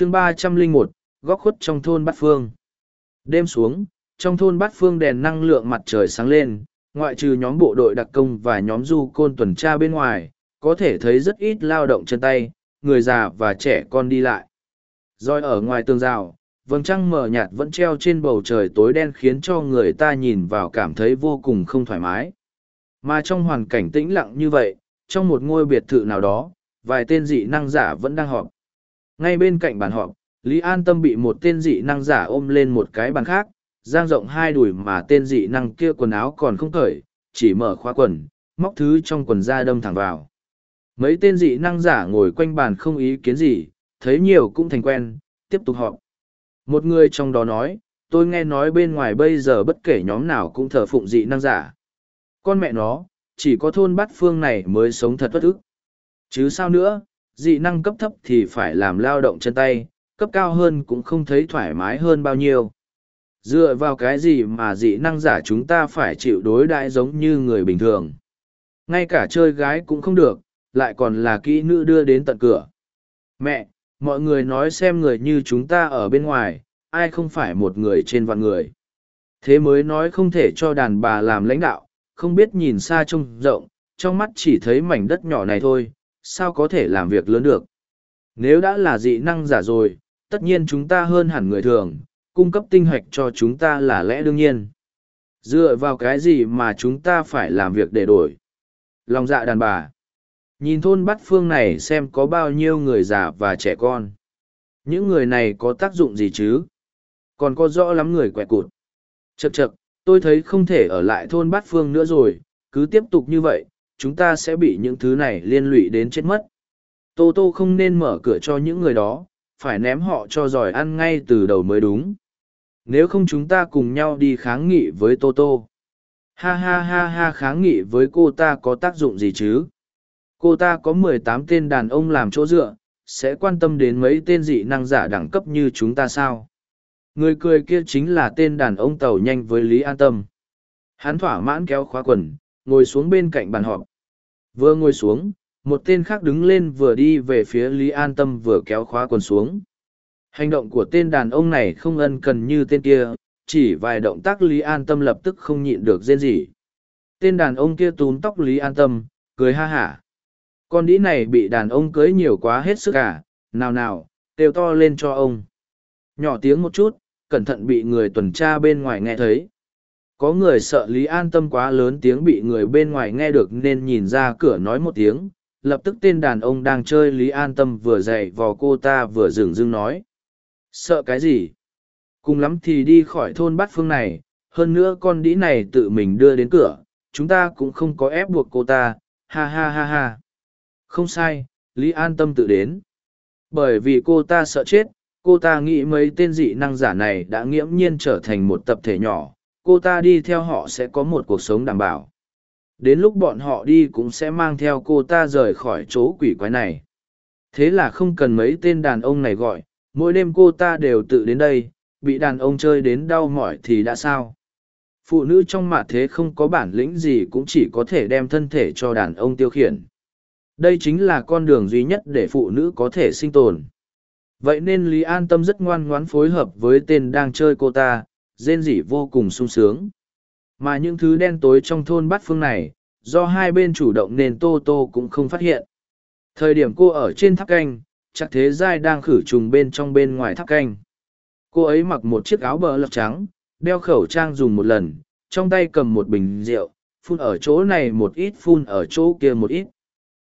chương ba trăm linh một, góc khuất trong thôn bát phương. Đêm xuống, trong thôn bát phương đèn năng lượng mặt trời sáng lên, ngoại trừ nhóm bộ đội đặc công và nhóm du côn tuần tra bên ngoài, có thể thấy rất ít lao động chân tay, người già và trẻ con đi lại. Roi ở ngoài tường rào, vầng trăng mờ nhạt vẫn treo trên bầu trời tối đen khiến cho người ta nhìn vào cảm thấy vô cùng không thoải mái. Mà trong hoàn cảnh tĩnh lặng như vậy, trong một ngôi biệt thự nào đó, vài tên dị năng giả vẫn đang họp ngay bên cạnh bàn họp, lý an tâm bị một tên dị năng giả ôm lên một cái bàn khác, giang rộng hai đùi mà tên dị năng kia quần áo còn không cởi, chỉ mở khóa quần, móc thứ trong quần ra đâm thẳng vào. Mấy tên dị năng giả ngồi quanh bàn không ý kiến gì, thấy nhiều cũng thành quen, tiếp tục họp. Một người trong đó nói, tôi nghe nói bên ngoài bây giờ bất kể nhóm nào cũng thờ phụng dị năng giả. Con mẹ nó, chỉ có thôn bát phương này mới sống thật bất ức. Chứ sao nữa? Dị năng cấp thấp thì phải làm lao động chân tay, cấp cao hơn cũng không thấy thoải mái hơn bao nhiêu. Dựa vào cái gì mà dị năng giả chúng ta phải chịu đối đãi giống như người bình thường? Ngay cả chơi gái cũng không được, lại còn là kỹ nữ đưa đến tận cửa. Mẹ, mọi người nói xem người như chúng ta ở bên ngoài, ai không phải một người trên vạn người? Thế mới nói không thể cho đàn bà làm lãnh đạo, không biết nhìn xa trông rộng, trong mắt chỉ thấy mảnh đất nhỏ này thôi sao có thể làm việc lớn được? Nếu đã là dị năng giả rồi tất nhiên chúng ta hơn hẳn người thường cung cấp tinh hoạch cho chúng ta là lẽ đương nhiên. Dựa vào cái gì mà chúng ta phải làm việc để đổi? Lòng dạ đàn bà. Nhìn thôn bắt phương này xem có bao nhiêu người già và trẻ con. Những người này có tác dụng gì chứ? Còn có rõ lắm người quẹt cụt. Chậc chậc, tôi thấy không thể ở lại thôn bát phương nữa rồi cứ tiếp tục như vậy chúng ta sẽ bị những thứ này liên lụy đến chết mất. Tô tô không nên mở cửa cho những người đó, phải ném họ cho giỏi ăn ngay từ đầu mới đúng. Nếu không chúng ta cùng nhau đi kháng nghị với tô tô. Ha ha ha ha, kháng nghị với cô ta có tác dụng gì chứ? Cô ta có mười tám tên đàn ông làm chỗ dựa, sẽ quan tâm đến mấy tên dị năng giả đẳng cấp như chúng ta sao? Người cười kia chính là tên đàn ông tàu nhanh với lý an tâm. Hắn thỏa mãn kéo khóa quần, ngồi xuống bên cạnh bàn họp vừa ngồi xuống, một tên khác đứng lên vừa đi về phía lý an tâm vừa kéo khóa quần xuống. Hành động của tên đàn ông này không ân cần như tên kia, chỉ vài động tác lý an tâm lập tức không nhịn được rên rỉ. Tên đàn ông kia túm tóc lý an tâm, cười ha hả. Con đĩ này bị đàn ông cưới nhiều quá hết sức cả nào nào, kêu to lên cho ông. Nhỏ tiếng một chút, cẩn thận bị người tuần tra bên ngoài nghe thấy có người sợ lý an tâm quá lớn tiếng bị người bên ngoài nghe được nên nhìn ra cửa nói một tiếng, lập tức tên đàn ông đang chơi lý an tâm vừa dậy vò cô ta vừa dừng dưng nói. Sợ cái gì? Cùng lắm thì đi khỏi thôn bát phương này, hơn nữa con đĩ này tự mình đưa đến cửa, chúng ta cũng không có ép buộc cô ta, ha ha ha ha. Không sai, lý an tâm tự đến. Bởi vì cô ta sợ chết, cô ta nghĩ mấy tên dị năng giả này đã nghiễm nhiên trở thành một tập thể nhỏ cô ta đi theo họ sẽ có một cuộc sống đảm bảo. Đến lúc bọn họ đi cũng sẽ mang theo cô ta rời khỏi chỗ quỷ quái này. Thế là không cần mấy tên đàn ông này gọi, mỗi đêm cô ta đều tự đến đây, bị đàn ông chơi đến đau mỏi thì đã sao? Phụ nữ trong mạ thế không có bản lĩnh gì cũng chỉ có thể đem thân thể cho đàn ông tiêu khiển. Đây chính là con đường duy nhất để phụ nữ có thể sinh tồn. Vậy nên lý an tâm rất ngoan ngoãn phối hợp với tên đang chơi cô ta rên rỉ vô cùng sung sướng. Mà những thứ đen tối trong thôn bát phương này, do hai bên chủ động nên tô tô cũng không phát hiện. Thời điểm cô ở trên tháp canh, chắc thế giai đang khử trùng bên trong bên ngoài tháp canh. Cô ấy mặc một chiếc áo bờ lọc trắng, đeo khẩu trang dùng một lần, trong tay cầm một bình rượu, phun ở chỗ này một ít, phun ở chỗ kia một ít.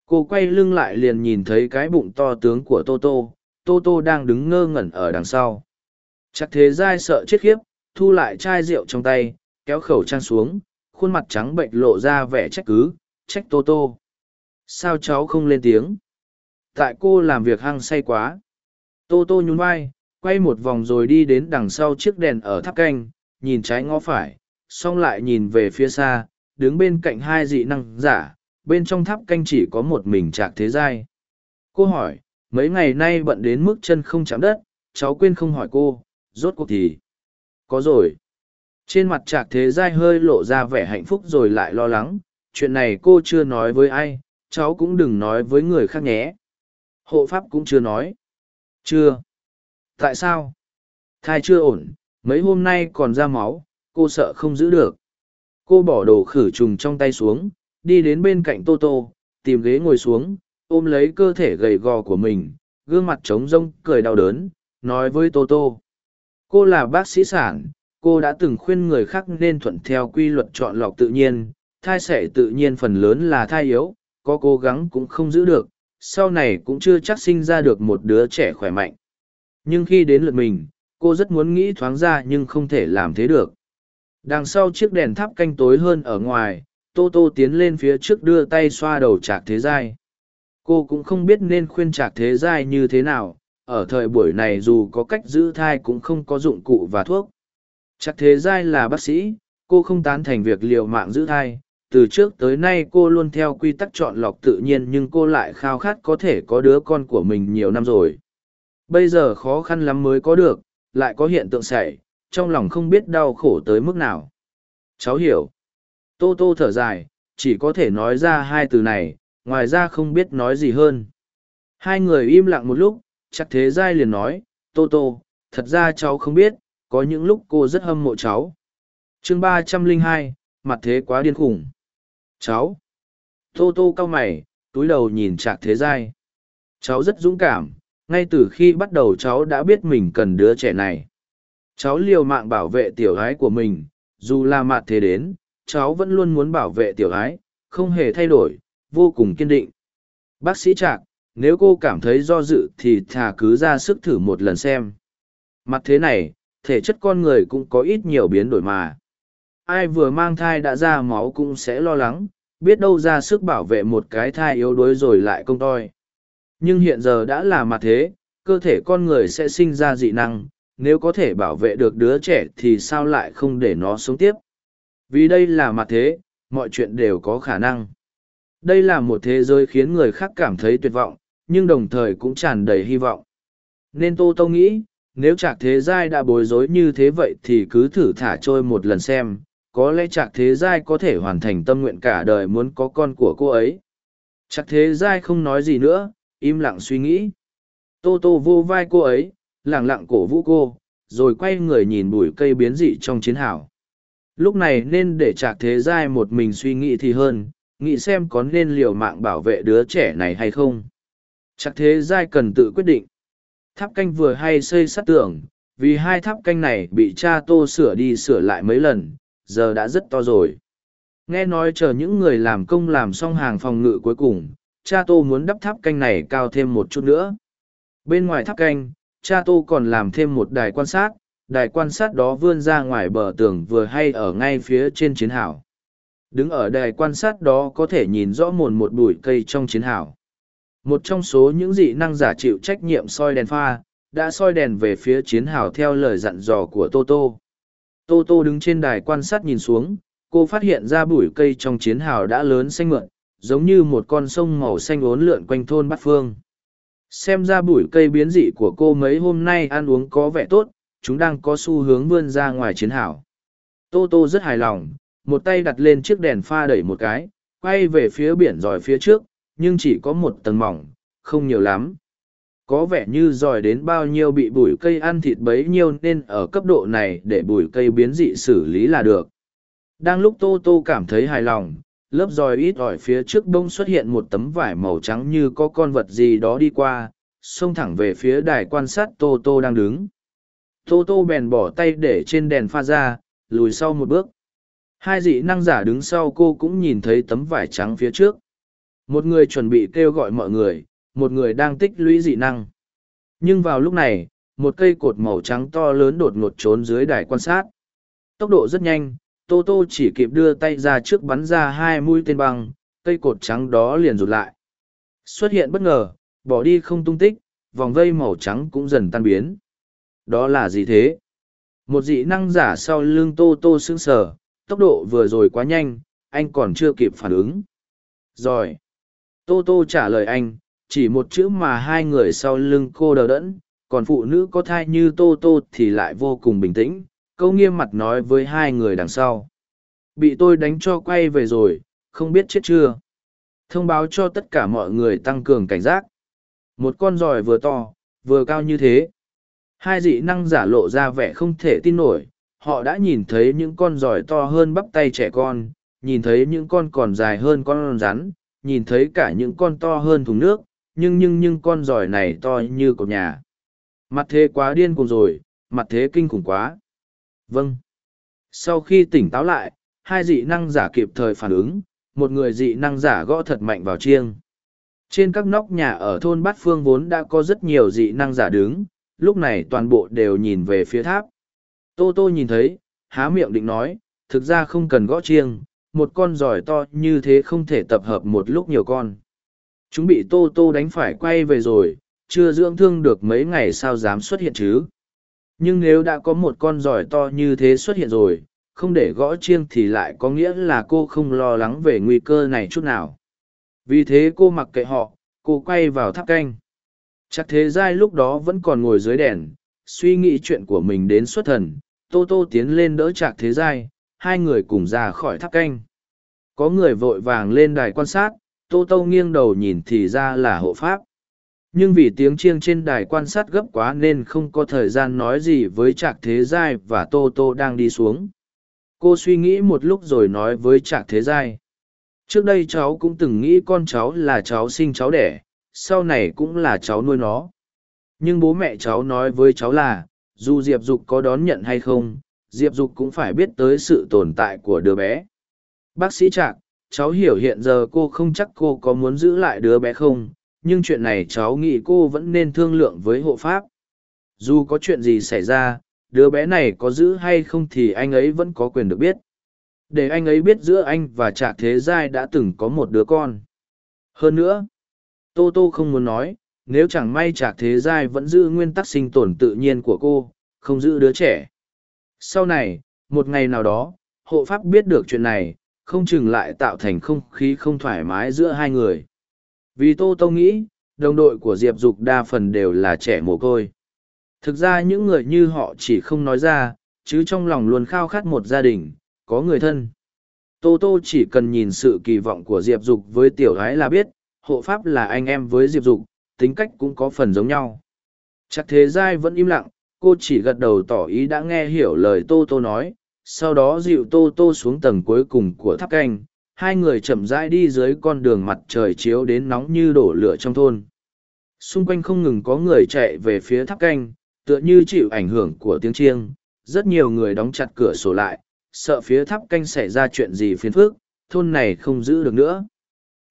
Cô quay lưng lại liền nhìn thấy cái bụng to tướng của tô tô tô tô đang đứng ngơ ngẩn ở đằng sau. Chắc thế giai sợ chết khiếp thu lại chai rượu trong tay, kéo khẩu trang xuống, khuôn mặt trắng bệnh lộ ra vẻ trách cứ, trách tô tô. Sao cháu không lên tiếng? Tại cô làm việc hăng say quá. Tô tô nhún vai, quay một vòng rồi đi đến đằng sau chiếc đèn ở tháp canh, nhìn trái ngó phải, xong lại nhìn về phía xa, đứng bên cạnh hai dị năng giả, bên trong tháp canh chỉ có một mình trạc thế giai. Cô hỏi, mấy ngày nay bận đến mức chân không chạm đất? Cháu quên không hỏi cô, rốt cuộc thì có rồi trên mặt trạc thế giai hơi lộ ra vẻ hạnh phúc rồi lại lo lắng chuyện này cô chưa nói với ai cháu cũng đừng nói với người khác nhé hộ pháp cũng chưa nói chưa Tại sao? Thai chưa ổn, mấy hôm nay còn ra máu, cô sợ không giữ được. Cô bỏ đồ khử trùng trong tay xuống, đi đến bên cạnh Tô Tô, tìm ghế ngồi xuống, ôm lấy cơ thể gầy gò của mình, gương mặt trống rông, cười đau đớn, nói với Tô Tô. Cô là bác sĩ sản, cô đã từng khuyên người khác nên thuận theo quy luật chọn lọc tự nhiên, thai sẻ tự nhiên phần lớn là thai yếu, có cố gắng cũng không giữ được, sau này cũng chưa chắc sinh ra được một đứa trẻ khỏe mạnh. Nhưng khi đến lượt mình, cô rất muốn nghĩ thoáng ra nhưng không thể làm thế được. Đằng sau chiếc đèn thắp canh tối hơn ở ngoài, Tô Tô tiến lên phía trước đưa tay xoa đầu Trạc Thế Giai. Cô cũng không biết nên khuyên Trạc Thế Giai như thế nào, ở thời buổi này dù có cách giữ thai cũng không có dụng cụ và thuốc. chắc Thế Giai là bác sĩ, cô không tán thành việc liều mạng giữ thai. Từ trước tới nay cô luôn theo quy tắc chọn lọc tự nhiên nhưng cô lại khao khát có thể có đứa con của mình nhiều năm rồi. Bây giờ khó khăn lắm mới có được, lại có hiện tượng xảy, trong lòng không biết đau khổ tới mức nào. Cháu hiểu. Tô tô thở dài, chỉ có thể nói ra hai từ này, ngoài ra không biết nói gì hơn. Hai người im lặng một lúc, chắc thế giai liền nói, Tô tô, thật ra cháu không biết, có những lúc cô rất hâm mộ cháu. chương ba trăm linh hai, mặt thế quá điên khủng. Cháu. Tô tô cau mày, túi đầu nhìn chạc thế giai. Cháu rất dũng cảm, ngay từ khi bắt đầu cháu đã biết mình cần đứa trẻ này cháu liều mạng bảo vệ tiểu gái của mình dù là mặt thế đến cháu vẫn luôn muốn bảo vệ tiểu gái không hề thay đổi vô cùng kiên định bác sĩ trạc nếu cô cảm thấy do dự thì thà cứ ra sức thử một lần xem. Mặt thế này, thể chất con người cũng có ít nhiều biến đổi mà. Ai vừa mang thai đã ra máu cũng sẽ lo lắng, biết đâu ra sức bảo vệ một cái thai yếu đuối rồi lại công toi. Nhưng hiện giờ đã là mặt thế, cơ thể con người sẽ sinh ra dị năng, nếu có thể bảo vệ được đứa trẻ thì sao lại không để nó sống tiếp? Vì đây là mặt thế, mọi chuyện đều có khả năng. Đây là một thế giới khiến người khác cảm thấy tuyệt vọng nhưng đồng thời cũng tràn đầy hy vọng. Nên tô tô nghĩ, nếu trạc thế giai đã bối rối như thế vậy thì cứ thử thả trôi một lần xem, có lẽ trạc thế giai có thể hoàn thành tâm nguyện cả đời muốn có con của cô ấy. Trạc thế giai không nói gì nữa, im lặng suy nghĩ. Tô tô vô vai cô ấy lẳng lặng cổ vũ cô, rồi quay người nhìn bụi cây biến dị trong chiến hào. Lúc này nên để trạc thế giai một mình suy nghĩ thì hơn, nghĩ xem có nên liều mạng bảo vệ đứa trẻ này hay không. Chắc thế giai cần tự quyết định tháp canh vừa hay xây sát tường vì hai tháp canh này bị cha tô sửa đi sửa lại mấy lần giờ đã rất to rồi nghe nói chờ những người làm công làm xong hàng phòng ngự cuối cùng cha tô muốn đắp tháp canh này cao thêm một chút nữa. Bên ngoài tháp canh, cha tô còn làm thêm một đài quan sát, đài quan sát đó vươn ra ngoài bờ tường vừa hay ở ngay phía trên chiến hào. Đứng ở đài quan sát đó có thể nhìn rõ mồn một bụi cây trong chiến hào. Một trong số những dị năng giả chịu trách nhiệm soi đèn pha, đã soi đèn về phía chiến hào theo lời dặn dò của Toto. Toto đứng trên đài quan sát nhìn xuống, cô phát hiện ra bụi cây trong chiến hào đã lớn xanh mượn, giống như một con sông màu xanh ốn lượn quanh thôn bát phương xem ra bụi cây biến dị của cô mấy hôm nay ăn uống có vẻ tốt chúng đang có xu hướng vươn ra ngoài chiến hào. tô tô rất hài lòng một tay đặt lên chiếc đèn pha đẩy một cái quay về phía biển giỏi phía trước nhưng chỉ có một tầng mỏng, không nhiều lắm. Có vẻ như giỏi đến bao nhiêu bị bụi cây ăn thịt bấy nhiêu nên ở cấp độ này để bụi cây biến dị xử lý là được. Đang lúc tô tô cảm thấy hài lòng, lớp dòi ít ỏi phía trước bông xuất hiện một tấm vải màu trắng như có con vật gì đó đi qua, xông thẳng về phía đài quan sát tô tô đang đứng. Tô tô bèn bỏ tay để trên đèn pha ra, lùi sau một bước. Hai dị năng giả đứng sau cô cũng nhìn thấy tấm vải trắng phía trước một người chuẩn bị kêu gọi mọi người, một người đang tích lũy dị năng. Nhưng vào lúc này, một cây cột màu trắng to lớn đột ngột trốn dưới đài quan sát. Tốc độ rất nhanh, tô tô chỉ kịp đưa tay ra trước bắn ra hai mũi tên băng, cây cột trắng đó liền rụt lại. Xuất hiện bất ngờ, bỏ đi không tung tích, vòng vây màu trắng cũng dần tan biến. Đó là gì thế? Một dị năng giả sau lưng tô tô sững sờ, tốc độ vừa rồi quá nhanh, anh còn chưa kịp phản ứng. Rồi tô tô trả lời anh chỉ một chữ mà hai người sau lưng cô đờ đẫn còn phụ nữ có thai như tô tô thì lại vô cùng bình tĩnh câu nghiêm mặt nói với hai người đằng sau. Bị tôi đánh cho quay về rồi, không biết chết chưa. Thông báo cho tất cả mọi người tăng cường cảnh giác. Một con giỏi vừa to, vừa cao như thế. Hai dị năng giả lộ ra vẻ không thể tin nổi, họ đã nhìn thấy những con giỏi to hơn bắp tay trẻ con, nhìn thấy những con còn dài hơn con rắn, nhìn thấy cả những con to hơn thùng nước, nhưng nhưng nhưng con giỏi này to như cột nhà. Mặt thế quá điên cuồng rồi, mặt thế kinh khủng quá. Vâng. Sau khi tỉnh táo lại, hai dị năng giả kịp thời phản ứng, một người dị năng giả gõ thật mạnh vào chiêng. Trên các nóc nhà ở thôn Bát Phương vốn đã có rất nhiều dị năng giả đứng, lúc này toàn bộ đều nhìn về phía tháp. Tô Tô nhìn thấy, há miệng định nói, thực ra không cần gõ chiêng, một con giỏi to như thế không thể tập hợp một lúc nhiều con. Chúng bị Tô Tô đánh phải quay về rồi, chưa dưỡng thương được mấy ngày sao dám xuất hiện chứ. Nhưng nếu đã có một con giỏi to như thế xuất hiện rồi, không để gõ chiêng thì lại có nghĩa là cô không lo lắng về nguy cơ này chút nào. Vì thế cô mặc kệ họ, cô quay vào tháp canh. Chắc thế giai lúc đó vẫn còn ngồi dưới đèn, suy nghĩ chuyện của mình đến xuất thần, Tô Tô tiến lên đỡ chạc thế giai, hai người cùng ra khỏi tháp canh. Có người vội vàng lên đài quan sát, Tô Tô nghiêng đầu nhìn thì ra là hộ pháp. Nhưng vì tiếng chiêng trên đài quan sát gấp quá nên không có thời gian nói gì với Trạc Thế Giai và Tô Tô đang đi xuống. Cô suy nghĩ một lúc rồi nói với Trạc Thế Giai. Trước đây cháu cũng từng nghĩ con cháu là cháu sinh cháu đẻ, sau này cũng là cháu nuôi nó. Nhưng bố mẹ cháu nói với cháu là, dù Diệp Dục có đón nhận hay không, Diệp Dục cũng phải biết tới sự tồn tại của đứa bé. Bác sĩ Trạc, cháu hiểu hiện giờ cô không chắc cô có muốn giữ lại đứa bé không, nhưng chuyện này cháu nghĩ cô vẫn nên thương lượng với hộ pháp. Dù có chuyện gì xảy ra, đứa bé này có giữ hay không thì anh ấy vẫn có quyền được biết. Để anh ấy biết giữa anh và Trạc Thế Giai đã từng có một đứa con. Hơn nữa, Tô Tô không muốn nói, nếu chẳng may Trạc Thế Giai vẫn giữ nguyên tắc sinh tồn tự nhiên của cô, không giữ đứa trẻ. Sau này, một ngày nào đó, hộ pháp biết được chuyện này, không chừng lại tạo thành không khí không thoải mái giữa hai người. Vì Tô Tô nghĩ, đồng đội của Diệp Dục đa phần đều là trẻ mồ côi. Thực ra những người như họ chỉ không nói ra, chứ trong lòng luôn khao khát một gia đình, có người thân. Tô Tô chỉ cần nhìn sự kỳ vọng của Diệp Dục với tiểu gái là biết, hộ pháp là anh em với Diệp Dục, tính cách cũng có phần giống nhau. Chắc thế giai vẫn im lặng, cô chỉ gật đầu tỏ ý đã nghe hiểu lời Tô Tô nói, sau đó dịu Tô Tô xuống tầng cuối cùng của tháp canh, hai người chậm rãi đi dưới con đường mặt trời chiếu đến nóng như đổ lửa trong thôn. Xung quanh không ngừng có người chạy về phía tháp canh, tựa như chịu ảnh hưởng của tiếng chiêng, rất nhiều người đóng chặt cửa sổ lại, sợ phía tháp canh xảy ra chuyện gì phiền phức, thôn này không giữ được nữa.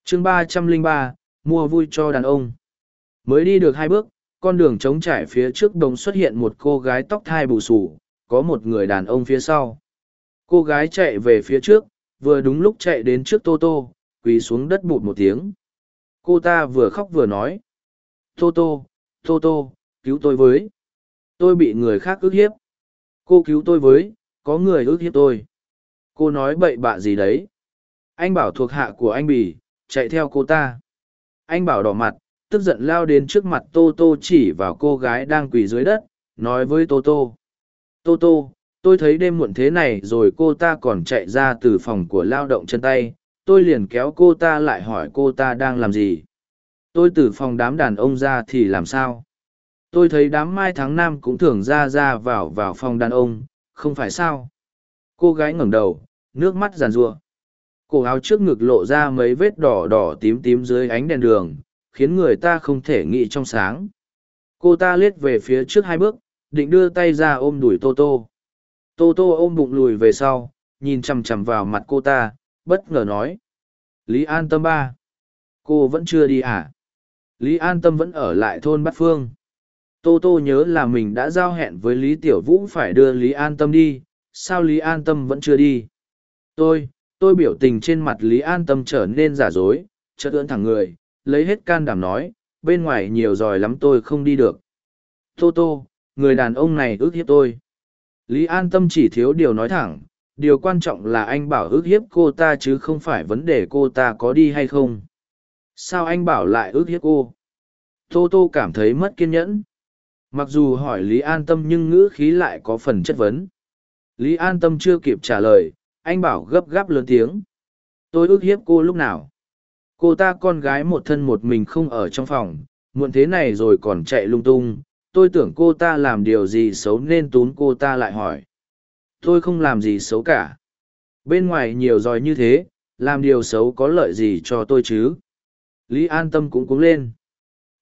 chương ba trăm linh ba mua vui cho đàn ông. Mới đi được hai bước, con đường trống trải phía trước đồng xuất hiện một cô gái tóc thai bù sù, có một người đàn ông phía sau. Cô gái chạy về phía trước, vừa đúng lúc chạy đến trước Tô Tô, quỳ xuống đất bụt một tiếng. Cô ta vừa khóc vừa nói. Tô Tô, Tô Tô, cứu tôi với. Tôi bị người khác ức hiếp. Cô cứu tôi với, có người ức hiếp tôi. Cô nói bậy bạ gì đấy. Anh bảo thuộc hạ của anh bỉ chạy theo cô ta. Anh bảo đỏ mặt, tức giận lao đến trước mặt Tô Tô chỉ vào cô gái đang quỳ dưới đất, nói với Tô Tô. Tô Tô, tôi thấy đêm muộn thế này rồi cô ta còn chạy ra từ phòng của lao động chân tay, tôi liền kéo cô ta lại hỏi cô ta đang làm gì. Tôi từ phòng đám đàn ông ra thì làm sao? Tôi thấy đám mai tháng năm cũng thường ra ra vào vào phòng đàn ông, không phải sao? Cô gái ngẩng đầu, nước mắt giàn giụa Cổ áo trước ngực lộ ra mấy vết đỏ đỏ tím tím dưới ánh đèn đường, khiến người ta không thể nghĩ trong sáng. Cô ta lết về phía trước hai bước, định đưa tay ra ôm đuổi Tô Tô. Tô Tô ôm bụng lùi về sau, nhìn chằm chằm vào mặt cô ta, bất ngờ nói. Lý An Tâm ba. Cô vẫn chưa đi à? Lý An Tâm vẫn ở lại thôn Bát Phương. Tô Tô nhớ là mình đã giao hẹn với Lý Tiểu Vũ phải đưa Lý An Tâm đi, sao Lý An Tâm vẫn chưa đi? Tôi, tôi biểu tình trên mặt Lý An Tâm trở nên giả dối, chất ưỡn thẳng người, lấy hết can đảm nói, bên ngoài nhiều giỏi lắm tôi không đi được. Tô Tô, người đàn ông này ước hiếp tôi. Lý An Tâm chỉ thiếu điều nói thẳng, điều quan trọng là anh bảo ước hiếp cô ta chứ không phải vấn đề cô ta có đi hay không. Sao anh bảo lại ước hiếp cô? Tô Tô cảm thấy mất kiên nhẫn. Mặc dù hỏi Lý An Tâm nhưng ngữ khí lại có phần chất vấn. Lý An Tâm chưa kịp trả lời, anh bảo gấp gáp lớn tiếng. Tôi ước hiếp cô lúc nào? Cô ta con gái một thân một mình không ở trong phòng, muộn thế này rồi còn chạy lung tung, tôi tưởng cô ta làm điều gì xấu nên tún cô ta lại hỏi. Tôi không làm gì xấu cả. Bên ngoài nhiều giỏi như thế làm điều xấu có lợi gì cho tôi chứ? Lý an tâm cũng cúng lên.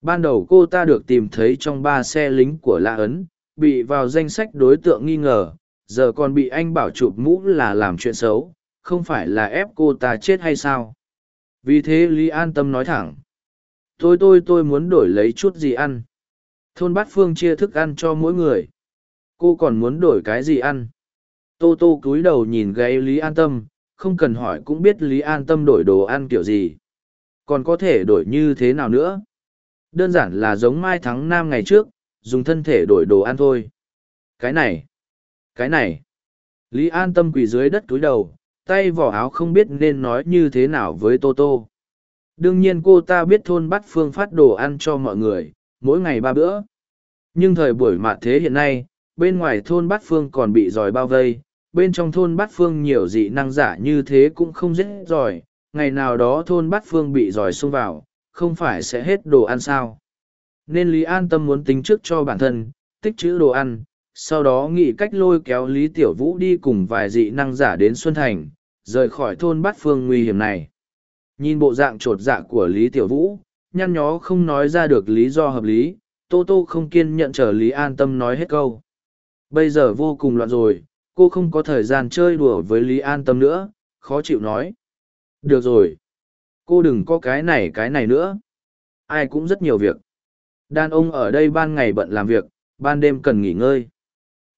Ban đầu cô ta được tìm thấy trong ba xe lính của La ấn bị vào danh sách đối tượng nghi ngờ. Giờ còn bị anh bảo chụp mũ là làm chuyện xấu không phải là ép cô ta chết hay sao? Vì thế lý an tâm nói thẳng. Tôi tôi tôi muốn đổi lấy chút gì ăn. Thôn bát phương chia thức ăn cho mỗi người. Cô còn muốn đổi cái gì ăn? Tô tô cúi đầu nhìn gáy lý an tâm, không cần hỏi cũng biết lý an tâm đổi đồ ăn kiểu gì. Còn có thể đổi như thế nào nữa? Đơn giản là giống mai thắng nam ngày trước, dùng thân thể đổi đồ ăn thôi. Cái này cái này. Lý an tâm quỳ dưới đất cúi đầu tay vỏ áo không biết nên nói như thế nào với tô tô. Đương nhiên cô ta biết thôn bắt phương phát đồ ăn cho mọi người, mỗi ngày ba bữa. Nhưng thời buổi mạt thế hiện nay, bên ngoài thôn bát phương còn bị giỏi bao vây, bên trong thôn bát phương nhiều dị năng giả như thế cũng không dễ giỏi. Ngày nào đó thôn bát phương bị giỏi xông vào, không phải sẽ hết đồ ăn sao? Nên lý an tâm muốn tính trước cho bản thân, tích chữ đồ ăn sau đó nghĩ cách lôi kéo lý tiểu vũ đi cùng vài dị năng giả đến xuân thành, rời khỏi thôn bát phương nguy hiểm này. Nhìn bộ dạng trột dạ của lý tiểu vũ, nhăn nhó không nói ra được lý do hợp lý, tô tô không kiên nhận chờ lý an tâm nói hết câu. Bây giờ vô cùng loạn rồi, cô không có thời gian chơi đùa với lý an tâm nữa, khó chịu nói. Được rồi, cô đừng có cái này cái này nữa. Ai cũng rất nhiều việc. Đàn ông ở đây ban ngày bận làm việc, ban đêm cần nghỉ ngơi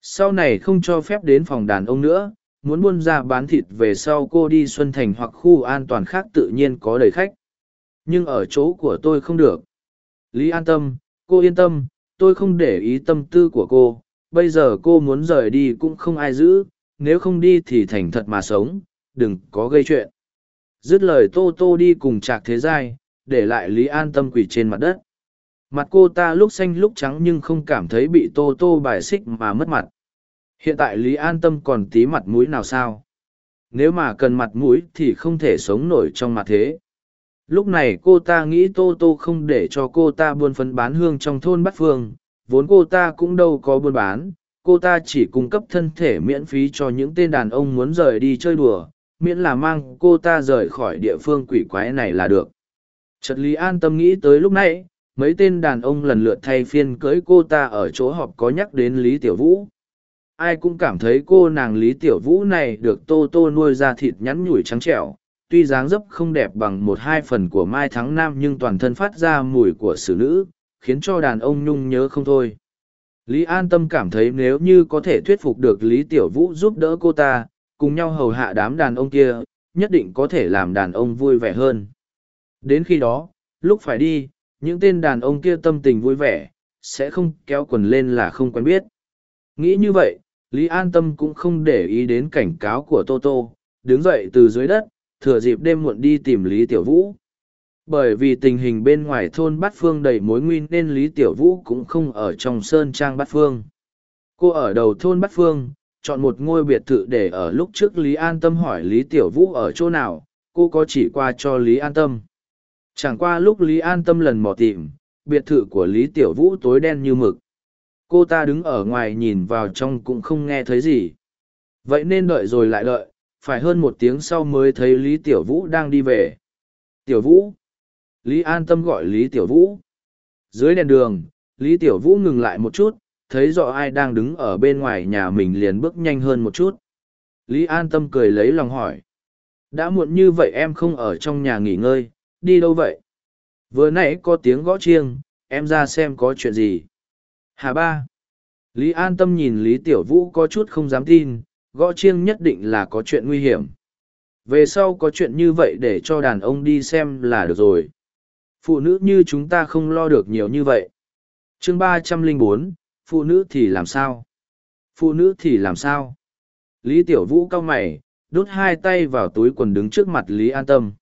sau này không cho phép đến phòng đàn ông nữa, muốn buôn ra bán thịt về sau cô đi xuân thành hoặc khu an toàn khác tự nhiên có đầy khách. Nhưng ở chỗ của tôi không được. Lý an tâm, cô yên tâm, tôi không để ý tâm tư của cô. Bây giờ cô muốn rời đi cũng không ai giữ, nếu không đi thì thành thật mà sống, đừng có gây chuyện. Dứt lời tô tô đi cùng trạc thế giai, để lại lý an tâm quỳ trên mặt đất. Mặt cô ta lúc xanh lúc trắng nhưng không cảm thấy bị tô tô bài xích mà mất mặt. Hiện tại Lý An Tâm còn tí mặt mũi nào sao? Nếu mà cần mặt mũi thì không thể sống nổi trong mặt thế. Lúc này cô ta nghĩ Tô Tô không để cho cô ta buôn phấn bán hương trong thôn Bát Phương, vốn cô ta cũng đâu có buôn bán, cô ta chỉ cung cấp thân thể miễn phí cho những tên đàn ông muốn rời đi chơi đùa, miễn là mang cô ta rời khỏi địa phương quỷ quái này là được. Trật Lý An Tâm nghĩ tới lúc nãy, mấy tên đàn ông lần lượt thay phiên cưới cô ta ở chỗ họp có nhắc đến Lý Tiểu Vũ ai cũng cảm thấy cô nàng lý tiểu vũ này được tô tô nuôi ra thịt nhắn nhủi trắng trẻo, tuy dáng dấp không đẹp bằng một hai phần của mai thắng nam nhưng toàn thân phát ra mùi của xử nữ, khiến cho đàn ông nhung nhớ không thôi. Lý an tâm cảm thấy nếu như có thể thuyết phục được lý tiểu vũ giúp đỡ cô ta, cùng nhau hầu hạ đám đàn ông kia, nhất định có thể làm đàn ông vui vẻ hơn. Đến khi đó, lúc phải đi, những tên đàn ông kia tâm tình vui vẻ, sẽ không kéo quần lên là không quen biết. Nghĩ như vậy Lý An Tâm cũng không để ý đến cảnh cáo của Tô Tô, đứng dậy từ dưới đất, thừa dịp đêm muộn đi tìm Lý Tiểu Vũ. Bởi vì tình hình bên ngoài thôn Bát Phương đầy mối nguy nên Lý Tiểu Vũ cũng không ở trong Sơn Trang Bát Phương. Cô ở đầu thôn Bát Phương, chọn một ngôi biệt thự để ở lúc trước Lý An Tâm hỏi Lý Tiểu Vũ ở chỗ nào, cô có chỉ qua cho Lý An Tâm. Chẳng qua lúc Lý An Tâm lần mò tìm, biệt thự của Lý Tiểu Vũ tối đen như mực cô ta đứng ở ngoài nhìn vào trong cũng không nghe thấy gì. Vậy nên đợi rồi lại đợi, phải hơn một tiếng sau mới thấy lý tiểu vũ đang đi về. Tiểu vũ. Lý an tâm gọi lý tiểu vũ. Dưới đèn đường, lý tiểu vũ ngừng lại một chút, thấy rõ ai đang đứng ở bên ngoài nhà mình liền bước nhanh hơn một chút. Lý an tâm cười lấy lòng hỏi. Đã muộn như vậy em không ở trong nhà nghỉ ngơi, đi đâu vậy? Vừa nãy có tiếng gõ chiêng, em ra xem có chuyện gì? Hà ba. Lý an tâm nhìn Lý Tiểu Vũ có chút không dám tin, gõ chiêng nhất định là có chuyện nguy hiểm. Về sau có chuyện như vậy để cho đàn ông đi xem là được rồi. Phụ nữ như chúng ta không lo được nhiều như vậy. chương ba trăm linh bốn, phụ nữ thì làm sao? Phụ nữ thì làm sao? Lý Tiểu Vũ cau mày, đút hai tay vào túi quần đứng trước mặt Lý An Tâm.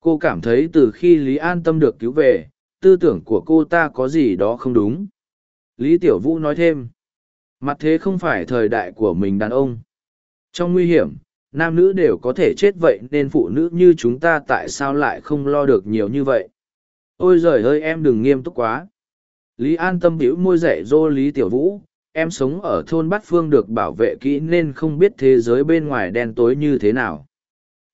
Cô cảm thấy từ khi Lý An Tâm được cứu về, tư tưởng của cô ta có gì đó không đúng. Lý Tiểu Vũ nói thêm, mặt thế không phải thời đại của mình đàn ông. Trong nguy hiểm, nam nữ đều có thể chết vậy nên phụ nữ như chúng ta tại sao lại không lo được nhiều như vậy. Ôi giời ơi em đừng nghiêm túc quá. Lý An tâm hiểu môi dạy dô Lý Tiểu Vũ, em sống ở thôn Bát Phương được bảo vệ kỹ nên không biết thế giới bên ngoài đen tối như thế nào.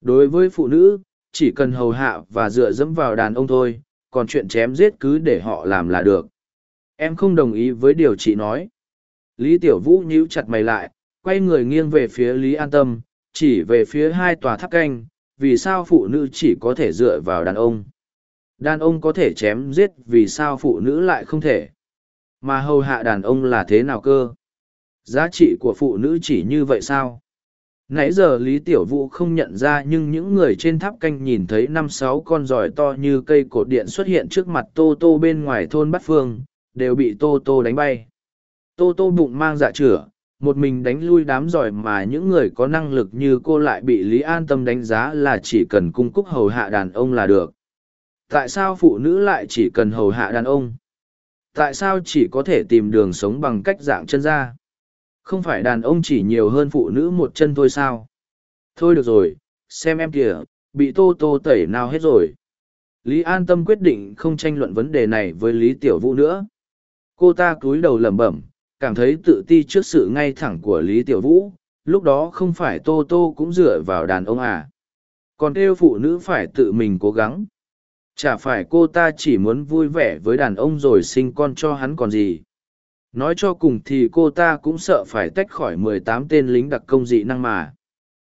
Đối với phụ nữ, chỉ cần hầu hạ và dựa dẫm vào đàn ông thôi, còn chuyện chém giết cứ để họ làm là được. Em không đồng ý với điều chị nói. Lý Tiểu Vũ nhíu chặt mày lại, quay người nghiêng về phía Lý An Tâm, chỉ về phía hai tòa tháp canh, vì sao phụ nữ chỉ có thể dựa vào đàn ông. Đàn ông có thể chém giết vì sao phụ nữ lại không thể. Mà hầu hạ đàn ông là thế nào cơ? Giá trị của phụ nữ chỉ như vậy sao? Nãy giờ Lý Tiểu Vũ không nhận ra nhưng những người trên tháp canh nhìn thấy năm sáu con giỏi to như cây cột điện xuất hiện trước mặt Tô Tô bên ngoài thôn Bát Phương, đều bị Tô Tô đánh bay. Tô Tô bụng mang dạ chửa, một mình đánh lui đám giỏi mà những người có năng lực như cô lại bị Lý An Tâm đánh giá là chỉ cần cung cúc hầu hạ đàn ông là được. Tại sao phụ nữ lại chỉ cần hầu hạ đàn ông? Tại sao chỉ có thể tìm đường sống bằng cách dạng chân ra? Không phải đàn ông chỉ nhiều hơn phụ nữ một chân thôi sao? Thôi được rồi, xem em kìa, bị tô tô tẩy nào hết rồi. Lý An Tâm quyết định không tranh luận vấn đề này với Lý Tiểu Vũ nữa. Cô ta cúi đầu lẩm bẩm, cảm thấy tự ti trước sự ngay thẳng của Lý Tiểu Vũ, lúc đó không phải Tô Tô cũng dựa vào đàn ông à. Còn kêu phụ nữ phải tự mình cố gắng. Chả phải cô ta chỉ muốn vui vẻ với đàn ông rồi sinh con cho hắn còn gì. Nói cho cùng thì cô ta cũng sợ phải tách khỏi mười tám tên lính đặc công dị năng mà.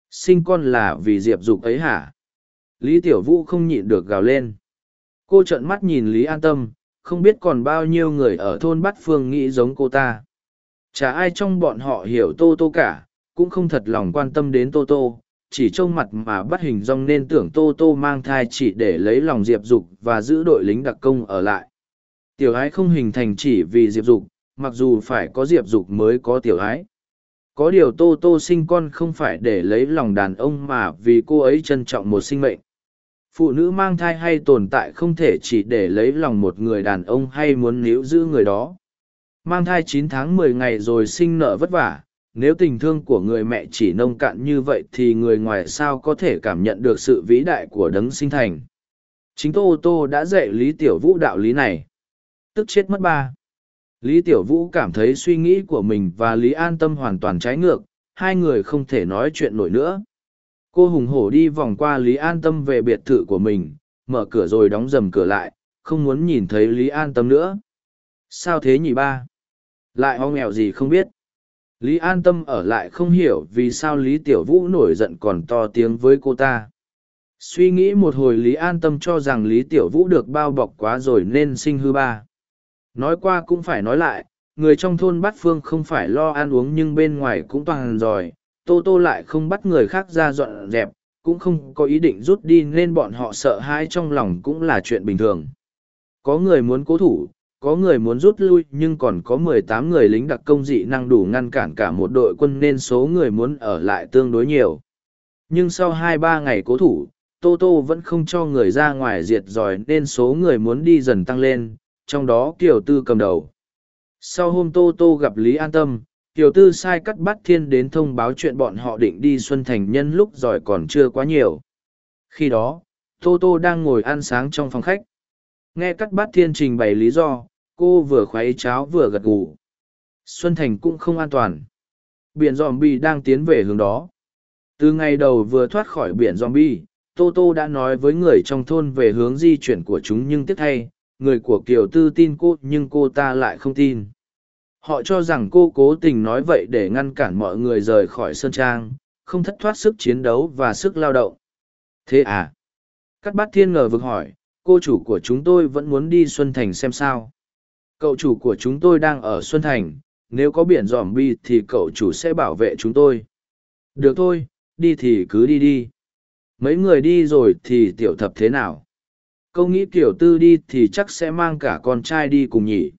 Sinh con là vì diệp dục ấy hả? Lý Tiểu Vũ không nhịn được gào lên. Cô trợn mắt nhìn Lý An Tâm, không biết còn bao nhiêu người ở thôn Bát Phương nghĩ giống cô ta. Chả ai trong bọn họ hiểu Tô Tô cả, cũng không thật lòng quan tâm đến Tô Tô, chỉ trông mặt mà bắt hình dong nên tưởng Tô Tô mang thai chỉ để lấy lòng Diệp Dục và giữ đội lính đặc công ở lại. Tiểu ái không hình thành chỉ vì Diệp Dục, mặc dù phải có Diệp Dục mới có tiểu ái. Có điều Tô Tô sinh con không phải để lấy lòng đàn ông mà vì cô ấy trân trọng một sinh mệnh. Phụ nữ mang thai hay tồn tại không thể chỉ để lấy lòng một người đàn ông hay muốn níu giữ người đó. Mang thai chín tháng mười ngày rồi sinh nợ vất vả, nếu tình thương của người mẹ chỉ nông cạn như vậy thì người ngoài sao có thể cảm nhận được sự vĩ đại của đấng sinh thành. Chính Tô Tô đã dạy Lý Tiểu Vũ đạo lý này. Tức chết mất ba. Lý Tiểu Vũ cảm thấy suy nghĩ của mình và Lý An Tâm hoàn toàn trái ngược, hai người không thể nói chuyện nổi nữa. Cô hùng hổ đi vòng qua Lý An Tâm về biệt thự của mình, mở cửa rồi đóng dầm cửa lại, không muốn nhìn thấy Lý An Tâm nữa. Sao thế nhỉ ba? Lại ho nghèo gì không biết. Lý An Tâm ở lại không hiểu vì sao Lý Tiểu Vũ nổi giận còn to tiếng với cô ta. Suy nghĩ một hồi Lý An Tâm cho rằng Lý Tiểu Vũ được bao bọc quá rồi nên sinh hư ba. Nói qua cũng phải nói lại, người trong thôn Bát Phương không phải lo ăn uống nhưng bên ngoài cũng toàn giỏi, Tô Tô lại không bắt người khác ra dọn dẹp, cũng không có ý định rút đi nên bọn họ sợ hãi trong lòng cũng là chuyện bình thường. Có người muốn cố thủ, có người muốn rút lui nhưng còn có mười tám người lính đặc công dị năng đủ ngăn cản cả một đội quân nên số người muốn ở lại tương đối nhiều. Nhưng sau hai ba ngày cố thủ, Tô Tô vẫn không cho người ra ngoài diệt giỏi nên số người muốn đi dần tăng lên, trong đó Kiều Tư cầm đầu. Sau hôm Tô Tô gặp Lý An Tâm, Tiểu Tư sai cắt bắt thiên đến thông báo chuyện bọn họ định đi Xuân Thành nhân lúc giỏi còn chưa quá nhiều. Khi đó, Tô Tô đang ngồi ăn sáng trong phòng khách. Nghe cắt bắt thiên trình bày lý do, cô vừa khuấy cháo vừa gật gù. Xuân Thành cũng không an toàn. Biển zombie đang tiến về hướng đó. Từ ngày đầu vừa thoát khỏi biển zombie, Tô Tô đã nói với người trong thôn về hướng di chuyển của chúng nhưng tiếc thay, người của Kiều Tư tin cô nhưng cô ta lại không tin. Họ cho rằng cô cố tình nói vậy để ngăn cản mọi người rời khỏi Sơn Trang, không thất thoát sức chiến đấu và sức lao động. Thế à? Cát bát thiên ngờ vực hỏi, cô chủ của chúng tôi vẫn muốn đi Xuân Thành xem sao. Cậu chủ của chúng tôi đang ở Xuân Thành, nếu có biển dòm bi thì cậu chủ sẽ bảo vệ chúng tôi. Được thôi, đi thì cứ đi đi. Mấy người đi rồi thì tiểu thập thế nào? Câu nghĩ tiểu tư đi thì chắc sẽ mang cả con trai đi cùng nhỉ.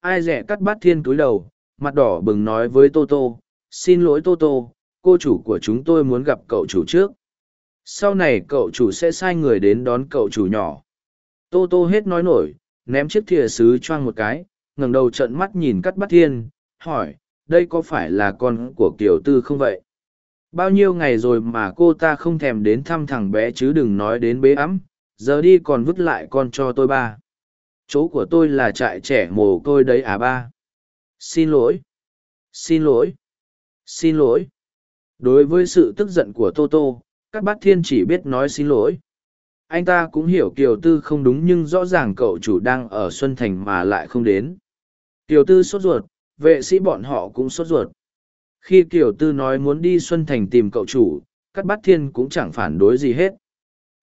Ai rẻ cắt bát thiên túi đầu, mặt đỏ bừng nói với Toto, xin lỗi Toto, cô chủ của chúng tôi muốn gặp cậu chủ trước. Sau này cậu chủ sẽ sai người đến đón cậu chủ nhỏ. Toto hết nói nổi, ném chiếc thìa sứ choang một cái, ngẩng đầu trận mắt nhìn cắt bát thiên, hỏi, đây có phải là con của Kiều Tư không vậy? Bao nhiêu ngày rồi mà cô ta không thèm đến thăm thằng bé chứ đừng nói đến bế ấm, giờ đi còn vứt lại con cho tôi ba chỗ của tôi là trại trẻ mồ côi đấy à ba? Xin lỗi. Xin lỗi. Xin lỗi. Đối với sự tức giận của tô tô, các bác thiên chỉ biết nói xin lỗi. Anh ta cũng hiểu kiều tư không đúng nhưng rõ ràng cậu chủ đang ở xuân thành mà lại không đến. Kiều tư sốt ruột, vệ sĩ bọn họ cũng sốt ruột. Khi kiều tư nói muốn đi xuân thành tìm cậu chủ, các bát thiên cũng chẳng phản đối gì hết.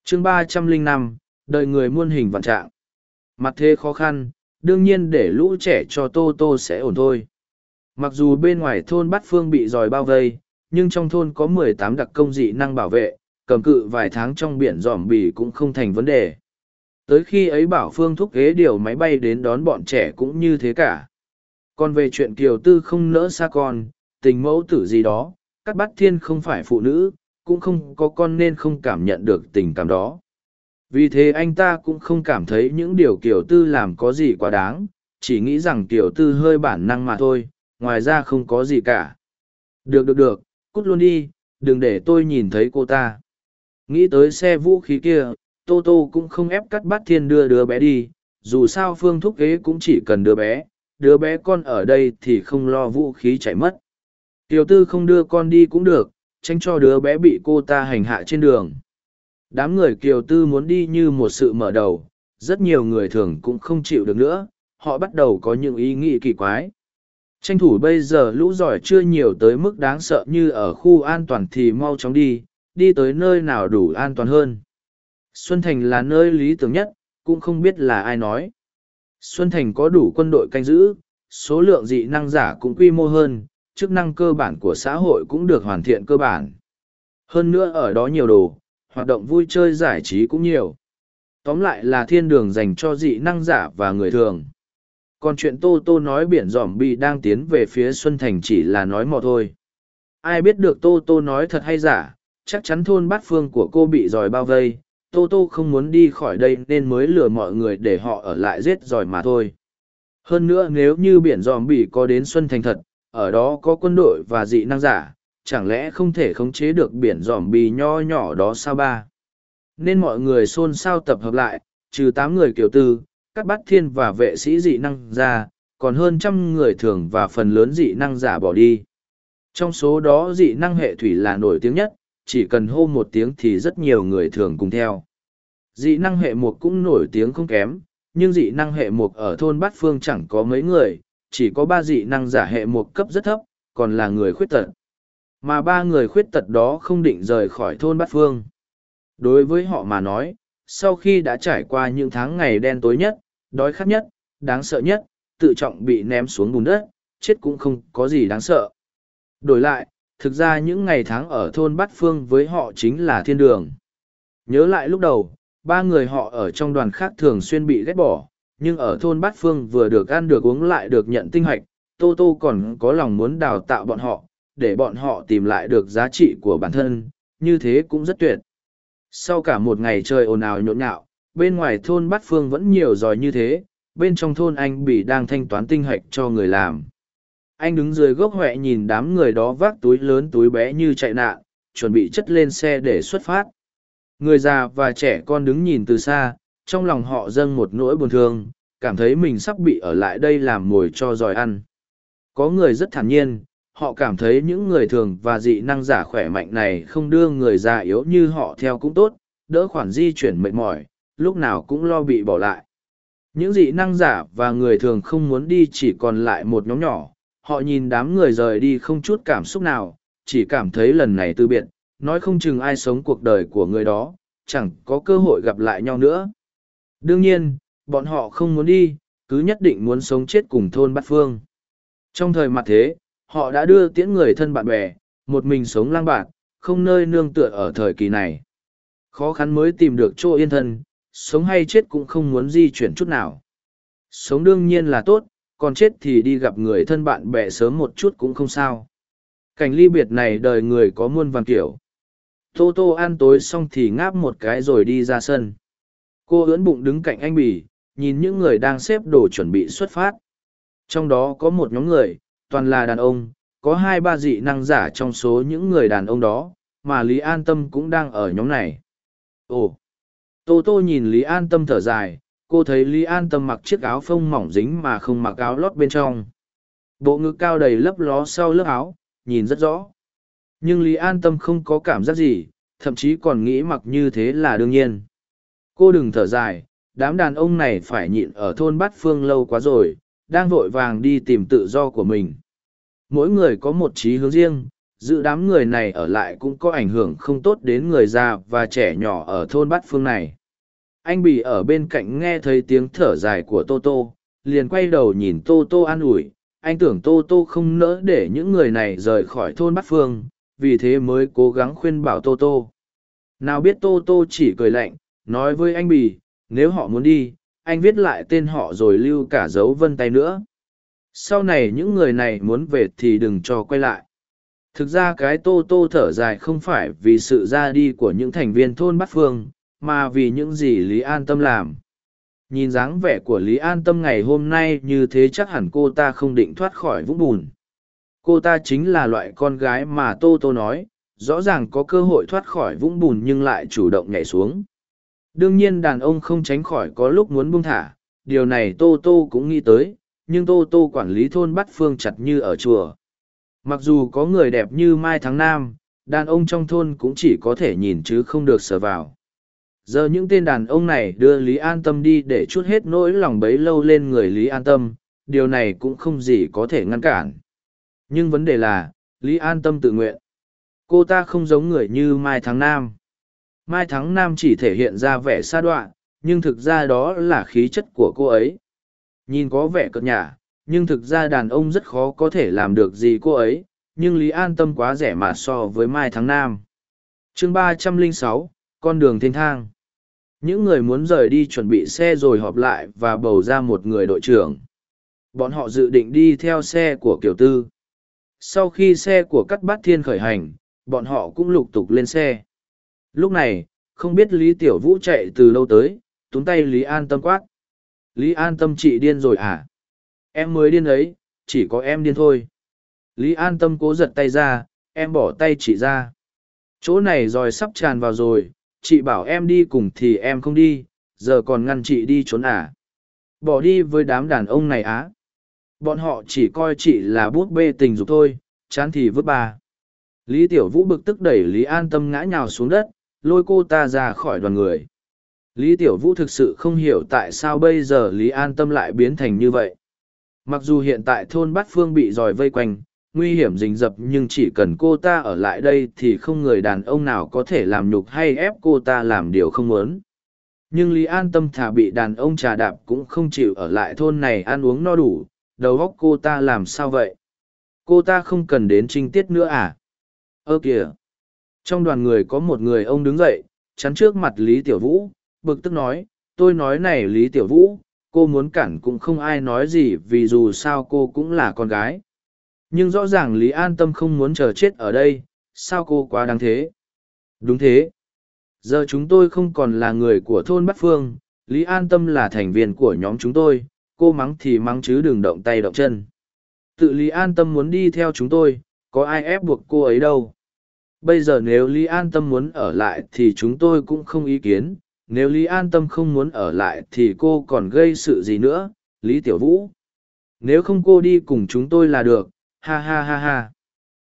Chương ba trăm linh năm, đời người muôn hình vạn trạng mặt thế khó khăn, đương nhiên để lũ trẻ cho tô tô sẽ ổn thôi. Mặc dù bên ngoài thôn bát phương bị dòi bao vây, nhưng trong thôn có mười tám đặc công dị năng bảo vệ, cầm cự vài tháng trong biển dòm bì cũng không thành vấn đề. Tới khi ấy bảo phương thúc ghế điều máy bay đến đón bọn trẻ cũng như thế cả. Còn về chuyện kiều tư không nỡ xa con, tình mẫu tử gì đó, các bát thiên không phải phụ nữ, cũng không có con nên không cảm nhận được tình cảm đó vì thế anh ta cũng không cảm thấy những điều kiểu tư làm có gì quá đáng, chỉ nghĩ rằng kiểu tư hơi bản năng mà thôi, ngoài ra không có gì cả. Được được được, cút luôn đi, đừng để tôi nhìn thấy cô ta. Nghĩ tới xe vũ khí kia, tô tô cũng không ép cắt bát thiên đưa đứa bé đi, dù sao phương thúc ghế cũng chỉ cần đứa bé đứa bé con ở đây thì không lo vũ khí chạy mất. Tiểu tư không đưa con đi cũng được, tránh cho đứa bé bị cô ta hành hạ trên đường đám người kiều tư muốn đi như một sự mở đầu, rất nhiều người thường cũng không chịu được nữa, họ bắt đầu có những ý nghĩ kỳ quái. Tranh thủ bây giờ lũ giỏi chưa nhiều tới mức đáng sợ như ở khu an toàn thì mau chóng đi đi tới nơi nào đủ an toàn hơn. Xuân thành là nơi lý tưởng nhất, cũng không biết là ai nói. Xuân thành có đủ quân đội canh giữ, số lượng dị năng giả cũng quy mô hơn, chức năng cơ bản của xã hội cũng được hoàn thiện cơ bản. Hơn nữa ở đó nhiều đồ hoạt động vui chơi giải trí cũng nhiều. Tóm lại là thiên đường dành cho dị năng giả và người thường. Còn chuyện Tô Tô nói biển giỏm bị đang tiến về phía Xuân Thành chỉ là nói mò thôi. Ai biết được Tô Tô nói thật hay giả, chắc chắn thôn bát phương của cô bị dòi bao vây. Tô Tô không muốn đi khỏi đây nên mới lừa mọi người để họ ở lại giết dòi mà thôi. Hơn nữa nếu như biển giòm bị có đến Xuân Thành thật, ở đó có quân đội và dị năng giả, chẳng lẽ không thể khống chế được biển dòm bì nho nhỏ đó sao ba? Nên mọi người xôn xao tập hợp lại, trừ tám người kiểu tư, các bát thiên và vệ sĩ dị năng ra, còn hơn trăm người thường và phần lớn dị năng giả bỏ đi. Trong số đó dị năng hệ thủy là nổi tiếng nhất, chỉ cần hô một tiếng thì rất nhiều người thường cùng theo. Dị năng hệ mục cũng nổi tiếng không kém, nhưng dị năng hệ mục ở thôn bát phương chẳng có mấy người, chỉ có ba dị năng giả hệ mục cấp rất thấp, còn là người khuyết tật mà ba người khuyết tật đó không định rời khỏi thôn bát phương. Đối với họ mà nói, sau khi đã trải qua những tháng ngày đen tối nhất, đói khát nhất, đáng sợ nhất, tự trọng bị ném xuống bùn đất, chết cũng không có gì đáng sợ. Đổi lại, thực ra những ngày tháng ở thôn bát phương với họ chính là thiên đường. Nhớ lại lúc đầu, ba người họ ở trong đoàn khác thường xuyên bị ghét bỏ, nhưng ở thôn bát phương vừa được ăn được uống lại được nhận tinh hoạch tô tô còn có lòng muốn đào tạo bọn họ để bọn họ tìm lại được giá trị của bản thân, như thế cũng rất tuyệt. Sau cả một ngày trời ồn ào nhộn nhạo, bên ngoài thôn Bát Phương vẫn nhiều giỏi như thế, bên trong thôn anh bị đang thanh toán tinh hạch cho người làm. Anh đứng dưới gốc huệ nhìn đám người đó vác túi lớn túi bé như chạy nạn, chuẩn bị chất lên xe để xuất phát. Người già và trẻ con đứng nhìn từ xa, trong lòng họ dâng một nỗi buồn thương, cảm thấy mình sắp bị ở lại đây làm mồi cho giỏi ăn. Có người rất thản nhiên, họ cảm thấy những người thường và dị năng giả khỏe mạnh này không đưa người già yếu như họ theo cũng tốt, đỡ khoản di chuyển mệt mỏi, lúc nào cũng lo bị bỏ lại. Những dị năng giả và người thường không muốn đi chỉ còn lại một nhóm nhỏ, họ nhìn đám người rời đi không chút cảm xúc nào, chỉ cảm thấy lần này từ biệt, nói không chừng ai sống cuộc đời của người đó, chẳng có cơ hội gặp lại nhau nữa. Đương nhiên, bọn họ không muốn đi, cứ nhất định muốn sống chết cùng thôn Bát Phương. Trong thời mặt thế, họ đã đưa tiễn người thân bạn bè, một mình sống lang bạc, không nơi nương tựa ở thời kỳ này. Khó khăn mới tìm được chỗ yên thân, sống hay chết cũng không muốn di chuyển chút nào. Sống đương nhiên là tốt, còn chết thì đi gặp người thân bạn bè sớm một chút cũng không sao. Cảnh ly biệt này đời người có muôn vàng kiểu. Tô tô ăn tối xong thì ngáp một cái rồi đi ra sân. Cô ưỡn bụng đứng cạnh anh bỉ, nhìn những người đang xếp đồ chuẩn bị xuất phát. Trong đó có một nhóm người, toàn là đàn ông, có hai ba dị năng giả trong số những người đàn ông đó, mà Lý An Tâm cũng đang ở nhóm này. Ồ! Tô Tô nhìn Lý An Tâm thở dài, cô thấy lý an tâm mặc chiếc áo phông mỏng dính mà không mặc áo lót bên trong bộ ngực cao đầy lấp ló sau lớp áo nhìn rất rõ nhưng lý an tâm không có cảm giác gì thậm chí còn nghĩ mặc như thế là đương nhiên cô đừng thở dài đám đàn ông này phải nhịn ở thôn bát phương lâu quá rồi đang vội vàng đi tìm tự do của mình. Mỗi người có một trí hướng riêng, giữ đám người này ở lại cũng có ảnh hưởng không tốt đến người già và trẻ nhỏ ở thôn bát phương này. Anh bị ở bên cạnh nghe thấy tiếng thở dài của tô tô, liền quay đầu nhìn tô tô an ủi, anh tưởng tô tô không nỡ để những người này rời khỏi thôn bát phương, vì thế mới cố gắng khuyên bảo tô tô. Nào biết tô tô chỉ cười lạnh, nói với anh bì, nếu họ muốn đi anh viết lại tên họ rồi lưu cả dấu vân tay nữa. Sau này những người này muốn về thì đừng cho quay lại. Thực ra cái tô tô thở dài không phải vì sự ra đi của những thành viên thôn bát phương, mà vì những gì lý an tâm làm. Nhìn dáng vẻ của lý an tâm ngày hôm nay như thế chắc hẳn cô ta không định thoát khỏi vũng bùn. Cô ta chính là loại con gái mà tô tô nói, rõ ràng có cơ hội thoát khỏi vũng bùn nhưng lại chủ động nhảy xuống đương nhiên đàn ông không tránh khỏi có lúc muốn buông thả, điều này tô tô cũng nghĩ tới, nhưng tô tô quản lý thôn bắt phương chặt như ở chùa. Mặc dù có người đẹp như mai tháng nam, đàn ông trong thôn cũng chỉ có thể nhìn chứ không được sờ vào. Giờ những tên đàn ông này đưa lý an tâm đi để chút hết nỗi lòng bấy lâu lên người lý an tâm, điều này cũng không gì có thể ngăn cản. Nhưng vấn đề là, lý an tâm tự nguyện. Cô ta không giống người như mai tháng nam mai Thắng nam chỉ thể hiện ra vẻ xa đoạn nhưng thực ra đó là khí chất của cô ấy. Nhìn có vẻ cợt nhả, nhưng thực ra đàn ông rất khó có thể làm được gì cô ấy, nhưng lý an tâm quá rẻ mà so với mai Thắng nam. Chương ba trăm lẻ sáu, con đường thênh thang. Những người muốn rời đi chuẩn bị xe rồi họp lại và bầu ra một người đội trưởng. Bọn họ dự định đi theo xe của kiều tư. Sau khi xe của cắt bát thiên khởi hành, bọn họ cũng lục tục lên xe lúc này, không biết lý tiểu vũ chạy từ lâu tới, túm tay lý an tâm quát. Lý an tâm chị điên rồi à? Em mới điên ấy, chỉ có em điên thôi. Lý an tâm cố giật tay ra, em bỏ tay chị ra. Chỗ này rồi sắp tràn vào rồi, chị bảo em đi cùng thì em không đi, giờ còn ngăn chị đi trốn à? Bỏ đi với đám đàn ông này á. Bọn họ chỉ coi chị là bút bê tình dục thôi, chán thì vứt bà. Lý tiểu vũ bực tức đẩy lý an tâm ngã nhào xuống đất lôi cô ta ra khỏi đoàn người. Lý tiểu vũ thực sự không hiểu tại sao bây giờ lý an tâm lại biến thành như vậy. Mặc dù hiện tại thôn bát phương bị dòi vây quanh, nguy hiểm rình rập nhưng chỉ cần cô ta ở lại đây thì không người đàn ông nào có thể làm nhục hay ép cô ta làm điều không muốn. Nhưng lý an tâm thà bị đàn ông trà đạp cũng không chịu ở lại thôn này ăn uống no đủ, đầu óc cô ta làm sao vậy? Cô ta không cần đến trinh tiết nữa à? Ơ kìa trong đoàn người có một người ông đứng dậy, chắn trước mặt lý tiểu vũ, bực tức nói, tôi nói này lý tiểu vũ, cô muốn cản cũng không ai nói gì, vì dù sao cô cũng là con gái. Nhưng rõ ràng lý an tâm không muốn chờ chết ở đây, sao cô quá đáng thế? Đúng thế. Giờ chúng tôi không còn là người của thôn bát phương, lý an tâm là thành viên của nhóm chúng tôi, cô mắng thì mắng chứ đừng động tay động chân. Tự lý an tâm muốn đi theo chúng tôi, có ai ép buộc cô ấy đâu bây giờ nếu lý an tâm muốn ở lại thì chúng tôi cũng không ý kiến. Nếu lý an tâm không muốn ở lại thì cô còn gây sự gì nữa? Lý tiểu vũ. Nếu không cô đi cùng chúng tôi là được. Ha ha ha ha.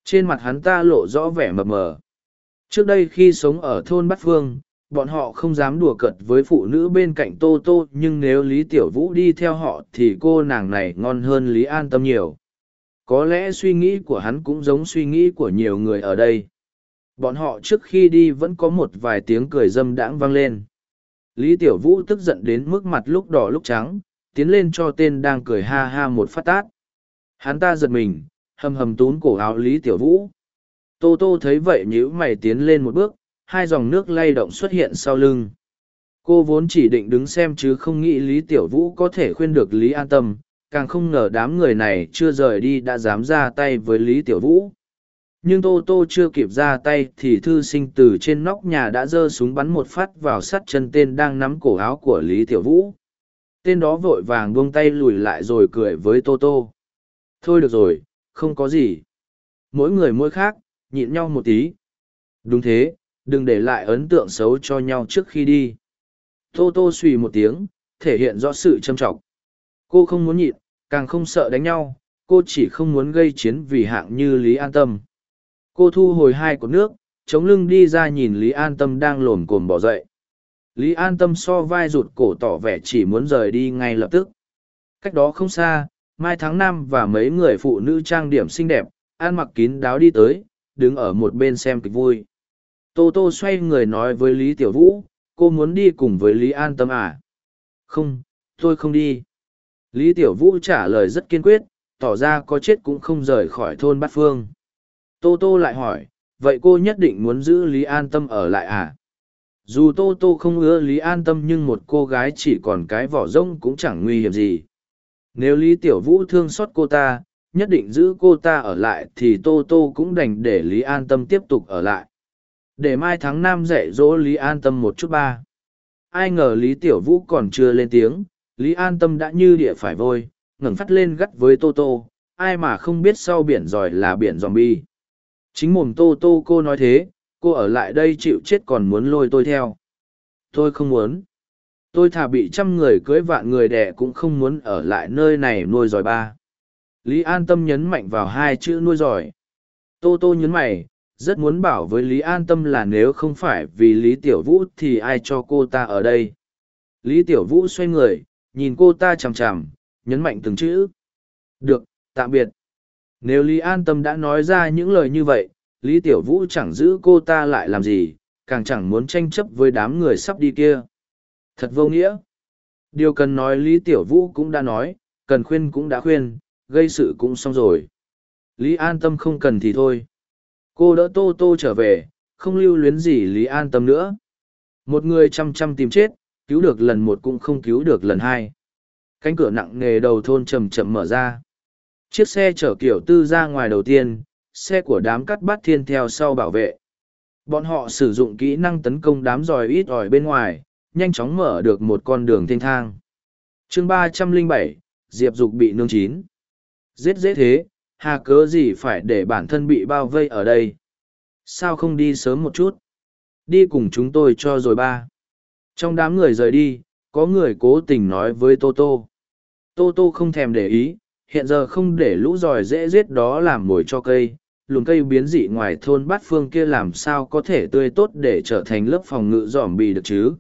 Trên mặt hắn ta lộ rõ vẻ mập mờ. Trước đây khi sống ở thôn bát phương, bọn họ không dám đùa cợt với phụ nữ bên cạnh tô tô, nhưng nếu lý tiểu vũ đi theo họ thì cô nàng này ngon hơn lý an tâm nhiều. Có lẽ suy nghĩ của hắn cũng giống suy nghĩ của nhiều người ở đây bọn họ trước khi đi vẫn có một vài tiếng cười dâm đãng vang lên. Lý tiểu vũ tức giận đến mức mặt lúc đỏ lúc trắng, tiến lên cho tên đang cười ha ha một phát tát. Hắn ta giật mình, hầm hầm tún cổ áo lý tiểu vũ. Tô tô thấy vậy nhíu mày tiến lên một bước, hai dòng nước lay động xuất hiện sau lưng. Cô vốn chỉ định đứng xem chứ không nghĩ lý tiểu vũ có thể khuyên được lý an tâm, càng không ngờ đám người này chưa rời đi đã dám ra tay với lý tiểu vũ nhưng tô tô chưa kịp ra tay thì thư sinh từ trên nóc nhà đã giơ súng bắn một phát vào sắt chân tên đang nắm cổ áo của lý tiểu vũ. Tên đó vội vàng buông tay lùi lại rồi cười với tô tô. Thôi được rồi không có gì. Mỗi người mỗi khác nhịn nhau một tí. Đúng thế đừng để lại ấn tượng xấu cho nhau trước khi đi. Tô tô suy một tiếng thể hiện rõ sự châm trọng. Cô không muốn nhịn, càng không sợ đánh nhau, cô chỉ không muốn gây chiến vì hạng như Lý An Tâm. Cô thu hồi hai cột nước, chống lưng đi ra nhìn Lý An Tâm đang lồm cồm bỏ dậy. Lý An Tâm so vai rụt cổ tỏ vẻ chỉ muốn rời đi ngay lập tức. Cách đó không xa, Mai Tháng Năm và mấy người phụ nữ trang điểm xinh đẹp, ăn mặc kín đáo đi tới, đứng ở một bên xem kịch vui. Tô Tô xoay người nói với Lý Tiểu Vũ, cô muốn đi cùng với Lý An Tâm à? Không, tôi không đi. Lý Tiểu Vũ trả lời rất kiên quyết, tỏ ra có chết cũng không rời khỏi thôn Bát Phương. Tô Tô lại hỏi, vậy cô nhất định muốn giữ Lý An Tâm ở lại à? Dù Tô Tô không ưa Lý An Tâm nhưng một cô gái chỉ còn cái vỏ rông cũng chẳng nguy hiểm gì. Nếu Lý Tiểu Vũ thương xót cô ta, nhất định giữ cô ta ở lại thì Tô Tô cũng đành để Lý An Tâm tiếp tục ở lại. Để mai tháng Nam dạy dỗ Lý An Tâm một chút ba. Ai ngờ Lý Tiểu Vũ còn chưa lên tiếng, Lý An Tâm đã như địa phải vôi, ngẩng phát lên gắt với Tô Tô, ai mà không biết sau biển giỏi là biển zombie. Chính mồm Tô Tô cô nói thế, cô ở lại đây chịu chết còn muốn lôi tôi theo. Tôi không muốn. Tôi thà bị trăm người cưới vạn người đẻ cũng không muốn ở lại nơi này nuôi giỏi ba. Lý An Tâm nhấn mạnh vào hai chữ nuôi giỏi. Tô Tô nhấn mày, rất muốn bảo với Lý An Tâm là nếu không phải vì Lý Tiểu Vũ thì ai cho cô ta ở đây. Lý Tiểu Vũ xoay người, nhìn cô ta chằm chằm, nhấn mạnh từng chữ. Được, tạm biệt. Nếu Lý An Tâm đã nói ra những lời như vậy, Lý Tiểu Vũ chẳng giữ cô ta lại làm gì, càng chẳng muốn tranh chấp với đám người sắp đi kia. Thật vô nghĩa. Điều cần nói Lý Tiểu Vũ cũng đã nói, cần khuyên cũng đã khuyên, gây sự cũng xong rồi. Lý An Tâm không cần thì thôi. Cô đỡ Tô Tô trở về, không lưu luyến gì Lý An Tâm nữa. Một người chăm chăm tìm chết, cứu được lần một cũng không cứu được lần hai. Cánh cửa nặng nề đầu thôn chầm chậm mở ra. Chiếc xe chở kiểu tư ra ngoài đầu tiên, xe của đám cắt bát thiên theo sau bảo vệ. Bọn họ sử dụng kỹ năng tấn công đám giòi ít ỏi bên ngoài, nhanh chóng mở được một con đường thênh thang. chương ba trăm linh bảy Diệp Dục bị nương chín. Giết dễ thế, hà cớ gì phải để bản thân bị bao vây ở đây? Sao không đi sớm một chút? Đi cùng chúng tôi cho rồi ba. Trong đám người rời đi, có người cố tình nói với Tô Tô. Tô Tô không thèm để ý, hiện giờ không để lũ giỏi dễ giết đó làm mồi cho cây, luồng cây biến dị ngoài thôn bát phương kia làm sao có thể tươi tốt để trở thành lớp phòng ngự dòm bì được chứ.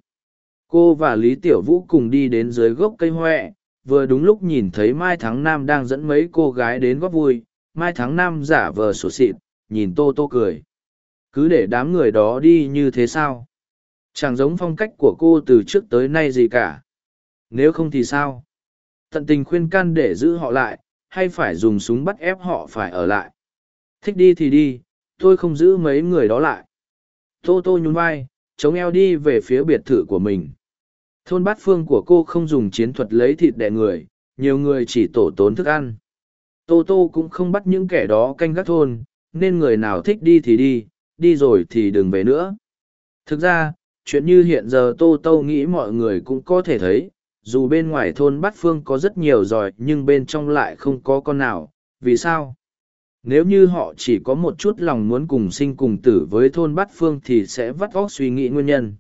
Cô và Lý Tiểu Vũ cùng đi đến dưới gốc cây hoẹ, vừa đúng lúc nhìn thấy Mai Thắng Nam đang dẫn mấy cô gái đến góp vui, Mai Thắng Nam giả vờ sổ xịt, nhìn Tô Tô cười. Cứ để đám người đó đi như thế sao? Chẳng giống phong cách của cô từ trước tới nay gì cả. Nếu không thì sao? Tận tình khuyên can để giữ họ lại, hay phải dùng súng bắt ép họ phải ở lại? Thích đi thì đi, tôi không giữ mấy người đó lại. Tô Tô nhún vai, chống eo đi về phía biệt thự của mình. Thôn bát phương của cô không dùng chiến thuật lấy thịt đẻ người, nhiều người chỉ tổ tốn thức ăn. Tô Tô cũng không bắt những kẻ đó canh gác thôn, nên người nào thích đi thì đi, đi rồi thì đừng về nữa. Thực ra, chuyện như hiện giờ Tô Tô nghĩ mọi người cũng có thể thấy, dù bên ngoài thôn bát phương có rất nhiều giỏi nhưng bên trong lại không có con nào, vì sao? Nếu như họ chỉ có một chút lòng muốn cùng sinh cùng tử với thôn bát phương thì sẽ vắt vóc suy nghĩ nguyên nhân.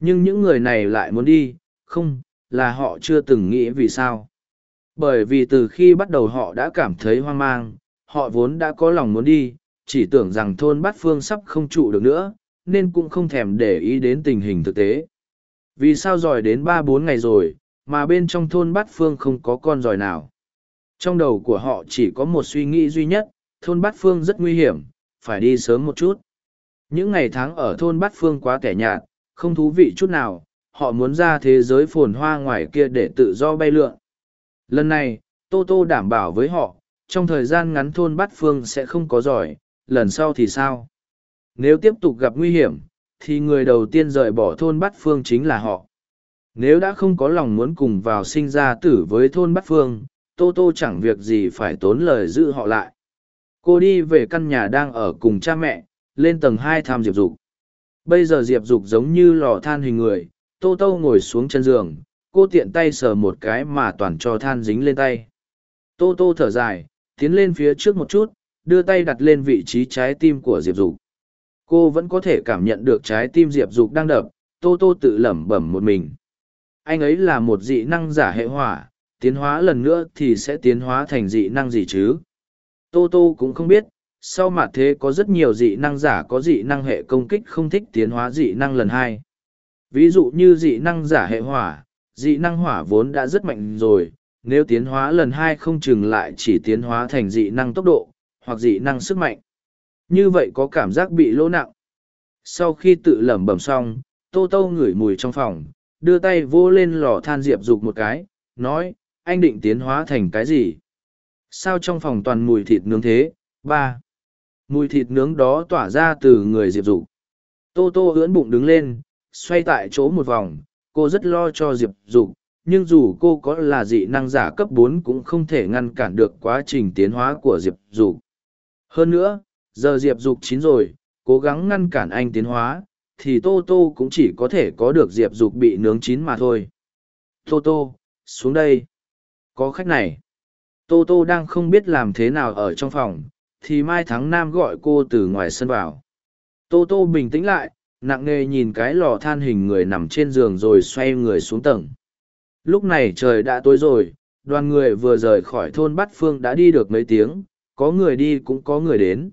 Nhưng những người này lại muốn đi, không, là họ chưa từng nghĩ vì sao. Bởi vì từ khi bắt đầu họ đã cảm thấy hoang mang, họ vốn đã có lòng muốn đi, chỉ tưởng rằng thôn bát phương sắp không trụ được nữa, nên cũng không thèm để ý đến tình hình thực tế. Vì sao giỏi đến ba bốn ngày rồi, mà bên trong thôn bát phương không có con giỏi nào. Trong đầu của họ chỉ có một suy nghĩ duy nhất, thôn bát phương rất nguy hiểm, phải đi sớm một chút. Những ngày tháng ở thôn bát phương quá kẻ nhạt, không thú vị chút nào, họ muốn ra thế giới phồn hoa ngoài kia để tự do bay lượn. Lần này, Tô Tô đảm bảo với họ, trong thời gian ngắn thôn bát phương sẽ không có giỏi, lần sau thì sao? Nếu tiếp tục gặp nguy hiểm, thì người đầu tiên rời bỏ thôn bát phương chính là họ. Nếu đã không có lòng muốn cùng vào sinh ra tử với thôn bát phương, Tô Tô chẳng việc gì phải tốn lời giữ họ lại. Cô đi về căn nhà đang ở cùng cha mẹ, lên tầng hai thăm Diệp Dục. Bây giờ Diệp Dục giống như lò than hình người, Tô Tô ngồi xuống chân giường, cô tiện tay sờ một cái mà toàn cho than dính lên tay. Tô Tô thở dài, tiến lên phía trước một chút, đưa tay đặt lên vị trí trái tim của Diệp Dục. Cô vẫn có thể cảm nhận được trái tim Diệp Dục đang đập, Tô Tô tự lẩm bẩm một mình anh ấy là một dị năng giả hệ hỏa, tiến hóa lần nữa thì sẽ tiến hóa thành dị năng gì chứ? Tô Tô cũng không biết, sau mặt thế có rất nhiều dị năng giả có dị năng hệ công kích không thích tiến hóa dị năng lần hai. Ví dụ như dị năng giả hệ hỏa, dị năng hỏa vốn đã rất mạnh rồi, nếu tiến hóa lần hai không chừng lại chỉ tiến hóa thành dị năng tốc độ, hoặc dị năng sức mạnh. Như vậy có cảm giác bị lỗ nặng. Sau khi tự lẩm bẩm xong, Tô Tô ngửi mùi trong phòng, đưa tay vô lên lò than diệp dục một cái, nói, anh định tiến hóa thành cái gì? Sao trong phòng toàn mùi thịt nướng thế? Ba. Mùi thịt nướng đó tỏa ra từ người diệp dục. Tô Tô ưỡn bụng đứng lên, xoay tại chỗ một vòng, cô rất lo cho diệp dục, nhưng dù cô có là dị năng giả cấp bốn cũng không thể ngăn cản được quá trình tiến hóa của diệp dục. Hơn nữa, giờ diệp dục chín rồi, cố gắng ngăn cản anh tiến hóa, thì Tô Tô cũng chỉ có thể có được diệp dục bị nướng chín mà thôi. Tô Tô, xuống đây. Có khách này. Tô Tô đang không biết làm thế nào ở trong phòng, thì Mai Thắng Nam gọi cô từ ngoài sân vào. Tô Tô bình tĩnh lại, nặng nề nhìn cái lò than hình người nằm trên giường rồi xoay người xuống tầng. Lúc này trời đã tối rồi, đoàn người vừa rời khỏi thôn Bát Phương đã đi được mấy tiếng, có người đi cũng có người đến.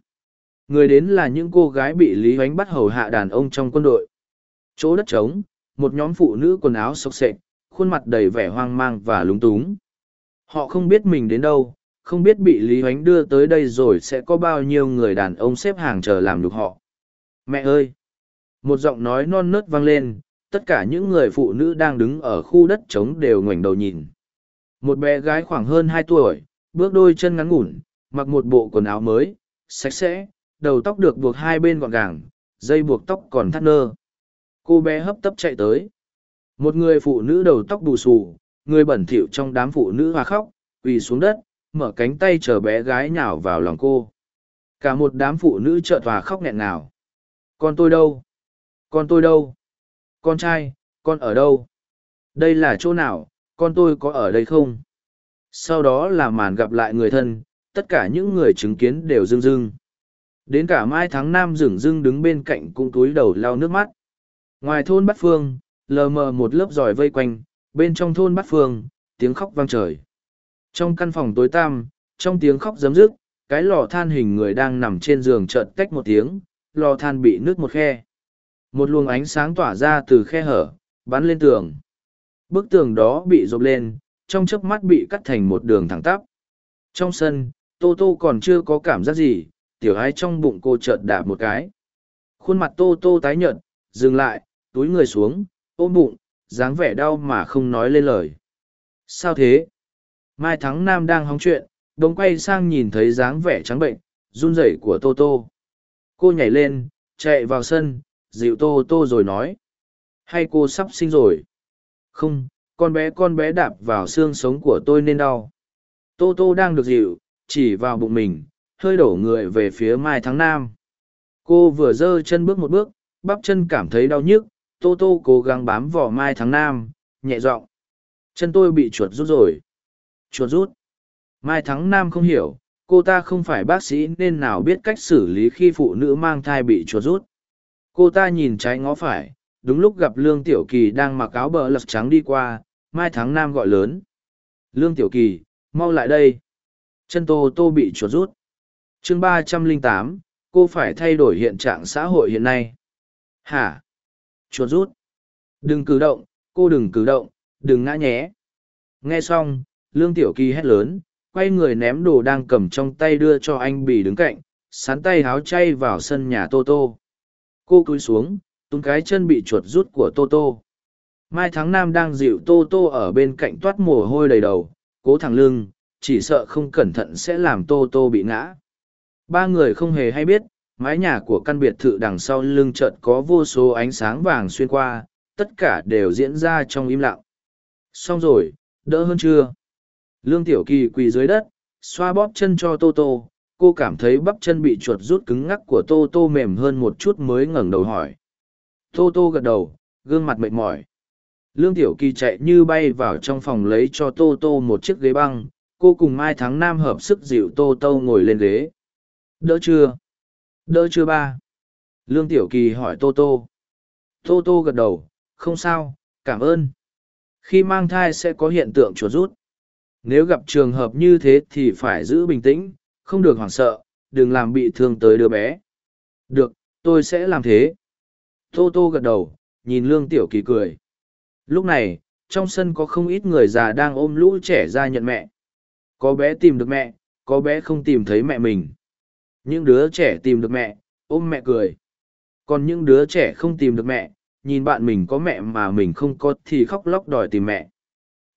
Người đến là những cô gái bị Lý Hoánh bắt hầu hạ đàn ông trong quân đội. Chỗ đất trống, một nhóm phụ nữ quần áo xốc xệch, khuôn mặt đầy vẻ hoang mang và lúng túng. Họ không biết mình đến đâu, không biết bị Lý Hoánh đưa tới đây rồi sẽ có bao nhiêu người đàn ông xếp hàng chờ làm được họ. Mẹ ơi! Một giọng nói non nớt vang lên, tất cả những người phụ nữ đang đứng ở khu đất trống đều ngoảnh đầu nhìn. Một bé gái khoảng hơn hai tuổi, bước đôi chân ngắn ngủn, mặc một bộ quần áo mới, sạch sẽ, đầu tóc được buộc hai bên gọn gàng, dây buộc tóc còn thắt nơ. Cô bé hấp tấp chạy tới. Một người phụ nữ đầu tóc bù xù, người bẩn thỉu trong đám phụ nữ hoa khóc, quỳ xuống đất, mở cánh tay chờ bé gái nhào vào lòng cô. Cả một đám phụ nữ trợt hòa khóc nghẹn nào. Con tôi đâu? Con tôi đâu? Con trai, con ở đâu? Đây là chỗ nào, con tôi có ở đây không? Sau đó là màn gặp lại người thân, tất cả những người chứng kiến đều rưng rưng. Đến cả Mai Tháng Nam rừng rưng đứng bên cạnh cũng túi đầu lau nước mắt. Ngoài thôn Bát Phương, lờ mờ một lớp giỏi vây quanh, bên trong thôn Bát Phương, tiếng khóc vang trời. Trong căn phòng tối tăm, trong tiếng khóc giấm dứt, cái lò than hình người đang nằm trên giường chợt tách một tiếng, lò than bị nứt một khe. Một luồng ánh sáng tỏa ra từ khe hở, bắn lên tường. Bức tường đó bị rộp lên, trong chớp mắt bị cắt thành một đường thẳng tắp. Trong sân, Tô Tô còn chưa có cảm giác gì, tiểu ái trong bụng cô chợt đạp một cái. Khuôn mặt Tô Tô tái nhợt, dừng lại, túi người xuống, ôm bụng, dáng vẻ đau mà không nói lên lời. Sao thế? Mai Thắng Nam đang hóng chuyện, đống quay sang nhìn thấy dáng vẻ trắng bệnh, run rẩy của Tô Tô. Cô nhảy lên, chạy vào sân, dịu Tô Tô rồi nói. Hay cô sắp sinh rồi? Không, con bé con bé đạp vào xương sống của tôi nên đau. Tô Tô đang được dịu, chỉ vào bụng mình, hơi đổ người về phía Mai Thắng Nam. Cô vừa dơ chân bước một bước, bắp chân cảm thấy đau nhức, Tô Tô cố gắng bám vào Mai Thắng Nam, nhẹ giọng. Chân tôi bị chuột rút rồi. Chuột rút. Mai Thắng Nam không hiểu, cô ta không phải bác sĩ nên nào biết cách xử lý khi phụ nữ mang thai bị chuột rút. Cô ta nhìn trái ngó phải, đúng lúc gặp Lương Tiểu Kỳ đang mặc áo bờ lật trắng đi qua, Mai Thắng Nam gọi lớn. Lương Tiểu Kỳ, mau lại đây. Chân Tô Tô bị chuột rút chương ba trăm linh tám, cô phải thay đổi hiện trạng xã hội hiện nay. Hả? Chuột rút. Đừng cử động, cô đừng cử động, đừng ngã nhé. Nghe xong, Lương Tiểu Kỳ hét lớn, quay người ném đồ đang cầm trong tay đưa cho anh bì đứng cạnh, sán tay háo chay vào sân nhà Tô Tô. Cô cúi xuống, tung cái chân bị chuột rút của Tô Tô. Mai Thắng Nam đang dịu Tô Tô ở bên cạnh toát mồ hôi đầy đầu, cố thẳng lưng, chỉ sợ không cẩn thận sẽ làm Tô Tô bị ngã. Ba người không hề hay biết, mái nhà của căn biệt thự đằng sau lưng chợt có vô số ánh sáng vàng xuyên qua, tất cả đều diễn ra trong im lặng. Xong rồi, đỡ hơn chưa? Lương Tiểu Kỳ quỳ dưới đất, xoa bóp chân cho Tô Tô, cô cảm thấy bắp chân bị chuột rút cứng ngắc của Tô Tô mềm hơn một chút mới ngẩng đầu hỏi. Tô Tô gật đầu, gương mặt mệt mỏi. Lương Tiểu Kỳ chạy như bay vào trong phòng lấy cho Tô Tô một chiếc ghế băng, cô cùng Mai Thắng Nam hợp sức dịu Tô Tô ngồi lên ghế. Đỡ chưa? Đỡ chưa ba? Lương Tiểu Kỳ hỏi Tô Tô. Tô Tô gật đầu, không sao, cảm ơn. Khi mang thai sẽ có hiện tượng chuột rút. Nếu gặp trường hợp như thế thì phải giữ bình tĩnh, không được hoảng sợ, đừng làm bị thương tới đứa bé. Được, tôi sẽ làm thế. Tô Tô gật đầu, nhìn Lương Tiểu Kỳ cười. Lúc này, trong sân có không ít người già đang ôm lũ trẻ ra nhận mẹ. Có bé tìm được mẹ, có bé không tìm thấy mẹ mình. Những đứa trẻ tìm được mẹ, ôm mẹ cười. Còn những đứa trẻ không tìm được mẹ, nhìn bạn mình có mẹ mà mình không có thì khóc lóc đòi tìm mẹ.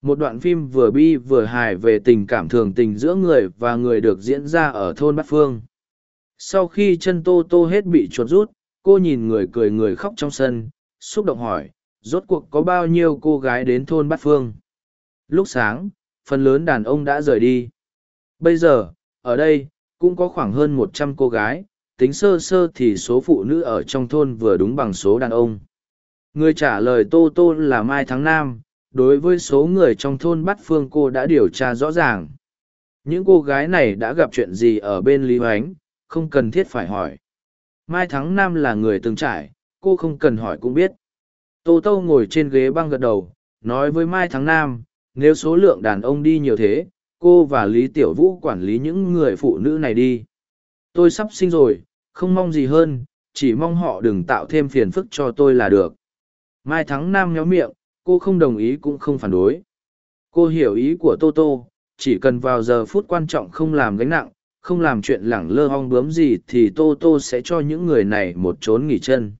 Một đoạn phim vừa bi vừa hài về tình cảm thường tình giữa người và người được diễn ra ở thôn Bát Phương. Sau khi chân tô tô hết bị chuột rút, cô nhìn người cười người khóc trong sân, xúc động hỏi, rốt cuộc có bao nhiêu cô gái đến thôn Bát Phương. Lúc sáng, phần lớn đàn ông đã rời đi. Bây giờ, ở đây, cũng có khoảng hơn một trăm cô gái, tính sơ sơ thì số phụ nữ ở trong thôn vừa đúng bằng số đàn ông. Người trả lời Tô Tô là Mai Tháng Nam, đối với số người trong thôn Bát Phương cô đã điều tra rõ ràng. Những cô gái này đã gặp chuyện gì ở bên Lý Hoánh, không cần thiết phải hỏi. Mai Thắng Nam là người từng trải, cô không cần hỏi cũng biết. Tô Tô ngồi trên ghế băng gật đầu, nói với Mai Thắng Nam, nếu số lượng đàn ông đi nhiều thế, cô và Lý Tiểu Vũ quản lý những người phụ nữ này đi. Tôi sắp sinh rồi, không mong gì hơn, chỉ mong họ đừng tạo thêm phiền phức cho tôi là được. Mai Thắng Nam nhóm miệng, cô không đồng ý cũng không phản đối. Cô hiểu ý của Tô Tô, chỉ cần vào giờ phút quan trọng không làm gánh nặng, không làm chuyện lẳng lơ hong bướm gì thì Tô Tô sẽ cho những người này một trốn nghỉ chân.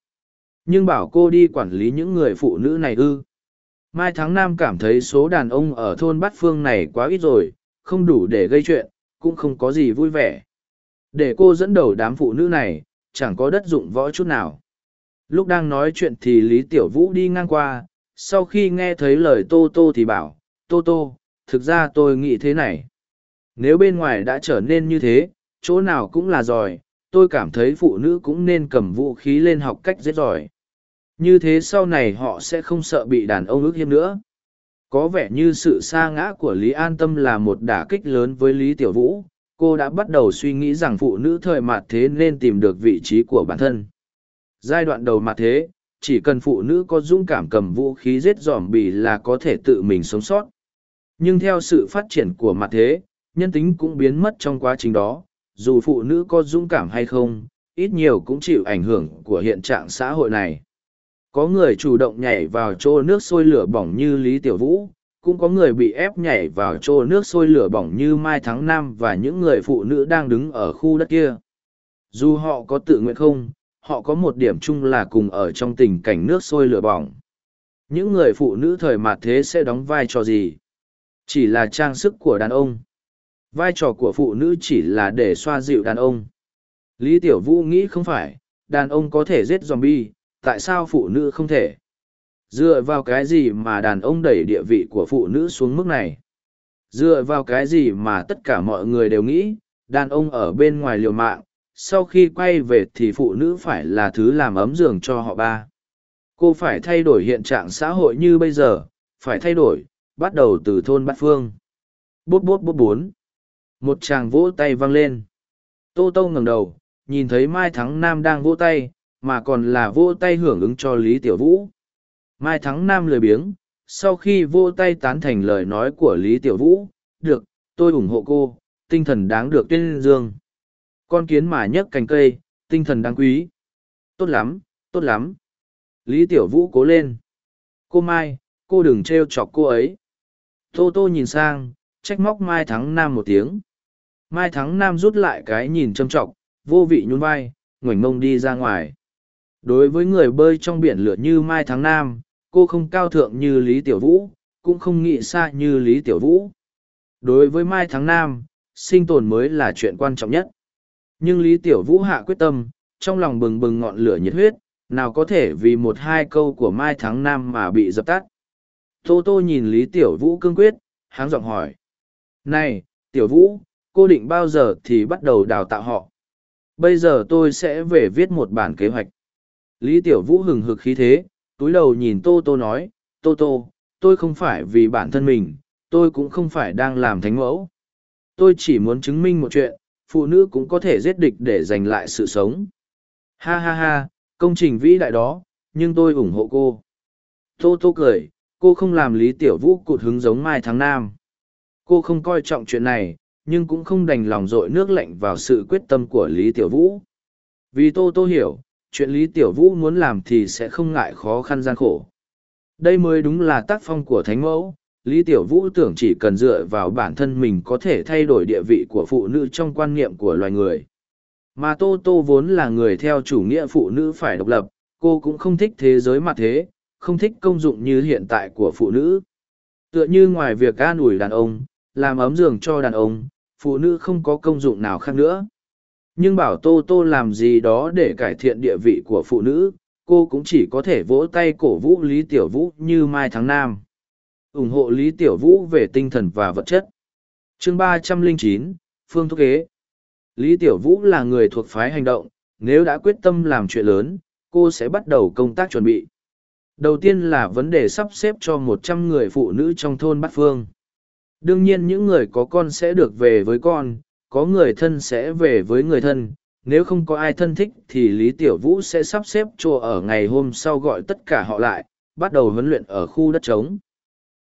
Nhưng bảo cô đi quản lý những người phụ nữ này ư. Mai Thắng Nam cảm thấy số đàn ông ở thôn Bát Phương này quá ít rồi, không đủ để gây chuyện, cũng không có gì vui vẻ. Để cô dẫn đầu đám phụ nữ này, chẳng có đất dụng võ chút nào. Lúc đang nói chuyện thì Lý Tiểu Vũ đi ngang qua, sau khi nghe thấy lời Tô Tô thì bảo, Tô Tô, thực ra tôi nghĩ thế này. Nếu bên ngoài đã trở nên như thế, chỗ nào cũng là giỏi, tôi cảm thấy phụ nữ cũng nên cầm vũ khí lên học cách giết giỏi. Như thế sau này họ sẽ không sợ bị đàn ông ức hiếp nữa. Có vẻ như sự sa ngã của Lý An Tâm là một đả kích lớn với Lý Tiểu Vũ, cô đã bắt đầu suy nghĩ rằng phụ nữ thời mạt thế nên tìm được vị trí của bản thân. Giai đoạn đầu mạt thế, chỉ cần phụ nữ có dũng cảm cầm vũ khí giết dòm bì là có thể tự mình sống sót. Nhưng theo sự phát triển của mặt thế, nhân tính cũng biến mất trong quá trình đó, dù phụ nữ có dũng cảm hay không, ít nhiều cũng chịu ảnh hưởng của hiện trạng xã hội này. Có người chủ động nhảy vào chỗ nước sôi lửa bỏng như Lý Tiểu Vũ, cũng có người bị ép nhảy vào chỗ nước sôi lửa bỏng như Mai Thắng Nam và những người phụ nữ đang đứng ở khu đất kia. Dù họ có tự nguyện không, họ có một điểm chung là cùng ở trong tình cảnh nước sôi lửa bỏng. Những người phụ nữ thời mạt thế sẽ đóng vai trò gì? Chỉ là trang sức của đàn ông. Vai trò của phụ nữ chỉ là để xoa dịu đàn ông. Lý Tiểu Vũ nghĩ không phải, đàn ông có thể giết zombie, tại sao phụ nữ không thể? Dựa vào cái gì mà đàn ông đẩy địa vị của phụ nữ xuống mức này? Dựa vào cái gì mà tất cả mọi người đều nghĩ, đàn ông ở bên ngoài liều mạng, sau khi quay về thì phụ nữ phải là thứ làm ấm giường cho họ ba cô phải thay đổi hiện trạng xã hội như bây giờ phải thay đổi bắt đầu từ thôn bát phương Bốt bốt bốt bốn một chàng vỗ tay vang lên tô tô ngẩng đầu nhìn thấy mai thắng nam đang vỗ tay mà còn là vỗ tay hưởng ứng cho lý tiểu vũ mai thắng nam lười biếng sau khi vỗ tay tán thành lời nói của lý tiểu vũ được tôi ủng hộ cô tinh thần đáng được tuyên dương con kiến mà nhấc cành cây, tinh thần đáng quý. Tốt lắm, tốt lắm. Lý Tiểu Vũ cố lên. Cô Mai, cô đừng trêu chọc cô ấy. Tô Tô nhìn sang, trách móc Mai Thắng Nam một tiếng. Mai Thắng Nam rút lại cái nhìn châm trọng, vô vị nhún vai, ngoảnh mông đi ra ngoài. Đối với người bơi trong biển lửa như Mai Thắng Nam, cô không cao thượng như Lý Tiểu Vũ, cũng không nghĩ xa như Lý Tiểu Vũ. Đối với Mai Thắng Nam, sinh tồn mới là chuyện quan trọng nhất. Nhưng Lý Tiểu Vũ hạ quyết tâm, trong lòng bừng bừng ngọn lửa nhiệt huyết, nào có thể vì một hai câu của Mai Thắng Nam mà bị dập tắt. Tô Tô nhìn Lý Tiểu Vũ cương quyết, háng giọng hỏi. Này, Tiểu Vũ, cô định bao giờ thì bắt đầu đào tạo họ? Bây giờ tôi sẽ về viết một bản kế hoạch. Lý Tiểu Vũ hừng hực khí thế, túi đầu nhìn Tô Tô nói, Tô Tô, tôi không phải vì bản thân mình, tôi cũng không phải đang làm thánh mẫu. Tôi chỉ muốn chứng minh một chuyện, phụ nữ cũng có thể giết địch để giành lại sự sống. Ha ha ha, công trình vĩ đại đó, nhưng tôi ủng hộ cô. Tô Tô cười, cô không làm lý tiểu vũ cụt hứng giống mai tháng nam cô không coi trọng chuyện này nhưng cũng không đành lòng dội nước lạnh vào sự quyết tâm của lý tiểu vũ vì tô tô hiểu chuyện lý tiểu vũ muốn làm thì sẽ không ngại khó khăn gian khổ. Đây mới đúng là tác phong của thánh mẫu. Lý tiểu vũ tưởng chỉ cần dựa vào bản thân mình có thể thay đổi địa vị của phụ nữ trong quan niệm của loài người. Mà tô tô vốn là người theo chủ nghĩa phụ nữ phải độc lập, cô cũng không thích thế giới mặt thế, không thích công dụng như hiện tại của phụ nữ. Tựa như ngoài việc an ủi đàn ông, làm ấm giường cho đàn ông, phụ nữ không có công dụng nào khác nữa nhưng bảo tô tô làm gì đó để cải thiện địa vị của phụ nữ, cô cũng chỉ có thể vỗ tay cổ vũ lý tiểu vũ như mai tháng Nam. ủng hộ lý tiểu vũ về tinh thần và vật chất. Chương ba trăm linh chín, phương thúc kế lý tiểu vũ là người thuộc phái hành động, nếu đã quyết tâm làm chuyện lớn, cô sẽ bắt đầu công tác chuẩn bị. Đầu tiên là vấn đề sắp xếp cho một trăm người phụ nữ trong thôn bát phương. Đương nhiên những người có con sẽ được về với con có người thân sẽ về với người thân, nếu không có ai thân thích thì lý tiểu vũ sẽ sắp xếp chỗ ở ngày hôm sau gọi tất cả họ lại, bắt đầu huấn luyện ở khu đất trống.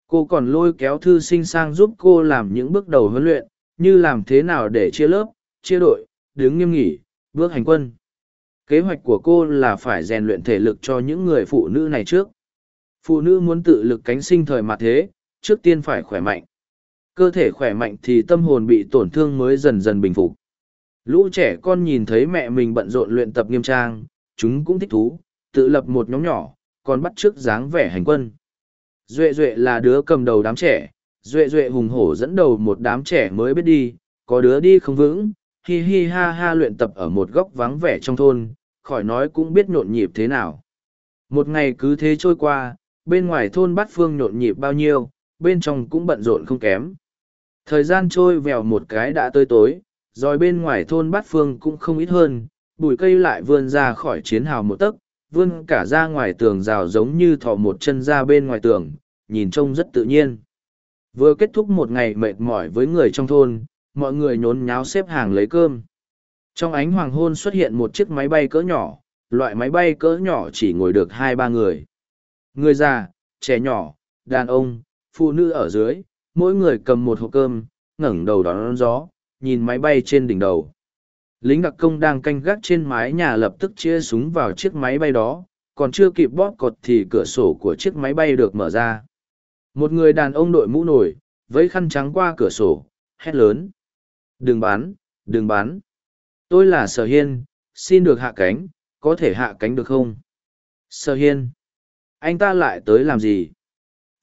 Cô còn lôi kéo thư sinh sang giúp cô làm những bước đầu huấn luyện, như làm thế nào để chia lớp, chia đội, đứng nghiêm nghỉ, bước hành quân. Kế hoạch của cô là phải rèn luyện thể lực cho những người phụ nữ này trước. Phụ nữ muốn tự lực cánh sinh thời mà thế, trước tiên phải khỏe mạnh cơ thể khỏe mạnh thì tâm hồn bị tổn thương mới dần dần bình phục. Lũ trẻ con nhìn thấy mẹ mình bận rộn luyện tập nghiêm trang, chúng cũng thích thú, tự lập một nhóm nhỏ, còn bắt t r ư ớ c dáng vẻ hành quân. Duệ duệ là đứa cầm đầu đám trẻ, duệ duệ hùng hổ dẫn đầu một đám trẻ mới biết đi, có đứa đi không vững, hi hi ha ha luyện tập ở một góc vắng vẻ trong thôn, khỏi nói cũng biết nhộn nhịp thế nào. Một ngày cứ thế trôi qua, bên ngoài thôn bát phương nhộn nhịp bao nhiêu, bên trong cũng bận rộn không kém. Thời gian trôi vèo một cái đã tới tối, rồi bên ngoài thôn bát phương cũng không ít hơn, bụi cây lại vươn ra khỏi chiến hào một tấc, vươn cả ra ngoài tường rào giống như thò một chân ra bên ngoài tường, nhìn trông rất tự nhiên. Vừa kết thúc một ngày mệt mỏi với người trong thôn, mọi người nhốn nháo xếp hàng lấy cơm. Trong ánh hoàng hôn xuất hiện một chiếc máy bay cỡ nhỏ, loại máy bay cỡ nhỏ chỉ ngồi được hai ba người. Người già, trẻ nhỏ, đàn ông, phụ nữ ở dưới, mỗi người cầm một hộp cơm, ngẩng đầu đón gió, nhìn máy bay trên đỉnh đầu. Lính đặc công đang canh gác trên mái nhà lập tức chia súng vào chiếc máy bay đó, còn chưa kịp bóp cột thì cửa sổ của chiếc máy bay được mở ra. Một người đàn ông đội mũ nổi, với khăn trắng qua cửa sổ, hét lớn. Đừng bán, đừng bán. Tôi là Sở Hiên, xin được hạ cánh, có thể hạ cánh được không? Sở Hiên. Anh ta lại tới làm gì?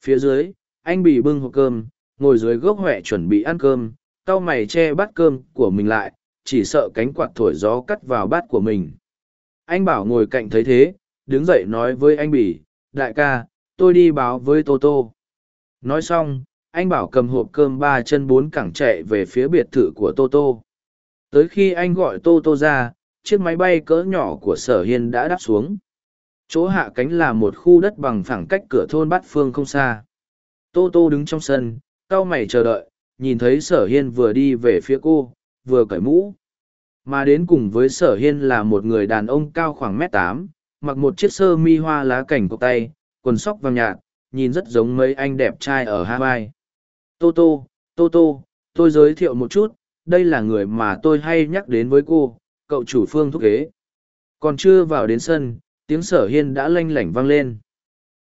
Phía dưới, anh bị bưng hộp cơm, ngồi dưới gốc huệ chuẩn bị ăn cơm, cau mày che bát cơm của mình lại, chỉ sợ cánh quạt thổi gió cắt vào bát của mình. Anh bảo ngồi cạnh thấy thế, đứng dậy nói với anh bỉ, đại ca, tôi đi báo với Tô Tô. Nói xong, anh bảo cầm hộp cơm ba chân bốn cẳng chạy về phía biệt thự của Tô Tô. Tới khi anh gọi Tô Tô ra, chiếc máy bay cỡ nhỏ của sở hiên đã đáp xuống. Chỗ hạ cánh là một khu đất bằng phẳng cách cửa thôn Bát Phương không xa. Tô Tô đứng trong sân, cau mày chờ đợi, nhìn thấy sở hiên vừa đi về phía cô, vừa cởi mũ. Mà đến cùng với sở hiên là một người đàn ông cao khoảng mét tám, mặc một chiếc sơ mi hoa lá cảnh cộc tay, quần sóc vàng nhạt, nhìn rất giống mấy anh đẹp trai ở Hawaii. Tô Tô, Tô Tô, tôi giới thiệu một chút, đây là người mà tôi hay nhắc đến với cô, cậu chủ phương thúc ghế. Còn chưa vào đến sân, tiếng sở hiên đã lanh lảnh vang lên.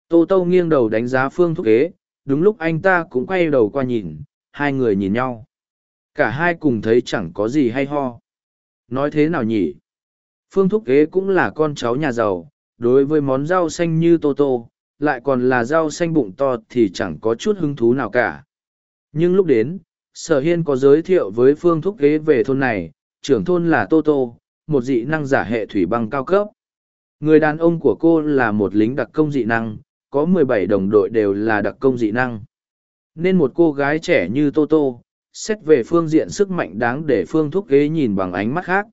Tô Tô nghiêng đầu đánh giá phương thúc ghế, đúng lúc anh ta cũng quay đầu qua nhìn, hai người nhìn nhau. Cả hai cùng thấy chẳng có gì hay ho. Nói thế nào nhỉ? Phương thúc kế cũng là con cháu nhà giàu, đối với món rau xanh như tô tô, lại còn là rau xanh bụng to thì chẳng có chút hứng thú nào cả. Nhưng lúc đến, sở hiên có giới thiệu với phương thúc kế về thôn này, trưởng thôn là tô tô, một dị năng giả hệ thủy băng cao cấp. Người đàn ông của cô là một lính đặc công dị năng có mười bảy đồng đội đều là đặc công dị năng. Nên một cô gái trẻ như Tô Tô, xét về phương diện sức mạnh đáng để Phương Thúc Ghế nhìn bằng ánh mắt khác.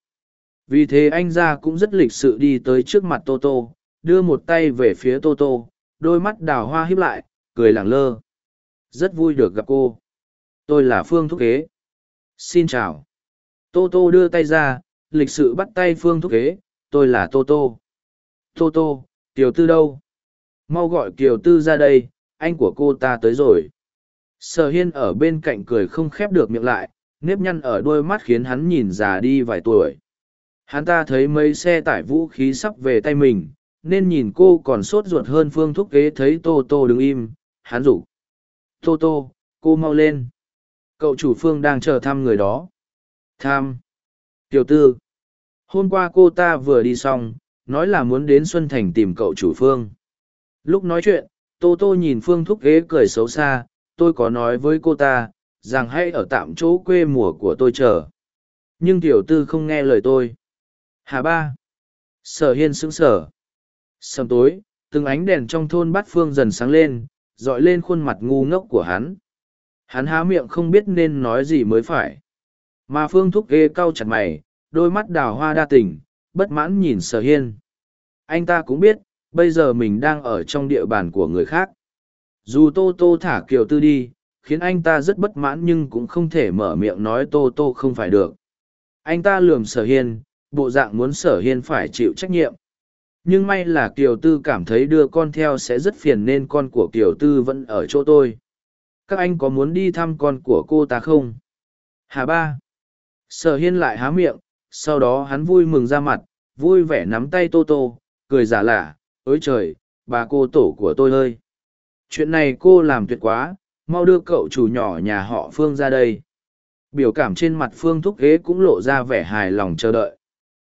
Vì thế anh ra cũng rất lịch sự đi tới trước mặt Tô Tô, đưa một tay về phía Tô Tô, đôi mắt đào hoa híp lại, cười lẳng lơ. Rất vui được gặp cô. Tôi là Phương Thúc Ghế. Xin chào. Tô Tô đưa tay ra, lịch sự bắt tay Phương Thúc Ghế, tôi là Tô Tô. Tô Tô, tiểu tư đâu? Mau gọi kiều tư ra đây, anh của cô ta tới rồi. Sở hiên ở bên cạnh cười không khép được miệng lại, nếp nhăn ở đôi mắt khiến hắn nhìn già đi vài tuổi. Hắn ta thấy mấy xe tải vũ khí sắp về tay mình, nên nhìn cô còn sốt ruột hơn phương thúc kế thấy tô tô đứng im, hắn rủ. Tô tô, cô mau lên. Cậu chủ phương đang chờ thăm người đó. Tham tiểu tư. Hôm qua cô ta vừa đi xong, nói là muốn đến xuân thành tìm cậu chủ phương lúc nói chuyện, tô tô nhìn phương thúc ghế cười xấu xa, tôi có nói với cô ta rằng hãy ở tạm chỗ quê mùa của tôi chờ. Nhưng tiểu tư không nghe lời tôi. Hà ba. Sở hiên sững sở sầm tối, từng ánh đèn trong thôn bát phương dần sáng lên, dọi lên khuôn mặt ngu ngốc của hắn. Hắn há miệng không biết nên nói gì mới phải. Mà phương thúc ghê cau chặt mày, đôi mắt đào hoa đa tình, bất mãn nhìn sở hiên. Anh ta cũng biết bây giờ mình đang ở trong địa bàn của người khác. Dù tô tô thả kiều tư đi, khiến anh ta rất bất mãn nhưng cũng không thể mở miệng nói tô tô không phải được. Anh ta lườm sở hiên, bộ dạng muốn sở hiên phải chịu trách nhiệm. Nhưng may là kiều tư cảm thấy đưa con theo sẽ rất phiền nên con của kiều tư vẫn ở chỗ tôi. Các anh có muốn đi thăm con của cô ta không? Hà ba. Sở hiên lại há miệng, sau đó hắn vui mừng ra mặt, vui vẻ nắm tay tô tô, cười giả lả ôi trời, bà cô tổ của tôi ơi. Chuyện này cô làm tuyệt quá, mau đưa cậu chủ nhỏ nhà họ phương ra đây. Biểu cảm trên mặt phương thúc ghế cũng lộ ra vẻ hài lòng chờ đợi.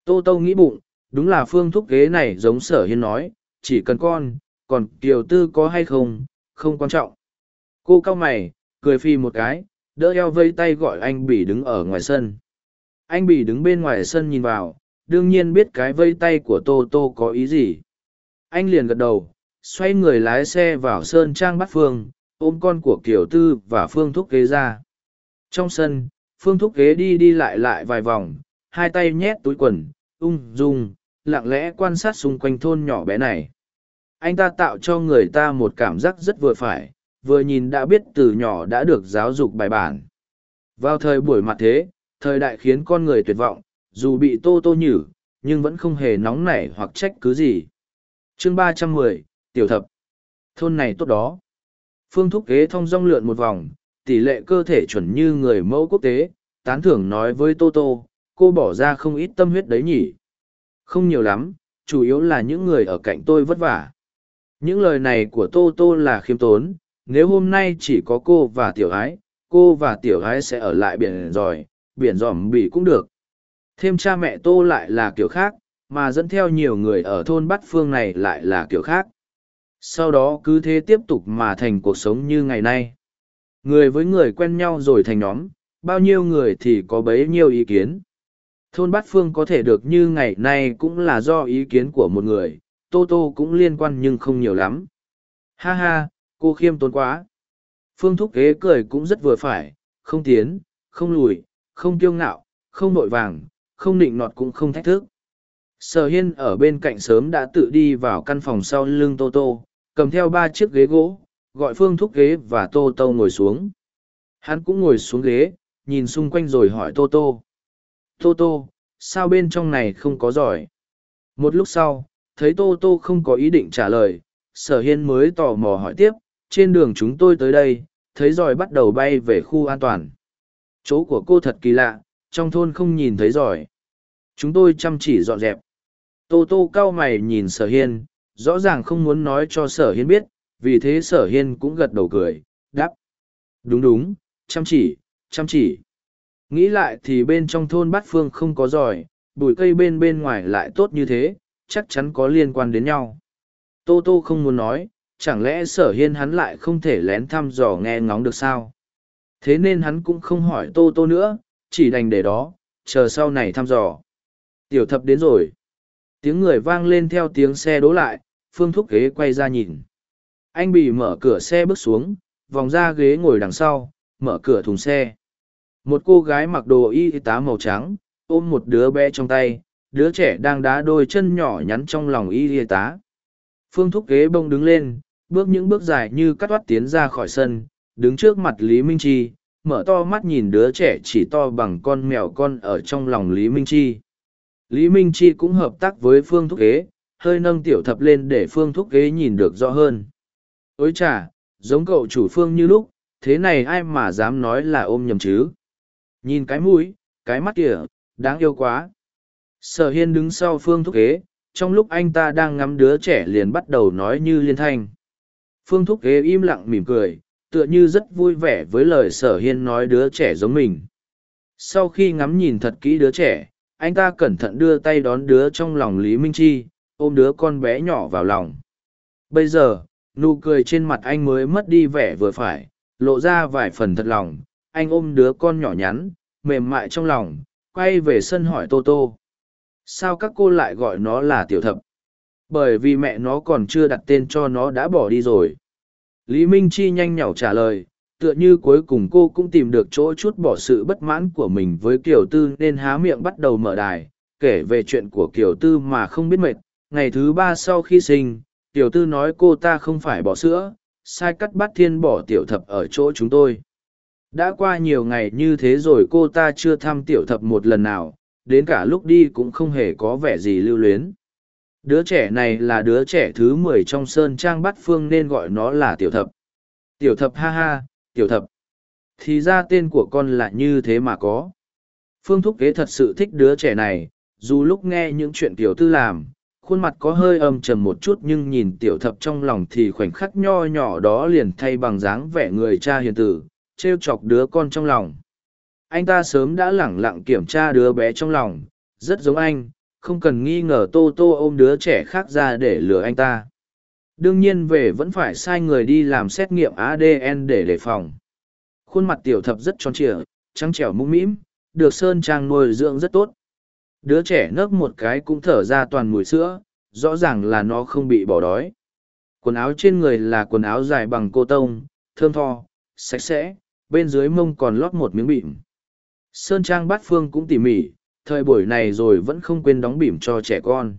Tô tô nghĩ bụng, đúng là phương thúc ghế này giống sở hiên nói, chỉ cần con, còn kiều tư có hay không không quan trọng. Cô cau mày, cười phi một cái, đỡ eo vây tay gọi anh bỉ đứng ở ngoài sân. Anh bỉ đứng bên ngoài sân nhìn vào, đương nhiên biết cái vây tay của tô tô có ý gì anh liền gật đầu, xoay người lái xe vào sơn trang bắt phương, ôm con của kiều tư và phương thúc ghế ra. Trong sân, phương thúc ghế đi đi lại lại vài vòng, hai tay nhét túi quần, ung dung, lặng lẽ quan sát xung quanh thôn nhỏ bé này. Anh ta tạo cho người ta một cảm giác rất vừa phải, vừa nhìn đã biết từ nhỏ đã được giáo dục bài bản. Vào thời buổi mặt thế, thời đại khiến con người tuyệt vọng, dù bị tô tô nhử, nhưng vẫn không hề nóng nảy hoặc trách cứ gì chương ba trăm mười, tiểu thập. Thôn này tốt đó. Phương thúc kế thong dong lượn một vòng, tỷ lệ cơ thể chuẩn như người mẫu quốc tế, tán thưởng nói với tô tô, cô bỏ ra không ít tâm huyết đấy nhỉ. Không nhiều lắm, chủ yếu là những người ở cạnh tôi vất vả. Những lời này của tô tô là khiêm tốn, nếu hôm nay chỉ có cô và tiểu ái, cô và tiểu ái sẽ ở lại biển giỏi biển dòm bỉ cũng được. Thêm cha mẹ tô lại là kiểu khác mà dẫn theo nhiều người ở thôn bát phương này lại là kiểu khác. Sau đó cứ thế tiếp tục mà thành cuộc sống như ngày nay. Người với người quen nhau rồi thành nhóm, bao nhiêu người thì có bấy nhiêu ý kiến. Thôn bát phương có thể được như ngày nay cũng là do ý kiến của một người, tô tô cũng liên quan nhưng không nhiều lắm. Ha ha, cô khiêm tốn quá. Phương thúc kế cười cũng rất vừa phải, không tiến, không lùi, không kiêu ngạo, không nội vàng, không nịnh nọt cũng không thách thức sở hiên ở bên cạnh sớm đã tự đi vào căn phòng sau lưng tô tô, cầm theo ba chiếc ghế gỗ, gọi phương thúc ghế và tô tô ngồi xuống. Hắn cũng ngồi xuống ghế, nhìn xung quanh rồi hỏi tô tô. Tô tô, sao bên trong này không có giỏi? Một lúc sau, thấy tô tô không có ý định trả lời, sở hiên mới tò mò hỏi tiếp, trên đường chúng tôi tới đây, thấy giỏi bắt đầu bay về khu an toàn. Chỗ của cô thật kỳ lạ, trong thôn không nhìn thấy giỏi. Chúng tôi chăm chỉ dọn dẹp tô tô cau mày nhìn sở hiên, rõ ràng không muốn nói cho sở hiên biết, vì thế sở hiên cũng gật đầu cười, đáp. Đúng đúng, chăm chỉ chăm chỉ. Nghĩ lại thì bên trong thôn bát phương không có giỏi, bụi cây bên bên ngoài lại tốt như thế, chắc chắn có liên quan đến nhau. Tô tô không muốn nói, chẳng lẽ sở hiên hắn lại không thể lén thăm dò nghe ngóng được sao? Thế nên hắn cũng không hỏi tô tô nữa, chỉ đành để đó, chờ sau này thăm dò. Tiểu thập đến rồi tiếng người vang lên theo tiếng xe đỗ lại, phương thúc ghế quay ra nhìn. Anh bị mở cửa xe bước xuống, vòng ra ghế ngồi đằng sau, mở cửa thùng xe. Một cô gái mặc đồ y tá màu trắng, ôm một đứa bé trong tay, đứa trẻ đang đá đôi chân nhỏ nhắn trong lòng y tá. Phương thúc ghế bông đứng lên, bước những bước dài như cắt toát tiến ra khỏi sân, đứng trước mặt lý minh chi, mở to mắt nhìn đứa trẻ chỉ to bằng con mèo con ở trong lòng lý minh chi lý minh chi cũng hợp tác với phương thúc ghế hơi nâng tiểu thập lên để phương thúc ghế nhìn được rõ hơn ối chà giống cậu chủ phương như lúc, thế này ai mà dám nói là ôm nhầm chứ. Nhìn cái mũi, cái mắt kìa, đáng yêu quá. Sở hiên đứng sau phương thúc kế, trong lúc anh ta đang ngắm đứa trẻ liền bắt đầu nói như liên thanh. Phương thúc kế im lặng mỉm cười, tựa như rất vui vẻ với lời sở hiên nói đứa trẻ giống mình. Sau khi ngắm nhìn thật kỹ đứa trẻ, anh ta cẩn thận đưa tay đón đứa trong lòng Lý Minh Chi, ôm đứa con bé nhỏ vào lòng. Bây giờ, nụ cười trên mặt anh mới mất đi vẻ vừa phải, lộ ra vài phần thật lòng. Anh ôm đứa con nhỏ nhắn, mềm mại trong lòng, quay về sân hỏi Tô Tô. Sao các cô lại gọi nó là tiểu thập? Bởi vì mẹ nó còn chưa đặt tên cho nó đã bỏ đi rồi. Lý Minh Chi nhanh nhảu trả lời, tựa như cuối cùng cô cũng tìm được chỗ chút bỏ sự bất mãn của mình với Kiều Tư nên há miệng bắt đầu mở đài, kể về chuyện của Kiều Tư mà không biết mệt. Ngày thứ ba sau khi sinh, Tiểu Tư nói cô ta không phải bỏ sữa, sai cắt bắt thiên bỏ tiểu thập ở chỗ chúng tôi. Đã qua nhiều ngày như thế rồi cô ta chưa thăm tiểu thập một lần nào, đến cả lúc đi cũng không hề có vẻ gì lưu luyến. Đứa trẻ này là đứa trẻ thứ mười trong Sơn Trang Bát Phương nên gọi nó là tiểu thập. Tiểu thập ha ha, tiểu thập. Thì ra tên của con là như thế mà có. Phương Thúc Kế thật sự thích đứa trẻ này, dù lúc nghe những chuyện tiểu tư làm, khuôn mặt có hơi âm trầm một chút nhưng nhìn tiểu thập trong lòng thì khoảnh khắc nho nhỏ đó liền thay bằng dáng vẻ người cha hiền tử, trêu chọc đứa con trong lòng. Anh ta sớm đã lẳng lặng kiểm tra đứa bé trong lòng, rất giống anh, không cần nghi ngờ Tô Tô ôm đứa trẻ khác ra để lừa anh ta. Đương nhiên về vẫn phải sai người đi làm xét nghiệm ADN để đề phòng. Khuôn mặt tiểu thập rất tròn trịa, trắng trẻo mũm mĩm, được Sơn Trang nuôi dưỡng rất tốt. Đứa trẻ nấc một cái cũng thở ra toàn mùi sữa, rõ ràng là nó không bị bỏ đói. Quần áo trên người là quần áo dài bằng cô tông, thơm tho, sạch sẽ, bên dưới mông còn lót một miếng bỉm. Sơn Trang bát phương cũng tỉ mỉ, thời buổi này rồi vẫn không quên đóng bỉm cho trẻ con.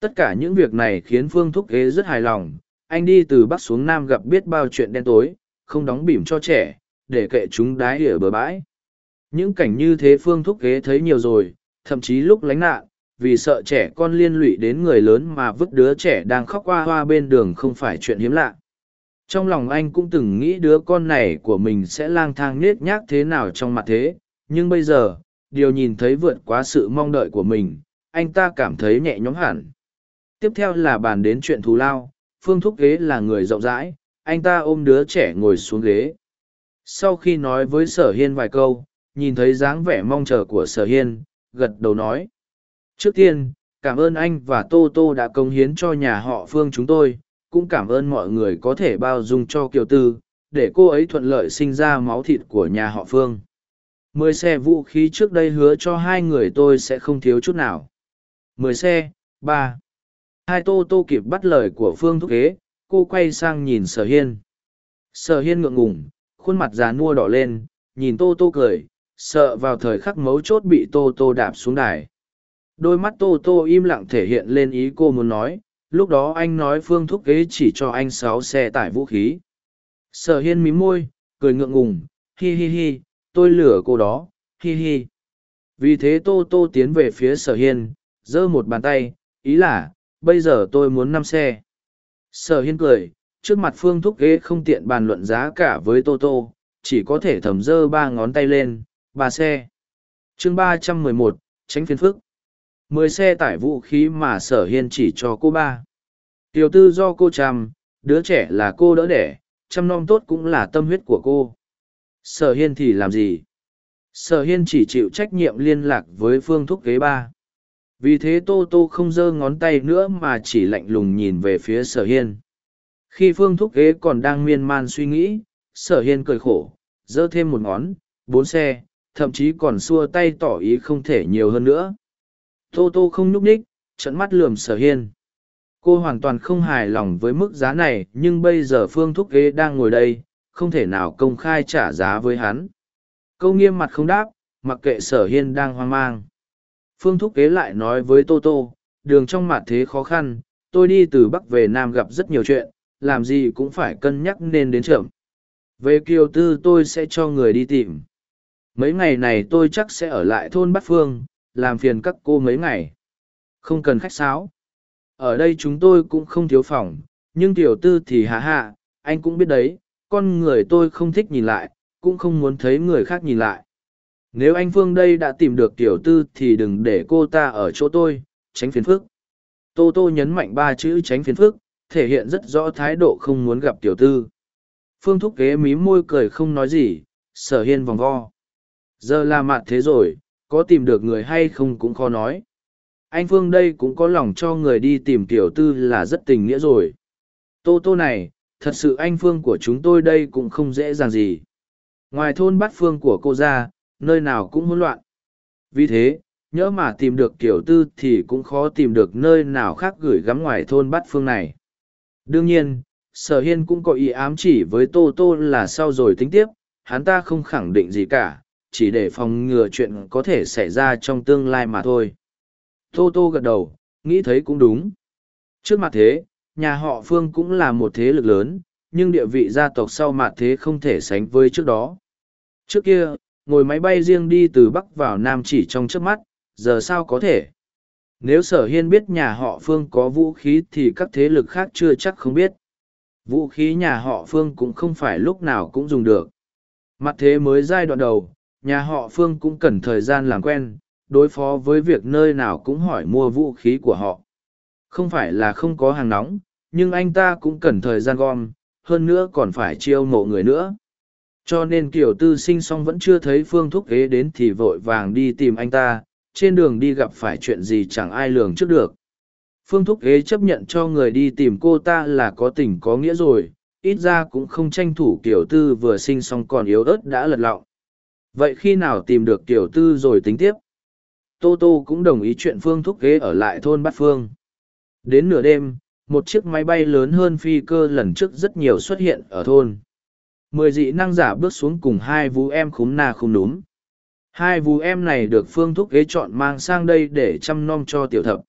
Tất cả những việc này khiến Phương Thúc Ghế rất hài lòng, anh đi từ Bắc xuống Nam gặp biết bao chuyện đen tối, không đóng bỉm cho trẻ, để kệ chúng đái ở bờ bãi. Những cảnh như thế Phương Thúc Ghế thấy nhiều rồi, thậm chí lúc lánh nạn, vì sợ trẻ con liên lụy đến người lớn mà vứt đứa trẻ đang khóc hoa hoa bên đường không phải chuyện hiếm lạ. Trong lòng anh cũng từng nghĩ đứa con này của mình sẽ lang thang nết nhác thế nào trong mặt thế, nhưng bây giờ, điều nhìn thấy vượt quá sự mong đợi của mình, anh ta cảm thấy nhẹ nhõm hẳn. Tiếp theo là bàn đến chuyện thù lao, Phương Thúc Ghế là người rộng rãi, anh ta ôm đứa trẻ ngồi xuống ghế. Sau khi nói với Sở Hiên vài câu, nhìn thấy dáng vẻ mong chờ của Sở Hiên, gật đầu nói. Trước tiên, cảm ơn anh và Tô Tô đã công hiến cho nhà họ Phương chúng tôi, cũng cảm ơn mọi người có thể bao dung cho Kiều Tư, để cô ấy thuận lợi sinh ra máu thịt của nhà họ Phương mười xe vũ khí trước đây hứa cho hai người tôi sẽ không thiếu chút nào mười xe ba hai tô tô kịp bắt lời của phương thúc kế cô quay sang nhìn sở hiên. Sở hiên ngượng ngùng, khuôn mặt già nua đỏ lên, nhìn tô tô cười, sợ vào thời khắc mấu chốt bị tô tô đạp xuống đài. Đôi mắt tô tô im lặng thể hiện lên ý cô muốn nói, lúc đó anh nói phương thúc kế chỉ cho anh sáu xe tải vũ khí. Sở hiên mím môi, cười ngượng ngùng, hi hi hi, tôi lừa cô đó, hi hi. Vì thế tô tô tiến về phía sở hiên, giơ một bàn tay, ý là bây giờ tôi muốn năm xe. Sở hiên cười, trước mặt phương thúc ghế không tiện bàn luận giá cả với tô tô, chỉ có thể thầm dơ ba ngón tay lên, ba xe. Chương ba trăm mười một, tránh phiền phức. Mười xe tải vũ khí mà sở hiên chỉ cho cô ba. Tiểu tư do cô chăm, đứa trẻ là cô đỡ đẻ, chăm nom tốt cũng là tâm huyết của cô. Sở hiên thì làm gì? Sở hiên chỉ chịu trách nhiệm liên lạc với phương thúc kế ba vì thế tô tô không giơ ngón tay nữa mà chỉ lạnh lùng nhìn về phía sở hiên khi phương thúc kế còn đang miên man suy nghĩ sở hiên cười khổ giơ thêm một ngón bốn xe thậm chí còn xua tay tỏ ý không thể nhiều hơn nữa tô tô không nhúc ních trận mắt lườm sở hiên cô hoàn toàn không hài lòng với mức giá này nhưng bây giờ phương thúc kế đang ngồi đây không thể nào công khai trả giá với hắn. Câu nghiêm mặt không đáp, mặc kệ sở hiên đang hoang mang. Phương Thúc Kế lại nói với Tô Tô, đường trong mặt thế khó khăn, tôi đi từ Bắc về Nam gặp rất nhiều chuyện, làm gì cũng phải cân nhắc nên đến trưởng. Về Kiều Tư tôi sẽ cho người đi tìm. Mấy ngày này tôi chắc sẽ ở lại thôn Bát Phương, làm phiền các cô mấy ngày. Không cần khách sáo. Ở đây chúng tôi cũng không thiếu phòng, nhưng tiểu tư thì hạ hạ, anh cũng biết đấy, con người tôi không thích nhìn lại, cũng không muốn thấy người khác nhìn lại. Nếu anh Phương đây đã tìm được tiểu tư thì đừng để cô ta ở chỗ tôi, tránh phiền phức. Tô Tô nhấn mạnh ba chữ tránh phiền phức, thể hiện rất rõ thái độ không muốn gặp tiểu tư. Phương thúc kế mí môi cười không nói gì, sở hiên vòng vo. Giờ là mạn thế rồi, có tìm được người hay không cũng khó nói. Anh Phương đây cũng có lòng cho người đi tìm tiểu tư là rất tình nghĩa rồi. Tô Tô này, thật sự anh Phương của chúng tôi đây cũng không dễ dàng gì. Ngoài thôn bát phương của cô ra, nơi nào cũng hỗn loạn. Vì thế, nhỡ mà tìm được kiểu tư thì cũng khó tìm được nơi nào khác gửi gắm ngoài thôn bát phương này. Đương nhiên, sở hiên cũng có ý ám chỉ với tô tô là sau rồi tính tiếp hắn ta không khẳng định gì cả chỉ để phòng ngừa chuyện có thể xảy ra trong tương lai mà thôi tô tô gật đầu nghĩ thấy cũng đúng trước mặt thế nhà họ phương cũng là một thế lực lớn nhưng địa vị gia tộc sau mặt thế không thể sánh với trước đó trước kia ngồi máy bay riêng đi từ bắc vào nam chỉ trong trước mắt, giờ sao có thể? Nếu sở hiên biết nhà họ phương có vũ khí thì các thế lực khác chưa chắc không biết. Vũ khí nhà họ phương cũng không phải lúc nào cũng dùng được. Mặt thế mới giai đoạn đầu, nhà họ phương cũng cần thời gian làm quen, đối phó với việc nơi nào cũng hỏi mua vũ khí của họ. Không phải là không có hàng nóng, nhưng anh ta cũng cần thời gian gom, hơn nữa còn phải chiêu mộ người nữa cho nên kiểu tư sinh xong vẫn chưa thấy phương thúc ghế đến thì vội vàng đi tìm anh ta, trên đường đi gặp phải chuyện gì chẳng ai lường trước được. Phương thúc ghế chấp nhận cho người đi tìm cô ta là có tình có nghĩa rồi, ít ra cũng không tranh thủ kiểu tư vừa sinh xong còn yếu ớt đã lật lọng. Vậy khi nào tìm được kiểu tư rồi tính tiếp? Tô tô cũng đồng ý chuyện phương thúc ghế ở lại thôn bát phương. Đến nửa đêm, một chiếc máy bay lớn hơn phi cơ lần trước rất nhiều xuất hiện ở thôn mười dị năng giả bước xuống cùng hai vũ em khúm na khúm núm hai vũ em này được phương thúc ghế chọn mang sang đây để chăm nom cho tiểu thập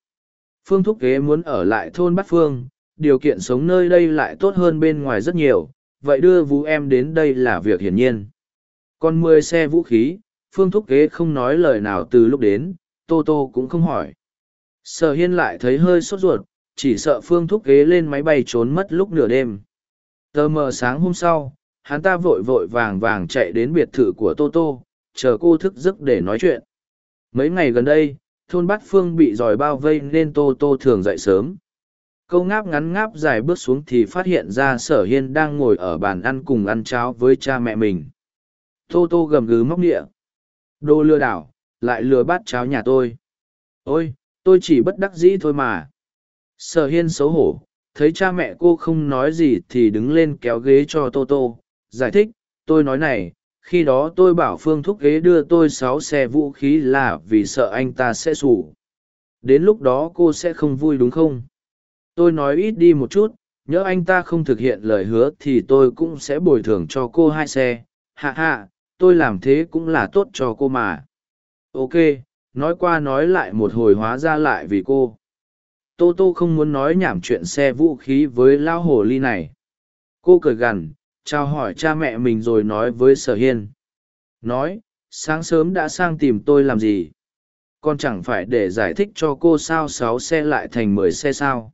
Phương Thúc Kế muốn ở lại thôn Bát Phương, điều kiện sống nơi đây lại tốt hơn bên ngoài rất nhiều, vậy đưa vũ em đến đây là việc hiển nhiên. Còn mười xe vũ khí, Phương Thúc Kế không nói lời nào từ lúc đến, Tô Tô cũng không hỏi. Sở Hiên lại thấy hơi sốt ruột, chỉ sợ Phương Thúc Kế lên máy bay trốn mất lúc nửa đêm. Tờ mờ sáng hôm sau, hắn ta vội vội vàng vàng chạy đến biệt thự của Tô Tô, chờ cô thức giấc để nói chuyện. Mấy ngày gần đây, thôn bát phương bị dòi bao vây nên tô tô thường dậy sớm. Câu ngáp ngắn ngáp dài bước xuống thì phát hiện ra sở hiên đang ngồi ở bàn ăn cùng ăn cháo với cha mẹ mình. Tô tô gầm gừ móc địa Đô lừa đảo lại lừa bát cháo nhà tôi. Ôi tôi chỉ bất đắc dĩ thôi mà. Sở hiên xấu hổ thấy cha mẹ cô không nói gì thì đứng lên kéo ghế cho tô tô giải thích, tôi nói này, khi đó tôi bảo phương thúc ghế đưa tôi sáu xe vũ khí là vì sợ anh ta sẽ sủ. Đến lúc đó cô sẽ không vui đúng không? Tôi nói ít đi một chút, nhớ anh ta không thực hiện lời hứa thì tôi cũng sẽ bồi thường cho cô hai xe. Hạ hạ, tôi làm thế cũng là tốt cho cô mà. Ok, nói qua nói lại một hồi hóa ra lại vì cô. Tô tô không muốn nói nhảm chuyện xe vũ khí với lao hồ ly này. Cô cười gằn chào hỏi cha mẹ mình rồi nói với sở hiên. Nói, sáng sớm đã sang tìm tôi làm gì? Con chẳng phải để giải thích cho cô sao sáu xe lại thành mười xe sao?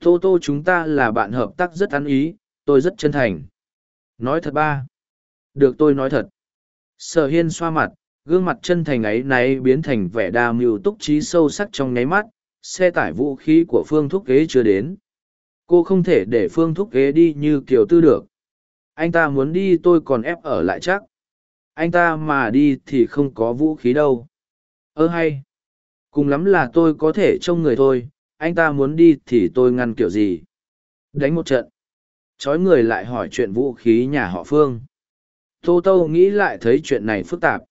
Tô tô chúng ta là bạn hợp tác rất ăn ý, tôi rất chân thành. Nói thật ba. Được tôi nói thật. Sở hiên xoa mặt, gương mặt chân thành ấy náy biến thành vẻ đa mưu túc trí sâu sắc trong nháy mắt, xe tải vũ khí của phương thúc ghế chưa đến. Cô không thể để phương thúc ghế đi như kiều tư được anh ta muốn đi tôi còn ép ở lại chắc. Anh ta mà đi thì không có vũ khí đâu. Ơ hay. Cùng lắm là tôi có thể trông người thôi. Anh ta muốn đi thì tôi ngăn kiểu gì? Đánh một trận. Trói người lại hỏi chuyện vũ khí nhà họ phương. Tô tô nghĩ lại thấy chuyện này phức tạp.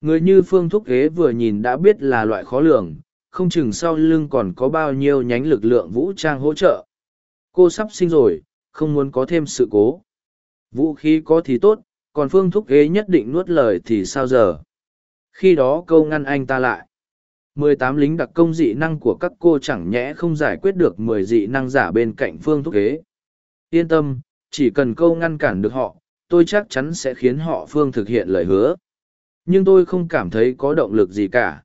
Người như phương thúc ghế vừa nhìn đã biết là loại khó lường. Không chừng sau lưng còn có bao nhiêu nhánh lực lượng vũ trang hỗ trợ. Cô sắp sinh rồi, không muốn có thêm sự cố. Vũ khí có thì tốt, còn phương thúc ghế nhất định nuốt lời thì sao giờ? Khi đó câu ngăn anh ta lại. mười tám lính đặc công dị năng của các cô chẳng nhẽ không giải quyết được mười dị năng giả bên cạnh phương thúc ghế. Yên tâm, chỉ cần câu ngăn cản được họ, tôi chắc chắn sẽ khiến họ phương thực hiện lời hứa. Nhưng tôi không cảm thấy có động lực gì cả.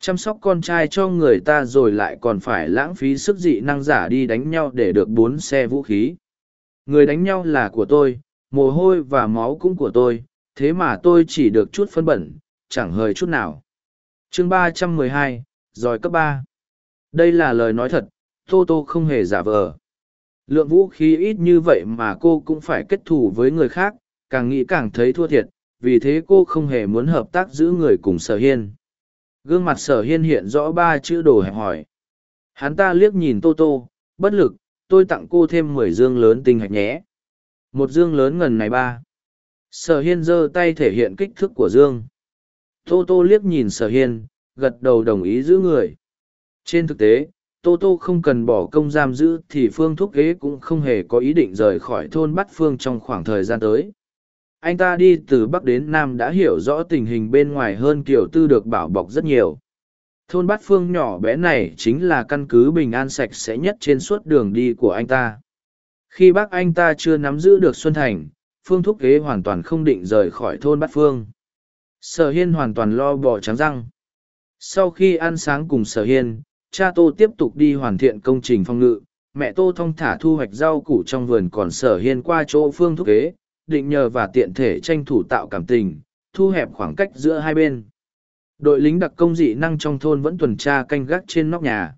Chăm sóc con trai cho người ta rồi lại còn phải lãng phí sức dị năng giả đi đánh nhau để được bốn xe vũ khí Người đánh nhau là của tôi, mồ hôi và máu cũng của tôi, thế mà tôi chỉ được chút phân bẩn, chẳng hời chút nào. chương ba trăm mười hai, giỏi cấp ba. Đây là lời nói thật, Tô Tô không hề giả vờ. Lượng vũ khí ít như vậy mà cô cũng phải kết thù với người khác, càng nghĩ càng thấy thua thiệt, vì thế cô không hề muốn hợp tác giữ người cùng sở hiên. Gương mặt sở hiên hiện rõ ba chữ đồ hẹp hỏi. Hắn ta liếc nhìn Tô Tô, bất lực, tôi tặng cô thêm mười dương lớn tinh hạch nhé. Một dương lớn ngần này ba. Sở hiên giơ tay thể hiện kích thước của dương. Tô Tô liếc nhìn sở hiên, gật đầu đồng ý giữ người. Trên thực tế, Tô Tô không cần bỏ công giam giữ thì Phương Thúc Ghế cũng không hề có ý định rời khỏi thôn Bắt Phương trong khoảng thời gian tới. Anh ta đi từ Bắc đến Nam đã hiểu rõ tình hình bên ngoài hơn Kiều Tư được bảo bọc rất nhiều. Thôn Bát Phương nhỏ bé này chính là căn cứ bình an sạch sẽ nhất trên suốt đường đi của anh ta. Khi bác anh ta chưa nắm giữ được Xuân Thành, Phương Thúc Kế hoàn toàn không định rời khỏi thôn Bát Phương. Sở Hiên hoàn toàn lo bỏ trắng răng. Sau khi ăn sáng cùng Sở Hiên, cha Tô tiếp tục đi hoàn thiện công trình phong ngự, mẹ Tô thong thả thu hoạch rau củ trong vườn còn Sở Hiên qua chỗ Phương Thúc Kế, định nhờ và tiện thể tranh thủ tạo cảm tình, thu hẹp khoảng cách giữa hai bên. Đội lính đặc công dị năng trong thôn vẫn tuần tra canh gác trên nóc nhà.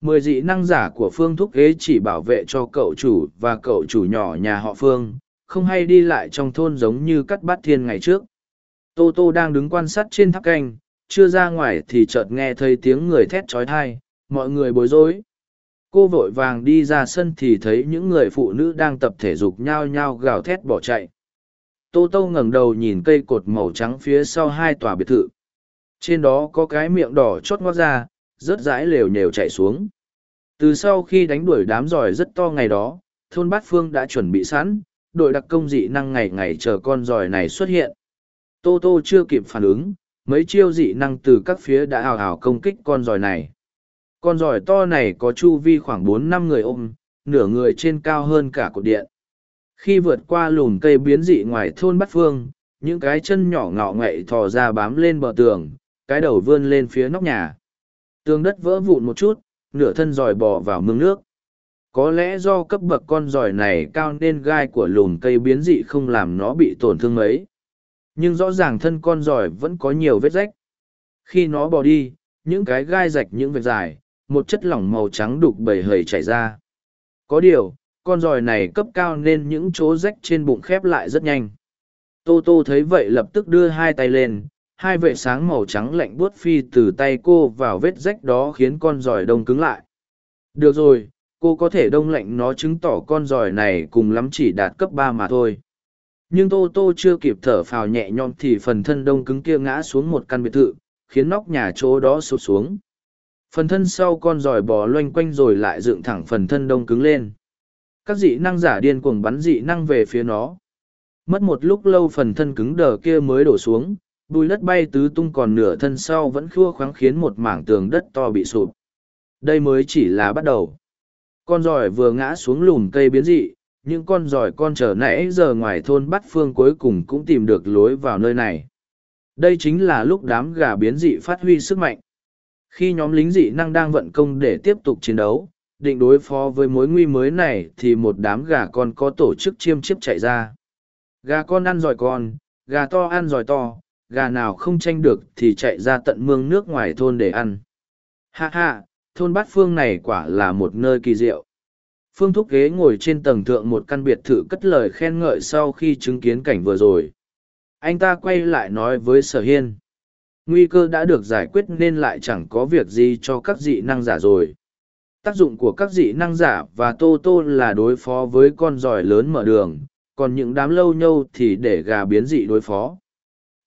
Mười dị năng giả của Phương Thúc Ghế chỉ bảo vệ cho cậu chủ và cậu chủ nhỏ nhà họ Phương, không hay đi lại trong thôn giống như cắt bát thiên ngày trước. Tô Tô đang đứng quan sát trên tháp canh, chưa ra ngoài thì chợt nghe thấy tiếng người thét trói thai, mọi người bối rối. Cô vội vàng đi ra sân thì thấy những người phụ nữ đang tập thể dục nhao nhao gào thét bỏ chạy. Tô Tô ngẩng đầu nhìn cây cột màu trắng phía sau hai tòa biệt thự. Trên đó có cái miệng đỏ chót ngót ra, rớt rãi lều nhều chạy xuống. Từ sau khi đánh đuổi đám giỏi rất to ngày đó, thôn Bát Phương đã chuẩn bị sẵn, đội đặc công dị năng ngày ngày chờ con giỏi này xuất hiện. Tô Tô chưa kịp phản ứng, mấy chiêu dị năng từ các phía đã hào hào công kích con giỏi này. Con giỏi to này có chu vi khoảng bốn năm người ôm, nửa người trên cao hơn cả cột điện. Khi vượt qua lùn cây biến dị ngoài thôn Bát Phương, những cái chân nhỏ ngọ ngậy thò ra bám lên bờ tường, cái đầu vươn lên phía nóc nhà. Tường đất vỡ vụn một chút, nửa thân giỏi bò vào mương nước. Có lẽ do cấp bậc con giỏi này cao nên gai của lùn cây biến dị không làm nó bị tổn thương mấy. Nhưng rõ ràng thân con giỏi vẫn có nhiều vết rách. Khi nó bò đi, những cái gai rạch những vệt dài, một chất lỏng màu trắng đục bầy hầy chảy ra. Có điều, con giỏi này cấp cao nên những chỗ rách trên bụng khép lại rất nhanh. Tô Tô thấy vậy lập tức đưa hai tay lên, hai vệ sáng màu trắng lạnh buốt phi từ tay cô vào vết rách đó khiến con giỏi đông cứng lại. Được rồi, cô có thể đông lạnh nó chứng tỏ con giỏi này cùng lắm chỉ đạt cấp ba mà thôi. Nhưng tô tô chưa kịp thở phào nhẹ nhõm thì phần thân đông cứng kia ngã xuống một căn biệt thự, khiến nóc nhà chỗ đó sụp xuống. Phần thân sau con giỏi bò loanh quanh rồi lại dựng thẳng phần thân đông cứng lên. Các dị năng giả điên cuồng bắn dị năng về phía nó. Mất một lúc lâu phần thân cứng đờ kia mới đổ xuống bùi đất bay tứ tung còn nửa thân sau vẫn khua khoáng khiến một mảng tường đất to bị sụp. Đây mới chỉ là bắt đầu. Con giỏi vừa ngã xuống lùm cây biến dị, những con giỏi con trở nãy giờ ngoài thôn bắt phương cuối cùng cũng tìm được lối vào nơi này. Đây chính là lúc đám gà biến dị phát huy sức mạnh. Khi nhóm lính dị năng đang vận công để tiếp tục chiến đấu, định đối phó với mối nguy mới này thì một đám gà con có tổ chức chiêm chiếp chạy ra. Gà con ăn giỏi con, gà to ăn giỏi to gà nào không tranh được thì chạy ra tận mương nước ngoài thôn để ăn. Ha ha, thôn bát phương này quả là một nơi kỳ diệu. Phương Thúc Ghế ngồi trên tầng thượng một căn biệt thự cất lời khen ngợi sau khi chứng kiến cảnh vừa rồi. Anh ta quay lại nói với Sở Hiên. Nguy cơ đã được giải quyết nên lại chẳng có việc gì cho các dị năng giả rồi. Tác dụng của các dị năng giả và Tô Tô là đối phó với con giỏi lớn mở đường, còn những đám lâu nhâu thì để gà biến dị đối phó.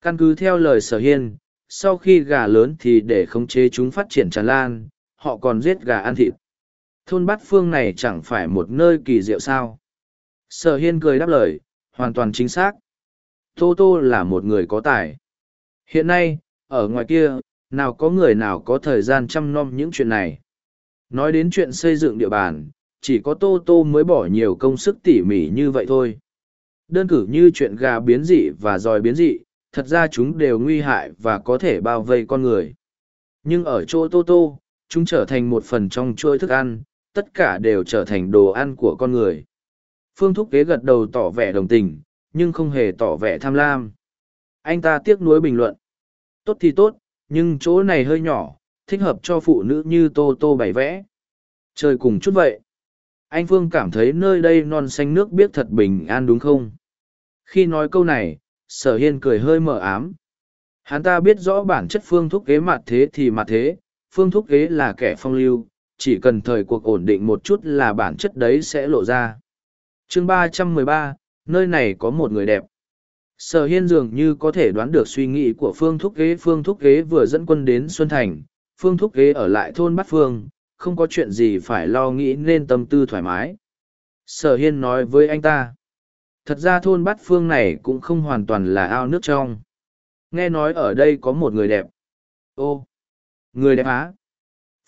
Căn cứ theo lời sở hiên, sau khi gà lớn thì để khống chế chúng phát triển tràn lan, họ còn giết gà ăn thịt. Thôn bát phương này chẳng phải một nơi kỳ diệu sao. Sở hiên cười đáp lời, hoàn toàn chính xác. Tô Tô là một người có tài. Hiện nay, ở ngoài kia, nào có người nào có thời gian chăm nom những chuyện này. Nói đến chuyện xây dựng địa bàn, chỉ có Tô Tô mới bỏ nhiều công sức tỉ mỉ như vậy thôi. Đơn cử như chuyện gà biến dị và dòi biến dị, thật ra chúng đều nguy hại và có thể bao vây con người. Nhưng ở chỗ Tô Tô, chúng trở thành một phần trong chuỗi thức ăn, tất cả đều trở thành đồ ăn của con người. Phương Thúc Kế gật đầu tỏ vẻ đồng tình, nhưng không hề tỏ vẻ tham lam. Anh ta tiếc nuối bình luận. Tốt thì tốt, nhưng chỗ này hơi nhỏ, thích hợp cho phụ nữ như Tô Tô bày vẽ. Chơi cùng chút vậy. Anh Phương cảm thấy nơi đây non xanh nước biết thật bình an đúng không? Khi nói câu này, sở hiên cười hơi mờ ám. Hắn ta biết rõ bản chất phương thúc kế mặt thế thì mặt thế, phương thúc kế là kẻ phong lưu, chỉ cần thời cuộc ổn định một chút là bản chất đấy sẽ lộ ra. chương ba trăm mười ba, nơi này có một người đẹp. Sở hiên dường như có thể đoán được suy nghĩ của phương thúc kế. Phương thúc kế vừa dẫn quân đến Xuân Thành, phương thúc kế ở lại thôn Bát Phương, không có chuyện gì phải lo nghĩ nên tâm tư thoải mái. Sở hiên nói với anh ta, thật ra thôn Bát Phương này cũng không hoàn toàn là ao nước trong. Nghe nói ở đây có một người đẹp. Ô, người đẹp á.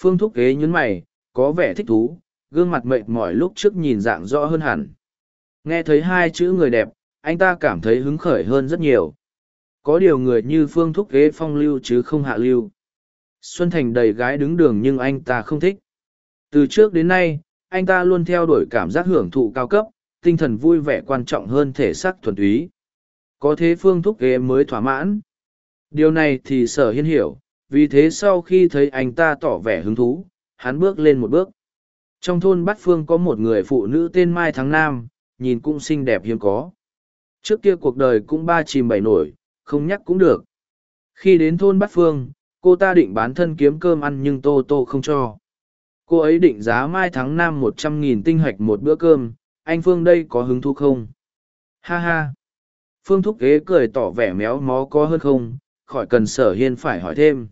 Phương thúc kế nhún mày, có vẻ thích thú, gương mặt mệt mỏi lúc trước nhìn dạng rõ hơn hẳn. Nghe thấy hai chữ người đẹp, anh ta cảm thấy hứng khởi hơn rất nhiều. Có điều người như phương thúc ghế phong lưu chứ không hạ lưu. Xuân Thành đầy gái đứng đường nhưng anh ta không thích. Từ trước đến nay, anh ta luôn theo đuổi cảm giác hưởng thụ cao cấp, tinh thần vui vẻ quan trọng hơn thể xác thuần túy. Có thế phương thúc ghế mới thỏa mãn. Điều này thì sở hiên hiểu, vì thế sau khi thấy anh ta tỏ vẻ hứng thú, hắn bước lên một bước. Trong thôn Bát Phương có một người phụ nữ tên Mai Thắng Nam, nhìn cũng xinh đẹp hiếm có. Trước kia cuộc đời cũng ba chìm bảy nổi, không nhắc cũng được. Khi đến thôn Bát Phương, cô ta định bán thân kiếm cơm ăn nhưng Tô Tô không cho. Cô ấy định giá Mai Thắng Nam một trăm nghìn tinh hạch một bữa cơm, anh Phương đây có hứng thú không? Ha ha! Phương Thúc Ghế cười tỏ vẻ méo mó có hơn không, khỏi cần sở hiên phải hỏi thêm.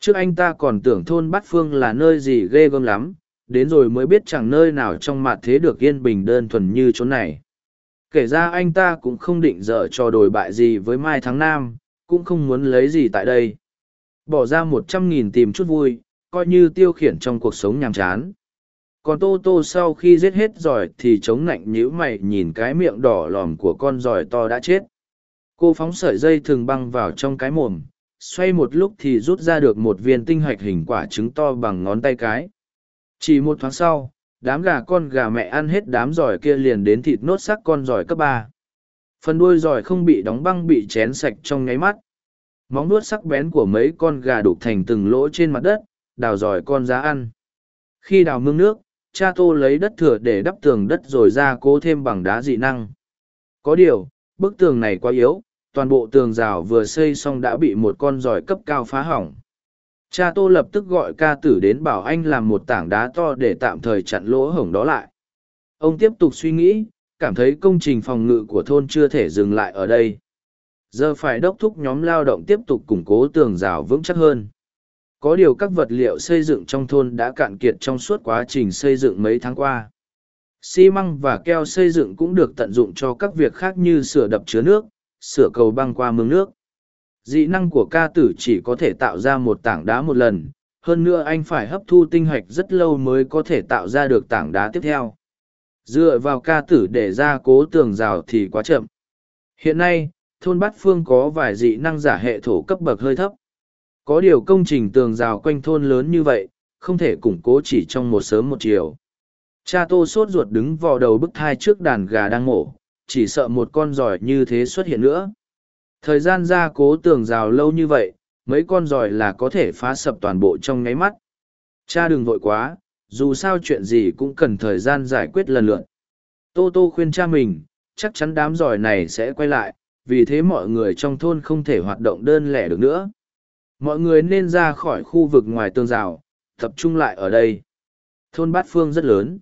Trước anh ta còn tưởng thôn Bát Phương là nơi gì ghê gớm lắm, đến rồi mới biết chẳng nơi nào trong mặt thế được yên bình đơn thuần như chỗ này. Kể ra anh ta cũng không định dở trò đổi bại gì với Mai tháng Nam, cũng không muốn lấy gì tại đây. Bỏ ra một trăm nghìn tìm chút vui, coi như tiêu khiển trong cuộc sống nhàm chán. Còn Tô Tô sau khi giết hết giỏi thì chống nạnh nhíu mày nhìn cái miệng đỏ lòm của con giỏi to đã chết. Cô phóng sợi dây thường băng vào trong cái mồm, xoay một lúc thì rút ra được một viên tinh hạch hình quả trứng to bằng ngón tay cái. Chỉ một tháng sau, đám gà con gà mẹ ăn hết đám giỏi kia liền đến thịt nốt sắc con giỏi cấp ba. Phần đuôi giỏi không bị đóng băng bị chén sạch trong nháy mắt. Móng nuốt sắc bén của mấy con gà đục thành từng lỗ trên mặt đất, đào giỏi con giá ăn. Khi đào mương nước, cha tô lấy đất thừa để đắp tường đất rồi ra cố thêm bằng đá dị năng. Có điều, bức tường này quá yếu, toàn bộ tường rào vừa xây xong đã bị một con giỏi cấp cao phá hỏng. Cha Tô lập tức gọi ca tử đến bảo anh làm một tảng đá to để tạm thời chặn lỗ hổng đó lại. Ông tiếp tục suy nghĩ, cảm thấy công trình phòng ngự của thôn chưa thể dừng lại ở đây. Giờ phải đốc thúc nhóm lao động tiếp tục củng cố tường rào vững chắc hơn. Có điều các vật liệu xây dựng trong thôn đã cạn kiệt trong suốt quá trình xây dựng mấy tháng qua. Xi măng và keo xây dựng cũng được tận dụng cho các việc khác như sửa đập chứa nước, sửa cầu băng qua mương nước. Dị năng của ca tử chỉ có thể tạo ra một tảng đá một lần hơn nữa anh phải hấp thu tinh hạch rất lâu mới có thể tạo ra được tảng đá tiếp theo. Dựa vào ca tử để ra cố tường rào thì quá chậm. Hiện nay thôn bát phương có vài dị năng giả hệ thổ cấp bậc hơi thấp có điều công trình tường rào quanh thôn lớn như vậy không thể củng cố chỉ trong một sớm một chiều cha tô sốt ruột đứng vò đầu bức thai trước đàn gà đang mổ chỉ sợ một con giỏi như thế xuất hiện nữa Thời gian ra cố tường rào lâu như vậy, mấy con giỏi là có thể phá sập toàn bộ trong nháy mắt. Cha đừng vội quá, dù sao chuyện gì cũng cần thời gian giải quyết lần lượt. Tô Tô khuyên cha mình, chắc chắn đám giỏi này sẽ quay lại, vì thế mọi người trong thôn không thể hoạt động đơn lẻ được nữa. Mọi người nên ra khỏi khu vực ngoài tường rào, tập trung lại ở đây. Thôn Bát Phương rất lớn.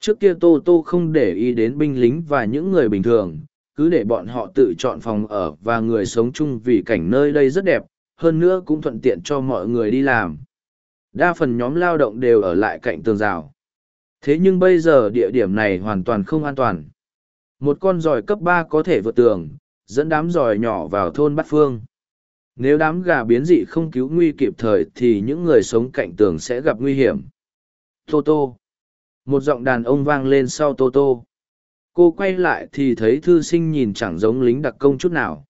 Trước kia Tô Tô không để ý đến binh lính và những người bình thường, cứ để bọn họ tự chọn phòng ở và người sống chung vì cảnh nơi đây rất đẹp, hơn nữa cũng thuận tiện cho mọi người đi làm. Đa phần nhóm lao động đều ở lại cạnh tường rào. Thế nhưng bây giờ địa điểm này hoàn toàn không an toàn. Một con giỏi cấp ba có thể vượt tường, dẫn đám giỏi nhỏ vào thôn Bát Phương. Nếu đám gà biến dị không cứu nguy kịp thời thì những người sống cạnh tường sẽ gặp nguy hiểm. Tô Tô. Một giọng đàn ông vang lên sau Tô Tô cô quay lại thì thấy thư sinh nhìn chẳng giống lính đặc công chút nào.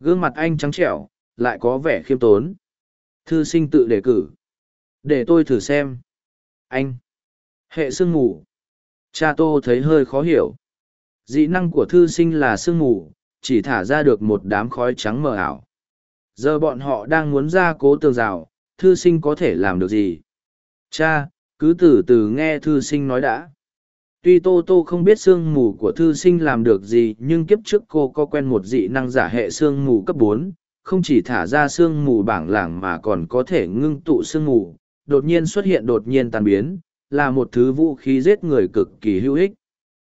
Gương mặt anh trắng trẻo, lại có vẻ khiêm tốn. Thư sinh tự đề cử. Để tôi thử xem. Anh. Hệ sương ngủ cha tô thấy hơi khó hiểu. Dị năng của thư sinh là sương mù, chỉ thả ra được một đám khói trắng mờ ảo giờ bọn họ đang muốn ra cố tường rào, thư sinh có thể làm được gì? Cha, cứ từ từ nghe thư sinh nói đã. Tuy tô tô không biết sương mù của thư sinh làm được gì, nhưng kiếp trước cô có quen một dị năng giả hệ sương mù cấp bốn. Không chỉ thả ra sương mù bảng lảng mà còn có thể ngưng tụ sương mù. Đột nhiên xuất hiện đột nhiên tàn biến, là một thứ vũ khí giết người cực kỳ hữu ích.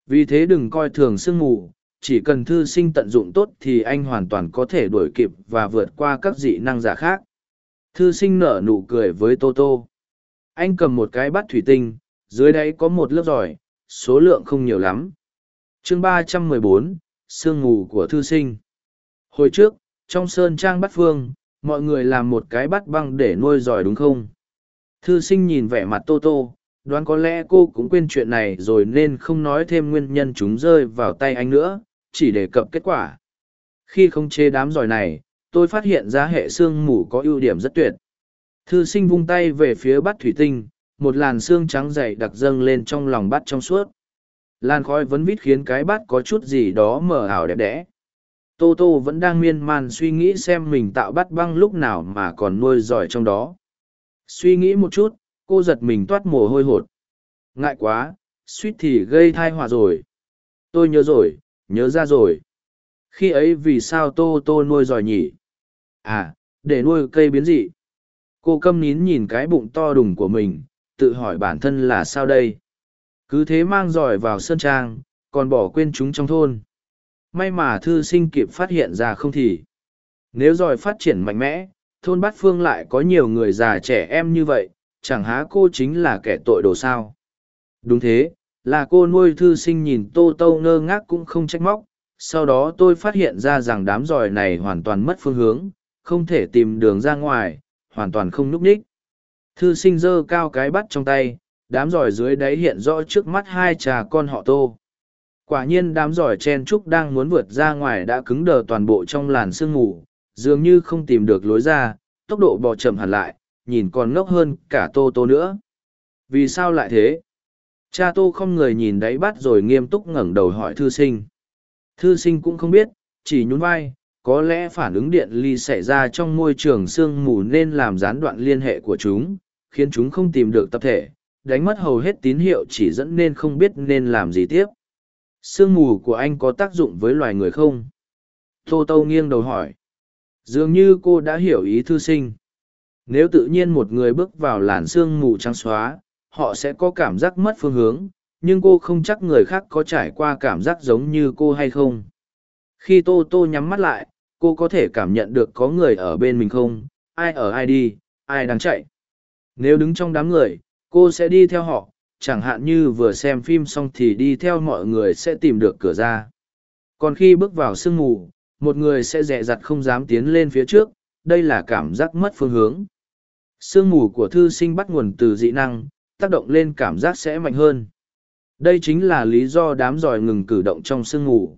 Vì thế đừng coi thường sương mù chỉ cần thư sinh tận dụng tốt thì anh hoàn toàn có thể đuổi kịp và vượt qua các dị năng giả khác. Thư sinh nở nụ cười với tô tô. Anh cầm một cái bát thủy tinh, dưới đáy có một lớp giỏi, số lượng không nhiều lắm. Chương ba trăm mười bốn, sương mù của thư sinh. Hồi trước, trong sơn trang bát phương, mọi người làm một cái bát băng để nuôi giỏi đúng không? Thư sinh nhìn vẻ mặt tô tô, đoán có lẽ cô cũng quên chuyện này rồi nên không nói thêm nguyên nhân chúng rơi vào tay anh nữa chỉ đề cập kết quả. Khi không chế đám giỏi này, tôi phát hiện ra hệ xương mù có ưu điểm rất tuyệt. Thư sinh vung tay về phía bát thủy tinh, một làn xương trắng dày đặc dâng lên trong lòng bát trong suốt. Làn khói vấn vít khiến cái bát có chút gì đó mờ ảo đẹp đẽ. Tô tô vẫn đang miên man suy nghĩ xem mình tạo bát băng lúc nào mà còn nuôi giỏi trong đó. Suy nghĩ một chút, cô giật mình toát mồ hôi hột. Ngại quá, suýt thì gây thai họa rồi. Tôi nhớ rồi nhớ ra rồi. Khi ấy vì sao tô tô nuôi giỏi nhỉ? À để nuôi cây biến dị. Cô câm nín nhìn cái bụng to đùng của mình, tự hỏi bản thân là sao đây? Cứ thế mang giỏi vào sơn trang, còn bỏ quên chúng trong thôn. May mà thư sinh kịp phát hiện ra không thì. Nếu giỏi phát triển mạnh mẽ, thôn bát phương lại có nhiều người già trẻ em như vậy, chẳng há cô chính là kẻ tội đồ sao? Đúng thế là cô nuôi thư sinh nhìn tô tô ngơ ngác cũng không trách móc, sau đó tôi phát hiện ra rằng đám giỏi này hoàn toàn mất phương hướng, không thể tìm đường ra ngoài, hoàn toàn không núp ních. Thư sinh giơ cao cái bắt trong tay, đám giỏi dưới đáy hiện rõ trước mắt hai trà con họ tô. Quả nhiên đám giỏi chen trúc đang muốn vượt ra ngoài đã cứng đờ toàn bộ trong làn sương mù, dường như không tìm được lối ra, tốc độ bò chậm hẳn lại, nhìn còn ngốc hơn cả tô tô nữa. Vì sao lại thế? Cha tô không người nhìn đáy bắt rồi nghiêm túc ngẩng đầu hỏi thư sinh. Thư sinh cũng không biết, chỉ nhún vai, có lẽ phản ứng điện ly xảy ra trong môi trường sương mù nên làm gián đoạn liên hệ của chúng, khiến chúng không tìm được tập thể, đánh mất hầu hết tín hiệu chỉ dẫn nên không biết nên làm gì tiếp. Sương mù của anh có tác dụng với loài người không? Tô Tâu nghiêng đầu hỏi. Dường như cô đã hiểu ý thư sinh. Nếu tự nhiên một người bước vào làn sương mù trắng xóa họ sẽ có cảm giác mất phương hướng, nhưng cô không chắc người khác có trải qua cảm giác giống như cô hay không. Khi tô tô nhắm mắt lại, cô có thể cảm nhận được có người ở bên mình không, ai ở ai đi, ai đang chạy. Nếu đứng trong đám người, cô sẽ đi theo họ, chẳng hạn như vừa xem phim xong thì đi theo mọi người sẽ tìm được cửa ra. Còn khi bước vào sương mù, một người sẽ dẹ dặt không dám tiến lên phía trước, đây là cảm giác mất phương hướng. Sương mù của thư sinh bắt nguồn từ dị năng tác động lên cảm giác sẽ mạnh hơn. Đây chính là lý do đám giỏi ngừng cử động trong sương mù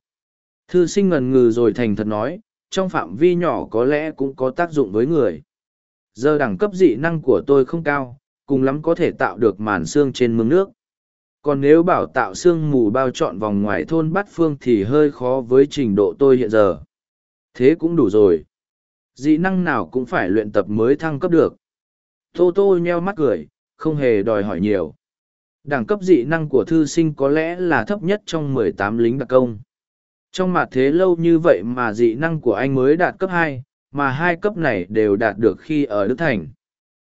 thư sinh ngần ngừ rồi thành thật nói, trong phạm vi nhỏ có lẽ cũng có tác dụng với người. Giờ đẳng cấp dị năng của tôi không cao, cùng lắm có thể tạo được màn xương trên mương nước. Còn nếu bảo tạo xương mù bao trọn vòng ngoài thôn bát phương thì hơi khó với trình độ tôi hiện giờ. Thế cũng đủ rồi. Dị năng nào cũng phải luyện tập mới thăng cấp được. Tô tô nheo mắt cười không hề đòi hỏi nhiều. Đẳng cấp dị năng của thư sinh có lẽ là thấp nhất trong mười tám lính đặc công. Trong mặt thế lâu như vậy mà dị năng của anh mới đạt cấp hai, mà hai cấp này đều đạt được khi ở đức thành.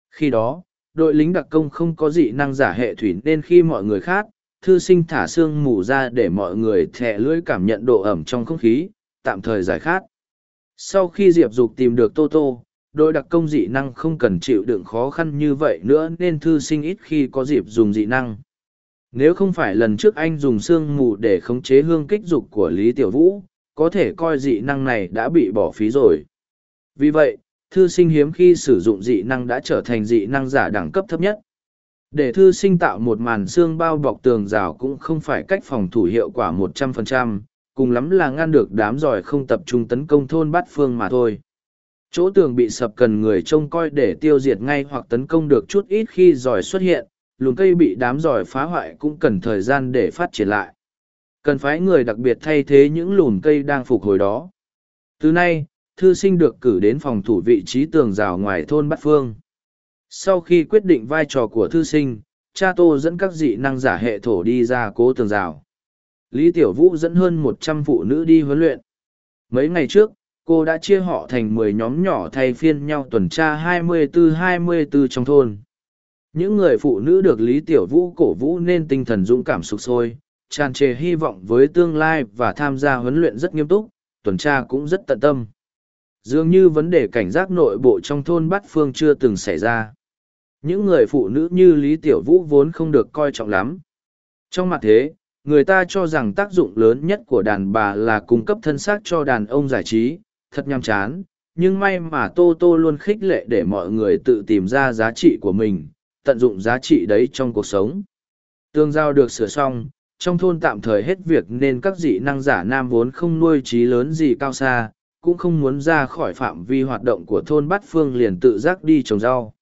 Khi đó, đội lính đặc công không có dị năng giả hệ thủy nên khi mọi người khác, thư sinh thả xương mù ra để mọi người thẻ lưỡi cảm nhận độ ẩm trong không khí, tạm thời giải khát. Sau khi diệp dục tìm được tô tô đội đặc công dị năng không cần chịu đựng khó khăn như vậy nữa nên thư sinh ít khi có dịp dùng dị năng. Nếu không phải lần trước anh dùng sương mù để khống chế hương kích dục của lý tiểu vũ, có thể coi dị năng này đã bị bỏ phí rồi. Vì vậy, thư sinh hiếm khi sử dụng dị năng đã trở thành dị năng giả đẳng cấp thấp nhất. Để thư sinh tạo một màn xương bao bọc tường rào cũng không phải cách phòng thủ hiệu quả một trăm phần trăm, cùng lắm là ngăn được đám giỏi không tập trung tấn công thôn bát phương mà thôi chỗ tường bị sập cần người trông coi để tiêu diệt ngay hoặc tấn công được chút ít khi giỏi xuất hiện luồng cây bị đám giỏi phá hoại cũng cần thời gian để phát triển lại Cần phải người đặc biệt thay thế những lùn cây đang phục hồi đó. Từ nay, thư sinh được cử đến phòng thủ vị trí tường rào ngoài thôn Bát Phương. Sau khi quyết định vai trò của thư sinh, cha tô dẫn các dị năng giả hệ thổ đi ra cố tường rào. Lý Tiểu Vũ dẫn hơn một trăm phụ nữ đi huấn luyện. Mấy ngày trước, cô đã chia họ thành mười nhóm nhỏ thay phiên nhau tuần tra 24-24 trong thôn. Những người phụ nữ được Lý Tiểu Vũ cổ vũ nên tinh thần dũng cảm sục sôi, tràn trề hy vọng với tương lai và tham gia huấn luyện rất nghiêm túc, tuần tra cũng rất tận tâm. Dường như vấn đề cảnh giác nội bộ trong thôn Bát Phương chưa từng xảy ra. Những người phụ nữ như Lý Tiểu Vũ vốn không được coi trọng lắm. Trong mặt thế, người ta cho rằng tác dụng lớn nhất của đàn bà là cung cấp thân xác cho đàn ông giải trí, thật nhàm chán. Nhưng may mà Tô Tô luôn khích lệ để mọi người tự tìm ra giá trị của mình, tận dụng giá trị đấy trong cuộc sống. Tương giao được sửa xong, trong thôn tạm thời hết việc nên các dị năng giả nam vốn không nuôi trí lớn gì cao xa, cũng không muốn ra khỏi phạm vi hoạt động của thôn Bát Phương liền tự giác đi trồng rau.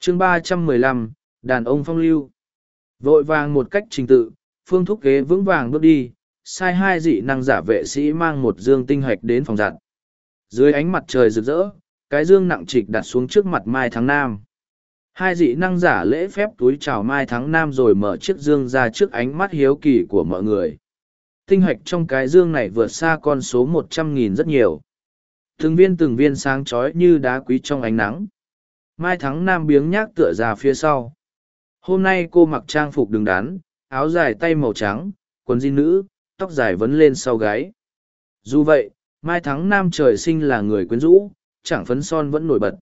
chương ba trăm mười lăm đàn ông phong lưu. Vội vàng một cách trình tự, Phương Thúc Kế vững vàng bước đi, sai hai dị năng giả vệ sĩ mang một dương tinh hoạch đến phòng giặt. Dưới ánh mặt trời rực rỡ, cái dương nặng trịch đặt xuống trước mặt Mai Thắng Nam. Hai dị năng giả lễ phép túi chào Mai Thắng Nam rồi mở chiếc dương ra trước ánh mắt hiếu kỳ của mọi người. Tinh hoạch trong cái dương này vượt xa con số một trăm nghìn rất nhiều. Từng viên từng viên sáng chói như đá quý trong ánh nắng. Mai Thắng Nam biếng nhác tựa ra phía sau. Hôm nay cô mặc trang phục đứng đắn, áo dài tay màu trắng, quần jean nữ, tóc dài vấn lên sau gáy. Dù vậy, Mai Thắng Nam trời sinh là người quyến rũ, chẳng phấn son vẫn nổi bật.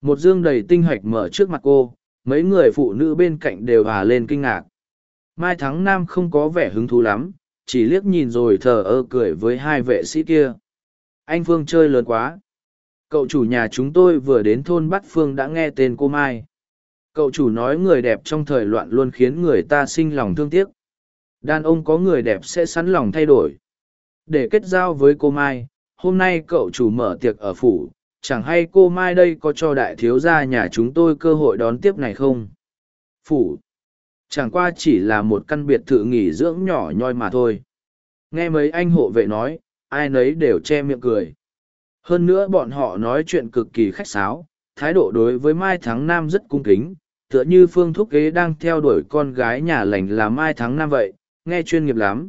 Một dương đầy tinh hoạch mở trước mặt cô, mấy người phụ nữ bên cạnh đều hà lên kinh ngạc. Mai Thắng Nam không có vẻ hứng thú lắm, chỉ liếc nhìn rồi thờ ơ cười với hai vệ sĩ kia. Anh Phương chơi lớn quá. Cậu chủ nhà chúng tôi vừa đến thôn Bát Phương đã nghe tên cô Mai. Cậu chủ nói người đẹp trong thời loạn luôn khiến người ta sinh lòng thương tiếc. Đàn ông có người đẹp sẽ sẵn lòng thay đổi. Để kết giao với cô Mai, hôm nay cậu chủ mở tiệc ở phủ, chẳng hay cô Mai đây có cho đại thiếu gia nhà chúng tôi cơ hội đón tiếp này không? Phủ. Chẳng qua chỉ là một căn biệt thự nghỉ dưỡng nhỏ nhoi mà thôi. Nghe mấy anh hộ vệ nói, ai nấy đều che miệng cười. Hơn nữa bọn họ nói chuyện cực kỳ khách sáo, thái độ đối với Mai Thắng Nam rất cung kính, tựa như Phương Thúc Ghế đang theo đuổi con gái nhà lành là Mai Thắng Nam vậy, nghe chuyên nghiệp lắm.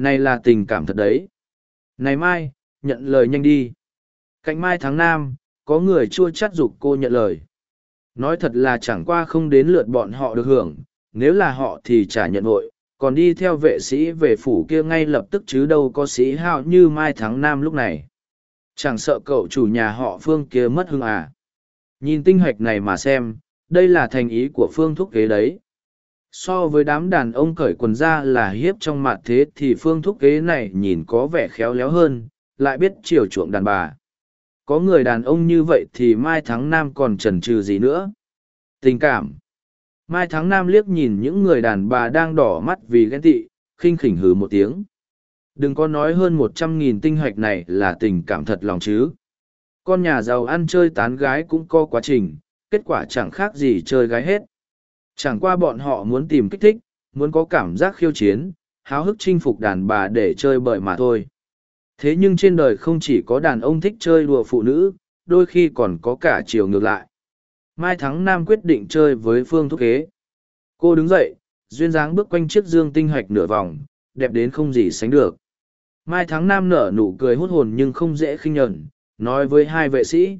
Này là tình cảm thật đấy. Này Mai, nhận lời nhanh đi. Cạnh Mai Thắng Nam, có người chua chắt dục cô nhận lời. Nói thật là chẳng qua không đến lượt bọn họ được hưởng, nếu là họ thì chả nhận hội, còn đi theo vệ sĩ về phủ kia ngay lập tức chứ đâu có sĩ hào như Mai Thắng Nam lúc này. Chẳng sợ cậu chủ nhà họ Phương kia mất hưng à. Nhìn tinh hoạch này mà xem, đây là thành ý của Phương Thúc Kế đấy. So với đám đàn ông cởi quần ra là hiếp trong mặt thế thì Phương Thúc Kế này nhìn có vẻ khéo léo hơn, lại biết chiều chuộng đàn bà. Có người đàn ông như vậy thì Mai Thắng Nam còn chần chừ gì nữa. Tình cảm. Mai Thắng Nam liếc nhìn những người đàn bà đang đỏ mắt vì ghen tị, khinh khỉnh hừ một tiếng. Đừng có nói hơn một trăm nghìn tinh hoạch này là tình cảm thật lòng chứ. Con nhà giàu ăn chơi tán gái cũng có quá trình, kết quả chẳng khác gì chơi gái hết. Chẳng qua bọn họ muốn tìm kích thích, muốn có cảm giác khiêu chiến, háo hức chinh phục đàn bà để chơi bời mà thôi. Thế nhưng trên đời không chỉ có đàn ông thích chơi đùa phụ nữ, đôi khi còn có cả chiều ngược lại. Mai Thắng Nam quyết định chơi với Phương Thúc Kế. Cô đứng dậy, duyên dáng bước quanh chiếc dương tinh hoạch nửa vòng, đẹp đến không gì sánh được. Mai Thắng Nam nở nụ cười hút hồn nhưng không dễ khinh nhẫn, nói với hai vệ sĩ.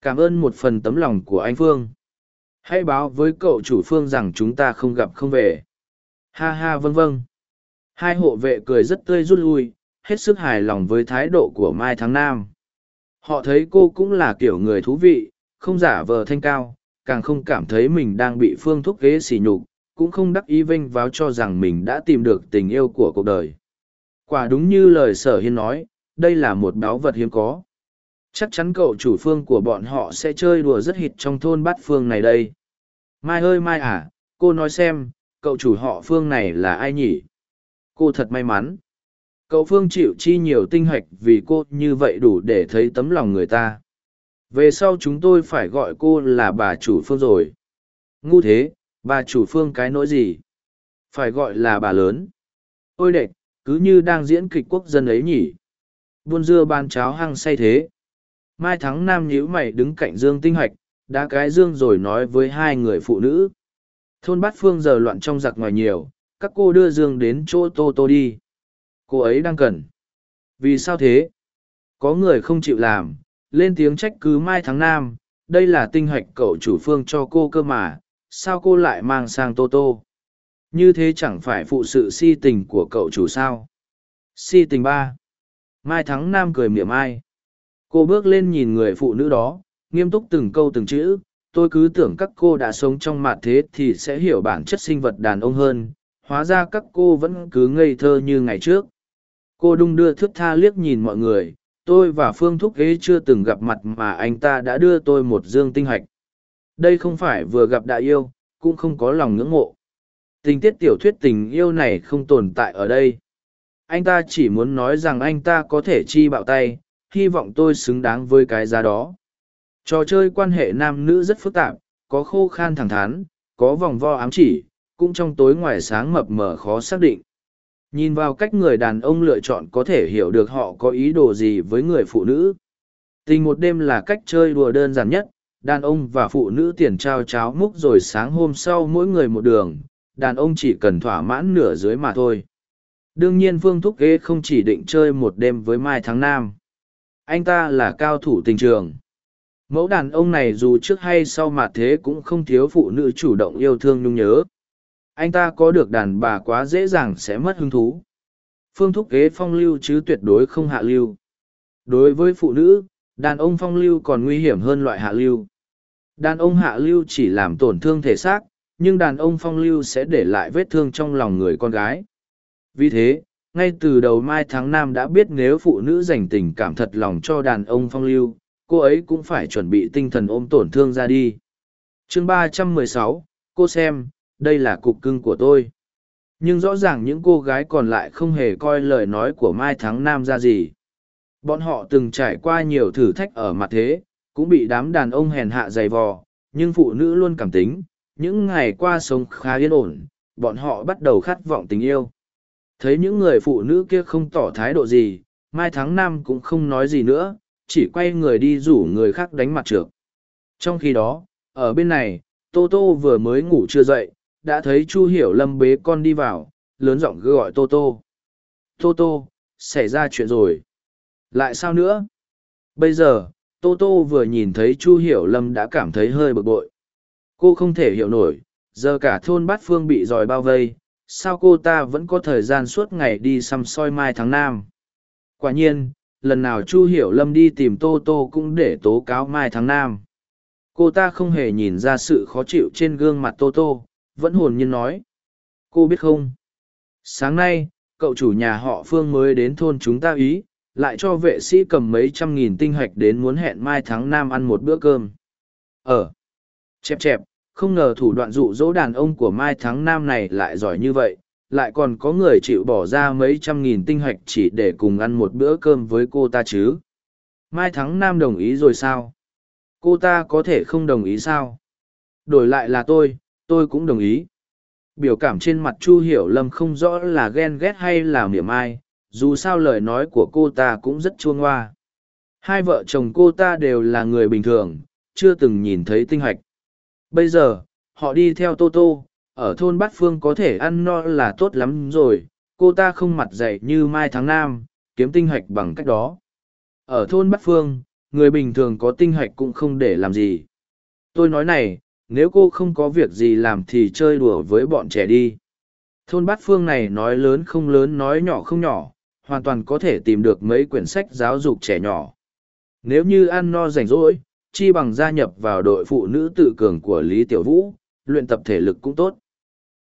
Cảm ơn một phần tấm lòng của anh Phương. Hãy báo với cậu chủ Phương rằng chúng ta không gặp không về. Ha ha vâng vâng. Hai hộ vệ cười rất tươi rút lui, hết sức hài lòng với thái độ của Mai Thắng Nam. Họ thấy cô cũng là kiểu người thú vị, không giả vờ thanh cao, càng không cảm thấy mình đang bị phương thúc ghế xỉ nhục, cũng không đắc ý vinh váo cho rằng mình đã tìm được tình yêu của cuộc đời. Quả đúng như lời sở hiên nói, đây là một báu vật hiếm có. Chắc chắn cậu chủ phương của bọn họ sẽ chơi đùa rất hít trong thôn bát phương này đây. Mai ơi Mai à, cô nói xem, cậu chủ họ phương này là ai nhỉ? Cô thật may mắn. Cậu phương chịu chi nhiều tinh hoạch vì cô như vậy đủ để thấy tấm lòng người ta. Về sau chúng tôi phải gọi cô là bà chủ phương rồi. Ngu thế, bà chủ phương cái nỗi gì? Phải gọi là bà lớn. Ôi đệch, cứ như đang diễn kịch quốc dân ấy nhỉ buôn dưa ban cháo hăng say thế mai thắng nam nhíu mày đứng cạnh dương tinh hoạch đã cái dương rồi nói với hai người phụ nữ. Thôn bát phương giờ loạn trong giặc ngoài nhiều, các cô đưa dương đến chỗ tô tô đi. Cô ấy đang cần. Vì sao thế? Có người không chịu làm, lên tiếng trách cứ mai tháng nam, đây là tinh hoạch cậu chủ phương cho cô cơ mà, sao cô lại mang sang tô tô? Như thế chẳng phải phụ sự si tình của cậu chủ sao? Si tình ba. Mai thắng nam cười miệng ai? Cô bước lên nhìn người phụ nữ đó nghiêm túc từng câu từng chữ, tôi cứ tưởng các cô đã sống trong mạt thế thì sẽ hiểu bản chất sinh vật đàn ông hơn, hóa ra các cô vẫn cứ ngây thơ như ngày trước. Cô đung đưa thước tha liếc nhìn mọi người, tôi và phương thúc ghế chưa từng gặp mặt mà anh ta đã đưa tôi một dương tinh hạch. Đây không phải vừa gặp đại yêu, cũng không có lòng ngưỡng mộ. Tình tiết tiểu thuyết tình yêu này không tồn tại ở đây. Anh ta chỉ muốn nói rằng anh ta có thể chi bạo tay, hy vọng tôi xứng đáng với cái giá đó trò chơi quan hệ nam nữ rất phức tạp, có khô khan thẳng thắn, có vòng vo ám chỉ, cũng trong tối ngoài sáng mập mờ khó xác định. Nhìn vào cách người đàn ông lựa chọn có thể hiểu được họ có ý đồ gì với người phụ nữ. Tình một đêm là cách chơi đùa đơn giản nhất, đàn ông và phụ nữ tiền trao cháo múc rồi sáng hôm sau mỗi người một đường, đàn ông chỉ cần thỏa mãn nửa dưới mà thôi. Đương nhiên phương thúc ghế không chỉ định chơi một đêm với mai tháng nam. Anh ta là cao thủ tình trường mẫu đàn ông này dù trước hay sau mà thế cũng không thiếu phụ nữ chủ động yêu thương nhung nhớ. Anh ta có được đàn bà quá dễ dàng sẽ mất hứng thú. Phương thúc ghế phong lưu chứ tuyệt đối không hạ lưu. Đối với phụ nữ, đàn ông phong lưu còn nguy hiểm hơn loại hạ lưu. Đàn ông hạ lưu chỉ làm tổn thương thể xác, nhưng đàn ông phong lưu sẽ để lại vết thương trong lòng người con gái. Vì thế, ngay từ đầu mai tháng năm đã biết nếu phụ nữ dành tình cảm thật lòng cho đàn ông phong lưu cô ấy cũng phải chuẩn bị tinh thần ôm tổn thương ra đi. Chương ba trăm mười sáu, cô xem, đây là cục cưng của tôi. Nhưng rõ ràng những cô gái còn lại không hề coi lời nói của mai thắng nam ra gì. Bọn họ từng trải qua nhiều thử thách ở mặt thế, cũng bị đám đàn ông hèn hạ dày vò, nhưng phụ nữ luôn cảm tính. Những ngày qua sống khá yên ổn, bọn họ bắt đầu khát vọng tình yêu. Thấy những người phụ nữ kia không tỏ thái độ gì, mai thắng nam cũng không nói gì nữa chỉ quay người đi rủ người khác đánh mặt trượt trong khi đó, ở bên này, tô tô vừa mới ngủ chưa dậy, đã thấy chu hiểu lâm bế con đi vào, lớn giọng gọi tô tô. Tô tô, xảy ra chuyện rồi. Lại sao nữa? Bây giờ, tô tô vừa nhìn thấy chu hiểu lâm đã cảm thấy hơi bực bội. Cô không thể hiểu nổi, giờ cả thôn bát phương bị dòi bao vây, sao cô ta vẫn có thời gian suốt ngày đi xăm soi mai tháng nam? Quả nhiên lần nào chu hiểu lâm đi tìm tô tô cũng để tố cáo mai tháng nam. Cô ta không hề nhìn ra sự khó chịu trên gương mặt tô tô, vẫn hồn nhiên nói. Cô biết không? Sáng nay, cậu chủ nhà họ phương mới đến thôn chúng ta ý, lại cho vệ sĩ cầm mấy trăm nghìn tinh hạch đến muốn hẹn mai tháng nam ăn một bữa cơm. Ờ. Chẹp chẹp, không ngờ thủ đoạn dụ dỗ đàn ông của mai tháng nam này lại giỏi như vậy lại còn có người chịu bỏ ra mấy trăm nghìn tinh hạch chỉ để cùng ăn một bữa cơm với cô ta chứ? Mai thắng nam đồng ý rồi sao? Cô ta có thể không đồng ý sao? Đổi lại là tôi tôi cũng đồng ý. Biểu cảm trên mặt chu hiểu lâm không rõ là ghen ghét hay là miệng ai dù sao lời nói của cô ta cũng rất chuông hoa hai vợ chồng cô ta đều là người bình thường, chưa từng nhìn thấy tinh hạch bây giờ, họ đi theo tô tô ở thôn bát phương có thể ăn no là tốt lắm rồi, cô ta không mặt dạy như mai tháng nam, kiếm tinh hạch bằng cách đó. Ở thôn bát phương, người bình thường có tinh hạch cũng không để làm gì. Tôi nói này, nếu cô không có việc gì làm thì chơi đùa với bọn trẻ đi. Thôn bát phương này nói lớn không lớn, nói nhỏ không nhỏ, hoàn toàn có thể tìm được mấy quyển sách giáo dục trẻ nhỏ. Nếu như ăn no rảnh rỗi, chi bằng gia nhập vào đội phụ nữ tự cường của lý tiểu vũ, luyện tập thể lực cũng tốt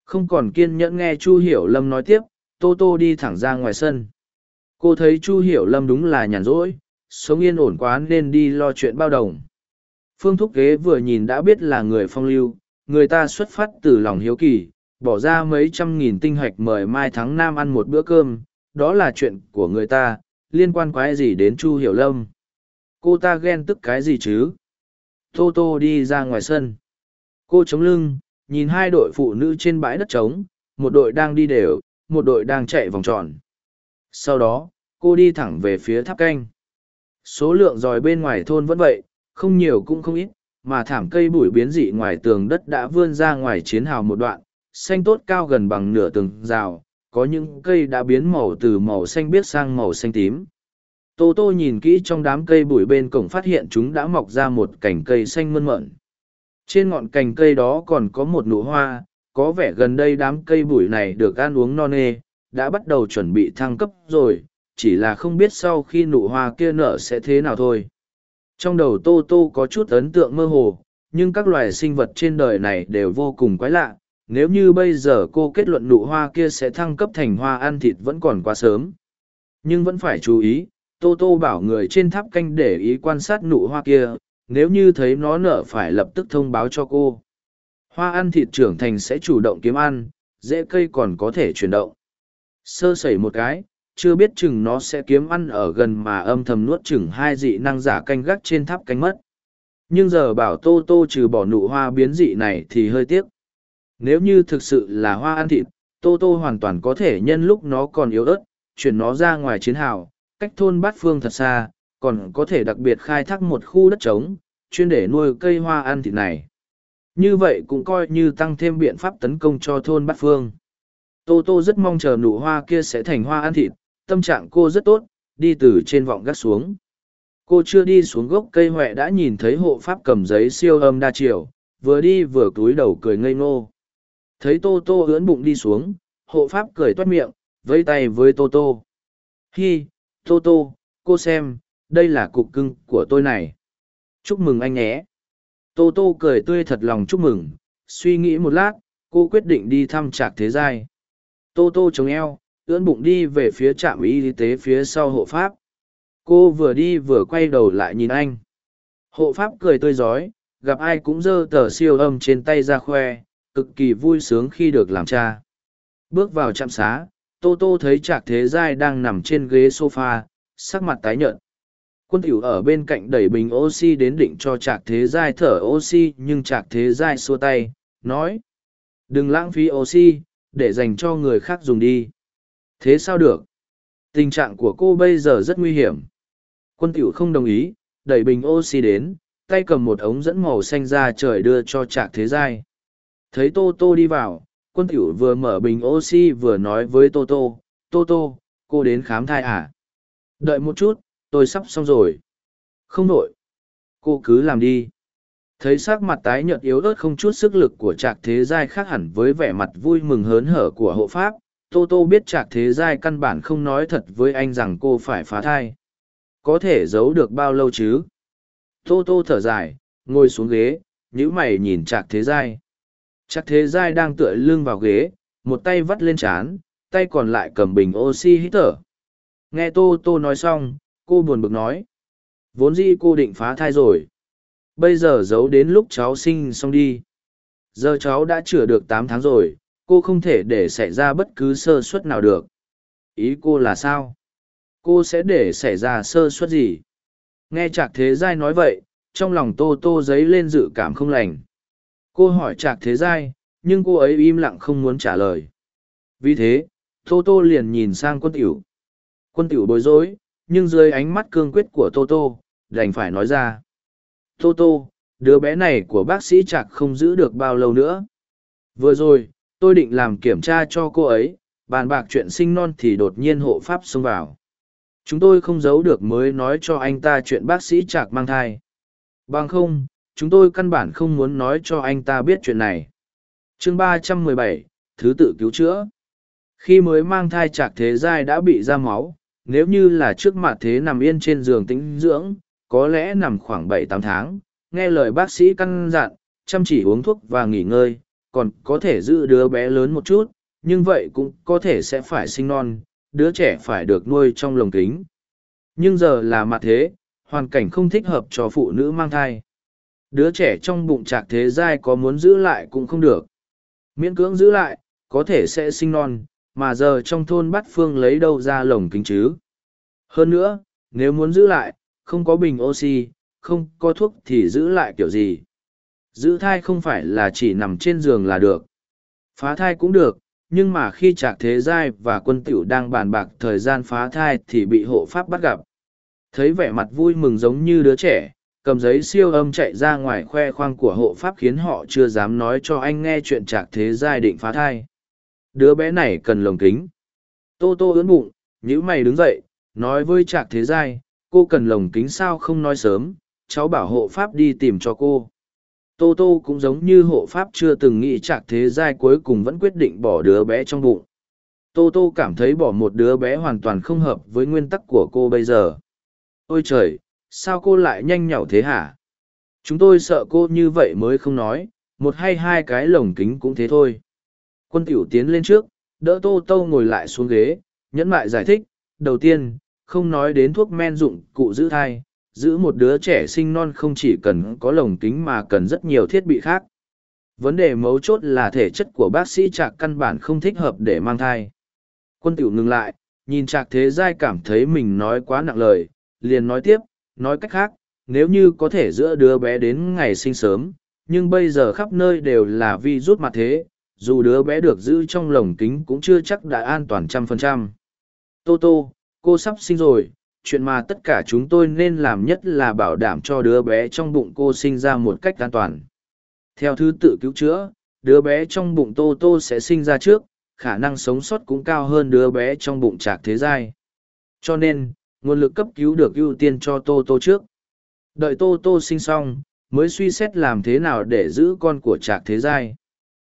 không còn kiên nhẫn nghe chu hiểu lâm nói tiếp, tô tô đi thẳng ra ngoài sân. Cô thấy chu hiểu lâm đúng là nhàn rỗi, sống yên ổn quá nên đi lo chuyện bao đồng. Phương thúc kế vừa nhìn đã biết là người phong lưu, người ta xuất phát từ lòng hiếu kỳ, bỏ ra mấy trăm nghìn tinh hạch mời mai thắng nam ăn một bữa cơm, đó là chuyện của người ta, liên quan quái gì đến chu hiểu lâm. Cô ta ghen tức cái gì chứ? Tô tô đi ra ngoài sân. Cô chống lưng nhìn hai đội phụ nữ trên bãi đất trống một đội đang đi đều một đội đang chạy vòng tròn Sau đó, cô đi thẳng về phía tháp canh. Số lượng dòi bên ngoài thôn vẫn vậy, không nhiều cũng không ít, mà thảm cây bụi biến dị ngoài tường đất đã vươn ra ngoài chiến hào một đoạn, xanh tốt cao gần bằng nửa tường rào, có những cây đã biến màu từ màu xanh biếc sang màu xanh tím. Tô Tô nhìn kỹ trong đám cây bụi bên cổng phát hiện chúng đã mọc ra một cành cây xanh mơn mởn. Trên ngọn cành cây đó còn có một nụ hoa, có vẻ gần đây đám cây bụi này được ăn uống no nê, đã bắt đầu chuẩn bị thăng cấp rồi, chỉ là không biết sau khi nụ hoa kia nở sẽ thế nào thôi. Trong đầu Tô Tô có chút ấn tượng mơ hồ, nhưng các loài sinh vật trên đời này đều vô cùng quái lạ. Nếu như bây giờ cô kết luận nụ hoa kia sẽ thăng cấp thành hoa ăn thịt vẫn còn quá sớm. Nhưng vẫn phải chú ý, Tô Tô bảo người trên tháp canh để ý quan sát nụ hoa kia, nếu như thấy nó nở phải lập tức thông báo cho cô. Hoa ăn thịt trưởng thành sẽ chủ động kiếm ăn, dễ cây còn có thể chuyển động. Sơ sẩy một cái, chưa biết chừng nó sẽ kiếm ăn ở gần mà âm thầm nuốt chừng hai dị năng giả canh gác trên tháp canh mất. Nhưng giờ bảo Tô Tô trừ bỏ nụ hoa biến dị này thì hơi tiếc. Nếu như thực sự là hoa ăn thịt, Tô Tô hoàn toàn có thể nhân lúc nó còn yếu ớt, chuyển nó ra ngoài chiến hào, cách thôn bát phương thật xa, còn có thể đặc biệt khai thác một khu đất trống, chuyên để nuôi cây hoa ăn thịt này. Như vậy cũng coi như tăng thêm biện pháp tấn công cho thôn bát phương. Tô Tô rất mong chờ nụ hoa kia sẽ thành hoa ăn thịt, tâm trạng cô rất tốt, đi từ trên vọng gác xuống. Cô chưa đi xuống gốc cây huệ đã nhìn thấy hộ pháp cầm giấy siêu âm đa chiều, vừa đi vừa cúi đầu cười ngây ngô. Thấy Tô Tô ưỡn bụng đi xuống, hộ pháp cười toát miệng, vẫy tay với Tô Tô. Hi, Tô Tô, cô xem, đây là cục cưng của tôi này. Chúc mừng anh nhé. Tô Tô cười tươi thật lòng chúc mừng, suy nghĩ một lát, cô quyết định đi thăm trạc thế giai. Tô Tô chống eo, ưỡn bụng đi về phía trạm y tế phía sau hộ pháp. Cô vừa đi vừa quay đầu lại nhìn anh. Hộ pháp cười tươi rói, gặp ai cũng giơ tờ siêu âm trên tay ra khoe, cực kỳ vui sướng khi được làm cha. Bước vào trạm xá, Tô Tô thấy Trạc Thế Giai đang nằm trên ghế sofa, sắc mặt tái nhợt. Quân tiểu ở bên cạnh đẩy bình oxy đến định cho Trạc Thế Giai thở oxy nhưng Trạc Thế Giai xua tay, nói. Đừng lãng phí oxy, để dành cho người khác dùng đi. Thế sao được? Tình trạng của cô bây giờ rất nguy hiểm. Quân tiểu không đồng ý, đẩy bình oxy đến, tay cầm một ống dẫn màu xanh ra trời đưa cho Trạc Thế Giai. Thấy Tô Tô đi vào, quân tiểu vừa mở bình oxy vừa nói với tô tô tô tô cô đến khám thai à đợi một chút tôi sắp xong rồi. Không nội cô cứ làm đi. Thấy sắc mặt tái nhợt yếu ớt không chút sức lực của trạc thế giai khác hẳn với vẻ mặt vui mừng hớn hở của hộ pháp tô tô biết trạc thế giai căn bản không nói thật với anh rằng cô phải phá thai. Có thể giấu được bao lâu chứ? Tô tô thở dài ngồi xuống ghế nhữ mày nhìn trạc thế giai. Trạc thế giai đang tựa lưng vào ghế, một tay vắt lên chán, tay còn lại cầm bình oxy hít thở. Nghe Tô Tô nói xong, cô buồn bực nói. Vốn dĩ cô định phá thai rồi. Bây giờ giấu đến lúc cháu sinh xong đi. Giờ cháu đã chữa được tám tháng rồi, cô không thể để xảy ra bất cứ sơ suất nào được. Ý cô là sao? Cô sẽ để xảy ra sơ suất gì? Nghe Trạc Thế Giai nói vậy, trong lòng Tô Tô dấy lên dự cảm không lành cô hỏi trạc thế giai nhưng cô ấy im lặng không muốn trả lời vì thế tô tô liền nhìn sang quân tiểu quân tiểu bối rối nhưng dưới ánh mắt cương quyết của tô tô, đành phải nói ra. Tô tô, đứa bé này của bác sĩ trạc không giữ được bao lâu nữa. Vừa rồi, tôi định làm kiểm tra cho cô ấy, bàn bạc chuyện sinh non thì đột nhiên hộ pháp xông vào. Chúng tôi không giấu được mới nói cho anh ta chuyện bác sĩ trạc mang thai. Bằng không, chúng tôi căn bản không muốn nói cho anh ta biết chuyện này. Chương ba trăm mười bảy, thứ tự cứu chữa. Khi mới mang thai trạc thế giai đã bị ra máu nếu như là trước mặt thế nằm yên trên giường tĩnh dưỡng có lẽ nằm khoảng bảy tám tháng nghe lời bác sĩ căn dặn chăm chỉ uống thuốc và nghỉ ngơi còn có thể giữ đứa bé lớn một chút nhưng vậy cũng có thể sẽ phải sinh non đứa trẻ phải được nuôi trong lồng kính nhưng giờ là mặt thế hoàn cảnh không thích hợp cho phụ nữ mang thai Đứa trẻ trong bụng trạc thế dai có muốn giữ lại cũng không được. Miễn cưỡng giữ lại, có thể sẽ sinh non, mà giờ trong thôn bắt phương lấy đâu ra lồng kính chứ. Hơn nữa, nếu muốn giữ lại, không có bình oxy, không có thuốc thì giữ lại kiểu gì. Giữ thai không phải là chỉ nằm trên giường là được. Phá thai cũng được, nhưng mà khi trạc thế giai và quân tiểu đang bàn bạc thời gian phá thai thì bị hộ pháp bắt gặp thấy vẻ mặt vui mừng giống như đứa trẻ cầm giấy siêu âm chạy ra ngoài khoe khoang của hộ pháp khiến họ chưa dám nói cho anh nghe chuyện trạc thế giai định phá thai đứa bé này cần lồng kính. Tô tô ướn bụng nhữ mày đứng dậy, nói với trạc thế giai, cô cần lồng kính sao không nói sớm, cháu bảo hộ pháp đi tìm cho cô. Tô tô cũng giống như hộ pháp chưa từng nghĩ trạc thế giai cuối cùng vẫn quyết định bỏ đứa bé trong bụng. Tô tô cảm thấy bỏ một đứa bé hoàn toàn không hợp với nguyên tắc của cô bây giờ. Ôi trời, sao cô lại nhanh nhảu thế hả? Chúng tôi sợ cô như vậy mới không nói, một hay hai cái lồng kính cũng thế thôi quân tiểu tiến lên trước, đỡ tô tô ngồi lại xuống ghế, nhẫn mại giải thích, đầu tiên, không nói đến thuốc men dụng cụ giữ thai, giữ một đứa trẻ sinh non không chỉ cần có lồng kính mà cần rất nhiều thiết bị khác. Vấn đề mấu chốt là thể chất của bác sĩ trạc căn bản không thích hợp để mang thai. Quân tiểu ngừng lại, nhìn trạc thế giai cảm thấy mình nói quá nặng lời, liền nói tiếp, nói cách khác, nếu như có thể giữa đứa bé đến ngày sinh sớm, nhưng bây giờ khắp nơi đều là vi rút mặt thế dù đứa bé được giữ trong lồng kính cũng chưa chắc đã an toàn trăm phần trăm. Tô tô, cô sắp sinh rồi, chuyện mà tất cả chúng tôi nên làm nhất là bảo đảm cho đứa bé trong bụng cô sinh ra một cách an toàn. Theo thứ tự cứu chữa, đứa bé trong bụng tô tô sẽ sinh ra trước, khả năng sống sót cũng cao hơn đứa bé trong bụng trạc thế giai. Cho nên, nguồn lực cấp cứu được ưu tiên cho tô tô trước. Đợi tô tô sinh xong, mới suy xét làm thế nào để giữ con của trạc thế giai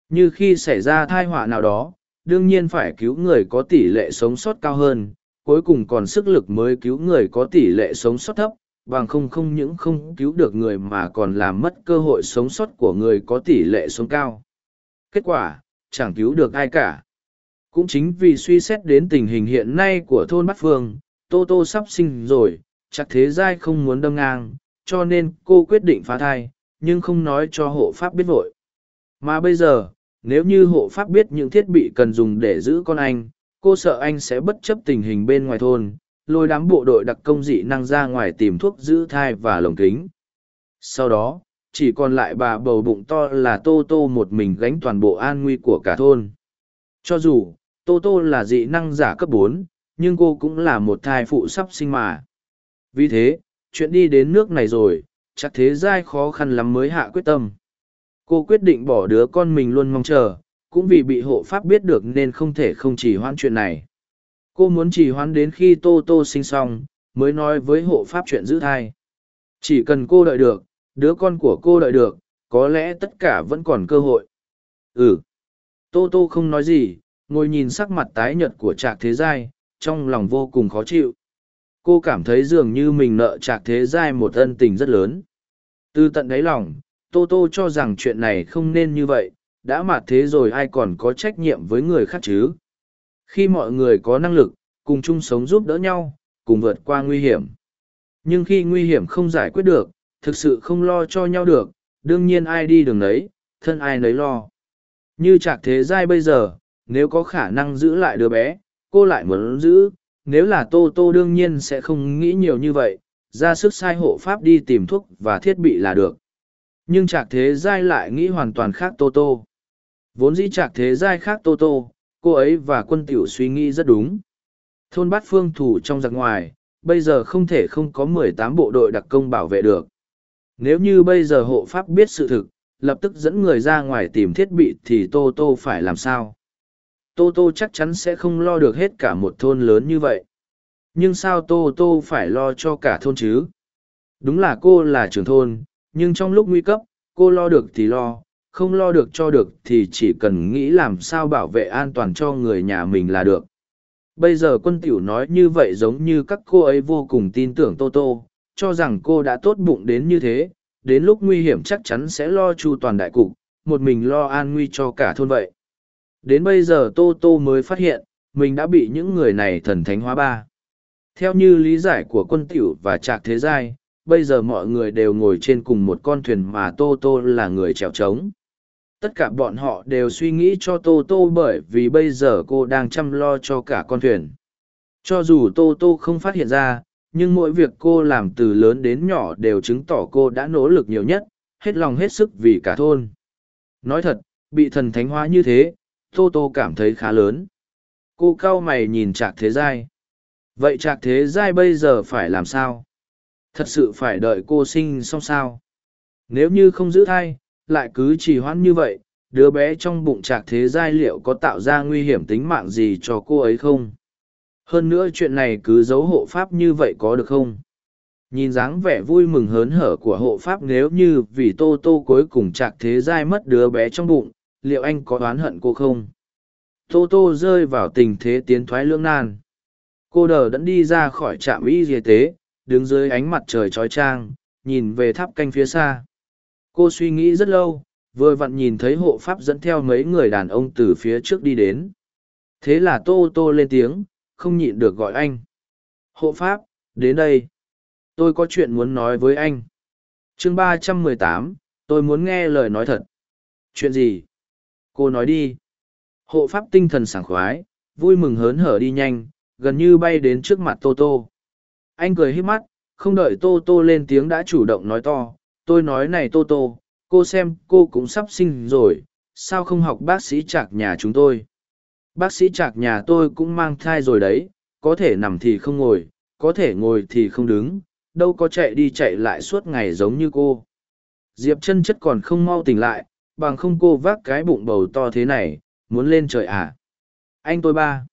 như khi xảy ra thai họa nào đó, đương nhiên phải cứu người có tỷ lệ sống sót cao hơn, cuối cùng còn sức lực mới cứu người có tỷ lệ sống sót thấp, bằng không không những không cứu được người mà còn làm mất cơ hội sống sót của người có tỷ lệ sống cao. Kết quả, chẳng cứu được ai cả. Cũng chính vì suy xét đến tình hình hiện nay của thôn bát phương, tô tô sắp sinh rồi, chắc thế giai không muốn đâm ngang, cho nên cô quyết định phá thai, nhưng không nói cho hộ pháp biết vội. Mà bây giờ nếu như hộ pháp biết những thiết bị cần dùng để giữ con anh, cô sợ anh sẽ bất chấp tình hình bên ngoài thôn, lôi đám bộ đội đặc công dị năng ra ngoài tìm thuốc giữ thai và lồng kính. Sau đó, chỉ còn lại bà bầu bụng to là tô tô một mình gánh toàn bộ an nguy của cả thôn. Cho dù, tô tô là dị năng giả cấp bốn, nhưng cô cũng là một thai phụ sắp sinh mà. Vì thế, chuyện đi đến nước này rồi, chắc thế giai khó khăn lắm mới hạ quyết tâm cô quyết định bỏ đứa con mình luôn mong chờ, cũng vì bị hộ pháp biết được nên không thể không chỉ hoãn chuyện này. Cô muốn chỉ hoãn đến khi tô tô sinh xong, mới nói với hộ pháp chuyện giữ thai. Chỉ cần cô đợi được, đứa con của cô đợi được, có lẽ tất cả vẫn còn cơ hội. Ừ. Tô tô không nói gì, ngồi nhìn sắc mặt tái nhợt của trạc thế giai, trong lòng vô cùng khó chịu. Cô cảm thấy dường như mình nợ trạc thế giai một ân tình rất lớn. Từ tận đáy lòng tô tô cho rằng chuyện này không nên như vậy, đã mặt thế rồi ai còn có trách nhiệm với người khác chứ? Khi mọi người có năng lực, cùng chung sống giúp đỡ nhau, cùng vượt qua nguy hiểm. Nhưng khi nguy hiểm không giải quyết được, thực sự không lo cho nhau được, đương nhiên ai đi đường nấy, thân ai nấy lo. Như trạc thế giai bây giờ, nếu có khả năng giữ lại đứa bé, cô lại muốn giữ. Nếu là tô tô đương nhiên sẽ không nghĩ nhiều như vậy, ra sức sai hộ pháp đi tìm thuốc và thiết bị là được nhưng trạc thế giai lại nghĩ hoàn toàn khác tô tô. Vốn dĩ trạc thế giai khác tô tô, cô ấy và quân tiểu suy nghĩ rất đúng. Thôn bát phương thủ trong giặc ngoài, bây giờ không thể không có mười tám bộ đội đặc công bảo vệ được. Nếu như bây giờ hộ pháp biết sự thực, lập tức dẫn người ra ngoài tìm thiết bị thì tô tô phải làm sao? Tô tô chắc chắn sẽ không lo được hết cả một thôn lớn như vậy. Nhưng sao tô tô phải lo cho cả thôn chứ? Đúng là cô là trưởng thôn nhưng trong lúc nguy cấp, cô lo được thì lo, không lo được cho được thì chỉ cần nghĩ làm sao bảo vệ an toàn cho người nhà mình là được. Bây giờ quân tiểu nói như vậy giống như các cô ấy vô cùng tin tưởng tô tô, cho rằng cô đã tốt bụng đến như thế, đến lúc nguy hiểm chắc chắn sẽ lo chu toàn đại cục, một mình lo an nguy cho cả thôn vậy. Đến bây giờ tô tô mới phát hiện, mình đã bị những người này thần thánh hóa ba. Theo như lý giải của quân tiểu và trạc thế giai bây giờ mọi người đều ngồi trên cùng một con thuyền mà tô tô là người trèo trống. Tất cả bọn họ đều suy nghĩ cho tô tô bởi vì bây giờ cô đang chăm lo cho cả con thuyền. Cho dù tô tô không phát hiện ra, nhưng mỗi việc cô làm từ lớn đến nhỏ đều chứng tỏ cô đã nỗ lực nhiều nhất, hết lòng hết sức vì cả thôn. Nói thật, bị thần thánh hóa như thế, tô tô cảm thấy khá lớn. Cô cau mày nhìn trạc thế giai. Vậy trạc thế giai bây giờ phải làm sao? Thật sự phải đợi cô sinh xong sao. Nếu như không giữ thai, lại cứ trì hoãn như vậy, đứa bé trong bụng trạc thế giai liệu có tạo ra nguy hiểm tính mạng gì cho cô ấy không? Hơn nữa chuyện này cứ giấu hộ pháp như vậy có được không? Nhìn dáng vẻ vui mừng hớn hở của hộ pháp nếu như vì tô tô cuối cùng trạc thế giai mất đứa bé trong bụng, liệu anh có oán hận cô không? Tô tô rơi vào tình thế tiến thoái lưỡng nan. Cô đờ đẫn đi ra khỏi trạm y y tế đứng dưới ánh mặt trời trói trang nhìn về tháp canh phía xa. Cô suy nghĩ rất lâu, vừa vặn nhìn thấy hộ pháp dẫn theo mấy người đàn ông từ phía trước đi đến. Thế là tô tô lên tiếng, không nhịn được gọi anh. Hộ pháp, đến đây. Tôi có chuyện muốn nói với anh. Chương ba trăm mười tám, tôi muốn nghe lời nói thật. Chuyện gì? Cô nói đi. Hộ pháp tinh thần sảng khoái, vui mừng hớn hở đi nhanh, gần như bay đến trước mặt tô tô anh cười hít mắt, không đợi tô tô lên tiếng đã chủ động nói to, tôi nói này tô tô, cô xem, cô cũng sắp sinh rồi, sao không học bác sĩ trạc nhà chúng tôi? Bác sĩ trạc nhà tôi cũng mang thai rồi đấy, có thể nằm thì không ngồi, có thể ngồi thì không đứng, đâu có chạy đi chạy lại suốt ngày giống như cô. Diệp chân chất còn không mau tỉnh lại, bằng không cô vác cái bụng bầu to thế này, muốn lên trời à? Anh tôi ba.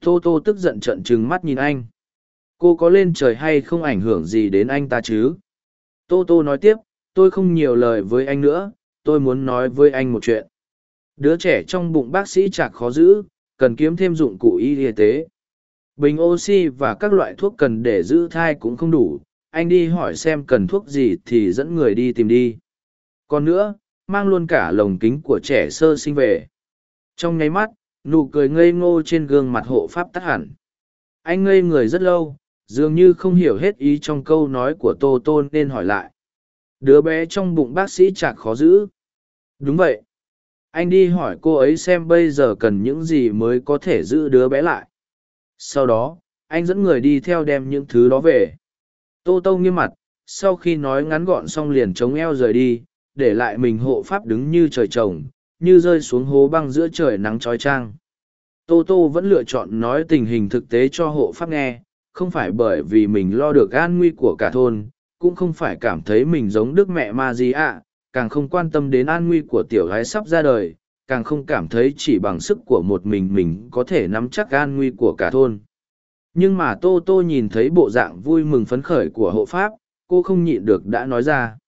Tô tô tức giận trận trừng mắt nhìn anh cô có lên trời hay không ảnh hưởng gì đến anh ta chứ? Tô tô nói tiếp, tôi không nhiều lời với anh nữa, tôi muốn nói với anh một chuyện. Đứa trẻ trong bụng bác sĩ chạc khó giữ, cần kiếm thêm dụng cụ y tế. Bình oxy và các loại thuốc cần để giữ thai cũng không đủ, anh đi hỏi xem cần thuốc gì thì dẫn người đi tìm đi. Còn nữa, mang luôn cả lồng kính của trẻ sơ sinh về. Trong nháy mắt, nụ cười ngây ngô trên gương mặt hộ pháp tắt hẳn. Anh ngây người rất lâu dường như không hiểu hết ý trong câu nói của tô tô nên hỏi lại. Đứa bé trong bụng bác sĩ chạc khó giữ. Đúng vậy. Anh đi hỏi cô ấy xem bây giờ cần những gì mới có thể giữ đứa bé lại. Sau đó, anh dẫn người đi theo đem những thứ đó về. Tô tô nghiêm mặt, sau khi nói ngắn gọn xong liền chống eo rời đi, để lại mình hộ pháp đứng như trời trồng, như rơi xuống hố băng giữa trời nắng trói trang tô tô vẫn lựa chọn nói tình hình thực tế cho hộ pháp nghe không phải bởi vì mình lo được an nguy của cả thôn, cũng không phải cảm thấy mình giống đức mẹ ma gì ạ, càng không quan tâm đến an nguy của tiểu gái sắp ra đời, càng không cảm thấy chỉ bằng sức của một mình mình có thể nắm chắc an nguy của cả thôn. Nhưng mà tô tô nhìn thấy bộ dạng vui mừng phấn khởi của hộ pháp, cô không nhịn được đã nói ra.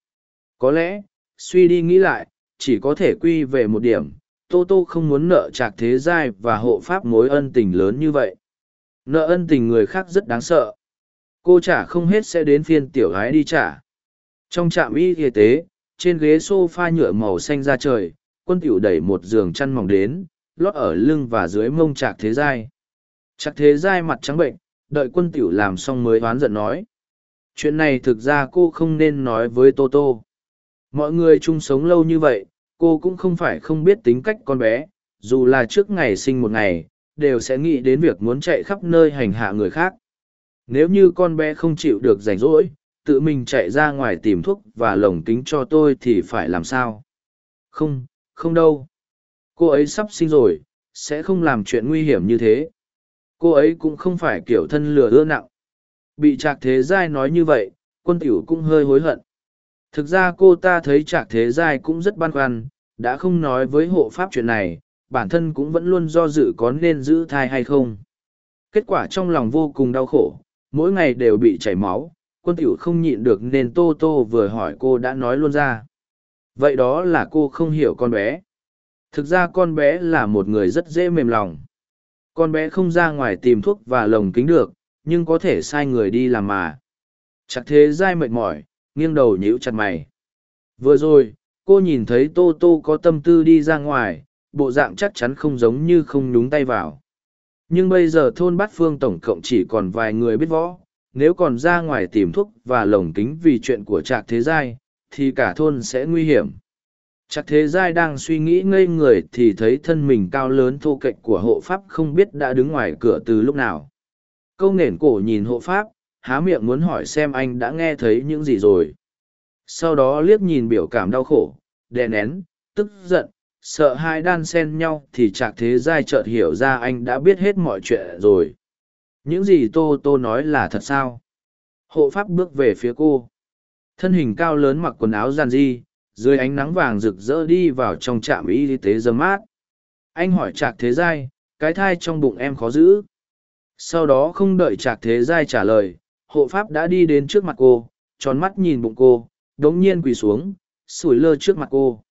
Có lẽ, suy đi nghĩ lại, chỉ có thể quy về một điểm, tô tô không muốn nợ trạc thế giai và hộ pháp mối ân tình lớn như vậy nợ ân tình người khác rất đáng sợ. Cô trả không hết sẽ đến phiên tiểu gái đi trả trong trạm y y tế, trên ghế s o f a nhựa màu xanh ra trời, quân tiểu đẩy một giường chăn mỏng đến, lót ở lưng và dưới mông trạc thế giai. Trạc thế giai mặt trắng bệnh, đợi quân tiểu làm xong mới oán giận nói. Chuyện này thực ra cô không nên nói với tô tô. Mọi người chung sống lâu như vậy, cô cũng không phải không biết tính cách con bé, dù là trước ngày sinh một ngày đều sẽ nghĩ đến việc muốn chạy khắp nơi hành hạ người khác. Nếu như con bé không chịu được rảnh rỗi, tự mình chạy ra ngoài tìm thuốc và lồng kính cho tôi thì phải làm sao? Không không đâu. Cô ấy sắp sinh rồi, sẽ không làm chuyện nguy hiểm như thế. Cô ấy cũng không phải kiểu thân lừa ưa nặng. Bị trạc thế giai nói như vậy, quân tiểu cũng hơi hối hận. Thực ra cô ta thấy trạc thế giai cũng rất băn khoăn, đã không nói với hộ pháp chuyện này bản thân cũng vẫn luôn do dự có nên giữ thai hay không. Kết quả trong lòng vô cùng đau khổ, mỗi ngày đều bị chảy máu, quân tiểu không nhịn được nên tô tô vừa hỏi cô đã nói luôn ra. Vậy đó là cô không hiểu con bé. Thực ra con bé là một người rất dễ mềm lòng. Con bé không ra ngoài tìm thuốc và lồng kính được, nhưng có thể sai người đi làm mà. Chắc thế dai mệt mỏi, nghiêng đầu nhíu chặt mày. Vừa rồi, cô nhìn thấy tô tô có tâm tư đi ra ngoài bộ dạng chắc chắn không giống như không nhúng tay vào nhưng bây giờ thôn bát phương tổng cộng chỉ còn vài người biết võ nếu còn ra ngoài tìm thuốc và lồng kính vì chuyện của trạc thế giai thì cả thôn sẽ nguy hiểm Trạc thế giai đang suy nghĩ ngây người thì thấy thân mình cao lớn thô kệch của hộ pháp không biết đã đứng ngoài cửa từ lúc nào. Câu nền cổ nhìn hộ pháp, há miệng muốn hỏi xem anh đã nghe thấy những gì rồi. Sau đó liếc nhìn biểu cảm đau khổ, đè nén, tức giận, sợ hai đan xen nhau thì chạc thế giai chợt hiểu ra anh đã biết hết mọi chuyện rồi. Những gì tô tô nói là thật sao? Hộ pháp bước về phía cô. Thân hình cao lớn mặc quần áo giàn di dưới ánh nắng vàng rực rỡ đi vào trong trạm y tế dơ mát anh hỏi trạc thế giai, cái thai trong bụng em khó giữ? Sau đó không đợi trạc thế giai trả lời, hộ pháp đã đi đến trước mặt cô, tròn mắt nhìn bụng cô đ ố n g nhiên quỳ xuống, sủi lơ trước mặt cô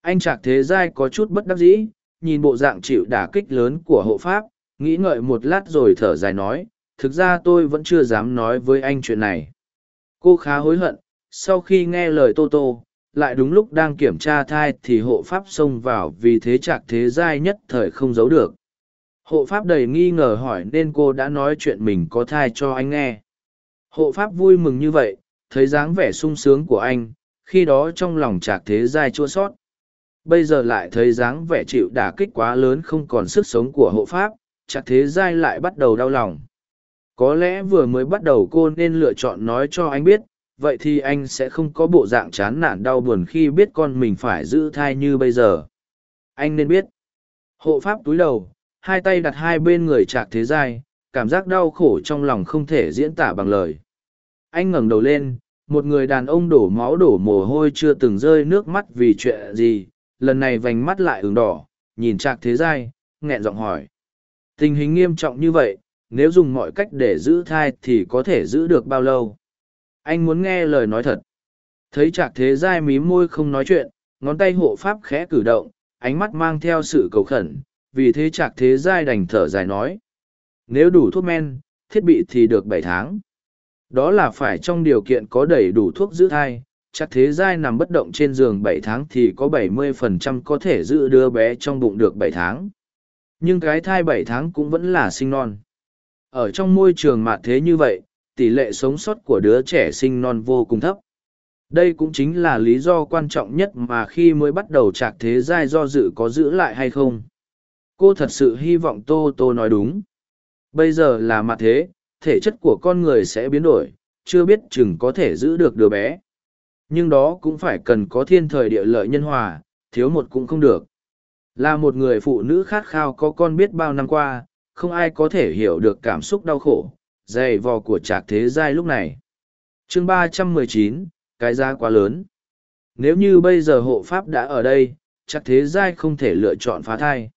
anh trạc thế giai có chút bất đắc dĩ, nhìn bộ dạng chịu đả kích lớn của hộ pháp, nghĩ ngợi một lát rồi thở dài nói, thực ra tôi vẫn chưa dám nói với anh chuyện này. Cô khá hối hận, sau khi nghe lời tô tô, lại đúng lúc đang kiểm tra thai thì hộ pháp xông vào vì thế trạc thế giai nhất thời không giấu được. Hộ pháp đầy nghi ngờ hỏi nên cô đã nói chuyện mình có thai cho anh nghe. Hộ pháp vui mừng như vậy, thấy dáng vẻ sung sướng của anh, khi đó trong lòng trạc thế giai chua sót bây giờ lại thấy dáng vẻ chịu đả kích quá lớn không còn sức sống của hộ pháp, chặt thế giai lại bắt đầu đau lòng. Có lẽ vừa mới bắt đầu cô nên lựa chọn nói cho anh biết, vậy thì anh sẽ không có bộ dạng chán nản đau buồn khi biết con mình phải giữ thai như bây giờ. Anh nên biết. Hộ pháp túi đầu, hai tay đặt hai bên người trạc thế giai, cảm giác đau khổ trong lòng không thể diễn tả bằng lời. Anh ngẩng đầu lên, một người đàn ông đổ máu đổ mồ hôi chưa từng rơi nước mắt vì chuyện gì lần này vành mắt lại ửng đỏ, nhìn trạc thế giai, nghẹn giọng hỏi. Tình hình nghiêm trọng như vậy, nếu dùng mọi cách để giữ thai thì có thể giữ được bao lâu? Anh muốn nghe lời nói thật. Thấy trạc thế giai mím môi không nói chuyện, ngón tay hộ pháp khẽ cử động, ánh mắt mang theo sự cầu khẩn, vì thế trạc thế giai đành thở dài nói. Nếu đủ thuốc men, thiết bị thì được bảy tháng. Đó là phải trong điều kiện có đầy đủ thuốc giữ thai chắc thế giai nằm bất động trên giường bảy tháng thì có bảy mươi phần trăm có thể giữ đứa bé trong bụng được bảy tháng. Nhưng cái thai bảy tháng cũng vẫn là sinh non. Ở trong môi trường mạ thế như vậy, tỷ lệ sống sót của đứa trẻ sinh non vô cùng thấp. Đây cũng chính là lý do quan trọng nhất mà khi mới bắt đầu trạc thế giai do dự có giữ lại hay không. Cô thật sự hy vọng tô tô nói đúng. Bây giờ là mặt thế, thể chất của con người sẽ biến đổi, chưa biết chừng có thể giữ được đứa bé nhưng đó cũng phải cần có thiên thời địa lợi nhân hòa, thiếu một cũng không được. Là một người phụ nữ khát khao có con biết bao năm qua, không ai có thể hiểu được cảm xúc đau khổ, dày vò của trạc thế giai lúc này. Chương ba trăm mười chín, cái giá quá lớn. Nếu như bây giờ hộ pháp đã ở đây chắc thế giai không thể lựa chọn phá thai.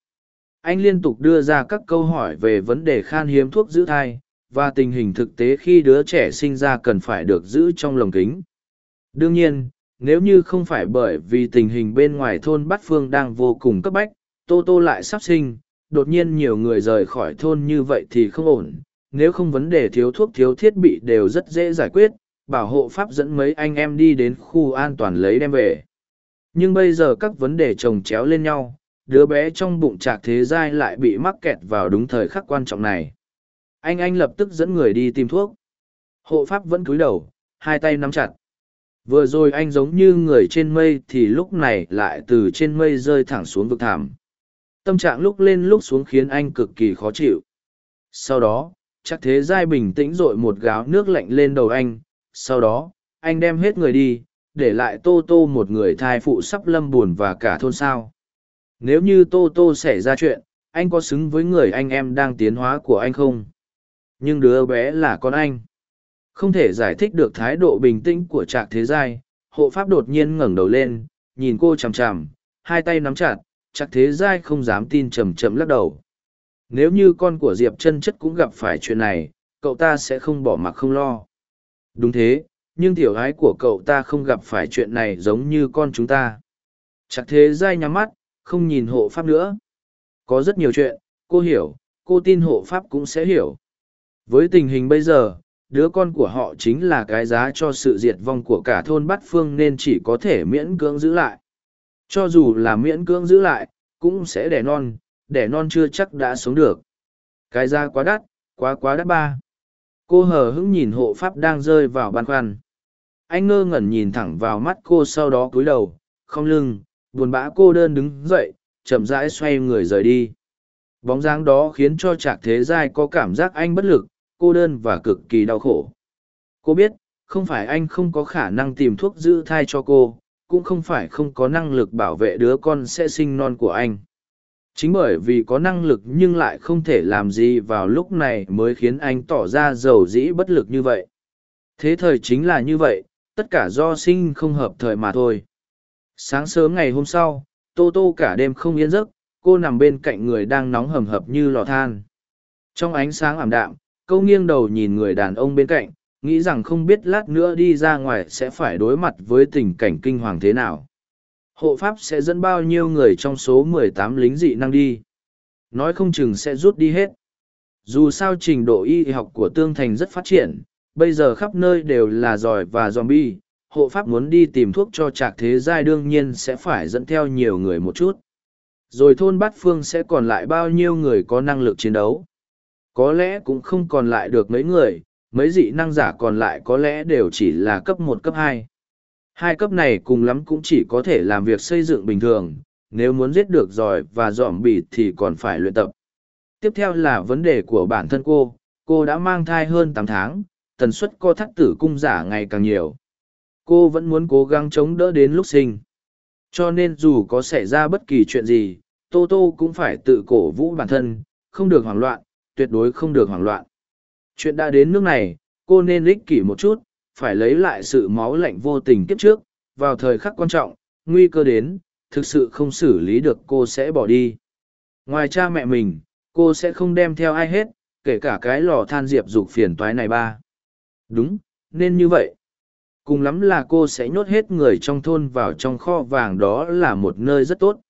Anh liên tục đưa ra các câu hỏi về vấn đề khan hiếm thuốc giữ thai, và tình hình thực tế khi đứa trẻ sinh ra cần phải được giữ trong lồng kính đương nhiên, nếu như không phải bởi vì tình hình bên ngoài thôn bát phương đang vô cùng cấp bách, tô tô lại sắp sinh, đột nhiên nhiều người rời khỏi thôn như vậy thì không ổn. Nếu không vấn đề thiếu thuốc thiếu thiết bị đều rất dễ giải quyết, bảo hộ pháp dẫn mấy anh em đi đến khu an toàn lấy đem về. Nhưng bây giờ các vấn đề chồng chéo lên nhau, đứa bé trong bụng trạc thế giai lại bị mắc kẹt vào đúng thời khắc quan trọng này. Anh anh lập tức dẫn người đi tìm thuốc. Hộ pháp vẫn cúi đầu, hai tay nắm chặt vừa rồi anh giống như người trên mây thì lúc này lại từ trên mây rơi thẳng xuống vực thảm tâm trạng lúc lên lúc xuống khiến anh cực kỳ khó chịu. Sau đó, chắc thế giai bình tĩnh r ộ i một gáo nước lạnh lên đầu anh. Sau đó, anh đem hết người đi, để lại tô tô một người thai phụ sắp lâm buồn và cả thôn sao. Nếu như tô tô xảy ra chuyện, anh có xứng với người anh em đang tiến hóa của anh không? Nhưng đứa bé là con anh không thể giải thích được thái độ bình tĩnh của trạc thế giai hộ pháp đột nhiên ngẩng đầu lên nhìn cô chằm chằm hai tay nắm chặt trạc thế giai không dám tin chầm chậm lắc đầu nếu như con của diệp chân chất cũng gặp phải chuyện này cậu ta sẽ không bỏ mặc không lo đúng thế nhưng tiểu gái của cậu ta không gặp phải chuyện này giống như con chúng ta chắc thế giai nhắm mắt không nhìn hộ pháp nữa. Có rất nhiều chuyện, cô hiểu, cô tin hộ pháp cũng sẽ hiểu. Với tình hình bây giờ, đứa con của họ chính là cái giá cho sự diệt vong của cả thôn bát phương nên chỉ có thể miễn cưỡng giữ lại. Cho dù là miễn cưỡng giữ lại, cũng sẽ đẻ non, đẻ non chưa chắc đã sống được. Cái giá quá đắt, quá quá đắt ba. Cô hờ hững nhìn hộ pháp đang rơi vào băn khoăn. Anh ngơ ngẩn nhìn thẳng vào mắt cô sau đó cúi đầu, không lưng, buồn bã cô đơn đứng dậy chậm rãi xoay người rời đi bóng dáng đó khiến cho trạc thế giai có cảm giác anh bất lực cô đơn và cực kỳ đau khổ. Cô biết, không phải anh không có khả năng tìm thuốc giữ thai cho cô, cũng không phải không có năng lực bảo vệ đứa con sẽ sinh non của anh. Chính bởi vì có năng lực nhưng lại không thể làm gì vào lúc này mới khiến anh tỏ ra giàu dĩ bất lực như vậy. Thế thời chính là như vậy, tất cả do sinh không hợp thời mà thôi. Sáng sớm ngày hôm sau, tô tô cả đêm không yên giấc, cô nằm bên cạnh người đang nóng hầm hập như lò than. Trong ánh sáng ảm đạm câu nghiêng đầu nhìn người đàn ông bên cạnh, nghĩ rằng không biết lát nữa đi ra ngoài sẽ phải đối mặt với tình cảnh kinh hoàng thế nào. Hộ pháp sẽ dẫn bao nhiêu người trong số mười tám lính dị năng đi? Nói không chừng sẽ rút đi hết. Dù sao trình độ y học của tương thành rất phát triển, bây giờ khắp nơi đều là giỏi và zombie, hộ pháp muốn đi tìm thuốc cho trạc thế giai đương nhiên sẽ phải dẫn theo nhiều người một chút. Rồi thôn bát phương sẽ còn lại bao nhiêu người có năng lực chiến đấu? Có lẽ cũng không còn lại được mấy người, mấy dị năng giả còn lại có lẽ đều chỉ là cấp một, cấp hai. Hai cấp này cùng lắm cũng chỉ có thể làm việc xây dựng bình thường, nếu muốn giết được giỏi và dọn bỉ thì còn phải luyện tập. Tiếp theo là vấn đề của bản thân cô cô đã mang thai hơn tám tháng, tần suất co thắt tử cung giả ngày càng nhiều. Cô vẫn muốn cố gắng chống đỡ đến lúc sinh. Cho nên dù có xảy ra bất kỳ chuyện gì, tô tô cũng phải tự cổ vũ bản thân, không được hoảng loạn tuyệt đối không được hoảng loạn. Chuyện đã đến nước này, cô nên ích kỷ một chút, phải lấy lại sự máu lạnh vô tình kiếp trước, vào thời khắc quan trọng, nguy cơ đến, thực sự không xử lý được cô sẽ bỏ đi. Ngoài cha mẹ mình, cô sẽ không đem theo ai hết, kể cả cái lò than diệp dục phiền toái này ba. Đúng, nên như vậy. Cùng lắm là cô sẽ nhốt hết người trong thôn vào trong kho vàng đó là một nơi rất tốt.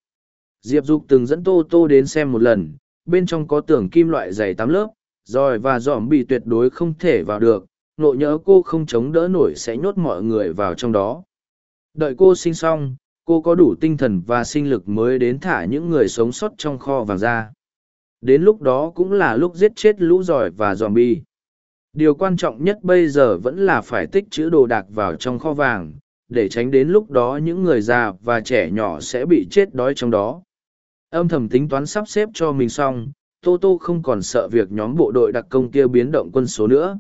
Diệp dục từng dẫn tô tô đến xem một lần bên trong có tường kim loại dày tám lớp, rồi và dòm bị tuyệt đối không thể vào được, nộ nhỡ cô không chống đỡ nổi sẽ nhốt mọi người vào trong đó. Đợi cô sinh xong, cô có đủ tinh thần và sinh lực mới đến thả những người sống sót trong kho vàng ra. Đến lúc đó cũng là lúc giết chết lũ giỏi và dòm bi. Điều quan trọng nhất bây giờ vẫn là phải tích chữ đồ đạc vào trong kho vàng, để tránh đến lúc đó những người già và trẻ nhỏ sẽ bị chết đói trong đó âm thầm tính toán sắp xếp cho mình xong, tô tô không còn sợ việc nhóm bộ đội đặc công kia biến động quân số nữa.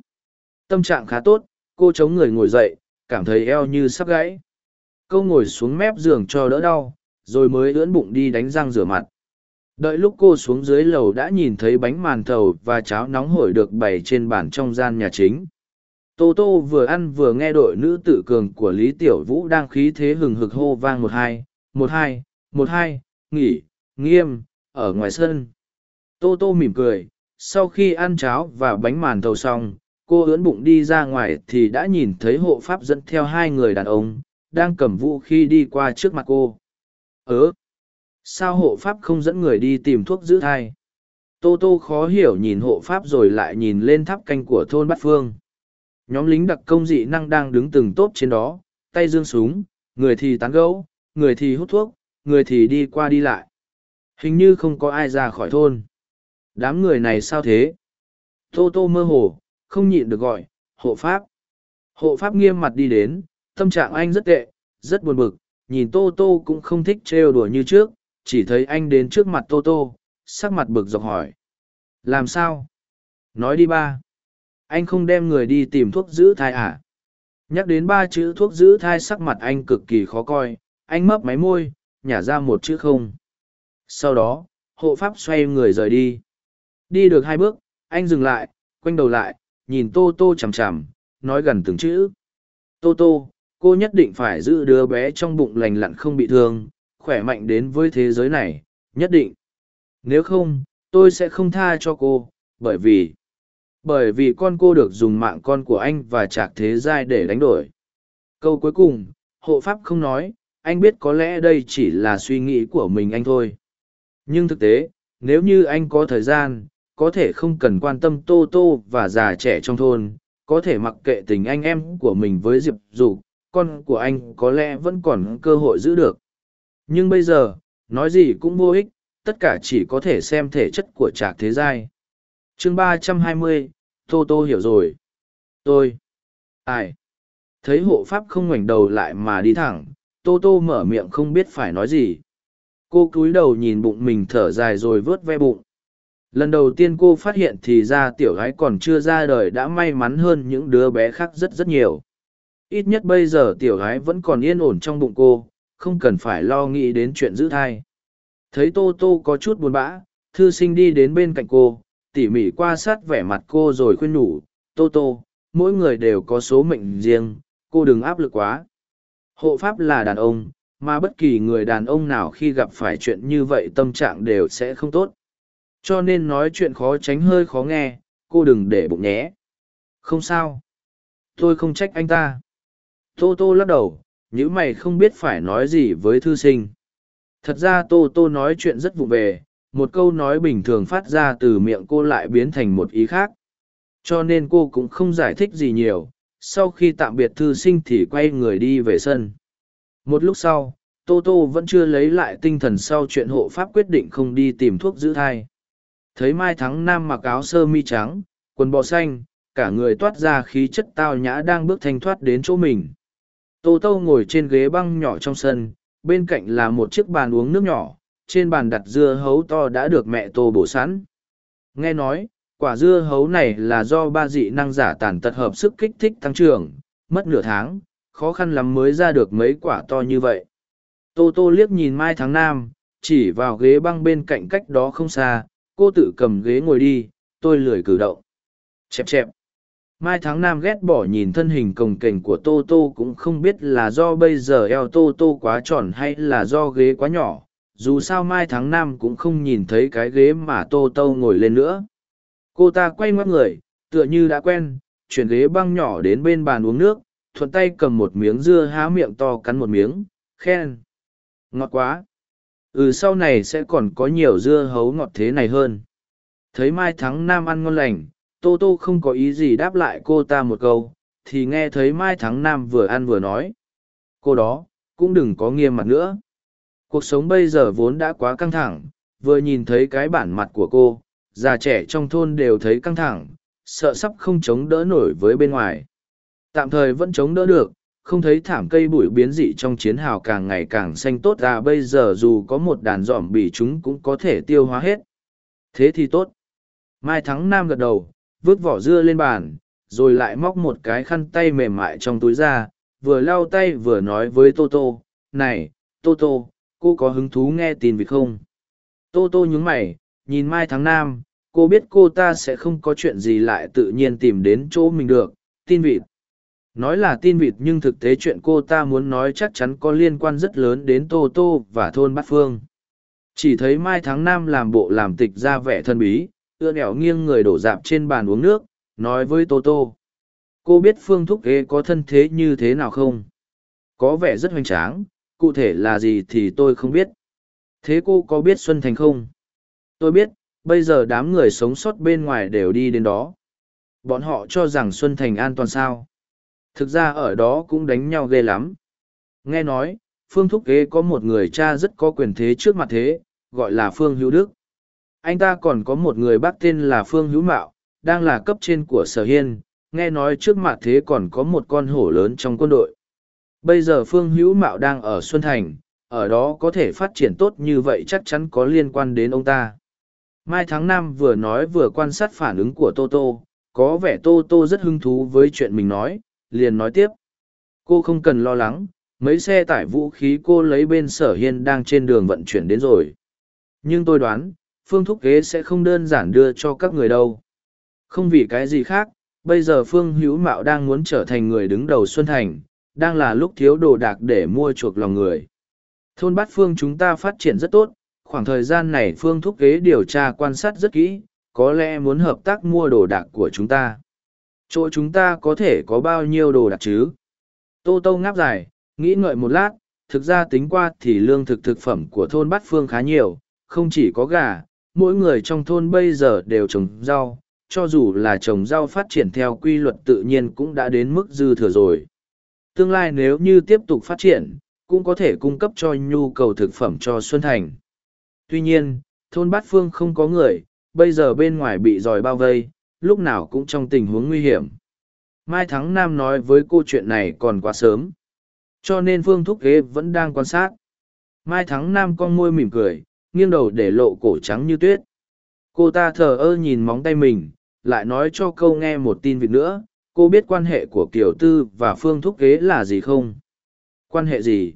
Tâm trạng khá tốt, cô chống người ngồi dậy, cảm thấy eo như sắp gãy. Câu ngồi xuống mép giường cho đỡ đau, rồi mới ưỡn bụng đi đánh răng rửa mặt. Đợi lúc cô xuống dưới lầu đã nhìn thấy bánh màn thầu và cháo nóng hổi được bày trên bàn trong gian nhà chính. Tô tô vừa ăn vừa nghe đội nữ tự cường của lý tiểu vũ đang khí thế hừng hực hô vang một hai một hai một hai, nghỉ nghiêm, ở ngoài sân. Tô tô mỉm cười, sau khi ăn cháo và bánh màn thầu xong, cô ưỡn bụng đi ra ngoài thì đã nhìn thấy hộ pháp dẫn theo hai người đàn ông, đang cầm vũ khí đi qua trước mặt cô. Ớ, sao hộ pháp không dẫn người đi tìm thuốc giữ thai? Tô tô khó hiểu nhìn hộ pháp rồi lại nhìn lên tháp canh của thôn bát phương. Nhóm lính đặc công dị năng đang đứng từng tốp trên đó, tay dương súng, người thì tán gấu người thì hút thuốc, người thì đi qua đi lại hình như không có ai ra khỏi thôn. Đám người này sao thế? Tô tô mơ hồ, không nhịn được gọi, hộ pháp. Hộ pháp nghiêm mặt đi đến, tâm trạng anh rất tệ, rất buồn bực, nhìn tô tô cũng không thích trêu đùa như trước, chỉ thấy anh đến trước mặt tô tô, sắc mặt bực dọc hỏi, làm sao? Nói đi ba. Anh không đem người đi tìm thuốc giữ thai à? Nhắc đến ba chữ thuốc giữ thai sắc mặt anh cực kỳ khó coi, anh mấp máy môi, nhả ra một chữ không sau đó, hộ pháp xoay người rời đi. Đi được hai bước, anh dừng lại, quanh đầu lại, nhìn tô tô chằm chằm, nói gần từng chữ. Tô tô, cô nhất định phải giữ đứa bé trong bụng lành lặn không bị thương, khỏe mạnh đến với thế giới này, nhất định. Nếu không, tôi sẽ không tha cho cô, bởi vì bởi vì con cô được dùng mạng con của anh và trạc thế giai để đánh đổi. Câu cuối cùng, hộ pháp không nói, anh biết có lẽ đây chỉ là suy nghĩ của mình anh thôi nhưng thực tế, nếu như anh có thời gian, có thể không cần quan tâm tô tô và già trẻ trong thôn, có thể mặc kệ tình anh em của mình với diệp dục, con của anh có lẽ vẫn còn cơ hội giữ được. Nhưng bây giờ, nói gì cũng vô ích, tất cả chỉ có thể xem thể chất của trạc thế giai. Chương ba trăm hai mươi, tô tô hiểu rồi. Tôi. Ai? Thấy hộ pháp không ngoảnh đầu lại mà đi thẳng, tô tô mở miệng không biết phải nói gì cô cúi đầu nhìn bụng mình thở dài rồi vớt ve bụng lần đầu tiên cô phát hiện thì ra tiểu gái còn chưa ra đời đã may mắn hơn những đứa bé khác rất rất nhiều ít nhất bây giờ tiểu gái vẫn còn yên ổn trong bụng cô không cần phải lo nghĩ đến chuyện giữ thai. Thấy Tô Tô có chút buồn bã, thư sinh đi đến bên cạnh cô, tỉ mỉ qua sát vẻ mặt cô rồi khuyên nhủ, Tô Tô, mỗi người đều có số mệnh riêng, cô đừng áp lực quá. Hộ pháp là đàn ông, mà bất kỳ người đàn ông nào khi gặp phải chuyện như vậy tâm trạng đều sẽ không tốt. Cho nên nói chuyện khó tránh hơi khó nghe, cô đừng để bụng nhé. Không sao. Tôi không trách anh ta. Tô Tô lắc đầu, nhữ mày không biết phải nói gì với thư sinh. Thật ra Tô Tô nói chuyện rất vụ về, một câu nói bình thường phát ra từ miệng cô lại biến thành một ý khác. Cho nên cô cũng không giải thích gì nhiều, sau khi tạm biệt thư sinh thì quay người đi về sân. Một lúc sau, Tô Tô vẫn chưa lấy lại tinh thần sau chuyện hộ pháp quyết định không đi tìm thuốc giữ thai. Thấy Mai Thắng Nam mặc áo sơ mi trắng, quần bò xanh, cả người toát ra khí chất tao nhã đang bước thanh thoát đến chỗ mình. Tô Tô ngồi trên ghế băng nhỏ trong sân, bên cạnh là một chiếc bàn uống nước nhỏ, trên bàn đặt dưa hấu to đã được mẹ Tô bổ sẵn. Nghe nói, quả dưa hấu này là do ba dị năng giả tàn tật hợp sức kích thích tăng trưởng, mất nửa tháng, khó khăn lắm mới ra được mấy quả to như vậy. Tô Tô liếc nhìn Mai Tháng Nam, chỉ vào ghế băng bên cạnh cách đó không xa, cô tự cầm ghế ngồi đi, tôi lười cử động. Chẹp chẹp. Mai Tháng Nam ghét bỏ nhìn thân hình cồng kềnh của Tô Tô cũng không biết là do bây giờ eo Tô Tô quá tròn hay là do ghế quá nhỏ. Dù sao Mai Tháng Nam cũng không nhìn thấy cái ghế mà Tô Tô ngồi lên nữa. Cô ta quay ngoắt người, tựa như đã quen, chuyển ghế băng nhỏ đến bên bàn uống nước, thuận tay cầm một miếng dưa há miệng to cắn một miếng, khen. Ngọt quá. Ừ sau này sẽ còn có nhiều dưa hấu ngọt thế này hơn. Thấy Mai Thắng Nam ăn ngon lành, Tô Tô không có ý gì đáp lại cô ta một câu, thì nghe thấy Mai Thắng Nam vừa ăn vừa nói. Cô đó, cũng đừng có nghiêm mặt nữa. Cuộc sống bây giờ vốn đã quá căng thẳng, vừa nhìn thấy cái bản mặt của cô, già trẻ trong thôn đều thấy căng thẳng, sợ sắp không chống đỡ nổi với bên ngoài. Tạm thời vẫn chống đỡ được, không thấy thảm cây bụi biến dị trong chiến hào càng ngày càng xanh tốt ra bây giờ dù có một đàn dòm bỉ chúng cũng có thể tiêu hóa hết. Thế thì tốt. Mai Thắng Nam gật đầu, vứt vỏ dưa lên bàn, rồi lại móc một cái khăn tay mềm mại trong túi ra, vừa lau tay vừa nói với Tô Tô, này, Tô Tô, cô có hứng thú nghe tin vịt không? Tô Tô nhướng mày, nhìn Mai Thắng Nam, cô biết cô ta sẽ không có chuyện gì lại tự nhiên tìm đến chỗ mình được, tin vịt. Nói là tin vịt nhưng thực tế chuyện cô ta muốn nói chắc chắn có liên quan rất lớn đến Tô Tô và thôn Bát Phương. Chỉ thấy Mai Tháng Năm làm bộ làm tịch ra vẻ thân bí, ưa đẻo nghiêng người đổ dạp trên bàn uống nước, nói với Tô Tô. Cô biết Phương Thúc ghế có thân thế như thế nào không? Có vẻ rất hoành tráng, cụ thể là gì thì tôi không biết. Thế cô có biết Xuân Thành không? Tôi biết, bây giờ đám người sống sót bên ngoài đều đi đến đó. Bọn họ cho rằng Xuân Thành an toàn sao? Thực ra ở đó cũng đánh nhau ghê lắm. Nghe nói, Phương Thúc Kế có một người cha rất có quyền thế trước mặt thế, gọi là Phương Hữu Đức. Anh ta còn có một người bác tên là Phương Hữu Mạo, đang là cấp trên của Sở Hiên, nghe nói trước mặt thế còn có một con hổ lớn trong quân đội. Bây giờ Phương Hữu Mạo đang ở Xuân Thành, ở đó có thể phát triển tốt như vậy chắc chắn có liên quan đến ông ta. Mai Tháng Năm vừa nói vừa quan sát phản ứng của Tô Tô, có vẻ Tô Tô rất hứng thú với chuyện mình nói, liền nói tiếp. Cô không cần lo lắng, mấy xe tải vũ khí cô lấy bên sở hiên đang trên đường vận chuyển đến rồi. Nhưng tôi đoán, Phương Thúc Kế sẽ không đơn giản đưa cho các người đâu. Không vì cái gì khác, bây giờ Phương Hữu Mạo đang muốn trở thành người đứng đầu Xuân Thành, đang là lúc thiếu đồ đạc để mua chuộc lòng người. Thôn Bát Phương chúng ta phát triển rất tốt, khoảng thời gian này Phương Thúc Kế điều tra quan sát rất kỹ, có lẽ muốn hợp tác mua đồ đạc của chúng ta chỗ chúng ta có thể có bao nhiêu đồ đặc chứ? Tô tô ngáp dài, nghĩ ngợi một lát, thực ra tính qua thì lương thực thực phẩm của thôn bát phương khá nhiều, không chỉ có gà, mỗi người trong thôn bây giờ đều trồng rau, cho dù là trồng rau phát triển theo quy luật tự nhiên cũng đã đến mức dư thừa rồi. Tương lai nếu như tiếp tục phát triển, cũng có thể cung cấp cho nhu cầu thực phẩm cho xuân thành. Tuy nhiên, thôn bát phương không có người, bây giờ bên ngoài bị dòi bao vây lúc nào cũng trong tình huống nguy hiểm. Mai Thắng Nam nói với cô chuyện này còn quá sớm. Cho nên Phương Thúc Ghế vẫn đang quan sát. Mai Thắng Nam con môi mỉm cười, nghiêng đầu để lộ cổ trắng như tuyết. Cô ta thờ ơ nhìn móng tay mình, lại nói cho câu nghe một tin việc nữa. Cô biết quan hệ của Kiều Tư và Phương Thúc Ghế là gì không? Quan hệ gì?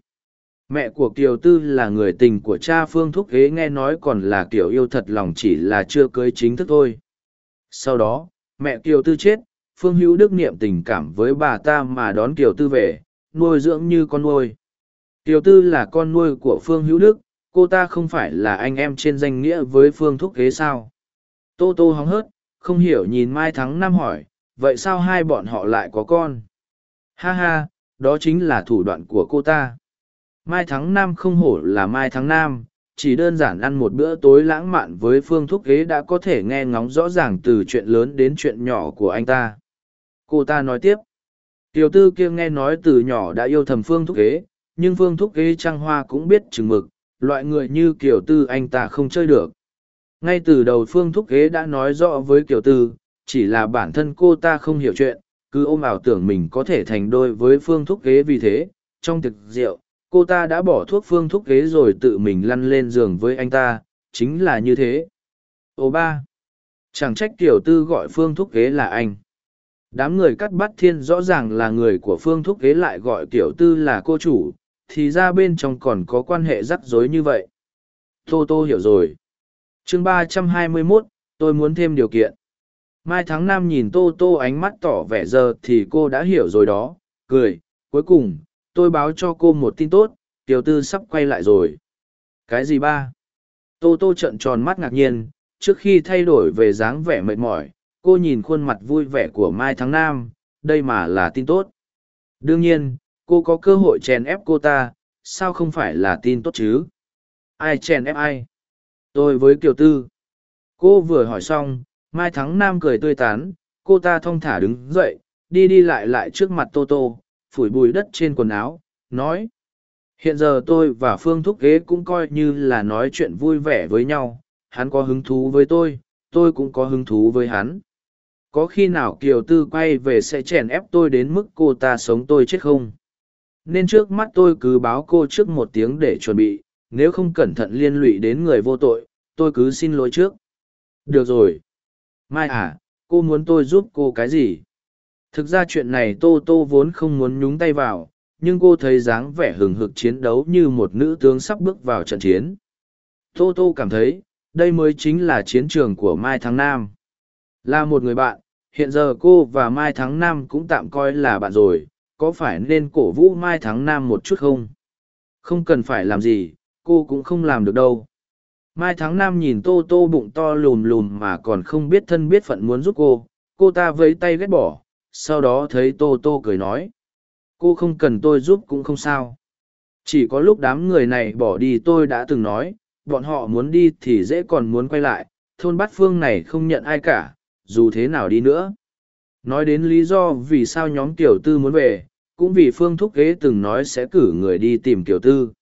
Mẹ của Kiều Tư là người tình của cha Phương Thúc Ghế nghe nói còn là kiểu yêu thật lòng chỉ là chưa cưới chính thức thôi. Sau đó, mẹ Kiều Tư chết, Phương Hữu Đức niệm tình cảm với bà ta mà đón Kiều Tư về, nuôi dưỡng như con nuôi. Kiều Tư là con nuôi của Phương Hữu Đức, cô ta không phải là anh em trên danh nghĩa với Phương Thúc Ghế sao. Tô Tô hóng hớt, không hiểu nhìn Mai Thắng Nam hỏi, vậy sao hai bọn họ lại có con? Ha ha, đó chính là thủ đoạn của cô ta. Mai Thắng Nam không hổ là Mai Thắng Nam, chỉ đơn giản ăn một bữa tối lãng mạn với Phương Thúc Ghế đã có thể nghe ngóng rõ ràng từ chuyện lớn đến chuyện nhỏ của anh ta. Cô ta nói tiếp. Tiểu tư kia nghe nói từ nhỏ đã yêu thầm Phương Thúc Ghế, nhưng Phương Thúc Ghế trăng hoa cũng biết chừng mực, loại người như Kiều Tư anh ta không chơi được. Ngay từ đầu Phương Thúc Ghế đã nói rõ với Kiều Tư, chỉ là bản thân cô ta không hiểu chuyện, cứ ôm ảo tưởng mình có thể thành đôi với Phương Thúc Ghế vì thế, trong thực rượu, cô ta đã bỏ thuốc Phương Thúc Ghế rồi tự mình lăn lên giường với anh ta, chính là như thế. Ô ba! Chẳng trách Tiểu Tư gọi Phương Thúc Ghế là anh. Đám người cắt bắt thiên rõ ràng là người của Phương Thúc Ghế lại gọi Tiểu Tư là cô chủ, thì ra bên trong còn có quan hệ rắc rối như vậy. Tô Tô hiểu rồi chương ba trăm hai mươi mốt tôi muốn thêm điều kiện mai tháng năm nhìn tô tô ánh mắt tỏ vẻ giờ thì cô đã hiểu rồi đó cười cuối cùng tôi báo cho cô một tin tốt, tiểu tư sắp quay lại rồi. Cái gì ba? Tô tô trợn tròn mắt ngạc nhiên, trước khi thay đổi về dáng vẻ mệt mỏi, cô nhìn khuôn mặt vui vẻ của mai tháng năm đây mà là tin tốt. Đương nhiên, cô có cơ hội chèn ép cô ta, sao không phải là tin tốt chứ? Ai chèn ép ai? Tôi với kiều tư. Cô vừa hỏi xong, mai thắng nam cười tươi tán, cô ta thong thả đứng dậy, đi đi lại lại trước mặt tô tô phủi bùi đất trên quần áo nói hiện giờ tôi và phương thúc ghế cũng coi như là nói chuyện vui vẻ với nhau hắn có hứng thú với tôi tôi cũng có hứng thú với hắn có khi nào kiều tư quay về sẽ chèn ép tôi đến mức cô ta sống tôi chết không nên trước mắt tôi cứ báo cô trước một tiếng để chuẩn bị nếu không cẩn thận liên lụy đến người vô tội, tôi cứ xin lỗi trước. Được rồi. Mai à, cô muốn tôi giúp cô cái gì? Thực ra chuyện này Tô Tô vốn không muốn nhúng tay vào, nhưng cô thấy dáng vẻ hừng hực chiến đấu như một nữ tướng sắp bước vào trận chiến. Tô Tô cảm thấy, đây mới chính là chiến trường của Mai Thắng Nam. Là một người bạn, hiện giờ cô và Mai Thắng Nam cũng tạm coi là bạn rồi, có phải nên cổ vũ Mai Thắng Nam một chút không? Không cần phải làm gì, cô cũng không làm được đâu mai tháng năm nhìn tô tô bụng to lùm lùm mà còn không biết thân biết phận muốn giúp cô cô ta vấy tay ghét bỏ sau đó thấy tô tô cười nói, cô không cần tôi giúp cũng không sao. Chỉ có lúc đám người này bỏ đi tôi đã từng nói, bọn họ muốn đi thì dễ còn muốn quay lại, thôn bát phương này không nhận ai cả, dù thế nào đi nữa. Nói đến lý do vì sao nhóm tiểu tư muốn về, cũng vì phương thúc ghế từng nói sẽ cử người đi tìm tiểu tư.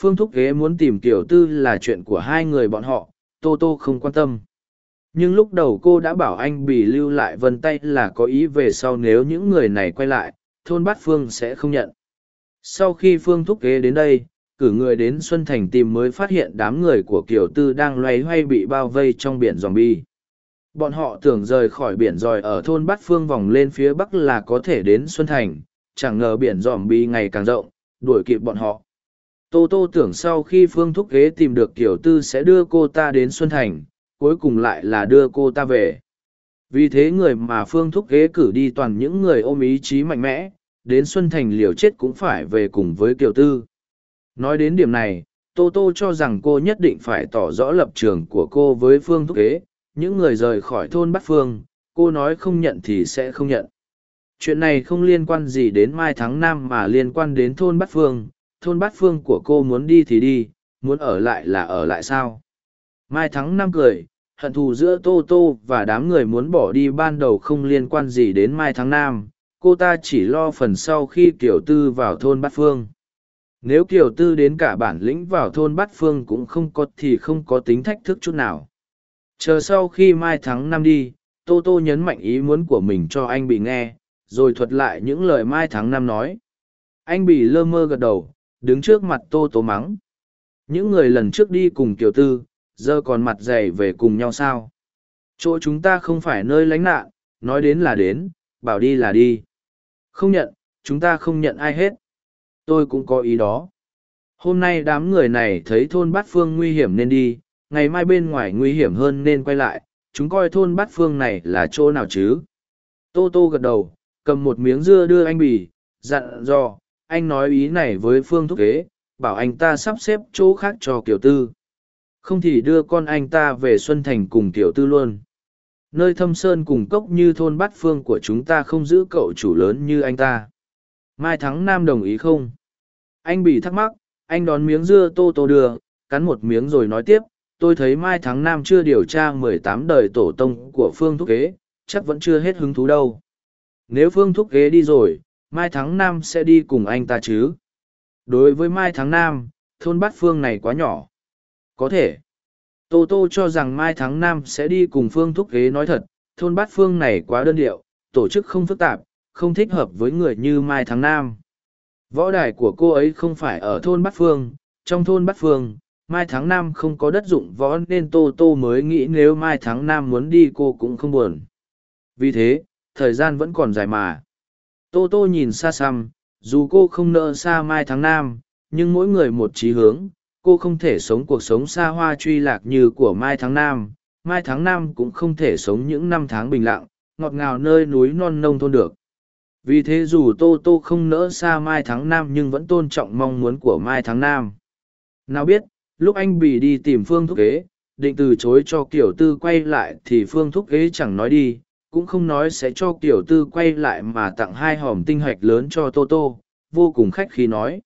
Phương thúc ghế muốn tìm tiểu tư là chuyện của hai người bọn họ, tô tô không quan tâm nhưng lúc đầu cô đã bảo anh bị lưu lại vân tay là có ý về sau nếu những người này quay lại thôn bát phương sẽ không nhận. Sau khi phương thúc kế đến đây cử người đến xuân thành tìm mới phát hiện đám người của kiều tư đang loay hoay bị bao vây trong biển dòm bi bọn họ tưởng rời khỏi biển dòi ở thôn bát phương vòng lên phía bắc là có thể đến xuân thành chẳng ngờ biển dòm bi ngày càng rộng đuổi kịp bọn họ. Tô Tô tưởng sau khi Phương Thúc kế tìm được Kiều Tư sẽ đưa cô ta đến Xuân Thành, cuối cùng lại là đưa cô ta về. Vì thế người mà Phương Thúc Ghế cử đi toàn những người ôm ý chí mạnh mẽ, đến Xuân Thành liều chết cũng phải về cùng với Kiều Tư. Nói đến điểm này, Tô Tô cho rằng cô nhất định phải tỏ rõ lập trường của cô với Phương Thúc Ghế, những người rời khỏi thôn Bắc Phương, cô nói không nhận thì sẽ không nhận. Chuyện này không liên quan gì đến Mai Tháng Nam mà liên quan đến thôn Bắc Phương, thôn bát phương của cô muốn đi thì đi, muốn ở lại là ở lại sao? Mai Thắng Nam cười, hận thù giữa Tô Tô và đám người muốn bỏ đi ban đầu không liên quan gì đến Mai Thắng Nam, cô ta chỉ lo phần sau khi Kiều Tư vào thôn Bát Phương. Nếu Kiều Tư đến cả bản lĩnh vào thôn Bát Phương cũng không có thì không có tính thách thức chút nào. Chờ sau khi Mai Thắng Nam đi, Tô Tô nhấn mạnh ý muốn của mình cho anh bị nghe, rồi thuật lại những lời Mai Thắng Nam nói. Anh bị lơ mơ gật đầu, đứng trước mặt tô Tô mắng những người lần trước đi cùng kiều tư giờ còn mặt dày về cùng nhau sao chỗ chúng ta không phải nơi lánh nạn nói đến là đến bảo đi là đi không nhận chúng ta không nhận ai hết tôi cũng có ý đó Hôm nay đám người này thấy thôn Bát Phương nguy hiểm nên đi, ngày mai bên ngoài nguy hiểm hơn nên quay lại, chúng coi thôn Bát Phương này là chỗ nào chứ? Tô Tô gật đầu, cầm một miếng dưa đưa anh bì, dặn dò, anh nói ý này với Phương Thúc Kế, bảo anh ta sắp xếp chỗ khác cho Kiều Tư. Không thì đưa con anh ta về Xuân Thành cùng Tiểu Tư luôn. Nơi thâm sơn cùng cốc như thôn Bát Phương của chúng ta không giữ cậu chủ lớn như anh ta. Mai Thắng Nam đồng ý không? Anh bị thắc mắc, anh đón miếng dưa tô tô đưa, cắn một miếng rồi nói tiếp, tôi thấy Mai Thắng Nam chưa điều tra mười tám đời tổ tông của Phương Thúc Kế, chắc vẫn chưa hết hứng thú đâu. Nếu Phương Thúc Kế đi rồi, Mai Thắng Nam sẽ đi cùng anh ta chứ? Đối với Mai Thắng Nam, thôn Bát Phương này quá nhỏ. Có thể. Tô Tô cho rằng Mai Thắng Nam sẽ đi cùng Phương Thúc Kế nói thật, thôn Bát Phương này quá đơn điệu, tổ chức không phức tạp, không thích hợp với người như Mai Thắng Nam. Võ đài của cô ấy không phải ở thôn Bát Phương, trong thôn Bát Phương, Mai Thắng Nam không có đất dụng võ nên Tô Tô mới nghĩ nếu Mai Thắng Nam muốn đi cô cũng không buồn. Vì thế, thời gian vẫn còn dài mà. Tô Tô nhìn xa xăm, dù cô không nợ xa Mai Thắng Nam, nhưng mỗi người một chí hướng, cô không thể sống cuộc sống xa hoa truy lạc như của Mai Thắng Nam. Mai Thắng Nam cũng không thể sống những năm tháng bình lặng, ngọt ngào nơi núi non nông thôn được. Vì thế dù Tô Tô không nỡ xa Mai Thắng Nam nhưng vẫn tôn trọng mong muốn của Mai Thắng Nam. Nào biết, lúc anh bị đi tìm Phương Thúc Kế, định từ chối cho Kiểu Tư quay lại thì Phương Thúc Kế chẳng nói đi, cũng không nói sẽ cho Kiểu Tư quay lại mà tặng hai hòm tinh hạch lớn cho Tô Tô, vô cùng khách khí nói.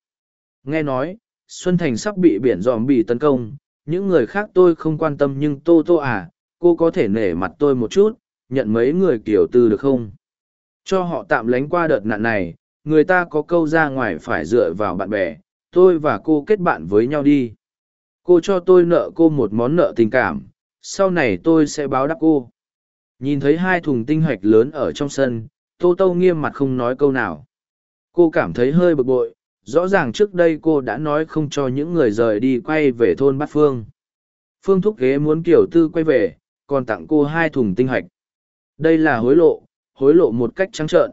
Nghe nói, Xuân Thành sắp bị biển dòm bị tấn công, những người khác tôi không quan tâm nhưng Tô Tô à, cô có thể nể mặt tôi một chút, nhận mấy người Kiểu Tư được không? Cho họ tạm lánh qua đợt nạn này, người ta có câu ra ngoài phải dựa vào bạn bè, tôi và cô kết bạn với nhau đi. Cô cho tôi nợ cô một món nợ tình cảm, sau này tôi sẽ báo đáp cô. Nhìn thấy hai thùng tinh hoạch lớn ở trong sân, Tô Tô nghiêm mặt không nói câu nào. Cô cảm thấy hơi bực bội, rõ ràng trước đây cô đã nói không cho những người rời đi quay về thôn Bát Phương. Phương Thúc Ghế muốn kiểu tư quay về, còn tặng cô hai thùng tinh hạch Đây là hối lộ, hối lộ một cách trắng trợn.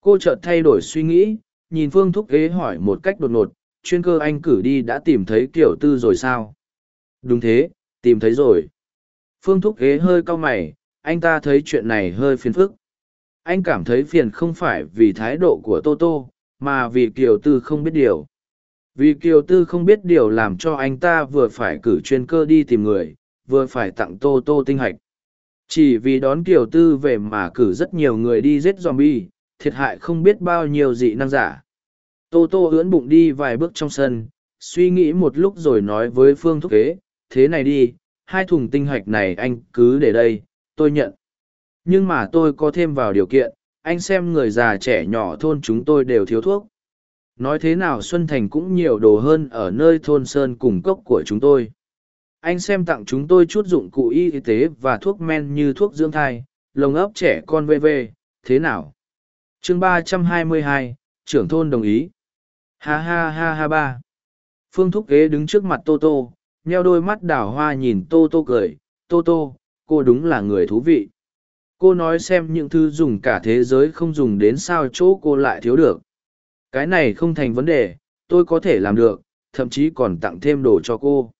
Cô chợt thay đổi suy nghĩ, nhìn Phương Thúc Ghế hỏi một cách đột ngột, chuyên cơ anh cử đi đã tìm thấy kiểu tư rồi sao? Đúng thế, tìm thấy rồi. Phương Thúc Ghế hơi cau mày, anh ta thấy chuyện này hơi phiền phức. Anh cảm thấy phiền không phải vì thái độ của Tô Tô, mà vì Kiều Tư không biết điều. Vì Kiều Tư không biết điều làm cho anh ta vừa phải cử chuyên cơ đi tìm người, vừa phải tặng Tô Tô tinh hạch. Chỉ vì đón Kiều Tư về mà cử rất nhiều người đi giết zombie, thiệt hại không biết bao nhiêu dị năng giả. Tô Tô ưỡn bụng đi vài bước trong sân, suy nghĩ một lúc rồi nói với Phương Thúc Kế, thế này đi, hai thùng tinh hạch này anh cứ để đây, tôi nhận. Nhưng mà tôi có thêm vào điều kiện, anh xem người già trẻ nhỏ thôn chúng tôi đều thiếu thuốc. Nói thế nào Xuân Thành cũng nhiều đồ hơn ở nơi thôn Sơn cùng cốc của chúng tôi. Anh xem tặng chúng tôi chút dụng cụ y tế và thuốc men như thuốc dưỡng thai, lồng ấp trẻ con VV, thế nào? chương ba trăm hai mươi hai, trưởng thôn đồng ý. Ha ha ha ha ba. Phương Thúc Ghế đứng trước mặt Tô Tô, nheo đôi mắt đảo hoa nhìn Tô Tô cười. Tô Tô, cô đúng là người thú vị. Cô nói xem những thứ dùng cả thế giới không dùng đến sao chỗ cô lại thiếu được. Cái này không thành vấn đề, tôi có thể làm được, thậm chí còn tặng thêm đồ cho cô.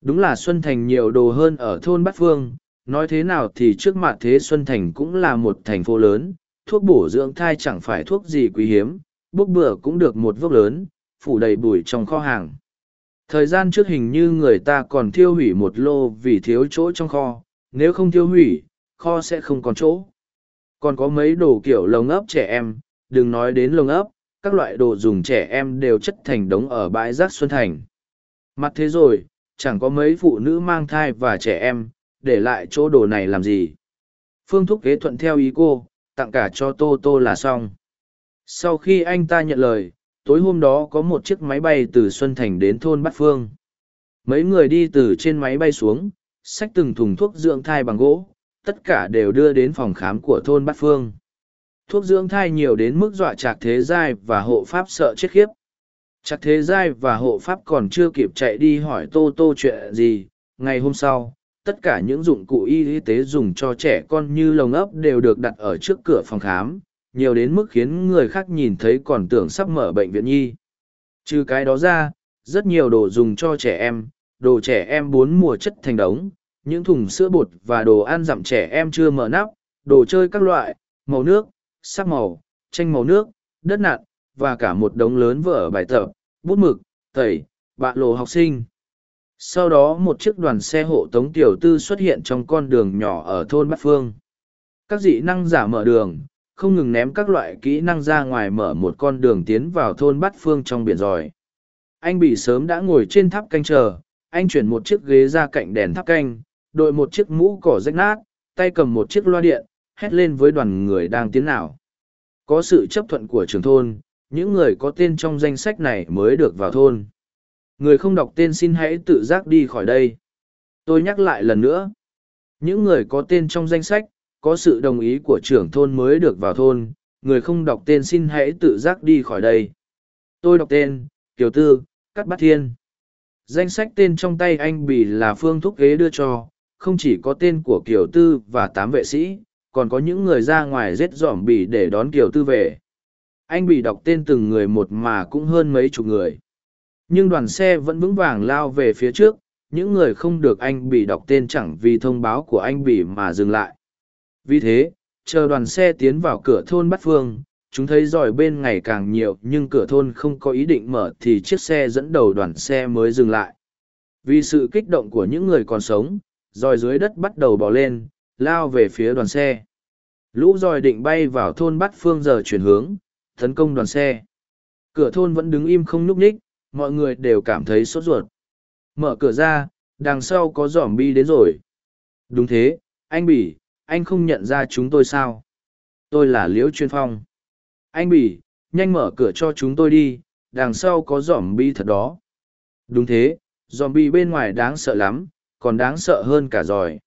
Đúng là Xuân Thành nhiều đồ hơn ở thôn Bát Phương, nói thế nào thì trước mặt thế Xuân Thành cũng là một thành phố lớn, thuốc bổ dưỡng thai chẳng phải thuốc gì quý hiếm, bốc bựa cũng được một vốc lớn, phủ đầy bụi trong kho hàng. Thời gian trước hình như người ta còn thiêu hủy một lô vì thiếu chỗ trong kho, nếu không thiêu hủy, kho sẽ không còn chỗ. Còn có mấy đồ kiểu lồng ấp trẻ em, đừng nói đến lồng ấp, các loại đồ dùng trẻ em đều chất thành đống ở bãi rác Xuân Thành. Mặt thế rồi, chẳng có mấy phụ nữ mang thai và trẻ em, để lại chỗ đồ này làm gì. Phương Thúc kế thuận theo ý cô, tặng cả cho Tô Tô là xong. Sau khi anh ta nhận lời, tối hôm đó có một chiếc máy bay từ Xuân Thành đến thôn Bát Phương. Mấy người đi từ trên máy bay xuống, xách từng thùng thuốc dưỡng thai bằng gỗ, tất cả đều đưa đến phòng khám của thôn Bát Phương. Thuốc dưỡng thai nhiều đến mức dọa chạc Thế Giai và hộ pháp sợ chết khiếp. chạc Thế Giai và hộ pháp còn chưa kịp chạy đi hỏi Tô Tô chuyện gì. Ngày hôm sau, tất cả những dụng cụ y tế dùng cho trẻ con như lồng ấp đều được đặt ở trước cửa phòng khám, nhiều đến mức khiến người khác nhìn thấy còn tưởng sắp mở bệnh viện nhi. Trừ cái đó ra, rất nhiều đồ dùng cho trẻ em, đồ trẻ em bốn mùa chất thành đống, những thùng sữa bột và đồ ăn dặm trẻ em chưa mở nắp, đồ chơi các loại, màu nước, sắc màu, tranh màu nước, đất nặn, và cả một đống lớn vở bài tập, bút mực, tẩy, bạ lộ học sinh. Sau đó một chiếc đoàn xe hộ tống tiểu tư xuất hiện trong con đường nhỏ ở thôn Bát Phương. Các dị năng giả mở đường, không ngừng ném các loại kỹ năng ra ngoài mở một con đường tiến vào thôn Bát Phương trong biển giỏi. Anh bị sớm đã ngồi trên tháp canh chờ, anh chuyển một chiếc ghế ra cạnh đèn tháp canh, đội một chiếc mũ cỏ rách nát, tay cầm một chiếc loa điện, hét lên với đoàn người đang tiến nào. Có sự chấp thuận của trường thôn, những người có tên trong danh sách này mới được vào thôn. Người không đọc tên xin hãy tự giác đi khỏi đây. Tôi nhắc lại lần nữa. Những người có tên trong danh sách, có sự đồng ý của trưởng thôn mới được vào thôn. Người không đọc tên xin hãy tự giác đi khỏi đây. Tôi đọc tên, Kiều Tư, Cát Bát Thiên. Danh sách tên trong tay anh bỉ là Phương Thúc Ghế đưa cho, không chỉ có tên của Kiều Tư và tám vệ sĩ, còn có những người ra ngoài giết dỏm Bì để đón Kiều Tư về. Anh Bì đọc tên từng người một mà cũng hơn mấy chục người. Nhưng đoàn xe vẫn vững vàng lao về phía trước những người không được anh bị đọc tên chẳng vì thông báo của anh bị mà dừng lại. Vì thế chờ đoàn xe tiến vào cửa thôn bát phương chúng thấy giỏi bên ngày càng nhiều nhưng cửa thôn không có ý định mở thì chiếc xe dẫn đầu đoàn xe mới dừng lại. Vì sự kích động của những người còn sống dòi dưới đất bắt đầu bỏ lên, lao về phía đoàn xe. Lũ dòi định bay vào thôn bát phương giờ chuyển hướng, tấn công đoàn xe. Cửa thôn vẫn đứng im không nhúc ních mọi người đều cảm thấy sốt ruột. Mở cửa ra, đằng sau có giỏm bi đến rồi. Đúng thế, anh bỉ, anh không nhận ra chúng tôi sao? Tôi là liễu chuyên phong. Anh bỉ, nhanh mở cửa cho chúng tôi đi, đằng sau có giỏm bi thật đó. Đúng thế giỏm bi bên ngoài đáng sợ lắm còn đáng sợ hơn cả giỏi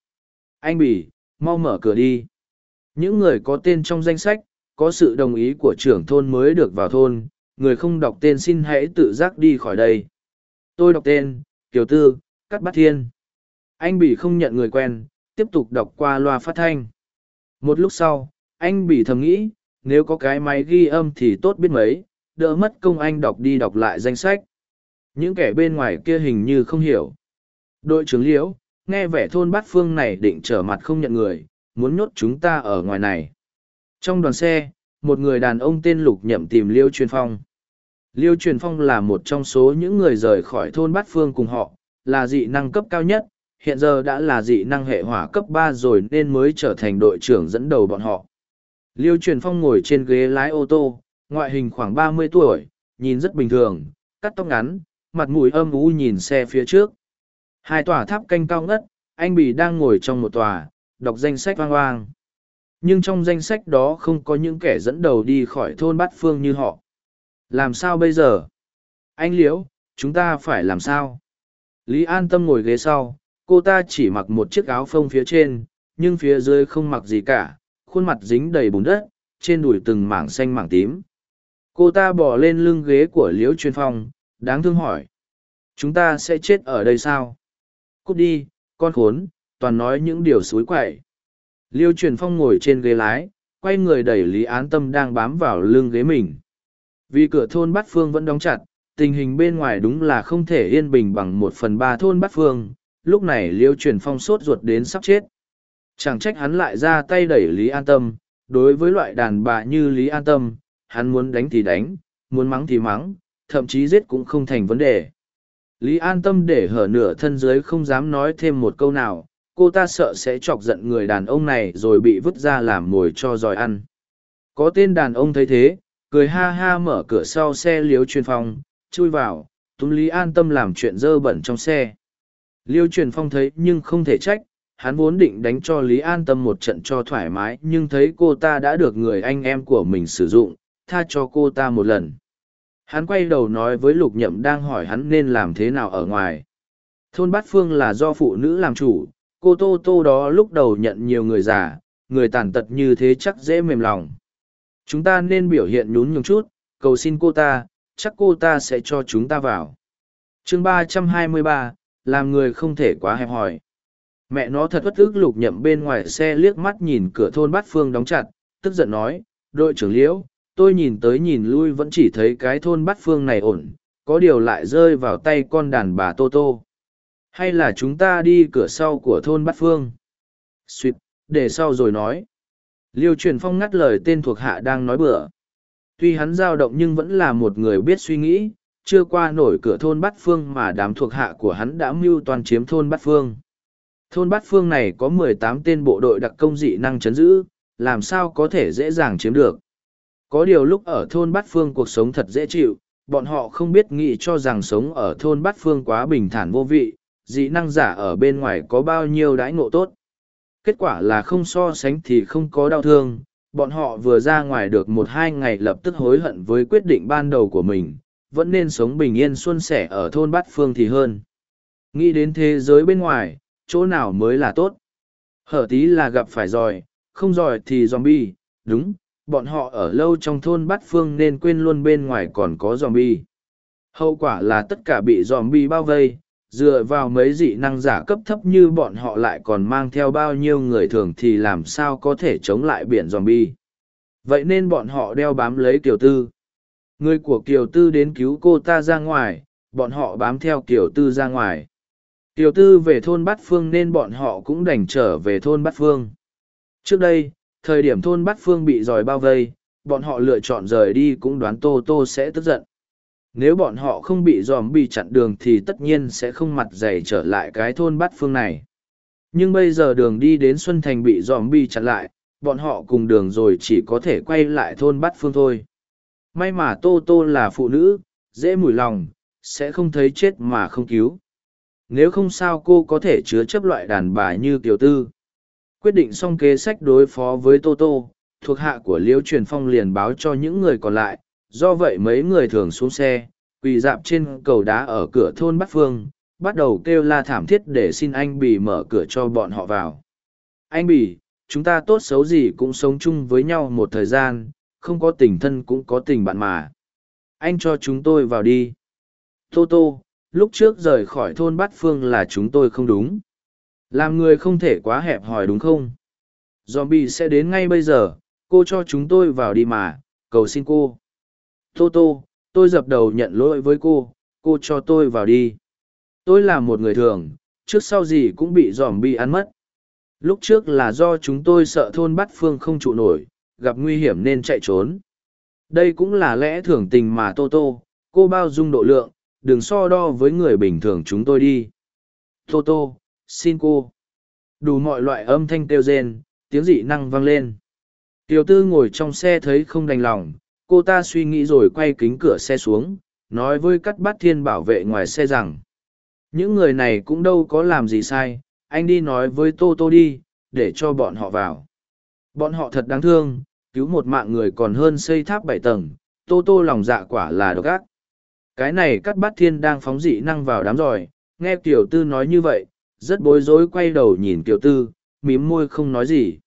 anh bỉ mau mở cửa đi những người có tên trong danh sách có sự đồng ý của trưởng thôn mới được vào thôn người không đọc tên xin hãy tự giác đi khỏi đây. Tôi đọc tên, Kiều Tư, Cát Bát Thiên. Anh bỉ không nhận người quen, tiếp tục đọc qua loa phát thanh. Một lúc sau, anh bỉ thầm nghĩ, nếu có cái máy ghi âm thì tốt biết mấy, đỡ mất công anh đọc đi đọc lại danh sách. Những kẻ bên ngoài kia hình như không hiểu. Đội trưởng Liễu, nghe vẻ thôn bát phương này định trở mặt không nhận người, muốn nhốt chúng ta ở ngoài này. Trong đoàn xe, một người đàn ông tên lục nhậm tìm liêu truyền phong. Liêu truyền phong là một trong số những người rời khỏi thôn bát phương cùng họ là dị năng cấp cao nhất hiện giờ đã là dị năng hệ hỏa cấp ba rồi nên mới trở thành đội trưởng dẫn đầu bọn họ. Liêu truyền phong ngồi trên ghế lái ô tô ngoại hình khoảng ba mươi tuổi nhìn rất bình thường cắt tóc ngắn mặt mũi âm u nhìn xe phía trước hai tòa tháp canh cao ngất, anh bì đang ngồi trong một tòa, đọc danh sách vang vang nhưng trong danh sách đó không có những kẻ dẫn đầu đi khỏi thôn bát phương như họ. Làm sao bây giờ? Anh liễu, chúng ta phải làm sao? Lý an tâm ngồi ghế sau, cô ta chỉ mặc một chiếc áo phông phía trên, nhưng phía dưới không mặc gì cả, khuôn mặt dính đầy bùn đất, trên đùi từng mảng xanh mảng tím. Cô ta bỏ lên lưng ghế của liễu chuyên phong, đáng thương hỏi, chúng ta sẽ chết ở đây sao? Cút đi, con khốn, toàn nói những điều xối quậy. Liêu truyền phong ngồi trên ghế lái, quay người đẩy lý án tâm đang bám vào lưng ghế mình. Vì cửa thôn bát phương vẫn đóng chặt, tình hình bên ngoài đúng là không thể yên bình bằng một phần ba thôn bát phương. Lúc này liêu truyền phong sốt ruột đến sắp chết. Chẳng trách hắn lại ra tay đẩy lý an tâm. Đối với loại đàn bà như lý an tâm, hắn muốn đánh thì đánh, muốn mắng thì mắng, thậm chí giết cũng không thành vấn đề lý an tâm để hở nửa thân dưới không dám nói thêm một câu nào, cô ta sợ sẽ chọc giận người đàn ông này rồi bị vứt ra làm mồi cho giỏi ăn. Có tên đàn ông thấy thế, cười ha ha mở cửa sau xe liếu truyền phong, chui vào, túm lý an tâm làm chuyện dơ bẩn trong xe. Liêu truyền phong thấy nhưng không thể trách, hắn vốn định đánh cho lý an tâm một trận cho thoải mái nhưng thấy cô ta đã được người anh em của mình sử dụng, tha cho cô ta một lần hắn quay đầu nói với lục nhậm đang hỏi hắn nên làm thế nào ở ngoài. Thôn bát phương là do phụ nữ làm chủ, cô tô tô đó lúc đầu nhận nhiều người già, người tàn tật như thế chắc dễ mềm lòng. Chúng ta nên biểu hiện nhún nhường chút, cầu xin cô ta, chắc cô ta sẽ cho chúng ta vào. Chương ba trăm hai mươi ba, làm người không thể quá hẹp hòi. Mẹ nó thật bất ức lục nhậm bên ngoài xe liếc mắt nhìn cửa thôn bát phương đóng chặt, tức giận nói, đội trưởng liễu tôi nhìn tới nhìn lui vẫn chỉ thấy cái thôn bát phương này ổn, có điều lại rơi vào tay con đàn bà tô tô. Hay là chúng ta đi cửa sau của thôn bát phương? Suýt để sau rồi nói. Liêu truyền phong ngắt lời tên thuộc hạ đang nói bừa. Tuy hắn dao động nhưng vẫn là một người biết suy nghĩ, chưa qua nổi cửa thôn bát phương mà đám thuộc hạ của hắn đã mưu toàn chiếm thôn bát phương. Thôn bát phương này có mười tám tên bộ đội đặc công dị năng chấn giữ, làm sao có thể dễ dàng chiếm được? Có điều lúc ở thôn bát phương cuộc sống thật dễ chịu, bọn họ không biết nghĩ cho rằng sống ở thôn bát phương quá bình thản vô vị, dị năng giả ở bên ngoài có bao nhiêu đãi ngộ tốt. Kết quả là không so sánh thì không có đau thương, bọn họ vừa ra ngoài được một hai ngày lập tức hối hận với quyết định ban đầu của mình, vẫn nên sống bình yên xuân sẻ ở thôn bát phương thì hơn. Nghĩ đến thế giới bên ngoài, chỗ nào mới là tốt? Hở tí là gặp phải giỏi, không giỏi thì zombie, đúng bọn họ ở lâu trong thôn bát phương nên quên luôn bên ngoài còn có zombie hậu quả là tất cả bị zombie bao vây dựa vào mấy dị năng giả cấp thấp như bọn họ lại còn mang theo bao nhiêu người thường thì làm sao có thể chống lại biển zombie. Vậy nên bọn họ đeo bám lấy Kiều Tư. Người của Kiều Tư đến cứu cô ta ra ngoài, bọn họ bám theo Kiều Tư ra ngoài. Kiều Tư về thôn Bát Phương nên bọn họ cũng đành trở về thôn Bát Phương. Trước đây, thời điểm thôn Bát Phương bị dòi bao vây, bọn họ lựa chọn rời đi cũng đoán Tô Tô sẽ tức giận. Nếu bọn họ không bị dòm bị chặn đường thì tất nhiên sẽ không mặt dày trở lại cái thôn bát phương này. Nhưng bây giờ đường đi đến Xuân Thành bị dòm bị chặn lại, bọn họ cùng đường rồi chỉ có thể quay lại thôn bát phương thôi. May mà Tô Tô là phụ nữ, dễ mùi lòng, sẽ không thấy chết mà không cứu. Nếu không sao cô có thể chứa chấp loại đàn bà như Kiều Tư. Quyết định xong kế sách đối phó với Tô Tô, thuộc hạ của Liễu Truyền Phong liền báo cho những người còn lại, do vậy mấy người thường xuống xe quỳ dạp trên cầu đá ở cửa thôn bắc phương bắt đầu kêu la thảm thiết để xin anh bì mở cửa cho bọn họ vào. Anh bì chúng ta tốt xấu gì cũng sống chung với nhau một thời gian không có tình thân cũng có tình bạn mà. Anh cho chúng tôi vào đi. Tô tô lúc trước rời khỏi thôn bát phương là chúng tôi không đúng làm người không thể quá hẹp hòi đúng không? Dòm bị sẽ đến ngay bây giờ, cô cho chúng tôi vào đi mà, cầu xin cô. Tô tô tôi dập đầu nhận lỗi với cô cô cho tôi vào đi. Tôi là một người thường, trước sau gì cũng bị dòm bi ăn mất. Lúc trước là do chúng tôi sợ thôn bắt phương không trụ nổi, gặp nguy hiểm nên chạy trốn. Đây cũng là lẽ thường tình mà tô tô cô bao dung độ lượng, đừng so đo với người bình thường chúng tôi đi. Tô tô xin cô. Đủ mọi loại âm thanh kêu rên, tiếng dị năng vang lên. Tiểu tư ngồi trong xe thấy không đành lòng, cô ta suy nghĩ rồi quay kính cửa xe xuống, nói với cắt bát thiên bảo vệ ngoài xe rằng, những người này cũng đâu có làm gì sai, anh đi nói với tô tô đi, để cho bọn họ vào. Bọn họ thật đáng thương, cứu một mạng người còn hơn xây tháp bảy tầng, tô tô lòng dạ quả là độc ác. Cái này cắt bát thiên đang phóng dị năng vào đám giỏi, nghe tiểu tư nói như vậy rất bối rối quay đầu nhìn tiểu tư, mím môi không nói gì.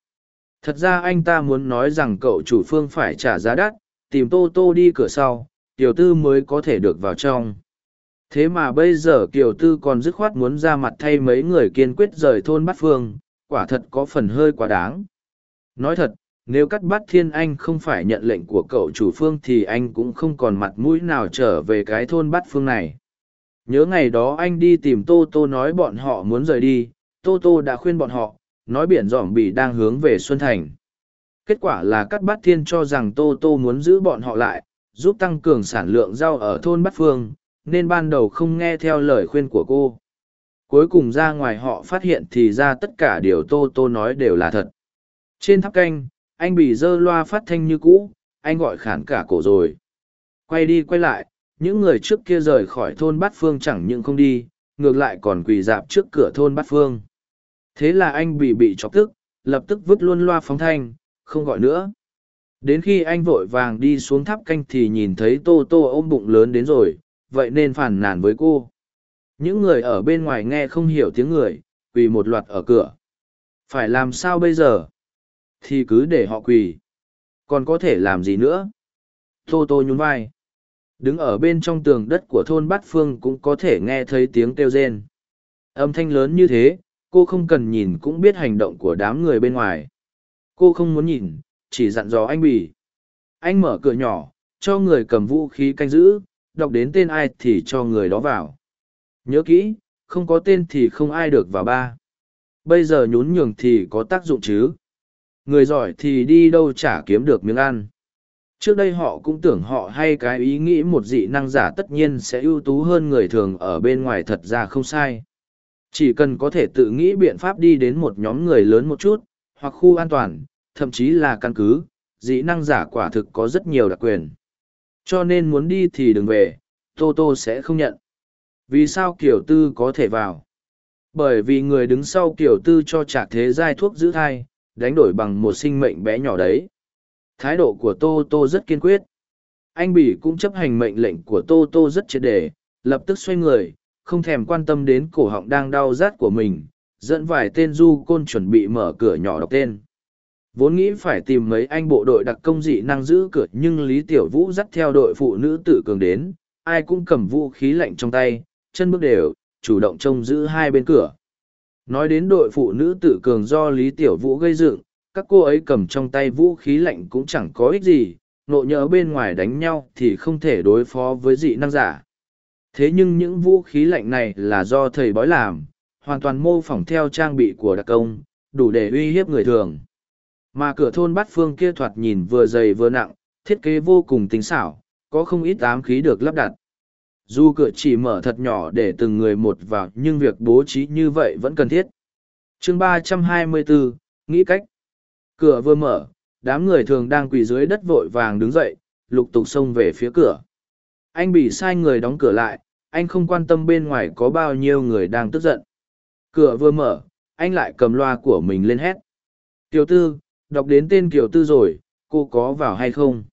Thật ra anh ta muốn nói rằng cậu chủ phương phải trả giá đắt, tìm tô tô đi cửa sau tiểu tư mới có thể được vào trong. Thế mà bây giờ kiều tư còn dứt khoát muốn ra mặt thay mấy người kiên quyết rời thôn bát phương, quả thật có phần hơi quá đáng. Nói thật, nếu cắt bắt thiên anh không phải nhận lệnh của cậu chủ phương thì anh cũng không còn mặt mũi nào trở về cái thôn bát phương này nhớ ngày đó anh đi tìm tô tô nói bọn họ muốn rời đi, tô tô đã khuyên bọn họ, nói biển dỏm bị đang hướng về xuân thành. Kết quả là cắt bát thiên cho rằng tô tô muốn giữ bọn họ lại, giúp tăng cường sản lượng rau ở thôn bát phương, nên ban đầu không nghe theo lời khuyên của cô. Cuối cùng ra ngoài họ phát hiện thì ra tất cả điều tô tô nói đều là thật. Trên tháp canh, anh bị dơ loa phát thanh như cũ, anh gọi khản cả cổ rồi. Quay đi quay lại những người trước kia rời khỏi thôn bát phương chẳng những không đi ngược lại còn quỳ dạp trước cửa thôn bát phương thế là anh bị bị chọc tức lập tức vứt luôn loa phóng thanh không gọi nữa. Đến khi anh vội vàng đi xuống tháp canh thì nhìn thấy Tô Tô ôm bụng lớn đến rồi, vậy nên phản nàn với cô. Những người ở bên ngoài nghe không hiểu tiếng người, quỳ một loạt ở cửa. Phải làm sao bây giờ? Thì cứ để họ quỳ. Còn có thể làm gì nữa? Tô Tô nhún vai. Đứng ở bên trong tường đất của thôn Bát Phương cũng có thể nghe thấy tiếng kêu rên. Âm thanh lớn như thế, cô không cần nhìn cũng biết hành động của đám người bên ngoài cô không muốn nhìn chỉ dặn dò anh bì anh mở cửa nhỏ cho người cầm vũ khí canh giữ đọc đến tên ai thì cho người đó vào. Nhớ kỹ, không có tên thì không ai được vào ba. Bây giờ nhún nhường thì có tác dụng chứ. Người giỏi thì đi đâu chả kiếm được miếng ăn. Trước đây họ cũng tưởng họ hay cái ý nghĩ một dị năng giả tất nhiên sẽ ưu tú hơn người thường ở bên ngoài thật ra không sai. Chỉ cần có thể tự nghĩ biện pháp đi đến một nhóm người lớn một chút, hoặc khu an toàn, thậm chí là căn cứ, dị năng giả quả thực có rất nhiều đặc quyền. Cho nên muốn đi thì đừng về, Tô Tô sẽ không nhận. Vì sao kiểu tư có thể vào? Bởi vì người đứng sau kiểu tư cho trạc thế giai thuốc giữ thai, đánh đổi bằng một sinh mệnh bé nhỏ đấy. Thái độ của Tô Tô rất kiên quyết. Anh Bỉ cũng chấp hành mệnh lệnh của Tô Tô rất triệt đề, lập tức xoay người, không thèm quan tâm đến cổ họng đang đau rát của mình, dẫn vài tên du côn chuẩn bị mở cửa nhỏ đọc tên. Vốn nghĩ phải tìm mấy anh bộ đội đặc công dị năng giữ cửa nhưng Lý Tiểu Vũ dắt theo đội phụ nữ tự cường đến, ai cũng cầm vũ khí lạnh trong tay, chân bước đều, chủ động trông giữ hai bên cửa. Nói đến đội phụ nữ tự cường do Lý Tiểu Vũ gây dựng, các cô ấy cầm trong tay vũ khí lạnh cũng chẳng có ích gì, nộ nhỡ bên ngoài đánh nhau thì không thể đối phó với dị năng giả. Thế nhưng những vũ khí lạnh này là do thầy bói làm, hoàn toàn mô phỏng theo trang bị của đặc công, đủ để uy hiếp người thường. Mà cửa thôn bát phương kia thoạt nhìn vừa dày vừa nặng, thiết kế vô cùng tinh xảo, có không ít ám khí được lắp đặt. Dù cửa chỉ mở thật nhỏ để từng người một vào nhưng việc bố trí như vậy vẫn cần thiết. chương ba trăm hai mươi bốn nghĩ cách. Cửa vừa mở, đám người thường đang quỳ dưới đất vội vàng đứng dậy, lục tục xông về phía cửa. Anh bị sai người đóng cửa lại, anh không quan tâm bên ngoài có bao nhiêu người đang tức giận. Cửa vừa mở, anh lại cầm loa của mình lên hét. Kiều Tư, đọc đến tên Kiều Tư rồi, cô có vào hay không?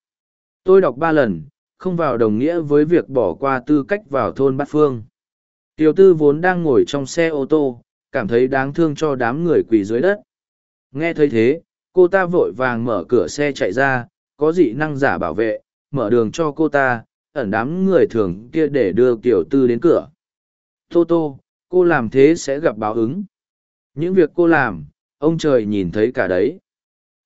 Tôi đọc ba lần, không vào đồng nghĩa với việc bỏ qua tư cách vào thôn Bát Phương. Kiều Tư vốn đang ngồi trong xe ô tô, cảm thấy đáng thương cho đám người quỳ dưới đất. Nghe thấy thế, cô ta vội vàng mở cửa xe chạy ra, có dị năng giả bảo vệ, mở đường cho cô ta, ẩn đám người thường kia để đưa Kiều Tư đến cửa. Tô Tô, cô làm thế sẽ gặp báo ứng. Những việc cô làm, ông trời nhìn thấy cả đấy.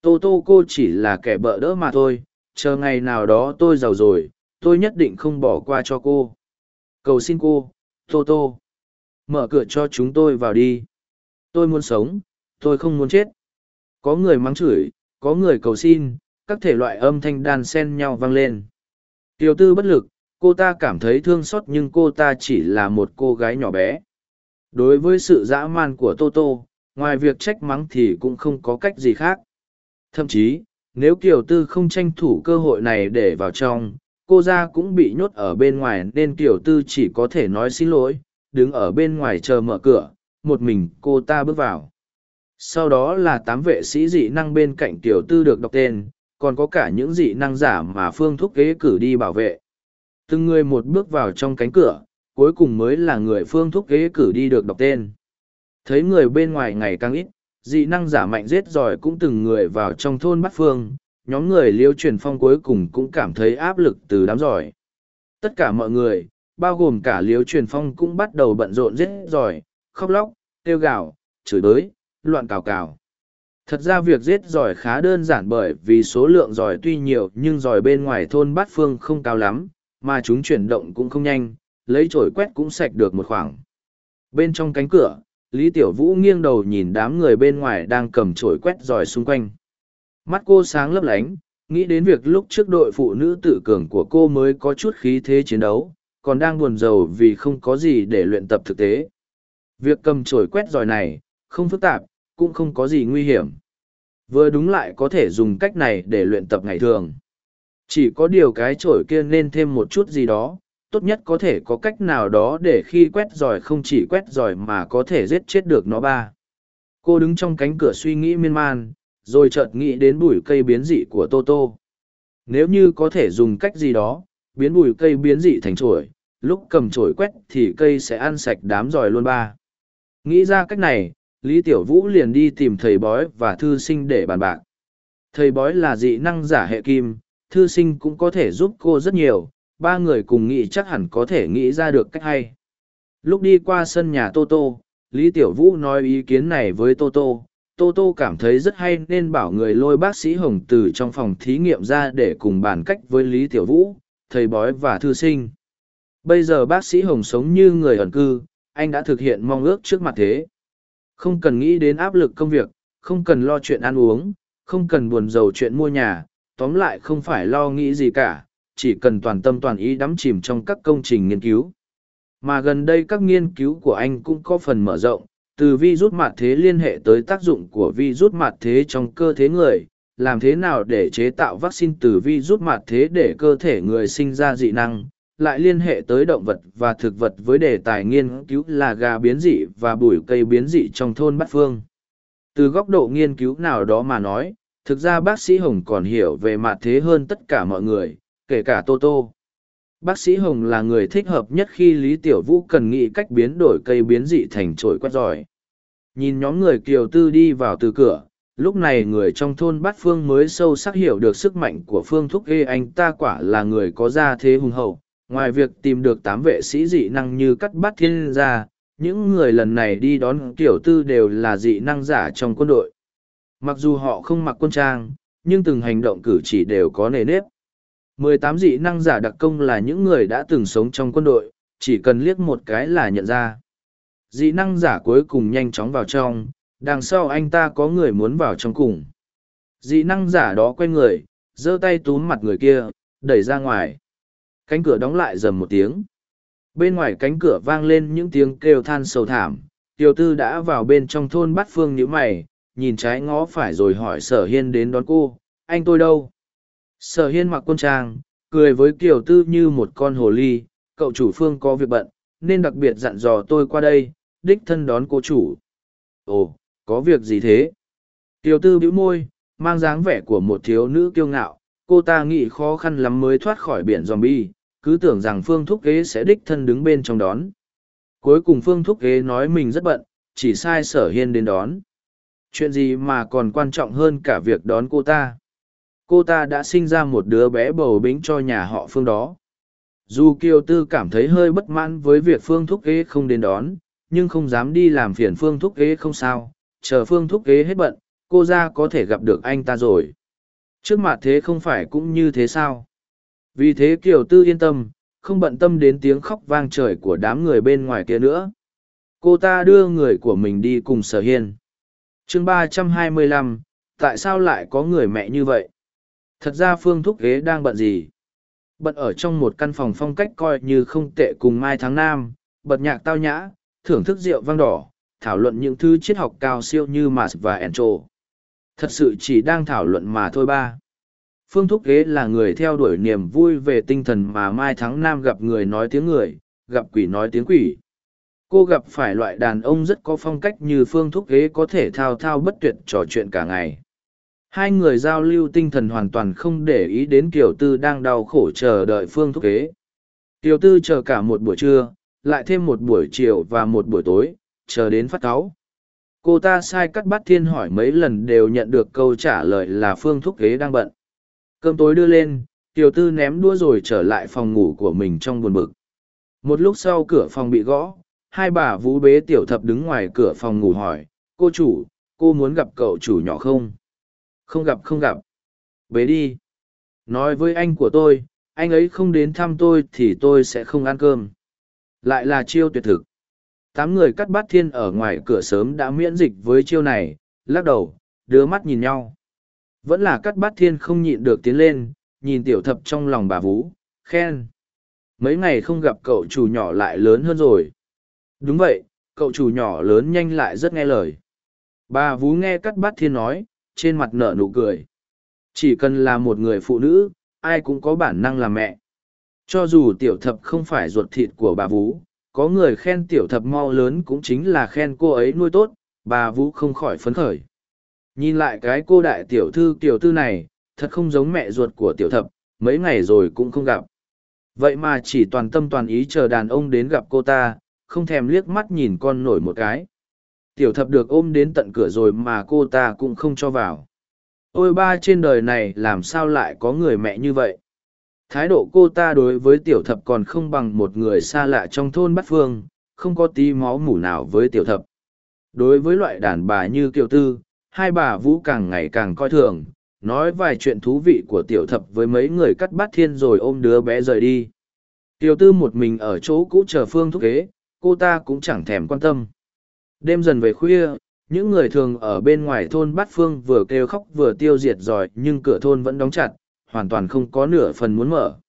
Tô Tô cô chỉ là kẻ bợ đỡ mà thôi, chờ ngày nào đó tôi giàu rồi, tôi nhất định không bỏ qua cho cô. Cầu xin cô, Tô Tô. Mở cửa cho chúng tôi vào đi. Tôi muốn sống, tôi không muốn chết. Có người mắng chửi, có người cầu xin, các thể loại âm thanh đan xen nhau vang lên. Tiểu tư bất lực, cô ta cảm thấy thương xót nhưng cô ta chỉ là một cô gái nhỏ bé. Đối với sự dã man của Toto, ngoài việc trách mắng thì cũng không có cách gì khác. Thậm chí, nếu Kiều Tư không tranh thủ cơ hội này để vào trong, cô ra cũng bị nhốt ở bên ngoài nên Kiều Tư chỉ có thể nói xin lỗi, đứng ở bên ngoài chờ mở cửa, một mình cô ta bước vào. Sau đó là tám vệ sĩ dị năng bên cạnh tiểu Tư được đọc tên, còn có cả những dị năng giả mà Phương Thúc kế cử đi bảo vệ. Từng người một bước vào trong cánh cửa, cuối cùng mới là người Phương Thúc kế cử đi được đọc tên. Thấy người bên ngoài ngày càng ít, dị năng giả mạnh giết giỏi cũng từng người vào trong thôn Bắc Phương, nhóm người liêu truyền phong cuối cùng cũng cảm thấy áp lực từ đám giỏi. Tất cả mọi người, bao gồm cả liêu truyền phong cũng bắt đầu bận rộn giết giỏi, khóc lóc, tiêu gạo, chửi bới, loạn cào cào. Thật ra việc giết giỏi khá đơn giản bởi vì số lượng giỏi tuy nhiều nhưng giỏi bên ngoài thôn bát phương không cao lắm, mà chúng chuyển động cũng không nhanh, lấy chổi quét cũng sạch được một khoảng. Bên trong cánh cửa, Lý Tiểu Vũ nghiêng đầu nhìn đám người bên ngoài đang cầm chổi quét giỏi xung quanh. Mắt cô sáng lấp lánh, nghĩ đến việc lúc trước đội phụ nữ tự cường của cô mới có chút khí thế chiến đấu, còn đang buồn rầu vì không có gì để luyện tập thực tế. Việc cầm chổi quét giỏi này, không phức tạp, cũng không có gì nguy hiểm. Vừa đúng lại có thể dùng cách này để luyện tập ngày thường. Chỉ có điều cái chổi kia nên thêm một chút gì đó, tốt nhất có thể có cách nào đó để khi quét giỏi không chỉ quét giỏi mà có thể giết chết được nó ba. Cô đứng trong cánh cửa suy nghĩ miên man, rồi chợt nghĩ đến bụi cây biến dị của Toto. Nếu như có thể dùng cách gì đó, biến bụi cây biến dị thành chổi, lúc cầm chổi quét thì cây sẽ ăn sạch đám giỏi luôn ba. Nghĩ ra cách này, Lý Tiểu Vũ liền đi tìm thầy bói và thư sinh để bàn bạc. Thầy bói là dị năng giả hệ kim, thư sinh cũng có thể giúp cô rất nhiều, ba người cùng nghĩ chắc hẳn có thể nghĩ ra được cách hay. Lúc đi qua sân nhà Tô Tô, Lý Tiểu Vũ nói ý kiến này với Tô Tô. Tô Tô cảm thấy rất hay nên bảo người lôi bác sĩ Hồng từ trong phòng thí nghiệm ra để cùng bàn cách với Lý Tiểu Vũ, thầy bói và thư sinh. Bây giờ bác sĩ Hồng sống như người ẩn cư, anh đã thực hiện mong ước trước mặt thế. Không cần nghĩ đến áp lực công việc, không cần lo chuyện ăn uống, không cần buồn rầu chuyện mua nhà, tóm lại không phải lo nghĩ gì cả, chỉ cần toàn tâm toàn ý đắm chìm trong các công trình nghiên cứu. Mà gần đây các nghiên cứu của anh cũng có phần mở rộng, từ vi rút mặt thế liên hệ tới tác dụng của vi rút mặt thế trong cơ thể người, làm thế nào để chế tạo vaccine từ vi rút mặt thế để cơ thể người sinh ra dị năng, lại liên hệ tới động vật và thực vật với đề tài nghiên cứu là gà biến dị và bụi cây biến dị trong thôn Bát Phương. Từ góc độ nghiên cứu nào đó mà nói, thực ra bác sĩ Hồng còn hiểu về mặt thế hơn tất cả mọi người, kể cả Tô Tô. Bác sĩ Hồng là người thích hợp nhất khi Lý Tiểu Vũ cần nghĩ cách biến đổi cây biến dị thành trội quét giỏi. Nhìn nhóm người Kiều Tư đi vào từ cửa, lúc này người trong thôn Bát Phương mới sâu sắc hiểu được sức mạnh của Phương Thúc Ê anh ta quả là người có gia thế hùng hậu. Ngoài việc tìm được tám vệ sĩ dị năng như cắt bát thiên gia những người lần này đi đón tiểu Tư đều là dị năng giả trong quân đội. Mặc dù họ không mặc quân trang, nhưng từng hành động cử chỉ đều có nề nếp. Mười tám dị năng giả đặc công là những người đã từng sống trong quân đội chỉ cần liếc một cái là nhận ra. Dị năng giả cuối cùng nhanh chóng vào trong đằng sau anh ta có người muốn vào trong cùng. Dị năng giả đó quay người giơ tay túm mặt người kia đẩy ra ngoài cánh cửa đóng lại dầm một tiếng. Bên ngoài cánh cửa vang lên những tiếng kêu than sầu thảm. Tiểu tư đã vào bên trong thôn bát phương nhữ mày nhìn trái ngó phải rồi hỏi sở hiên đến đón cô. Anh tôi đâu? Sở hiên mặc quân trang, cười với Kiều Tư như một con hồ ly, cậu chủ phương có việc bận, nên đặc biệt dặn dò tôi qua đây, đích thân đón cô chủ. Ồ, có việc gì thế? Kiều Tư bĩu môi, mang dáng vẻ của một thiếu nữ kiêu ngạo, cô ta nghĩ khó khăn lắm mới thoát khỏi biển zombie, cứ tưởng rằng Phương Thúc Kế sẽ đích thân đứng bên trong đón. Cuối cùng Phương Thúc Kế nói mình rất bận, chỉ sai sở hiên đến đón. Chuyện gì mà còn quan trọng hơn cả việc đón cô ta? cô ta đã sinh ra một đứa bé bầu bính cho nhà họ phương đó dù kiều tư cảm thấy hơi bất mãn với việc phương thúc ghế không đến đón nhưng không dám đi làm phiền phương thúc ghế không sao chờ phương thúc ghế hết bận cô ra có thể gặp được anh ta rồi trước mặt thế không phải cũng như thế sao vì thế kiều tư yên tâm không bận tâm đến tiếng khóc vang trời của đám người bên ngoài kia nữa cô ta đưa người của mình đi cùng sở hiên chương ba trăm hai mươi lăm tại sao lại có người mẹ như vậy Thật ra Phương Thúc Ghế đang bận gì? Bận ở trong một căn phòng phong cách coi như không tệ cùng Mai Tháng Nam, bật nhạc tao nhã, thưởng thức rượu vang đỏ, thảo luận những thứ triết học cao siêu như Mars và Encho. Thật sự chỉ đang thảo luận mà thôi ba. Phương Thúc Ghế là người theo đuổi niềm vui về tinh thần mà Mai thắng Nam gặp người nói tiếng người, gặp quỷ nói tiếng quỷ. Cô gặp phải loại đàn ông rất có phong cách như Phương Thúc Ghế có thể thao thao bất tuyệt trò chuyện cả ngày. Hai người giao lưu tinh thần hoàn toàn không để ý đến kiều tư đang đau khổ chờ đợi phương thúc kế kiều tư chờ cả một buổi trưa lại thêm một buổi chiều và một buổi tối chờ đến phát cáu. Cô ta sai cắt bắt thiên hỏi mấy lần đều nhận được câu trả lời là phương thúc kế đang bận cơm tối đưa lên tiểu tư ném đua rồi trở lại phòng ngủ của mình trong buồn bực một lúc sau cửa phòng bị gõ hai bà vũ bế tiểu thập đứng ngoài cửa phòng ngủ hỏi cô chủ cô muốn gặp cậu chủ nhỏ không không gặp không gặp. Bế đi. Nói với anh của tôi, anh ấy không đến thăm tôi thì tôi sẽ không ăn cơm. Lại là chiêu tuyệt thực. Tám người cắt bát thiên ở ngoài cửa sớm đã miễn dịch với chiêu này, lắc đầu, đưa mắt nhìn nhau. Vẫn là cắt bát thiên không nhịn được tiến lên, nhìn tiểu thập trong lòng bà Vũ, khen. Mấy ngày không gặp cậu chủ nhỏ lại lớn hơn rồi. Đúng vậy, cậu chủ nhỏ lớn nhanh lại rất nghe lời. Bà Vũ nghe cắt bát thiên nói, trên mặt nở nụ cười. Chỉ cần là một người phụ nữ, ai cũng có bản năng làm mẹ. Cho dù tiểu thập không phải ruột thịt của bà Vũ, có người khen tiểu thập mau lớn cũng chính là khen cô ấy nuôi tốt, bà Vũ không khỏi phấn khởi. Nhìn lại cái cô đại tiểu thư tiểu thư này, thật không giống mẹ ruột của tiểu thập, mấy ngày rồi cũng không gặp. Vậy mà chỉ toàn tâm toàn ý chờ đàn ông đến gặp cô ta, không thèm liếc mắt nhìn con nổi một cái. Tiểu thập được ôm đến tận cửa rồi mà cô ta cũng không cho vào. Ôi ba trên đời này làm sao lại có người mẹ như vậy? Thái độ cô ta đối với tiểu thập còn không bằng một người xa lạ trong thôn bát phương không có tí máu mủ nào với tiểu thập. Đối với loại đàn bà như kiều tư hai bà vũ càng ngày càng coi thường nói vài chuyện thú vị của tiểu thập với mấy người cắt bát thiên rồi ôm đứa bé rời đi Tiểu tư một mình ở chỗ cũ chờ phương thúc kế, cô ta cũng chẳng thèm quan tâm. Đêm dần về khuya, những người thường ở bên ngoài thôn bát phương vừa kêu khóc vừa tiêu diệt giỏi nhưng cửa thôn vẫn đóng chặt, hoàn toàn không có nửa phần muốn mở.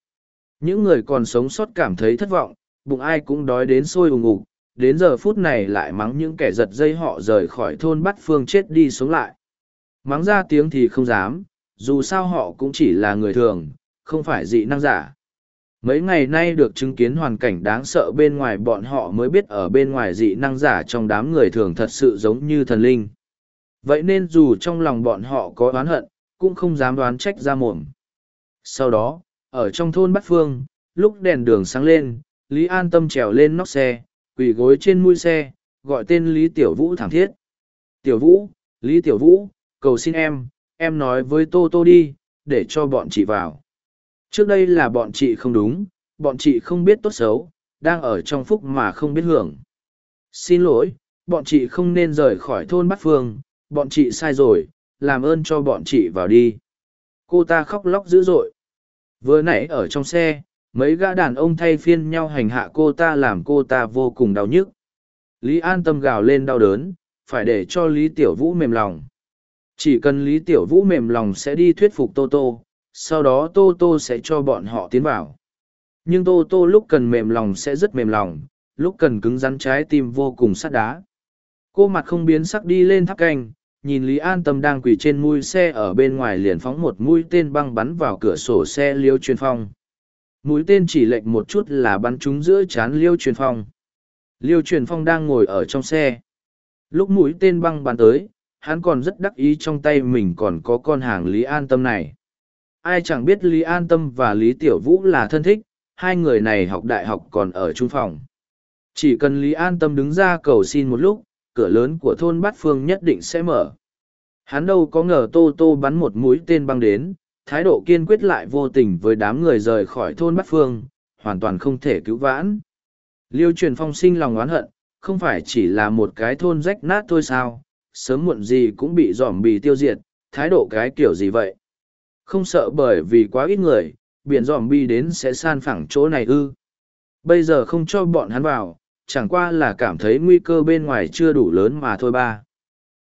Những người còn sống sót cảm thấy thất vọng, bụng ai cũng đói đến sôi ùng ục, đến giờ phút này lại mắng những kẻ giật dây họ rời khỏi thôn bát phương chết đi sống lại. Mắng ra tiếng thì không dám, dù sao họ cũng chỉ là người thường, không phải dị năng giả. Mấy ngày nay được chứng kiến hoàn cảnh đáng sợ bên ngoài bọn họ mới biết ở bên ngoài dị năng giả trong đám người thường thật sự giống như thần linh. Vậy nên dù trong lòng bọn họ có oán hận, cũng không dám đoán trách ra mồm. Sau đó, ở trong thôn Bát Phương, lúc đèn đường sáng lên, Lý An Tâm trèo lên nóc xe, quỳ gối trên mui xe, gọi tên Lý Tiểu Vũ thẳng thiết. Tiểu Vũ, Lý Tiểu Vũ, cầu xin em, em nói với Tô Tô đi, để cho bọn chị vào. Trước đây là bọn chị không đúng, bọn chị không biết tốt xấu, đang ở trong phúc mà không biết hưởng. Xin lỗi, bọn chị không nên rời khỏi thôn Bát Phương, bọn chị sai rồi, làm ơn cho bọn chị vào đi. Cô ta khóc lóc dữ dội. Vừa nãy ở trong xe, mấy gã đàn ông thay phiên nhau hành hạ cô ta làm cô ta vô cùng đau nhức. Lý An tâm gào lên đau đớn, phải để cho Lý Tiểu Vũ mềm lòng. Chỉ cần Lý Tiểu Vũ mềm lòng sẽ đi thuyết phục Tô Tô, sau đó Tô Tô sẽ cho bọn họ tiến vào. Nhưng Tô Tô lúc cần mềm lòng sẽ rất mềm lòng, lúc cần cứng rắn trái tim vô cùng sắt đá. Cô mặt không biến sắc đi lên tháp canh, nhìn Lý An Tâm đang quỳ trên mui xe ở bên ngoài liền phóng một mũi tên băng bắn vào cửa sổ xe Liêu Truyền Phong. Mũi tên chỉ lệnh một chút là bắn trúng giữa chán Liêu Truyền Phong. Liêu Truyền Phong đang ngồi ở trong xe. Lúc mũi tên băng bắn tới, hắn còn rất đắc ý trong tay mình còn có con hàng Lý An Tâm này. Ai chẳng biết Lý An Tâm và Lý Tiểu Vũ là thân thích, hai người này học đại học còn ở trung phòng. Chỉ cần Lý An Tâm đứng ra cầu xin một lúc, cửa lớn của thôn bát phương nhất định sẽ mở hắn đâu có ngờ tô tô bắn một mũi tên băng đến thái độ kiên quyết lại vô tình với đám người rời khỏi thôn bát phương hoàn toàn không thể cứu vãn liêu truyền phong sinh lòng oán hận không phải chỉ là một cái thôn rách nát thôi sao sớm muộn gì cũng bị dòm bì tiêu diệt thái độ cái kiểu gì vậy không sợ bởi vì quá ít người biển dòm bi đến sẽ san phẳng chỗ này ư bây giờ không cho bọn hắn vào chẳng qua là cảm thấy nguy cơ bên ngoài chưa đủ lớn mà thôi ba.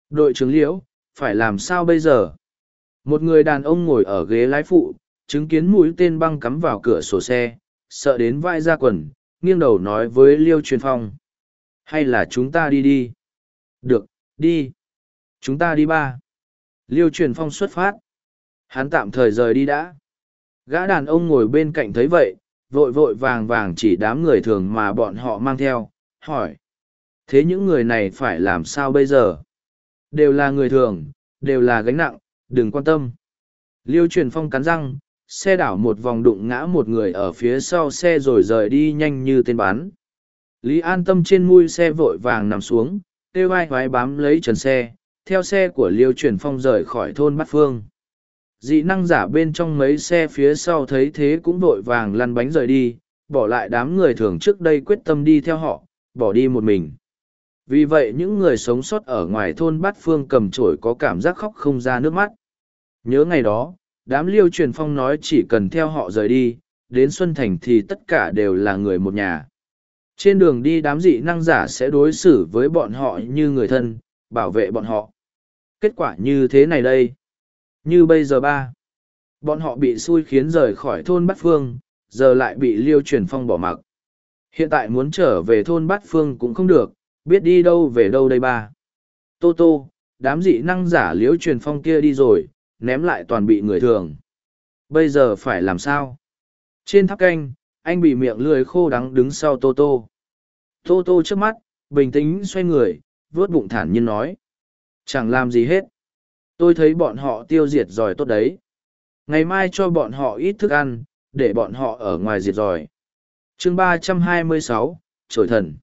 Đội trưởng liễu, phải làm sao bây giờ? Một người đàn ông ngồi ở ghế lái phụ, chứng kiến mũi tên băng cắm vào cửa sổ xe, sợ đến vai ra quần, nghiêng đầu nói với Liêu Truyền Phong. Hay là chúng ta đi đi? Được, đi. Chúng ta đi ba. Liêu Truyền Phong xuất phát. Hắn tạm thời rời đi đã. Gã đàn ông ngồi bên cạnh thấy vậy, vội vội vàng vàng chỉ đám người thường mà bọn họ mang theo, hỏi. Thế những người này phải làm sao bây giờ? Đều là người thường, đều là gánh nặng, đừng quan tâm. Liêu truyền phong cắn răng, xe đảo một vòng đụng ngã một người ở phía sau xe rồi rời đi nhanh như tên bắn. Lý an tâm trên mui xe vội vàng nằm xuống, tê vai vái bám lấy trần xe, theo xe của liêu truyền phong rời khỏi thôn bát phương. Dị năng giả bên trong mấy xe phía sau thấy thế cũng vội vàng lăn bánh rời đi, bỏ lại đám người thường trước đây quyết tâm đi theo họ, bỏ đi một mình. Vì vậy những người sống sót ở ngoài thôn Bát Phương cầm chổi có cảm giác khóc không ra nước mắt. Nhớ ngày đó, đám liêu truyền phong nói chỉ cần theo họ rời đi, đến Xuân Thành thì tất cả đều là người một nhà. Trên đường đi đám dị năng giả sẽ đối xử với bọn họ như người thân, bảo vệ bọn họ. Kết quả như thế này đây. Như bây giờ ba. Bọn họ bị xui khiến rời khỏi thôn Bát Phương, giờ lại bị liêu truyền phong bỏ mặc. Hiện tại muốn trở về thôn Bát Phương cũng không được, biết đi đâu về đâu đây ba. Tô tô, đám dị năng giả liếu truyền phong kia đi rồi, ném lại toàn bị người thường. Bây giờ phải làm sao? Trên tháp canh, anh bị miệng lười khô đắng đứng sau Tô Tô. Tô Tô trước mắt, bình tĩnh xoay người, vớt bụng thản nhiên nói. Chẳng làm gì hết. Tôi thấy bọn họ tiêu diệt giỏi tốt đấy. Ngày mai cho bọn họ ít thức ăn, để bọn họ ở ngoài diệt giỏi chương ba trăm hai mươi sáu trổi thần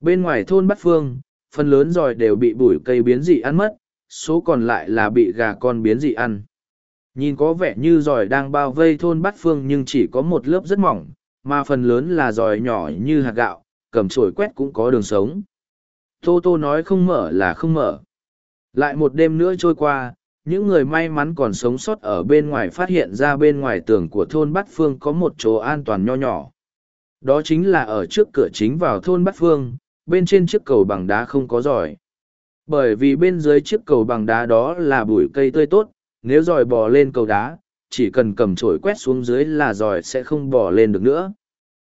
bên ngoài thôn bát phương phần lớn giỏi đều bị bụi cây biến dị ăn mất số còn lại là bị gà con biến dị ăn. Nhìn có vẻ như giỏi đang bao vây thôn bát phương nhưng chỉ có một lớp rất mỏng mà phần lớn là giỏi nhỏ như hạt gạo cầm chổi quét cũng có đường sống. Tô tô nói không mở là không mở. Lại một đêm nữa trôi qua những người may mắn còn sống sót ở bên ngoài phát hiện ra bên ngoài tường của thôn bát phương có một chỗ an toàn nho nhỏ. Đó chính là ở trước cửa chính vào thôn Bát Phương, bên trên chiếc cầu bằng đá không có giỏi. Bởi vì bên dưới chiếc cầu bằng đá đó là bụi cây tươi tốt, nếu giỏi bò lên cầu đá, chỉ cần cầm chổi quét xuống dưới là giỏi sẽ không bò lên được nữa.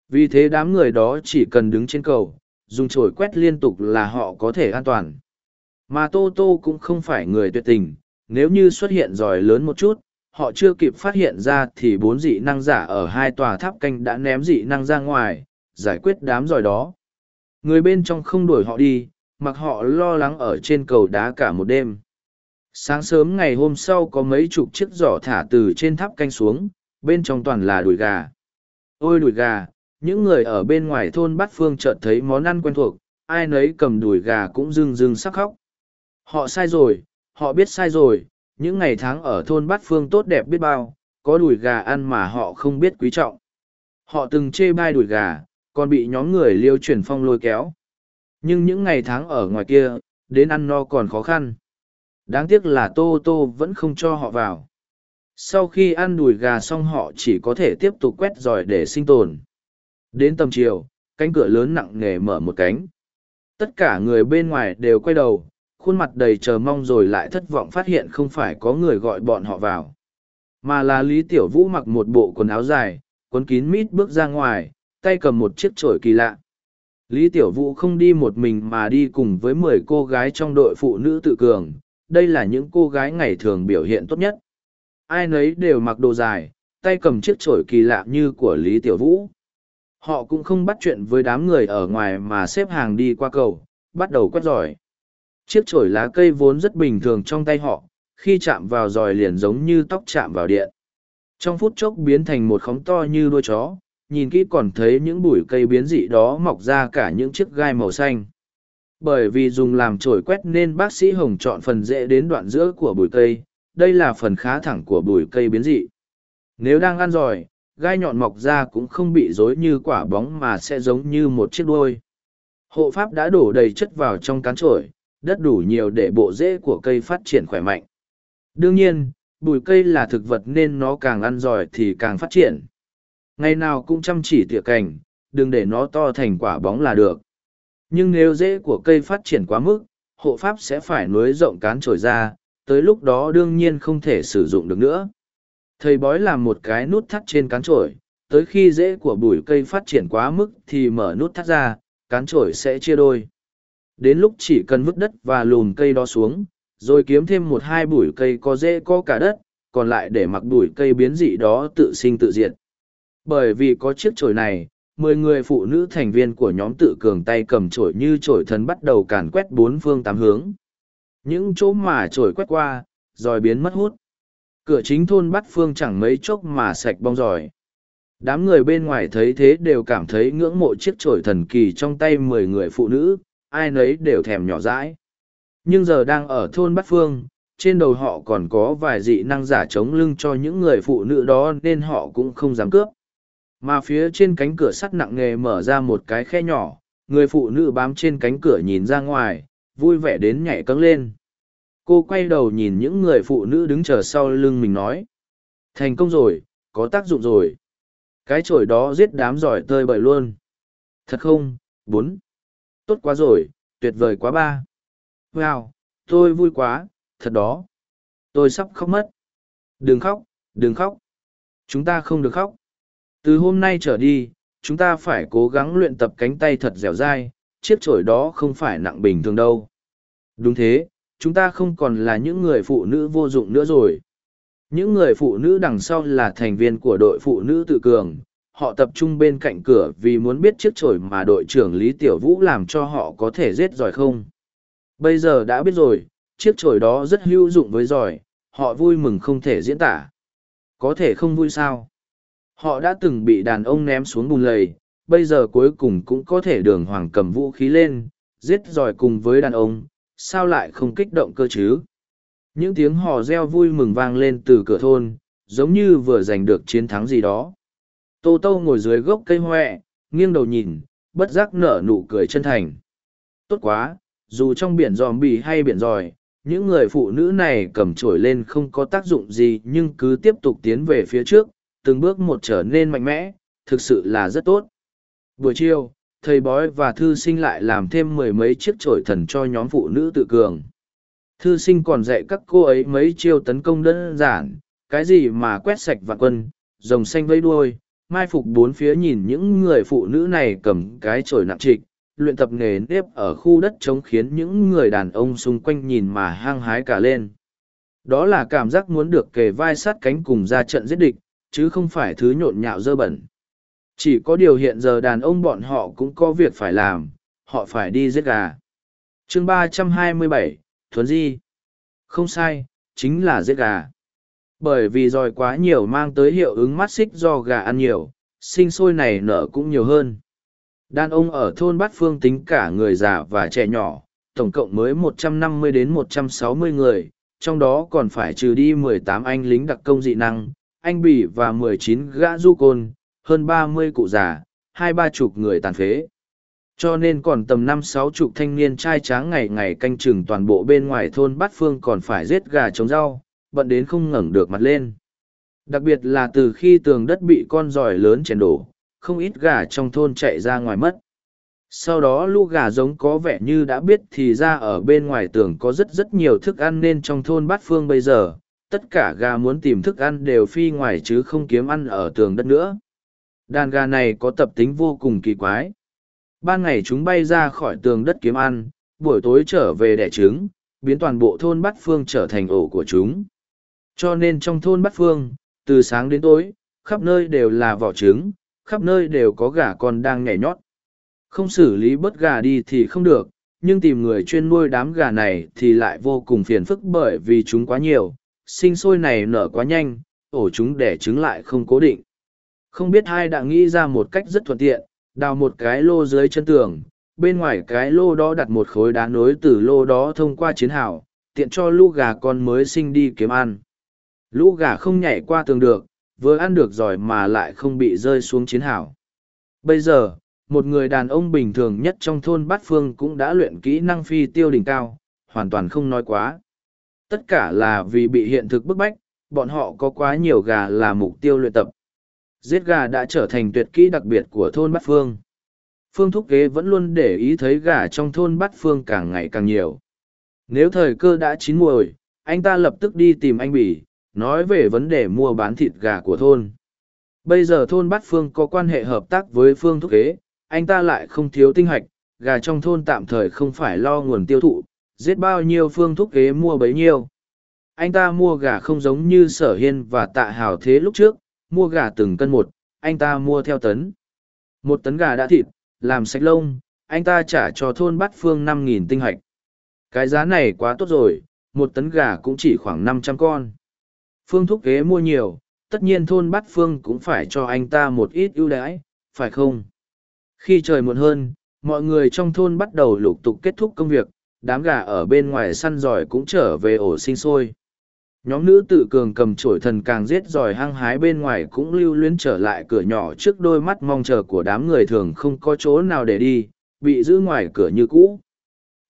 Vì thế đám người đó chỉ cần đứng trên cầu, dùng chổi quét liên tục là họ có thể an toàn. Mà Tô Tô cũng không phải người tuyệt tình, nếu như xuất hiện giỏi lớn một chút, họ chưa kịp phát hiện ra thì bốn dị năng giả ở hai tòa tháp canh đã ném dị năng ra ngoài, giải quyết đám giỏi đó. Người bên trong không đuổi họ đi, mặc họ lo lắng ở trên cầu đá cả một đêm. Sáng sớm ngày hôm sau có mấy chục chiếc giỏ thả từ trên tháp canh xuống, bên trong toàn là đùi gà. Ôi đùi gà, những người ở bên ngoài thôn Bát Phương chợt thấy món ăn quen thuộc, ai nấy cầm đùi gà cũng rưng rưng sắc khóc. Họ sai rồi, họ biết sai rồi, những ngày tháng ở thôn Bát Phương tốt đẹp biết bao, có đùi gà ăn mà họ không biết quý trọng. Họ từng chê bai đùi gà, còn bị nhóm người liêu chuyển phong lôi kéo. Nhưng những ngày tháng ở ngoài kia, đến ăn no còn khó khăn. Đáng tiếc là Tô Tô vẫn không cho họ vào. Sau khi ăn đùi gà xong họ chỉ có thể tiếp tục quét giỏi để sinh tồn. Đến tầm chiều, cánh cửa lớn nặng nề mở một cánh. Tất cả người bên ngoài đều quay đầu, khuôn mặt đầy chờ mong rồi lại thất vọng phát hiện không phải có người gọi bọn họ vào. Mà là Lý Tiểu Vũ mặc một bộ quần áo dài, quấn kín mít bước ra ngoài, tay cầm một chiếc chổi kỳ lạ. Lý Tiểu Vũ không đi một mình mà đi cùng với mười cô gái trong đội phụ nữ tự cường, đây là những cô gái ngày thường biểu hiện tốt nhất. Ai nấy đều mặc đồ dài, tay cầm chiếc chổi kỳ lạ như của Lý Tiểu Vũ. Họ cũng không bắt chuyện với đám người ở ngoài mà xếp hàng đi qua cầu, bắt đầu quét giỏi. Chiếc chổi lá cây vốn rất bình thường trong tay họ, khi chạm vào giỏi liền giống như tóc chạm vào điện. Trong phút chốc biến thành một khóng to như đuôi chó, nhìn kỹ còn thấy những bụi cây biến dị đó mọc ra cả những chiếc gai màu xanh. Bởi vì dùng làm chổi quét nên bác sĩ Hồng chọn phần dễ đến đoạn giữa của bụi cây, đây là phần khá thẳng của bụi cây biến dị. Nếu đang ăn giỏi, gai nhọn mọc ra cũng không bị rối như quả bóng mà sẽ giống như một chiếc đuôi. Hộ pháp đã đổ đầy chất vào trong cán trổi, đất đủ nhiều để bộ rễ của cây phát triển khỏe mạnh. Đương nhiên, bụi cây là thực vật nên nó càng ăn giỏi thì càng phát triển. Ngày nào cũng chăm chỉ tỉa cành, đừng để nó to thành quả bóng là được. Nhưng nếu rễ của cây phát triển quá mức, hộ pháp sẽ phải nối rộng cán trồi ra, tới lúc đó đương nhiên không thể sử dụng được nữa. Thầy bói làm một cái nút thắt trên cán trổi, tới khi rễ của bụi cây phát triển quá mức thì mở nút thắt ra, cán trổi sẽ chia đôi. Đến lúc chỉ cần vứt đất và lùm cây đó xuống, rồi kiếm thêm một hai bụi cây có rễ có cả đất, còn lại để mặc bụi cây biến dị đó tự sinh tự diệt. Bởi vì có chiếc chổi này, mười người phụ nữ thành viên của nhóm tự cường tay cầm chổi như chổi thần bắt đầu càn quét bốn phương tám hướng. Những chỗ mà chổi quét qua, rồi biến mất hút. Cửa chính thôn bắt phương chẳng mấy chốc mà sạch bong giỏi. Đám người bên ngoài thấy thế đều cảm thấy ngưỡng mộ chiếc chổi thần kỳ trong tay mười người phụ nữ, ai nấy đều thèm nhỏ dãi. Nhưng giờ đang ở thôn Bát Phương, trên đầu họ còn có vài dị năng giả chống lưng cho những người phụ nữ đó nên họ cũng không dám cướp. Mà phía trên cánh cửa sắt nặng nề mở ra một cái khe nhỏ, người phụ nữ bám trên cánh cửa nhìn ra ngoài, vui vẻ đến nhảy cấng lên. Cô quay đầu nhìn những người phụ nữ đứng chờ sau lưng mình nói. Thành công rồi, có tác dụng rồi. Cái chổi đó giết đám giỏi tơi bời luôn. Thật không? Bốn. Tốt quá rồi, tuyệt vời quá ba. Wow, tôi vui quá, thật đó. Tôi sắp khóc mất. Đừng khóc, đừng khóc. Chúng ta không được khóc. Từ hôm nay trở đi, chúng ta phải cố gắng luyện tập cánh tay thật dẻo dai, chiếc chổi đó không phải nặng bình thường đâu. Đúng thế, chúng ta không còn là những người phụ nữ vô dụng nữa rồi. Những người phụ nữ đằng sau là thành viên của đội phụ nữ tự cường, họ tập trung bên cạnh cửa vì muốn biết chiếc chổi mà đội trưởng Lý Tiểu Vũ làm cho họ có thể giết giỏi không. Bây giờ đã biết rồi, chiếc chổi đó rất hữu dụng với giỏi, họ vui mừng không thể diễn tả. Có thể không vui sao? Họ đã từng bị đàn ông ném xuống bùn lầy, bây giờ cuối cùng cũng có thể đường hoàng cầm vũ khí lên, giết giỏi cùng với đàn ông, sao lại không kích động cơ chứ? Những tiếng hò reo vui mừng vang lên từ cửa thôn, giống như vừa giành được chiến thắng gì đó. Tô Tô ngồi dưới gốc cây huệ nghiêng đầu nhìn, bất giác nở nụ cười chân thành. Tốt quá, dù trong biển dòm bì hay biển giỏi, những người phụ nữ này cầm trổi lên không có tác dụng gì nhưng cứ tiếp tục tiến về phía trước, từng bước một trở nên mạnh mẽ, thực sự là rất tốt. Buổi chiều, thầy bói và thư sinh lại làm thêm mười mấy chiếc trổi thần cho nhóm phụ nữ tự cường. Thư sinh còn dạy các cô ấy mấy chiêu tấn công đơn giản, cái gì mà quét sạch vạn quân, rồng xanh vây đuôi, mai phục bốn phía nhìn những người phụ nữ này cầm cái chổi nặng trịch, luyện tập nghề nếp ở khu đất trống khiến những người đàn ông xung quanh nhìn mà hăng hái cả lên. Đó là cảm giác muốn được kề vai sát cánh cùng ra trận giết địch, chứ không phải thứ nhộn nhạo dơ bẩn. Chỉ có điều hiện giờ đàn ông bọn họ cũng có việc phải làm, họ phải đi giết gà. chương ba trăm hai mươi bảy Thuấn Di Không sai, chính là giết gà. Bởi vì dòi quá nhiều mang tới hiệu ứng mắt xích do gà ăn nhiều, sinh sôi này nở cũng nhiều hơn. Đàn ông ở thôn Bát Phương tính cả người già và trẻ nhỏ, tổng cộng mới 150 đến 160 người, trong đó còn phải trừ đi 18 anh lính đặc công dị năng, anh bỉ và 19 gã du côn, hơn 30 cụ già, hai ba chục người tàn phế. Cho nên còn tầm năm sáu chục thanh niên trai tráng ngày ngày canh chừng toàn bộ bên ngoài thôn Bát Phương còn phải giết gà trống rau, bận đến không ngẩng được mặt lên. Đặc biệt là từ khi tường đất bị con giỏi lớn chèn đổ, không ít gà trong thôn chạy ra ngoài mất. Sau đó lũ gà giống có vẻ như đã biết thì ra ở bên ngoài tường có rất rất nhiều thức ăn nên trong thôn bát phương bây giờ, tất cả gà muốn tìm thức ăn đều phi ngoài chứ không kiếm ăn ở tường đất nữa. Đàn gà này có tập tính vô cùng kỳ quái. Ban ngày chúng bay ra khỏi tường đất kiếm ăn, buổi tối trở về đẻ trứng, biến toàn bộ thôn bát phương trở thành ổ của chúng. Cho nên trong thôn bát phương, từ sáng đến tối, khắp nơi đều là vỏ trứng, khắp nơi đều có gà con đang nhảy nhót. Không xử lý bớt gà đi thì không được, nhưng tìm người chuyên nuôi đám gà này thì lại vô cùng phiền phức bởi vì chúng quá nhiều, sinh sôi này nở quá nhanh, ổ chúng đẻ trứng lại không cố định. Không biết hai đã nghĩ ra một cách rất thuận tiện, đào một cái lô dưới chân tường, bên ngoài cái lô đó đặt một khối đá nối từ lô đó thông qua chiến hào, tiện cho lũ gà con mới sinh đi kiếm ăn. Lũ gà không nhảy qua tường được, vừa ăn được giỏi mà lại không bị rơi xuống chiến hào. Bây giờ, một người đàn ông bình thường nhất trong thôn bát phương cũng đã luyện kỹ năng phi tiêu đỉnh cao, hoàn toàn không nói quá. Tất cả là vì bị hiện thực bức bách, bọn họ có quá nhiều gà là mục tiêu luyện tập. Giết gà đã trở thành tuyệt kỹ đặc biệt của thôn bát phương. Phương Thúc Kế vẫn luôn để ý thấy gà trong thôn bát phương càng ngày càng nhiều. Nếu thời cơ đã chín muồi, anh ta lập tức đi tìm anh Bỉ, nói về vấn đề mua bán thịt gà của thôn. Bây giờ thôn bát phương có quan hệ hợp tác với Phương Thúc Kế, anh ta lại không thiếu tinh hạch, gà trong thôn tạm thời không phải lo nguồn tiêu thụ, giết bao nhiêu phương thúc kế mua bấy nhiêu. Anh ta mua gà không giống như sở hiên và tạ hào thế lúc trước, mua gà từng cân một, anh ta mua theo tấn. Một tấn gà đã thịt, làm sạch lông, anh ta trả cho thôn bát phương năm nghìn tinh hạch. Cái giá này quá tốt rồi, một tấn gà cũng chỉ khoảng năm trăm con. Phương thúc kế mua nhiều, tất nhiên thôn bát phương cũng phải cho anh ta một ít ưu đãi, phải không? Khi trời muộn hơn, mọi người trong thôn bắt đầu lục tục kết thúc công việc, đám gà ở bên ngoài săn giỏi cũng trở về ổ sinh sôi. Nhóm nữ tự cường cầm chổi thần càng giết giỏi hăng hái bên ngoài cũng lưu luyến trở lại cửa nhỏ trước đôi mắt mong chờ của đám người thường không có chỗ nào để đi, bị giữ ngoài cửa như cũ.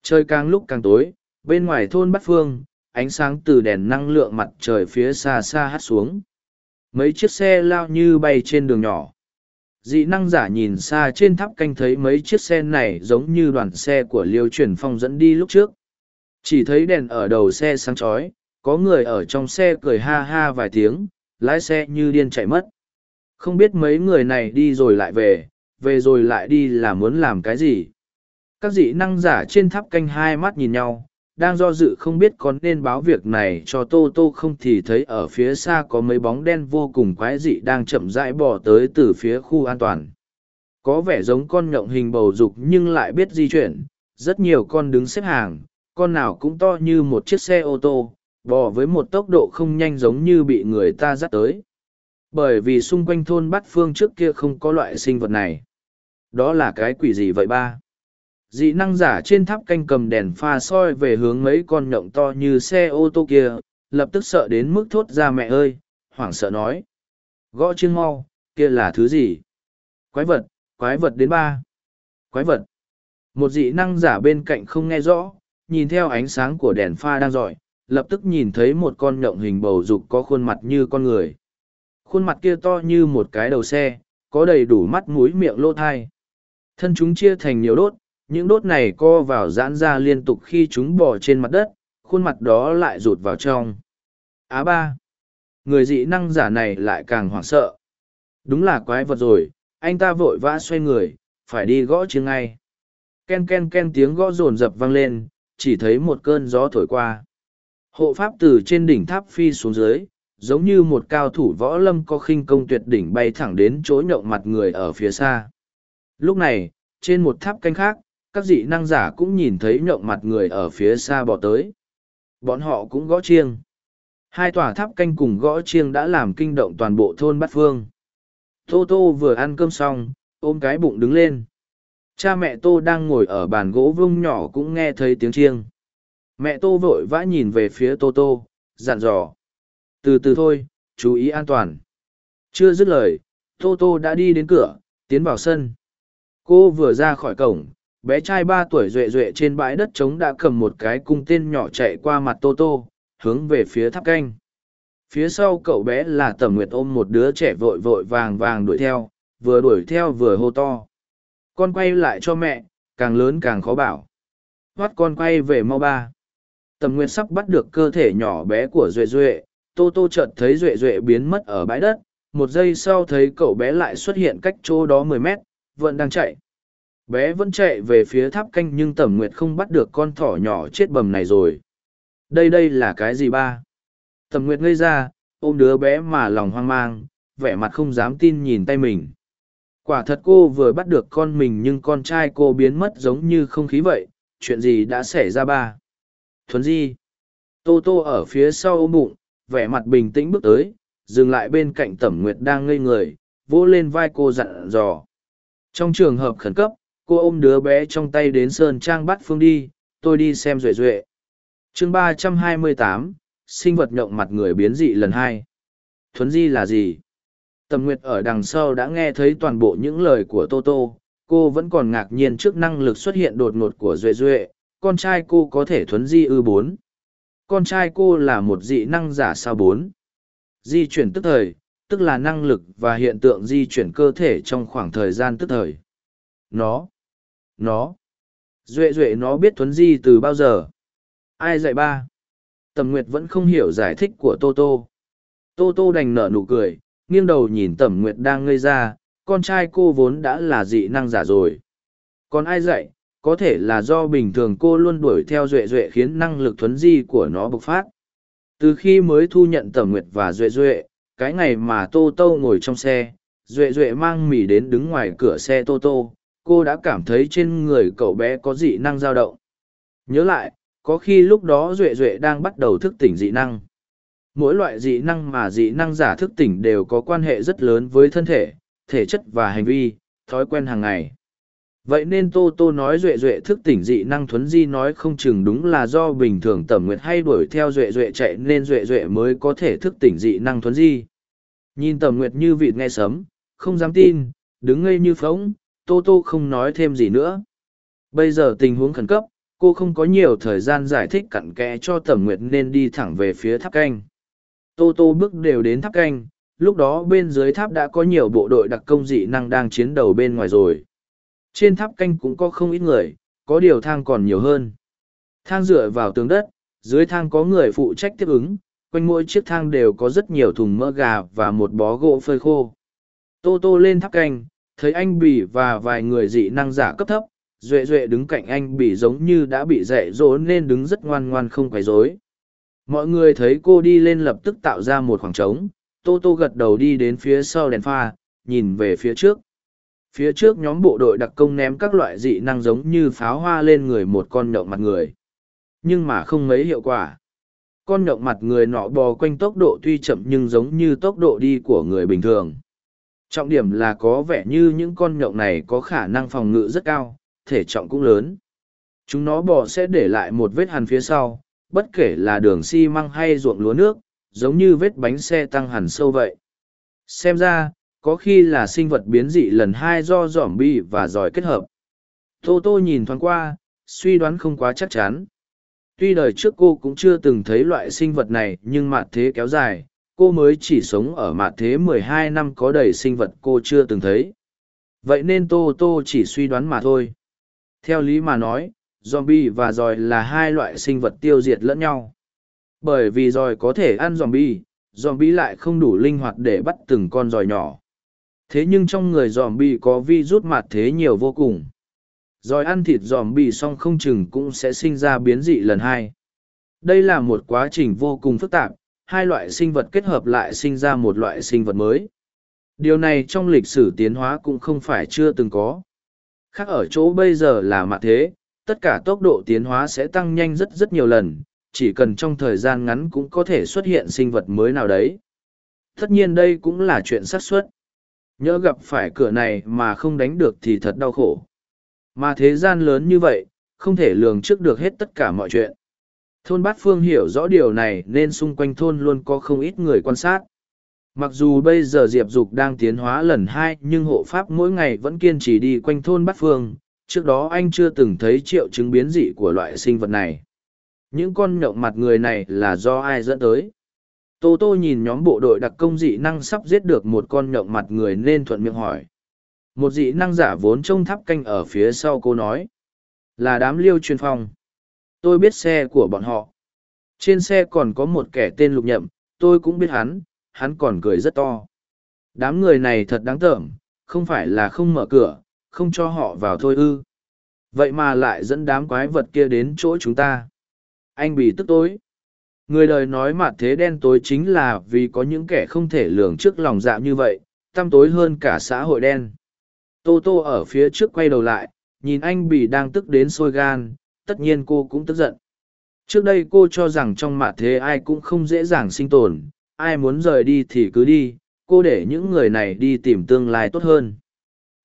Trời càng lúc càng tối, bên ngoài thôn Bát Phương, ánh sáng từ đèn năng lượng mặt trời phía xa xa hắt xuống. Mấy chiếc xe lao như bay trên đường nhỏ dị năng giả nhìn xa trên tháp canh thấy mấy chiếc xe này giống như đoàn xe của liêu truyền phong dẫn đi lúc trước. Chỉ thấy đèn ở đầu xe sáng chói, có người ở trong xe cười ha ha vài tiếng, lái xe như điên chạy mất. Không biết mấy người này đi rồi lại về về rồi lại đi là muốn làm cái gì? Các dị năng giả trên tháp canh hai mắt nhìn nhau đang do dự không biết có nên báo việc này cho tô tô không thì thấy ở phía xa có mấy bóng đen vô cùng quái dị đang chậm rãi bỏ tới từ phía khu an toàn. Có vẻ giống con nhộng hình bầu dục nhưng lại biết di chuyển. Rất nhiều con đứng xếp hàng, con nào cũng to như một chiếc xe ô tô, bò với một tốc độ không nhanh giống như bị người ta dắt tới. Bởi vì xung quanh thôn bát phương trước kia không có loại sinh vật này. Đó là cái quỷ gì vậy ba? Dị năng giả trên tháp canh cầm đèn pha soi về hướng mấy con nhộng to như xe ô tô kia lập tức sợ đến mức thốt ra mẹ ơi hoảng sợ nói. Gõ chiêng mau kia là thứ gì? Quái vật quái vật đến ba. Quái vật. Một dị năng giả bên cạnh không nghe rõ nhìn theo ánh sáng của đèn pha đang rọi lập tức nhìn thấy một con nhộng hình bầu dục có khuôn mặt như con người. Khuôn mặt kia to như một cái đầu xe có đầy đủ mắt mũi miệng lỗ thai. Thân chúng chia thành nhiều đốt, những đốt này co vào giãn ra liên tục khi chúng bò trên mặt đất, khuôn mặt đó lại rụt vào trong. Á ba. Người dị năng giả này lại càng hoảng sợ. Đúng là quái vật rồi, anh ta vội vã xoay người, phải đi gõ chiêng ngay. Ken ken ken tiếng gõ rồn rập vang lên, chỉ thấy một cơn gió thổi qua. Hộ pháp từ trên đỉnh tháp phi xuống dưới, giống như một cao thủ võ lâm có khinh công tuyệt đỉnh bay thẳng đến chỗ nhậu mặt người ở phía xa. Lúc này, trên một tháp canh khác, các dị năng giả cũng nhìn thấy nhộng mặt người ở phía xa bỏ tới. Bọn họ cũng gõ chiêng. Hai tòa tháp canh cùng gõ chiêng đã làm kinh động toàn bộ thôn Bát Phương. Tô Tô vừa ăn cơm xong, ôm cái bụng đứng lên. Cha mẹ Tô đang ngồi ở bàn gỗ vung nhỏ cũng nghe thấy tiếng chiêng. Mẹ Tô vội vã nhìn về phía Tô Tô, dặn dò. Từ từ thôi, chú ý an toàn. Chưa dứt lời, Tô Tô đã đi đến cửa, tiến vào sân. Cô vừa ra khỏi cổng, bé trai ba tuổi duệ duệ trên bãi đất trống đã cầm một cái cung tên nhỏ chạy qua mặt Tô Tô, hướng về phía tháp canh. Phía sau cậu bé là Tẩm Nguyệt ôm một đứa trẻ vội vội vàng vàng đuổi theo, vừa đuổi theo vừa hô to. Con quay lại cho mẹ, càng lớn càng khó bảo. Hoát con quay về mau ba. Tầm Nguyệt sắp bắt được cơ thể nhỏ bé của Duệ Duệ, Tô Tô chợt thấy Duệ Duệ biến mất ở bãi đất, một giây sau thấy cậu bé lại xuất hiện cách chỗ đó mười mét, vẫn đang chạy. Bé vẫn chạy về phía tháp canh nhưng Tầm Nguyệt không bắt được con thỏ nhỏ chết bầm này rồi. Đây đây là cái gì ba? Tầm Nguyệt ngây ra, ôm đứa bé mà lòng hoang mang, vẻ mặt không dám tin nhìn tay mình. Quả thật cô vừa bắt được con mình nhưng con trai cô biến mất giống như không khí vậy, chuyện gì đã xảy ra ba? Thuấn di. Tô tô ở phía sau ôm bụng, vẻ mặt bình tĩnh bước tới, dừng lại bên cạnh Tẩm Nguyệt đang ngây người, vỗ lên vai cô dặn dò. Trong trường hợp khẩn cấp, cô ôm đứa bé trong tay đến Sơn Trang bắt Phương đi, tôi đi xem Duệ Duệ. chương ba trăm hai mươi tám sinh vật nhộng mặt người biến dị lần hai. Thuấn di là gì? Tầm nguyệt ở đằng sau đã nghe thấy toàn bộ những lời của tô tô. Cô vẫn còn ngạc nhiên trước năng lực xuất hiện đột ngột của duệ duệ. Con trai cô có thể thuấn di ư bốn? Con trai cô là một dị năng giả sao bốn? Di chuyển tức thời tức là năng lực và hiện tượng di chuyển cơ thể trong khoảng thời gian tức thời nó nó duệ duệ nó biết thuấn di từ bao giờ ai dạy ba Tầm Nguyệt vẫn không hiểu giải thích của Tô Tô. Tô Tô đành nở nụ cười, nghiêng đầu nhìn Tầm Nguyệt đang ngây ra, con trai cô vốn đã là dị năng giả rồi. Còn ai dạy, có thể là do bình thường cô luôn đuổi theo Duệ Duệ khiến năng lực thuấn di của nó bộc phát. Từ khi mới thu nhận Tầm Nguyệt và Duệ Duệ, cái ngày mà Tô Tô ngồi trong xe, Duệ Duệ mang mì đến đứng ngoài cửa xe Tô Tô, cô đã cảm thấy trên người cậu bé có dị năng dao động. Nhớ lại, có khi lúc đó duệ duệ đang bắt đầu thức tỉnh dị năng. Mỗi loại dị năng mà dị năng giả thức tỉnh đều có quan hệ rất lớn với thân thể thể chất và hành vi thói quen hàng ngày. Vậy nên tô tô nói duệ duệ thức tỉnh dị năng thuấn di nói không chừng đúng là do bình thường tẩm nguyệt hay đuổi theo duệ duệ chạy nên duệ duệ mới có thể thức tỉnh dị năng thuấn di. Nhìn tẩm nguyệt như vịt nghe sấm không dám tin đứng ngây như phóng tô tô không nói thêm gì nữa. Bây giờ tình huống khẩn cấp, cô không có nhiều thời gian giải thích cặn kẽ cho tẩm nguyệt nên đi thẳng về phía tháp canh. Tô tô bước đều đến tháp canh, lúc đó bên dưới tháp đã có nhiều bộ đội đặc công dị năng đang chiến đầu bên ngoài rồi. Trên tháp canh cũng có không ít người, có điều thang còn nhiều hơn. Thang dựa vào tường đất, dưới thang có người phụ trách tiếp ứng, quanh mỗi chiếc thang đều có rất nhiều thùng mỡ gà và một bó gỗ phơi khô. Tô tô lên tháp canh thấy anh bỉ và vài người dị năng giả cấp thấp, duệ duệ đứng cạnh anh bỉ giống như đã bị dạy dỗ nên đứng rất ngoan ngoan không quấy rối. Mọi người thấy cô đi lên lập tức tạo ra một khoảng trống, tô tô gật đầu đi đến phía sau đèn pha, nhìn về phía trước. Phía trước nhóm bộ đội đặc công ném các loại dị năng giống như pháo hoa lên người một con nhậu mặt người. Nhưng mà không mấy hiệu quả. Con nhậu mặt người nọ bò quanh tốc độ tuy chậm nhưng giống như tốc độ đi của người bình thường trọng điểm là có vẻ như những con nhộng này có khả năng phòng ngự rất cao thể trọng cũng lớn. Chúng nó bò sẽ để lại một vết hằn phía sau, bất kể là đường xi măng hay ruộng lúa nước, giống như vết bánh xe tăng hẳn sâu vậy. Xem ra, có khi là sinh vật biến dị lần hai do giỏm bi và giỏi kết hợp. Tô Tô nhìn thoáng qua, suy đoán không quá chắc chắn. Tuy đời trước cô cũng chưa từng thấy loại sinh vật này nhưng mạn thế kéo dài, cô mới chỉ sống ở mạt thế mười hai năm có đầy sinh vật cô chưa từng thấy. vậy nên tô tô chỉ suy đoán mà thôi. Theo lý mà nói, zombie và giòi là hai loại sinh vật tiêu diệt lẫn nhau. Bởi vì giòi có thể ăn zombie zombie lại không đủ linh hoạt để bắt từng con giòi nhỏ. Thế nhưng trong người zombie có vi rút mạt thế nhiều vô cùng. Giòi ăn thịt zombie xong không chừng cũng sẽ sinh ra biến dị lần hai. Đây là một quá trình vô cùng phức tạp hai loại sinh vật kết hợp lại sinh ra một loại sinh vật mới. Điều này trong lịch sử tiến hóa cũng không phải chưa từng có. Khác ở chỗ bây giờ là mặt thế, tất cả tốc độ tiến hóa sẽ tăng nhanh rất rất nhiều lần, chỉ cần trong thời gian ngắn cũng có thể xuất hiện sinh vật mới nào đấy. Tất nhiên đây cũng là chuyện xác suất. Nhỡ gặp phải cửa này mà không đánh được thì thật đau khổ. Mà thế gian lớn như vậy, không thể lường trước được hết tất cả mọi chuyện thôn bát phương hiểu rõ điều này nên xung quanh thôn luôn có không ít người quan sát. Mặc dù bây giờ diệp dục đang tiến hóa lần hai, nhưng hộ pháp mỗi ngày vẫn kiên trì đi quanh thôn bát phương. Trước đó anh chưa từng thấy triệu chứng biến dị của loại sinh vật này. Những con nhậu mặt người này là do ai dẫn tới? Tô tô nhìn nhóm bộ đội đặc công dị năng sắp giết được một con nhậu mặt người nên thuận miệng hỏi. Một dị năng giả vốn trông tháp canh ở phía sau cô nói. Là đám liêu truyền phong tôi biết xe của bọn họ. Trên xe còn có một kẻ tên lục nhậm, tôi cũng biết hắn hắn còn cười rất to. Đám người này thật đáng tởm, không phải là không mở cửa, không cho họ vào thôi ư. Vậy mà lại dẫn đám quái vật kia đến chỗ chúng ta. Anh bị tức tối. Người đời nói mặt thế đen tối chính là vì có những kẻ không thể lường trước lòng dạ như vậy, tăm tối hơn cả xã hội đen. Tô tô ở phía trước quay đầu lại, nhìn anh bị đang tức đến sôi gan tất nhiên cô cũng tức giận. Trước đây cô cho rằng trong mặt thế ai cũng không dễ dàng sinh tồn, ai muốn rời đi thì cứ đi, cô để những người này đi tìm tương lai tốt hơn.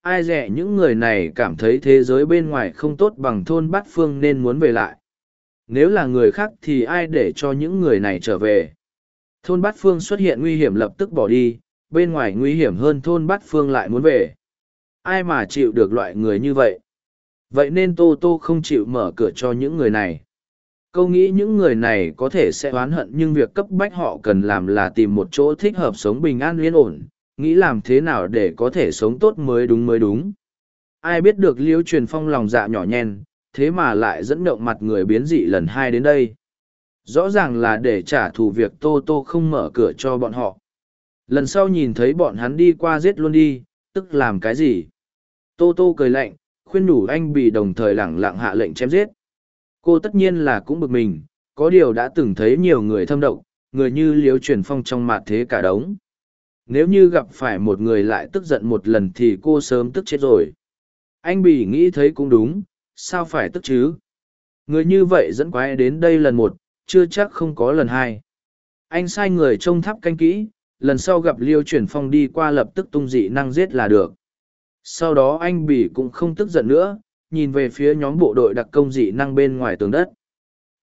Ai rẻ những người này cảm thấy thế giới bên ngoài không tốt bằng thôn bát phương nên muốn về lại. Nếu là người khác thì ai để cho những người này trở về? Thôn bát phương xuất hiện nguy hiểm lập tức bỏ đi, bên ngoài nguy hiểm hơn thôn bát phương lại muốn về. Ai mà chịu được loại người như vậy? Vậy nên tô tô không chịu mở cửa cho những người này. Câu nghĩ những người này có thể sẽ oán hận nhưng việc cấp bách họ cần làm là tìm một chỗ thích hợp sống bình an yên ổn, nghĩ làm thế nào để có thể sống tốt mới đúng mới đúng. Ai biết được liêu truyền phong lòng dạ nhỏ nhen, thế mà lại dẫn động mặt người biến dị lần hai đến đây. Rõ ràng là để trả thù việc tô tô không mở cửa cho bọn họ. Lần sau nhìn thấy bọn hắn đi qua giết luôn đi, tức làm cái gì? Tô tô cười lạnh khuyên nhủ anh bị đồng thời lẳng lặng hạ lệnh chém giết. Cô tất nhiên là cũng bực mình, có điều đã từng thấy nhiều người thâm độc, người như liếu truyền phong trong mặt thế cả đống. Nếu như gặp phải một người lại tức giận một lần thì cô sớm tức chết rồi. Anh bị nghĩ thấy cũng đúng, sao phải tức chứ? Người như vậy dẫn quái đến đây lần một, chưa chắc không có lần hai. Anh sai người trông tháp canh kỹ, lần sau gặp liêu chuyển phong đi qua lập tức tung dị năng giết là được sau đó anh bỉ cũng không tức giận nữa nhìn về phía nhóm bộ đội đặc công dị năng bên ngoài tường đất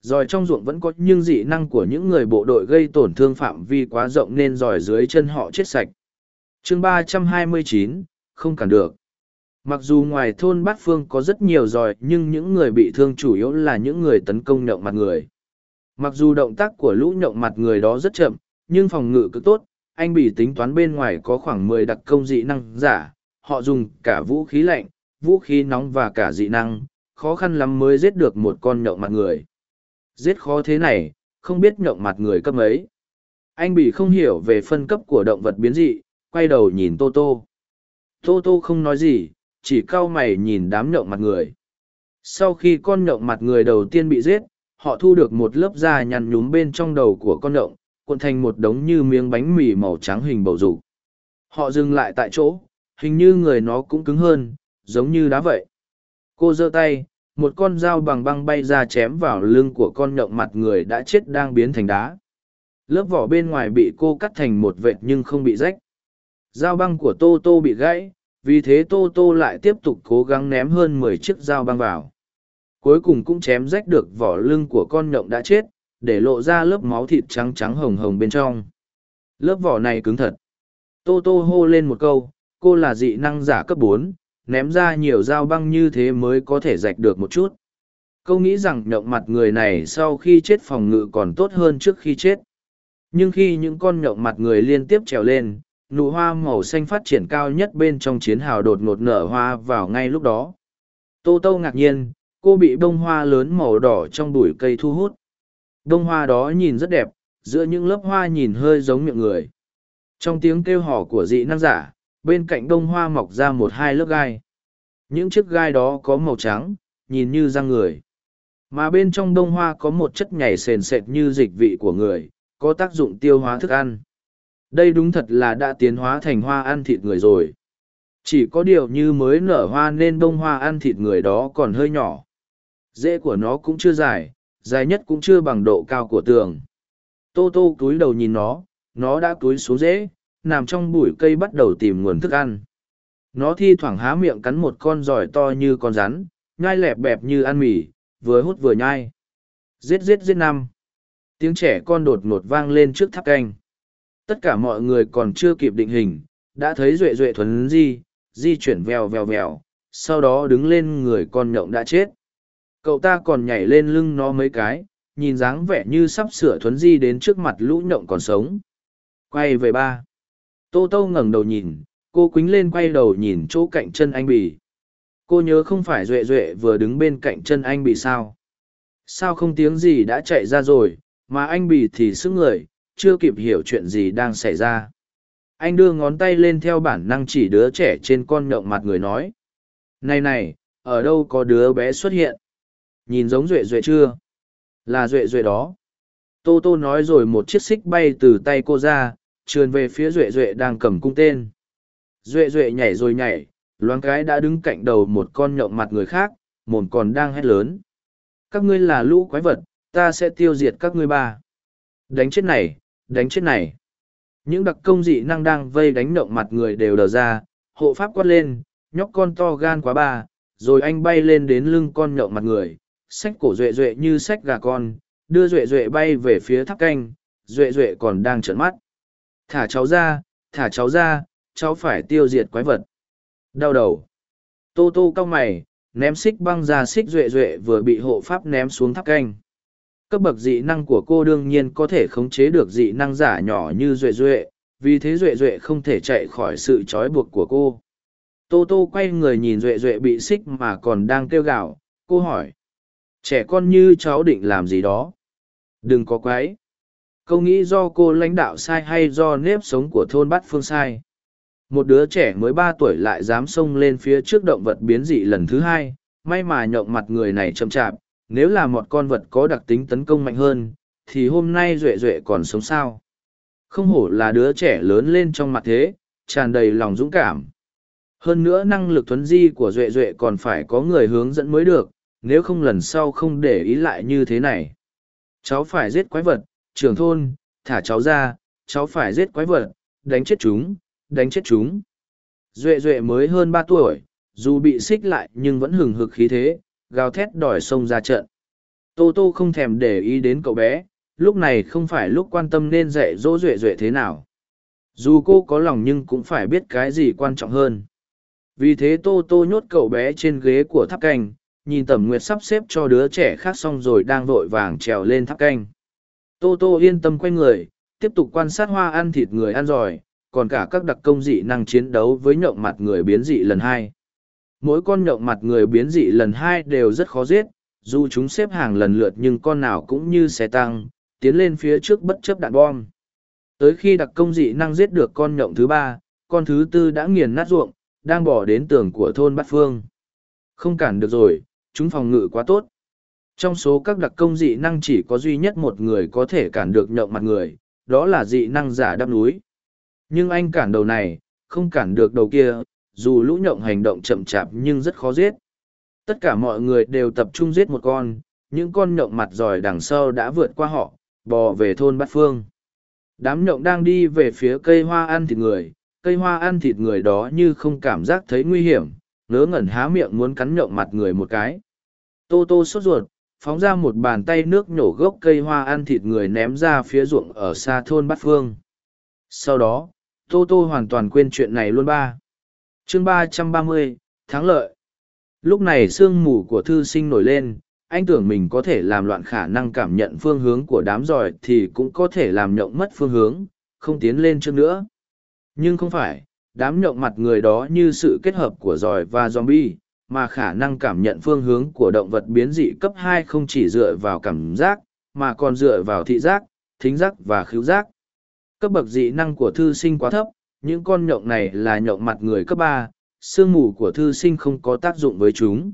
Rồi trong ruộng vẫn có nhưng dị năng của những người bộ đội gây tổn thương phạm vi quá rộng nên giỏi dưới chân họ chết sạch. chương ba trăm hai mươi chín không cản được. Mặc dù ngoài thôn Bát Phương có rất nhiều giỏi nhưng những người bị thương chủ yếu là những người tấn công nhậu mặt người. Mặc dù động tác của lũ nhậu mặt người đó rất chậm, nhưng phòng ngự cứ tốt, anh bị tính toán bên ngoài có khoảng mười đặc công dị năng giả, họ dùng cả vũ khí lạnh, vũ khí nóng và cả dị năng, khó khăn lắm mới giết được một con nhộng mặt người. Giết khó thế này, không biết nhộng mặt người cấp ấy. Anh bị không hiểu về phân cấp của động vật biến dị, quay đầu nhìn Tô Tô. Tô Tô không nói gì, chỉ cau mày nhìn đám nhộng mặt người. Sau khi con nhộng mặt người đầu tiên bị giết, họ thu được một lớp da nhăn nhúm bên trong đầu của con nhộng, cuộn thành một đống như miếng bánh mì màu trắng hình bầu dục. Họ dừng lại tại chỗ, hình như người nó cũng cứng hơn, giống như đá vậy. Cô giơ tay, một con dao bằng băng bay ra chém vào lưng của con nhộng mặt người đã chết đang biến thành đá. Lớp vỏ bên ngoài bị cô cắt thành một vệt nhưng không bị rách. Dao băng của Tô Tô bị gãy, vì thế Tô Tô lại tiếp tục cố gắng ném hơn mười chiếc dao băng vào. Cuối cùng cũng chém rách được vỏ lưng của con nhộng đã chết, để lộ ra lớp máu thịt trắng trắng hồng hồng bên trong. Lớp vỏ này cứng thật. Tô Tô hô lên một câu, cô là dị năng giả cấp bốn ném ra nhiều dao băng như thế mới có thể rạch được một chút câu nghĩ rằng nhộng mặt người này sau khi chết phòng ngự còn tốt hơn trước khi chết nhưng khi những con nhộng mặt người liên tiếp trèo lên nụ hoa màu xanh phát triển cao nhất bên trong chiến hào đột ngột nở hoa vào ngay lúc đó. Tô Tô ngạc nhiên, cô bị bông hoa lớn màu đỏ trong bụi cây thu hút. Bông hoa đó nhìn rất đẹp, giữa những lớp hoa nhìn hơi giống miệng người. Trong tiếng kêu hò của dị năng giả, bên cạnh bông hoa mọc ra một hai lớp gai. Những chiếc gai đó có màu trắng, nhìn như răng người. Mà bên trong bông hoa có một chất nhảy sền sệt như dịch vị của người, có tác dụng tiêu hóa thức ăn. Đây đúng thật là đã tiến hóa thành hoa ăn thịt người rồi. Chỉ có điều như mới nở hoa nên bông hoa ăn thịt người đó còn hơi nhỏ. Rễ của nó cũng chưa dài, dài nhất cũng chưa bằng độ cao của tường. Tô tô cúi đầu nhìn nó, nó đã cúi xuống rễ, nằm trong bụi cây bắt đầu tìm nguồn thức ăn. Nó thi thoảng há miệng cắn một con giỏi to như con rắn, nhai lẹp bẹp như ăn mì, vừa hút vừa nhai. Giết giết giết năm. Tiếng trẻ con đột ngột vang lên trước tháp canh. Tất cả mọi người còn chưa kịp định hình, đã thấy Duệ Duệ thuần di, di chuyển vèo vèo vèo, sau đó đứng lên người con nhộng đã chết. Cậu ta còn nhảy lên lưng nó mấy cái, nhìn dáng vẻ như sắp sửa thuấn di đến trước mặt lũ nhộng còn sống. Quay về ba. Tô Tô ngẩng đầu nhìn, cô quýnh lên quay đầu nhìn chỗ cạnh chân anh bì. Cô nhớ không phải Duệ Duệ vừa đứng bên cạnh chân anh bì sao. Sao không tiếng gì đã chạy ra rồi, mà anh bì thì sức người, chưa kịp hiểu chuyện gì đang xảy ra. Anh đưa ngón tay lên theo bản năng chỉ đứa trẻ trên con nhộng mặt người nói. Này này, ở đâu có đứa bé xuất hiện? Nhìn giống Duệ Duệ chưa? Là Duệ Duệ đó. Tô Tô nói rồi một chiếc xích bay từ tay cô ra, trườn về phía Duệ Duệ đang cầm cung tên. Duệ Duệ nhảy rồi nhảy, loáng cái đã đứng cạnh đầu một con nhậu mặt người khác, mồm còn đang hét lớn. Các ngươi là lũ quái vật, ta sẽ tiêu diệt các ngươi ba. Đánh chết này, đánh chết này. Những đặc công dị năng đang vây đánh nhậu mặt người đều đờ ra, hộ pháp quát lên, nhóc con to gan quá ba, rồi anh bay lên đến lưng con nhậu mặt người, xách cổ duệ duệ như xách gà con, đưa duệ duệ bay về phía tháp canh, duệ duệ còn đang trợn mắt. Thả cháu ra, thả cháu ra, cháu phải tiêu diệt quái vật. Đau đầu. Tô tô cao mày, ném xích băng ra xích duệ duệ vừa bị hộ pháp ném xuống tháp canh. Cấp bậc dị năng của cô đương nhiên có thể khống chế được dị năng giả nhỏ như duệ duệ, vì thế duệ duệ không thể chạy khỏi sự trói buộc của cô. Tô tô quay người nhìn duệ duệ bị xích mà còn đang kêu gào, cô hỏi. Trẻ con như cháu định làm gì đó. Đừng có quái. Câu nghĩ do cô lãnh đạo sai hay do nếp sống của thôn bát phương sai? Một đứa trẻ mới ba tuổi lại dám xông lên phía trước động vật biến dị lần thứ hai, may mà nhộng mặt người này chậm chạp, nếu là một con vật có đặc tính tấn công mạnh hơn, thì hôm nay duệ duệ còn sống sao? Không hổ là đứa trẻ lớn lên trong mặt thế, tràn đầy lòng dũng cảm. Hơn nữa năng lực thuấn di của duệ duệ còn phải có người hướng dẫn mới được, nếu không lần sau không để ý lại như thế này. Cháu phải giết quái vật trưởng thôn thả cháu ra cháu phải giết quái vật đánh chết chúng đánh chết chúng. Duệ Duệ mới hơn ba tuổi, dù bị xích lại nhưng vẫn hừng hực khí thế, gào thét đòi sông ra trận. Tô Tô không thèm để ý đến cậu bé, lúc này không phải lúc quan tâm nên dạy dỗ Duệ Duệ thế nào. Dù cô có lòng nhưng cũng phải biết cái gì quan trọng hơn. Vì thế Tô Tô nhốt cậu bé trên ghế của tháp canh, nhìn Tẩm Nguyệt sắp xếp cho đứa trẻ khác xong rồi đang vội vàng trèo lên tháp canh. Tô Tô yên tâm quay người, tiếp tục quan sát hoa ăn thịt người ăn giỏi, còn cả các đặc công dị năng chiến đấu với nhộng mặt người biến dị lần hai. Mỗi con nhộng mặt người biến dị lần hai đều rất khó giết, dù chúng xếp hàng lần lượt nhưng con nào cũng như xe tăng, tiến lên phía trước bất chấp đạn bom. Tới khi đặc công dị năng giết được con nhộng thứ ba, con thứ tư đã nghiền nát ruộng, đang bỏ đến tường của thôn Bát Phương. Không cản được rồi, chúng phòng ngự quá tốt. Trong số các đặc công dị năng chỉ có duy nhất một người có thể cản được nhậu mặt người, đó là dị năng giả đắp núi. Nhưng anh cản đầu này, không cản được đầu kia, dù lũ nhộng hành động chậm chạp nhưng rất khó giết. Tất cả mọi người đều tập trung giết một con, những con nhộng mặt giỏi đằng sau đã vượt qua họ, bò về thôn Bát Phương. Đám nhộng đang đi về phía cây hoa ăn thịt người, cây hoa ăn thịt người đó như không cảm giác thấy nguy hiểm, ngớ ngẩn há miệng muốn cắn nhộng mặt người một cái. Tô tô sốt ruột, phóng ra một bàn tay nước nhổ gốc cây hoa ăn thịt người ném ra phía ruộng ở xa thôn Bát Phương. Sau đó, Tô Tô hoàn toàn quên chuyện này luôn ba. chương ba trăm ba mươi thắng lợi. Lúc này sương mù của thư sinh nổi lên, anh tưởng mình có thể làm loạn khả năng cảm nhận phương hướng của đám giỏi thì cũng có thể làm nhộng mất phương hướng, không tiến lên trước nữa. Nhưng không phải, đám nhộng mặt người đó như sự kết hợp của giỏi và zombie, mà khả năng cảm nhận phương hướng của động vật biến dị cấp hai không chỉ dựa vào cảm giác, mà còn dựa vào thị giác, thính giác và khứu giác. Cấp bậc dị năng của thư sinh quá thấp, những con nhộng này là nhộng mặt người cấp ba, sương mù của thư sinh không có tác dụng với chúng.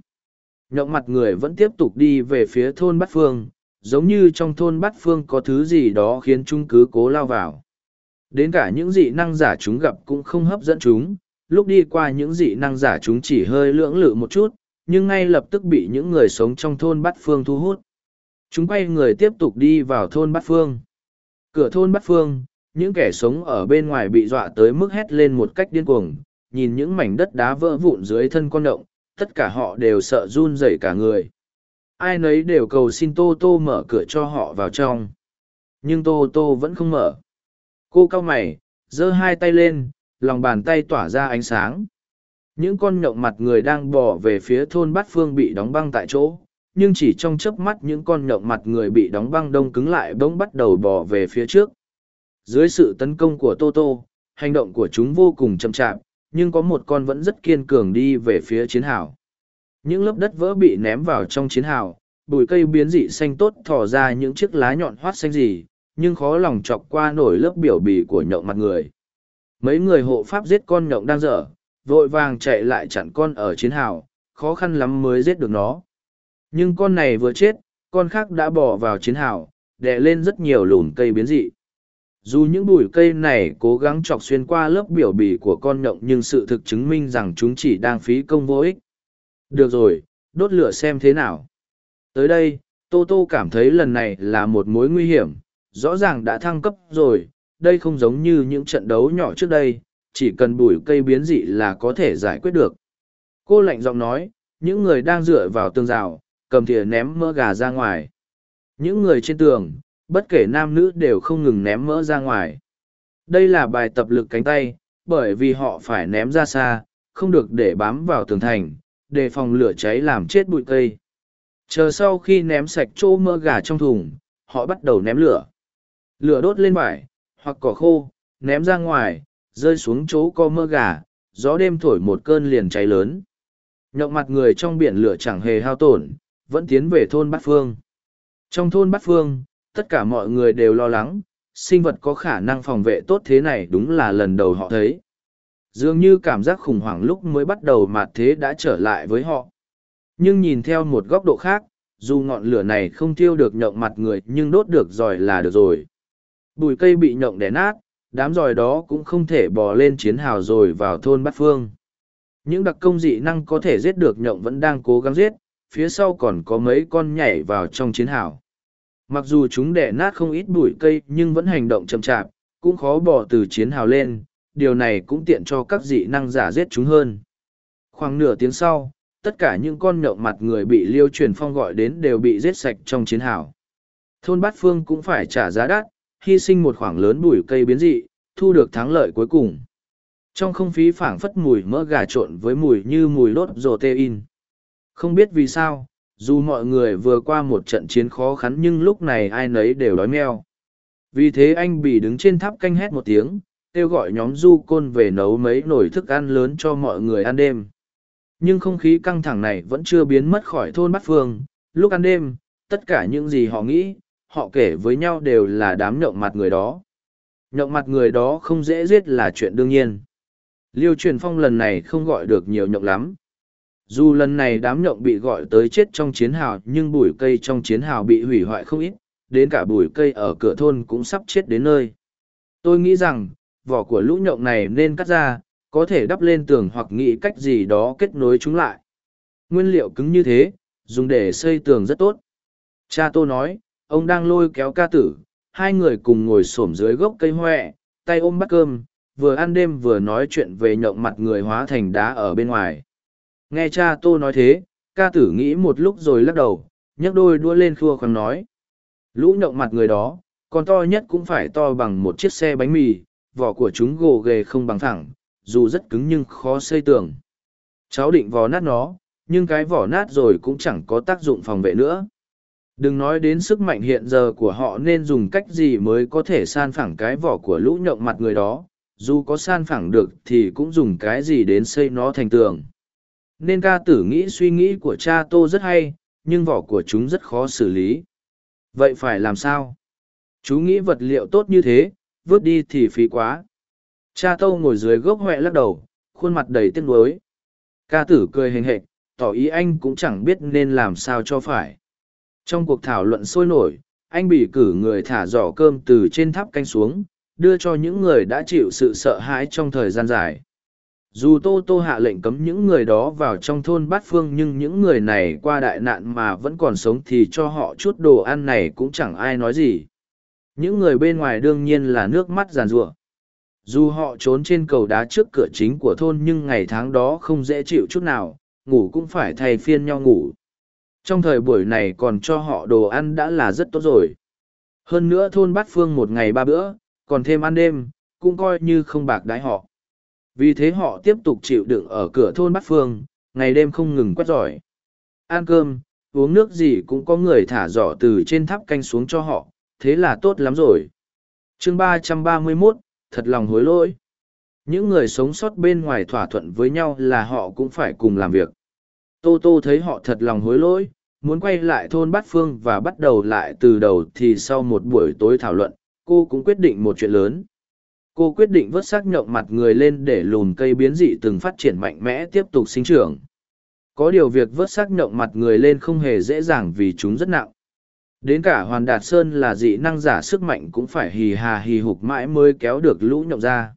Nhộng mặt người vẫn tiếp tục đi về phía thôn Bát Phương, giống như trong thôn Bát Phương có thứ gì đó khiến chúng cứ cố lao vào. Đến cả những dị năng giả chúng gặp cũng không hấp dẫn chúng, lúc đi qua những dị năng giả chúng chỉ hơi lưỡng lự một chút, nhưng ngay lập tức bị những người sống trong thôn Bát Phương thu hút. Chúng quay người tiếp tục đi vào thôn Bát Phương. Cửa thôn Bát Phương, những kẻ sống ở bên ngoài bị dọa tới mức hét lên một cách điên cuồng, nhìn những mảnh đất đá vỡ vụn dưới thân con động, tất cả họ đều sợ run rẩy cả người. Ai nấy đều cầu xin Tô Tô mở cửa cho họ vào trong. Nhưng Tô Tô vẫn không mở. Cô cau mày, giơ hai tay lên, lòng bàn tay tỏa ra ánh sáng. Những con nhộng mặt người đang bỏ về phía thôn Bát Phương bị đóng băng tại chỗ, nhưng chỉ trong chớp mắt những con nhộng mặt người bị đóng băng đông cứng lại bỗng bắt đầu bỏ về phía trước. Dưới sự tấn công của Toto, hành động của chúng vô cùng chậm chạp, nhưng có một con vẫn rất kiên cường đi về phía chiến hào. Những lớp đất vỡ bị ném vào trong chiến hào, bụi cây biến dị xanh tốt thò ra những chiếc lá nhọn hoắt xanh gì, nhưng khó lòng chọc qua nổi lớp biểu bì của nhộng mặt người. Mấy người hộ pháp giết con nhộng đang dở, vội vàng chạy lại chặn con ở chiến hào, khó khăn lắm mới giết được nó. Nhưng con này vừa chết, con khác đã bỏ vào chiến hào, đè lên rất nhiều lùn cây biến dị. Dù những bụi cây này cố gắng chọc xuyên qua lớp biểu bì của con nhộng nhưng sự thực chứng minh rằng chúng chỉ đang phí công vô ích. Được rồi, đốt lửa xem thế nào. Tới đây, Tô Tô cảm thấy lần này là một mối nguy hiểm, rõ ràng đã thăng cấp rồi, đây không giống như những trận đấu nhỏ trước đây, chỉ cần bùi cây biến dị là có thể giải quyết được. Cô lạnh giọng nói, những người đang dựa vào tường rào, cầm thìa ném mỡ gà ra ngoài. Những người trên tường, bất kể nam nữ đều không ngừng ném mỡ ra ngoài. Đây là bài tập lực cánh tay, bởi vì họ phải ném ra xa, không được để bám vào tường thành, để phòng lửa cháy làm chết bụi cây. Chờ sau khi ném sạch chỗ mỡ gà trong thùng, họ bắt đầu ném lửa. Lửa đốt lên vải, hoặc cỏ khô, ném ra ngoài, rơi xuống chỗ có mơ gà, gió đêm thổi một cơn liền cháy lớn. Nhộng mặt người trong biển lửa chẳng hề hao tổn, vẫn tiến về thôn Bát Phương. Trong thôn Bát Phương, tất cả mọi người đều lo lắng, sinh vật có khả năng phòng vệ tốt thế này đúng là lần đầu họ thấy. Dường như cảm giác khủng hoảng lúc mới bắt đầu mà thế đã trở lại với họ. Nhưng nhìn theo một góc độ khác, dù ngọn lửa này không thiêu được nhộng mặt người nhưng đốt được giỏi là được rồi. Bùi cây bị nhộng đẻ nát, đám giòi đó cũng không thể bò lên chiến hào rồi vào thôn Bát Phương. Những đặc công dị năng có thể giết được nhộng vẫn đang cố gắng giết, phía sau còn có mấy con nhảy vào trong chiến hào. Mặc dù chúng đẻ nát không ít bụi cây nhưng vẫn hành động chậm chạp, cũng khó bỏ từ chiến hào lên, điều này cũng tiện cho các dị năng giả giết chúng hơn. Khoảng nửa tiếng sau, tất cả những con nhộng mặt người bị liêu truyền phong gọi đến đều bị giết sạch trong chiến hào. Thôn Bát Phương cũng phải trả giá đắt, hy sinh một khoảng lớn bụi cây biến dị, thu được thắng lợi cuối cùng. Trong không khí phảng phất mùi mỡ gà trộn với mùi như mùi lốt protein. Không biết vì sao, dù mọi người vừa qua một trận chiến khó khăn nhưng lúc này ai nấy đều đói meo vì thế anh bị đứng trên tháp canh hét một tiếng kêu gọi nhóm du côn về nấu mấy nồi thức ăn lớn cho mọi người ăn đêm nhưng không khí căng thẳng này vẫn chưa biến mất khỏi thôn bát phương lúc ăn đêm tất cả những gì họ nghĩ họ kể với nhau đều là đám nhậu mặt người đó Nhậu mặt người đó không dễ giết là chuyện đương nhiên liêu truyền phong lần này không gọi được nhiều nhậu lắm dù lần này đám nhậu bị gọi tới chết trong chiến hào nhưng bụi cây trong chiến hào bị hủy hoại không ít, đến cả bụi cây ở cửa thôn cũng sắp chết đến nơi. Tôi nghĩ rằng, vỏ của lũ nhậu này nên cắt ra, có thể đắp lên tường hoặc nghĩ cách gì đó kết nối chúng lại. Nguyên liệu cứng như thế, dùng để xây tường rất tốt. Cha tôi nói, ông đang lôi kéo ca tử, hai người cùng ngồi xổm dưới gốc cây hoẹ, tay ôm bát cơm, vừa ăn đêm vừa nói chuyện về nhộng mặt người hóa thành đá ở bên ngoài. Nghe cha tô nói thế, ca tử nghĩ một lúc rồi lắc đầu, nhấc đôi đua lên khua khoắn nói. Lũ nhộng mặt người đó, còn to nhất cũng phải to bằng một chiếc xe bánh mì, vỏ của chúng gồ ghề không bằng thẳng, dù rất cứng nhưng khó xây tường. Cháu định vò nát nó, nhưng cái vỏ nát rồi cũng chẳng có tác dụng phòng vệ nữa. Đừng nói đến sức mạnh hiện giờ của họ nên dùng cách gì mới có thể san phẳng cái vỏ của lũ nhộng mặt người đó, dù có san phẳng được thì cũng dùng cái gì đến xây nó thành tường. Nên ca tử nghĩ suy nghĩ của cha tô rất hay nhưng vỏ của chúng rất khó xử lý. Vậy phải làm sao? Chú nghĩ vật liệu tốt như thế vớt đi thì phí quá. Cha tô ngồi dưới gốc huệ lắc đầu khuôn mặt đầy tiếc nuối. Ca tử cười hình hệch tỏ ý anh cũng chẳng biết nên làm sao cho phải trong cuộc thảo luận sôi nổi, anh bị cử người thả giỏ cơm từ trên tháp canh xuống, đưa cho những người đã chịu sự sợ hãi trong thời gian dài. Dù tô tô hạ lệnh cấm những người đó vào trong thôn bát phương nhưng những người này qua đại nạn mà vẫn còn sống thì cho họ chút đồ ăn này cũng chẳng ai nói gì. Những người bên ngoài đương nhiên là nước mắt giàn giụa. Dù họ trốn trên cầu đá trước cửa chính của thôn nhưng ngày tháng đó không dễ chịu chút nào, ngủ cũng phải thay phiên nhau ngủ trong thời buổi này còn cho họ đồ ăn đã là rất tốt rồi. Hơn nữa thôn bát phương một ngày ba bữa, còn thêm ăn đêm, cũng coi như không bạc đái họ. Vì thế họ tiếp tục chịu đựng ở cửa thôn bát phương, ngày đêm không ngừng quét giỏi. Ăn cơm, uống nước gì cũng có người thả giỏ từ trên tháp canh xuống cho họ, thế là tốt lắm rồi. Chương ba trăm ba mươi mốt, thật lòng hối lỗi. Những người sống sót bên ngoài thỏa thuận với nhau là họ cũng phải cùng làm việc tô tô thấy họ thật lòng hối lỗi, muốn quay lại thôn bát phương và bắt đầu lại từ đầu thì sau một buổi tối thảo luận, cô cũng quyết định một chuyện lớn. Cô quyết định vớt xác nhộng mặt người lên để lùn cây biến dị từng phát triển mạnh mẽ tiếp tục sinh trưởng. Có điều việc vớt xác nhộng mặt người lên không hề dễ dàng vì chúng rất nặng. Đến cả hoàn đạt sơn là dị năng giả sức mạnh cũng phải hì hà hì hục mãi mới kéo được lũ nhộng ra.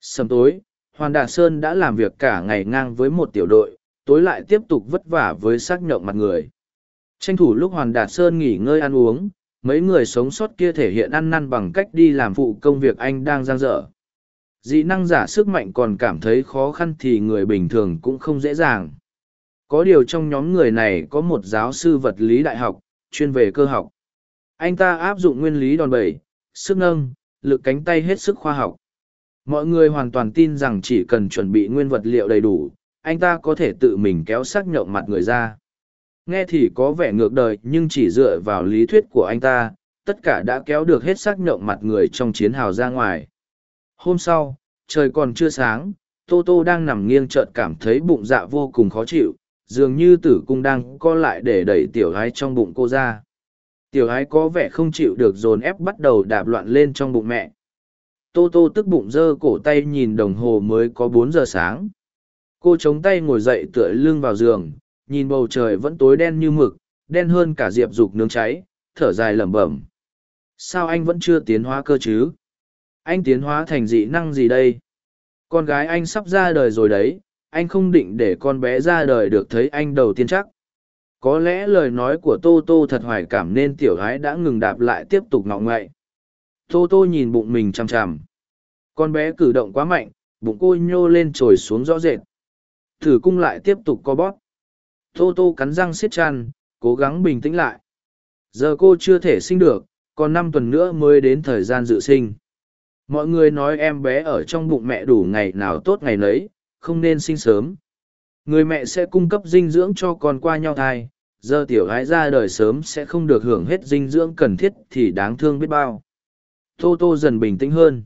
Sầm tối, hoàn đạt sơn đã làm việc cả ngày ngang với một tiểu đội tối lại tiếp tục vất vả với xác nhộng mặt người. Tranh thủ lúc hoàn đạt sơn nghỉ ngơi ăn uống, mấy người sống sót kia thể hiện ăn năn bằng cách đi làm phụ công việc anh đang giang dở. Dị năng giả sức mạnh còn cảm thấy khó khăn thì người bình thường cũng không dễ dàng. Có điều trong nhóm người này có một giáo sư vật lý đại học, chuyên về cơ học. Anh ta áp dụng nguyên lý đòn bẩy, sức nâng, lực cánh tay hết sức khoa học. Mọi người hoàn toàn tin rằng chỉ cần chuẩn bị nguyên vật liệu đầy đủ anh ta có thể tự mình kéo xác nhộng mặt người ra. Nghe thì có vẻ ngược đời, nhưng chỉ dựa vào lý thuyết của anh ta, tất cả đã kéo được hết xác nhộng mặt người trong chiến hào ra ngoài. Hôm sau, trời còn chưa sáng, tô tô đang nằm nghiêng chợt cảm thấy bụng dạ vô cùng khó chịu, dường như tử cung đang co lại để đẩy tiểu gái trong bụng cô ra. Tiểu gái có vẻ không chịu được dồn ép bắt đầu đạp loạn lên trong bụng mẹ. Tô tô tức bụng giơ cổ tay nhìn đồng hồ mới có bốn giờ sáng cô chống tay ngồi dậy tựa lưng vào giường, nhìn bầu trời vẫn tối đen như mực, đen hơn cả diệp dục nướng cháy, thở dài lẩm bẩm. Sao anh vẫn chưa tiến hóa cơ chứ? Anh tiến hóa thành dị năng gì đây? Con gái anh sắp ra đời rồi đấy, anh không định để con bé ra đời được thấy anh đầu tiên chắc. Có lẽ lời nói của tô tô thật hoài cảm nên tiểu gái đã ngừng đạp lại tiếp tục ngọng ngậy tô tô nhìn bụng mình chằm chằm. Con bé cử động quá mạnh, bụng cô nhô lên trồi xuống rõ rệt thử cung lại tiếp tục co bóp. Tô tô cắn răng siết chăn cố gắng bình tĩnh lại. Giờ cô chưa thể sinh được, còn năm tuần nữa mới đến thời gian dự sinh. Mọi người nói em bé ở trong bụng mẹ đủ ngày nào tốt ngày nấy, không nên sinh sớm. Người mẹ sẽ cung cấp dinh dưỡng cho con qua nhau thai, giờ tiểu gái ra đời sớm sẽ không được hưởng hết dinh dưỡng cần thiết thì đáng thương biết bao. Tô tô dần bình tĩnh hơn.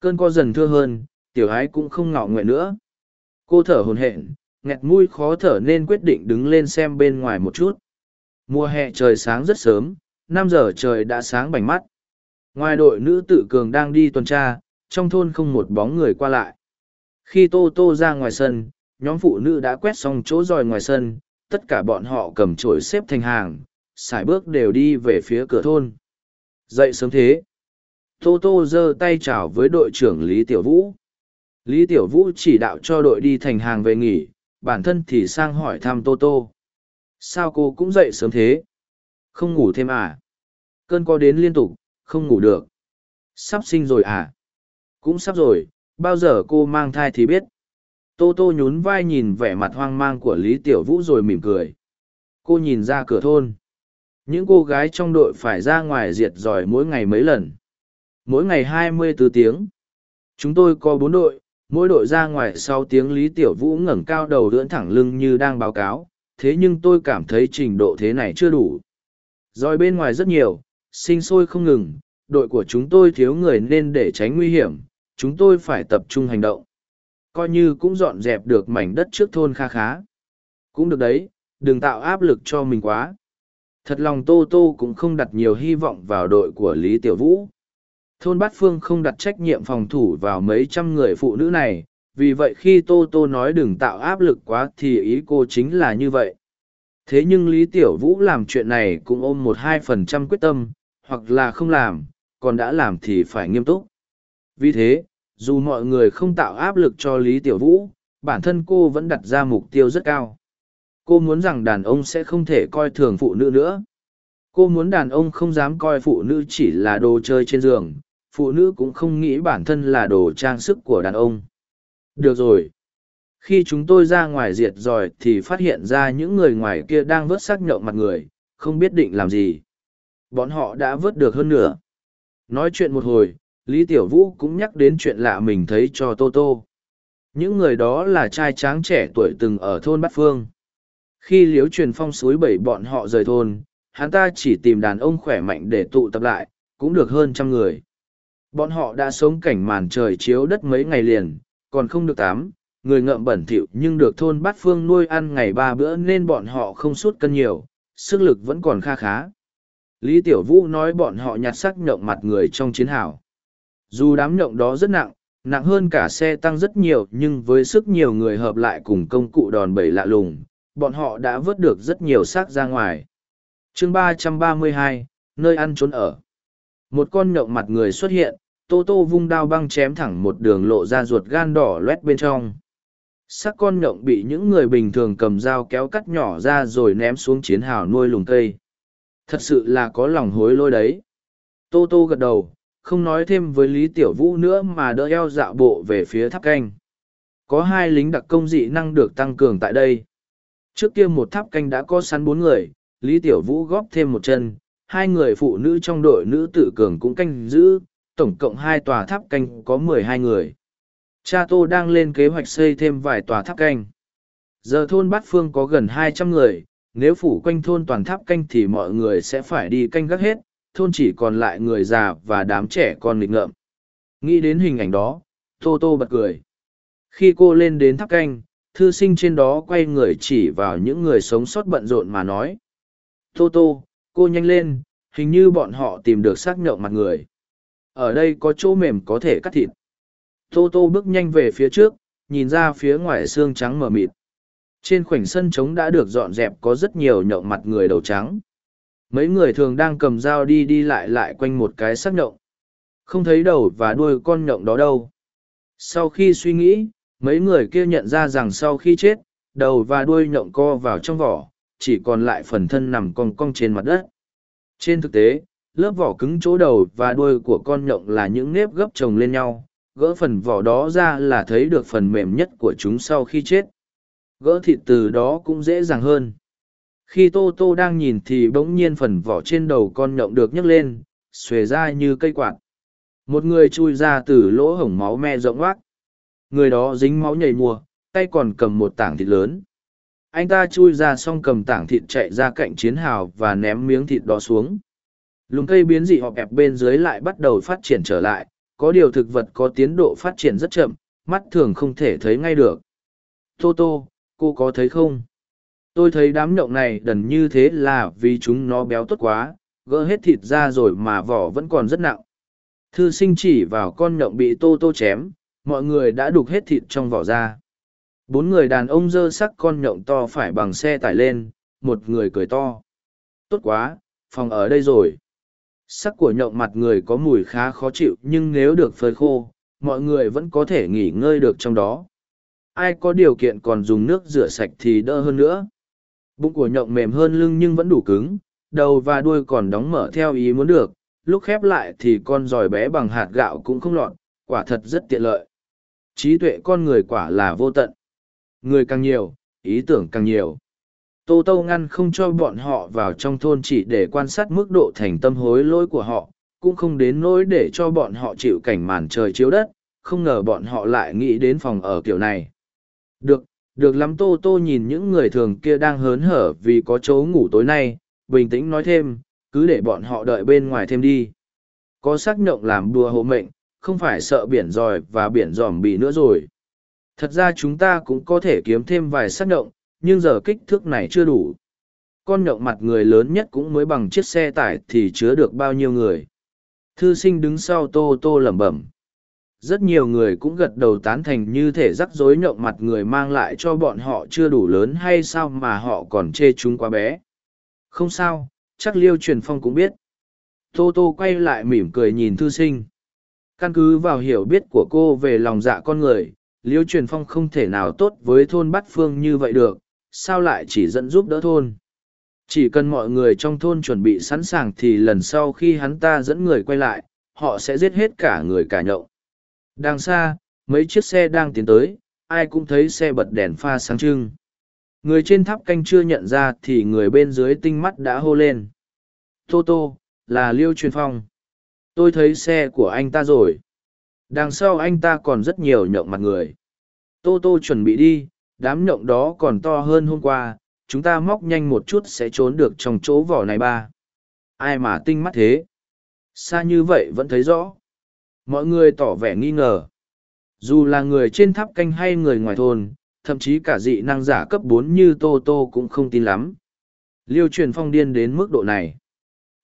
Cơn co dần thưa hơn, tiểu gái cũng không ngạo nguyện nữa cô thở hồn hển, nghẹt mũi khó thở nên quyết định đứng lên xem bên ngoài một chút. Mùa hè trời sáng rất sớm, năm giờ trời đã sáng bành mắt. Ngoài đội nữ tự cường đang đi tuần tra, trong thôn không một bóng người qua lại. Khi tô tô ra ngoài sân, nhóm phụ nữ đã quét xong chỗ dòi ngoài sân, tất cả bọn họ cầm chổi xếp thành hàng, sải bước đều đi về phía cửa thôn. Dậy sớm thế. Tô tô giơ tay chào với đội trưởng lý tiểu vũ lý tiểu vũ chỉ đạo cho đội đi thành hàng về nghỉ, bản thân thì sang hỏi thăm tô tô. Sao cô cũng dậy sớm thế? Không ngủ thêm à? Cơn có đến liên tục, không ngủ được. Sắp sinh rồi à? Cũng sắp rồi, bao giờ cô mang thai thì biết. Tô tô nhún vai nhìn vẻ mặt hoang mang của lý tiểu vũ rồi mỉm cười. Cô nhìn ra cửa thôn. Những cô gái trong đội phải ra ngoài diệt giỏi mỗi ngày mấy lần. Mỗi ngày hai mươi 24 tiếng. Chúng tôi có bốn đội mỗi đội ra ngoài sau tiếng lý tiểu vũ ngẩng cao đầu lưỡn thẳng lưng như đang báo cáo thế nhưng tôi cảm thấy trình độ thế này chưa đủ rồi bên ngoài rất nhiều sinh sôi không ngừng đội của chúng tôi thiếu người nên để tránh nguy hiểm chúng tôi phải tập trung hành động. Coi như cũng dọn dẹp được mảnh đất trước thôn kha khá. Cũng được đấy, đừng tạo áp lực cho mình quá. Thật lòng Tô Tô cũng không đặt nhiều hy vọng vào đội của Lý Tiểu Vũ. Thôn Bát Phương không đặt trách nhiệm phòng thủ vào mấy trăm người phụ nữ này, vì vậy khi Tô Tô nói đừng tạo áp lực quá thì ý cô chính là như vậy. Thế nhưng Lý Tiểu Vũ làm chuyện này cũng ôm một hai phần trăm quyết tâm, hoặc là không làm, còn đã làm thì phải nghiêm túc. Vì thế, dù mọi người không tạo áp lực cho Lý Tiểu Vũ, bản thân cô vẫn đặt ra mục tiêu rất cao. Cô muốn rằng đàn ông sẽ không thể coi thường phụ nữ nữa. Cô muốn đàn ông không dám coi phụ nữ chỉ là đồ chơi trên giường, phụ nữ cũng không nghĩ bản thân là đồ trang sức của đàn ông. Được rồi. Khi chúng tôi ra ngoài diệt giỏi thì phát hiện ra những người ngoài kia đang vớt xác nhậu mặt người, không biết định làm gì. Bọn họ đã vớt được hơn nửa. Nói chuyện một hồi, Lý Tiểu Vũ cũng nhắc đến chuyện lạ mình thấy cho Tô Tô. Những người đó là trai tráng trẻ tuổi từng ở thôn Bát Phương. Khi liếu truyền phong suối bảy bọn họ rời thôn, hắn ta chỉ tìm đàn ông khỏe mạnh để tụ tập lại, cũng được hơn trăm người. Bọn họ đã sống cảnh màn trời chiếu đất mấy ngày liền, còn không được tám, người ngợm bẩn thỉu nhưng được thôn bát phương nuôi ăn ngày ba bữa nên bọn họ không sút cân nhiều, sức lực vẫn còn kha khá. Lý Tiểu Vũ nói bọn họ nhặt sắc nhộng mặt người trong chiến hào. Dù đám nhộng đó rất nặng, nặng hơn cả xe tăng rất nhiều nhưng với sức nhiều người hợp lại cùng công cụ đòn bẩy lạ lùng, bọn họ đã vớt được rất nhiều xác ra ngoài. chương ba trăm ba mươi hai, nơi ăn trốn ở. Một con nhộng mặt người xuất hiện, Tô Tô vung đao băng chém thẳng một đường lộ ra ruột gan đỏ loét bên trong. Sắc con nhộng bị những người bình thường cầm dao kéo cắt nhỏ ra rồi ném xuống chiến hào nuôi lùng cây. Thật sự là có lòng hối lôi đấy. Tô Tô gật đầu, không nói thêm với Lý Tiểu Vũ nữa mà đỡ eo dạo bộ về phía tháp canh. Có hai lính đặc công dị năng được tăng cường tại đây. Trước kia một tháp canh đã có sẵn bốn người, Lý Tiểu Vũ góp thêm một chân, hai người phụ nữ trong đội nữ tự cường cũng canh giữ, tổng cộng hai tòa tháp canh có mười hai người. Cha Tô đang lên kế hoạch xây thêm vài tòa tháp canh. Giờ thôn Bát Phương có gần hai trăm người, nếu phủ quanh thôn toàn tháp canh thì mọi người sẽ phải đi canh gác hết, thôn chỉ còn lại người già và đám trẻ con nghịch ngợm. Nghĩ đến hình ảnh đó, Tô Tô bật cười. Khi cô lên đến tháp canh, thư sinh trên đó quay người chỉ vào những người sống sót bận rộn mà nói. Tô Tô, cô nhanh lên, hình như bọn họ tìm được xác nhậu mặt người. Ở đây có chỗ mềm có thể cắt thịt. Tô Tô bước nhanh về phía trước, nhìn ra phía ngoài xương trắng mờ mịt. Trên khoảnh sân trống đã được dọn dẹp có rất nhiều nhậu mặt người đầu trắng. Mấy người thường đang cầm dao đi đi lại lại quanh một cái xác nhậu. Không thấy đầu và đuôi con nhộng đó đâu. Sau khi suy nghĩ, mấy người kia nhận ra rằng sau khi chết, đầu và đuôi nhộng co vào trong vỏ, chỉ còn lại phần thân nằm cong cong trên mặt đất. Trên thực tế, lớp vỏ cứng chỗ đầu và đuôi của con nhộng là những nếp gấp chồng lên nhau, gỡ phần vỏ đó ra là thấy được phần mềm nhất của chúng sau khi chết. Gỡ thịt từ đó cũng dễ dàng hơn. Khi Tô Tô đang nhìn thì bỗng nhiên phần vỏ trên đầu con nhộng được nhấc lên, xuề ra như cây quạt. Một người chui ra từ lỗ hổng máu me rộng oác. Người đó dính máu nhảy mùa, tay còn cầm một tảng thịt lớn. Anh ta chui ra xong cầm tảng thịt chạy ra cạnh chiến hào và ném miếng thịt đó xuống. Lùng cây biến dị họp ẹp bên dưới lại bắt đầu phát triển trở lại, có điều thực vật có tiến độ phát triển rất chậm, mắt thường không thể thấy ngay được. Tô Tô, cô có thấy không? Tôi thấy đám nhộng này đần như thế là vì chúng nó béo tốt quá, gỡ hết thịt ra rồi mà vỏ vẫn còn rất nặng. Thư sinh chỉ vào con nhộng bị Tô Tô chém, mọi người đã đục hết thịt trong vỏ ra. Bốn người đàn ông dơ sắc con nhộng to phải bằng xe tải lên, một người cười to. Tốt quá, phòng ở đây rồi sắc của nhộng mặt người có mùi khá khó chịu, nhưng nếu được phơi khô, mọi người vẫn có thể nghỉ ngơi được trong đó. Ai có điều kiện còn dùng nước rửa sạch thì đỡ hơn nữa. Bụng của nhộng mềm hơn lưng nhưng vẫn đủ cứng, đầu và đuôi còn đóng mở theo ý muốn được, lúc khép lại thì con giòi bé bằng hạt gạo cũng không lọt, quả thật rất tiện lợi. Trí tuệ con người quả là vô tận. Người càng nhiều, ý tưởng càng nhiều. Tô Tô ngăn không cho bọn họ vào trong thôn chỉ để quan sát mức độ thành tâm hối lỗi của họ, cũng không đến nỗi để cho bọn họ chịu cảnh màn trời chiếu đất, không ngờ bọn họ lại nghĩ đến phòng ở kiểu này. Được, được lắm Tô Tô nhìn những người thường kia đang hớn hở vì có chỗ ngủ tối nay, bình tĩnh nói thêm, cứ để bọn họ đợi bên ngoài thêm đi. Có xác nhộng làm đùa hộ mệnh, không phải sợ biển giỏi và biển dòm bị nữa rồi. Thật ra chúng ta cũng có thể kiếm thêm vài xác động, nhưng giờ kích thước này chưa đủ. Con nhộng mặt người lớn nhất cũng mới bằng chiếc xe tải thì chứa được bao nhiêu người. Thư sinh đứng sau tô tô lẩm bẩm. Rất nhiều người cũng gật đầu tán thành như thể rắc rối nhộng mặt người mang lại cho bọn họ chưa đủ lớn hay sao mà họ còn chê chúng quá bé. Không sao, chắc Liêu Truyền Phong cũng biết. Tô Tô quay lại mỉm cười nhìn thư sinh. Căn cứ vào hiểu biết của cô về lòng dạ con người, Liêu Truyền Phong không thể nào tốt với thôn Bát Phương như vậy được, sao lại chỉ dẫn giúp đỡ thôn. Chỉ cần mọi người trong thôn chuẩn bị sẵn sàng thì lần sau khi hắn ta dẫn người quay lại, họ sẽ giết hết cả người cả nhậu. Đằng xa, mấy chiếc xe đang tiến tới, ai cũng thấy xe bật đèn pha sáng trưng. Người trên tháp canh chưa nhận ra thì người bên dưới tinh mắt đã hô lên. Tô tô, là Liêu Truyền Phong. Tôi thấy xe của anh ta rồi. Đằng sau anh ta còn rất nhiều nhậu mặt người. Tô tô chuẩn bị đi, đám nhộng đó còn to hơn hôm qua, chúng ta móc nhanh một chút sẽ trốn được trong chỗ vỏ này ba. Ai mà tinh mắt thế? Xa như vậy vẫn thấy rõ. Mọi người tỏ vẻ nghi ngờ. Dù là người trên tháp canh hay người ngoài thôn, thậm chí cả dị năng giả cấp bốn như Tô Tô cũng không tin lắm. Liêu truyền phong điên đến mức độ này.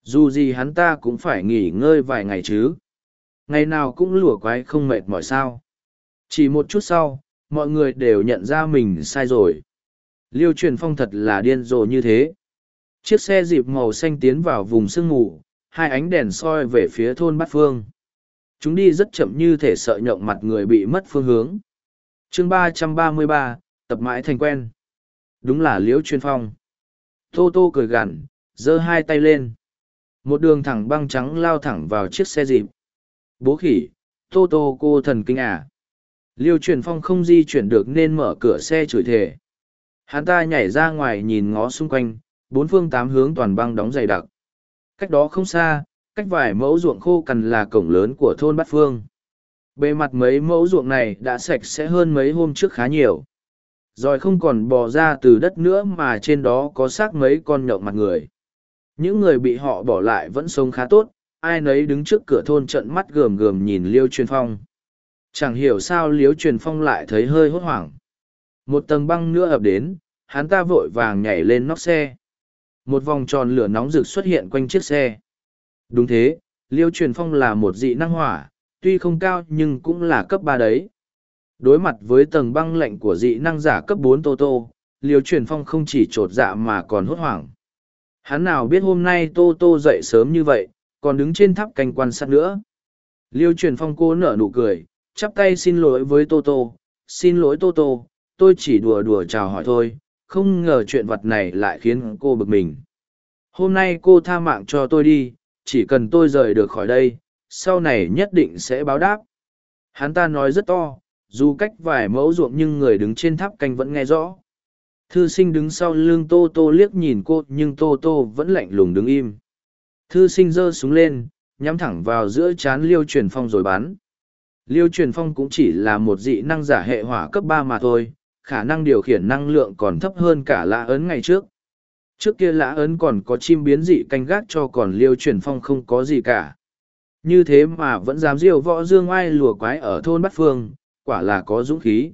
Dù gì hắn ta cũng phải nghỉ ngơi vài ngày chứ. Ngày nào cũng lùa quái không mệt mỏi sao. Chỉ một chút sau, mọi người đều nhận ra mình sai rồi. Liêu truyền phong thật là điên rồ như thế. Chiếc xe dịp màu xanh tiến vào vùng sương mù, hai ánh đèn soi về phía thôn Bát Phương. Chúng đi rất chậm như thể sợ nhộng mặt người bị mất phương hướng. chương ba trăm ba mươi ba, tập mãi thành quen. Đúng là liễu truyền phong. Tô tô cười gằn, giơ hai tay lên. Một đường thẳng băng trắng lao thẳng vào chiếc xe dịp. Bố khỉ, tô tô cô thần kinh à. Liêu truyền phong không di chuyển được nên mở cửa xe chửi thề. Hắn ta nhảy ra ngoài nhìn ngó xung quanh, bốn phương tám hướng toàn băng đóng dày đặc. Cách đó không xa, cách vài mẫu ruộng khô cằn là cổng lớn của thôn Bát Phương. Bề mặt mấy mẫu ruộng này đã sạch sẽ hơn mấy hôm trước khá nhiều. Rồi không còn bò ra từ đất nữa mà trên đó có xác mấy con nhậu mặt người. Những người bị họ bỏ lại vẫn sống khá tốt, ai nấy đứng trước cửa thôn trận mắt gườm gườm nhìn Liêu Truyền Phong. Chẳng hiểu sao liễu Truyền Phong lại thấy hơi hốt hoảng. Một tầng băng nữa ập đến, hắn ta vội vàng nhảy lên nóc xe. Một vòng tròn lửa nóng rực xuất hiện quanh chiếc xe. Đúng thế, Liêu Truyền Phong là một dị năng hỏa, tuy không cao nhưng cũng là cấp ba đấy. Đối mặt với tầng băng lạnh của dị năng giả cấp bốn Tô Tô, Liêu Truyền Phong không chỉ trột dạ mà còn hốt hoảng. Hắn nào biết hôm nay Tô Tô dậy sớm như vậy, còn đứng trên tháp canh quan sát nữa. Liêu Truyền Phong cô nở nụ cười, chắp tay xin lỗi với Tô Tô, xin lỗi Tô Tô, tôi chỉ đùa đùa chào hỏi thôi, không ngờ chuyện vật này lại khiến cô bực mình. Hôm nay cô tha mạng cho tôi đi, chỉ cần tôi rời được khỏi đây, sau này nhất định sẽ báo đáp. Hắn ta nói rất to, dù cách vài mẫu ruộng nhưng người đứng trên tháp canh vẫn nghe rõ. Thư sinh đứng sau lưng Tô Tô liếc nhìn cô nhưng Tô Tô vẫn lạnh lùng đứng im. Thư sinh giơ súng lên, nhắm thẳng vào giữa chán Liêu Truyền Phong rồi bắn. Liêu Truyền Phong cũng chỉ là một dị năng giả hệ hỏa cấp ba mà thôi, khả năng điều khiển năng lượng còn thấp hơn cả lã ấn ngày trước. Trước kia lã ấn còn có chim biến dị canh gác cho còn liêu truyền phong không có gì cả. Như thế mà vẫn dám diêu võ dương ai lùa quái ở thôn Bát Phương, quả là có dũng khí.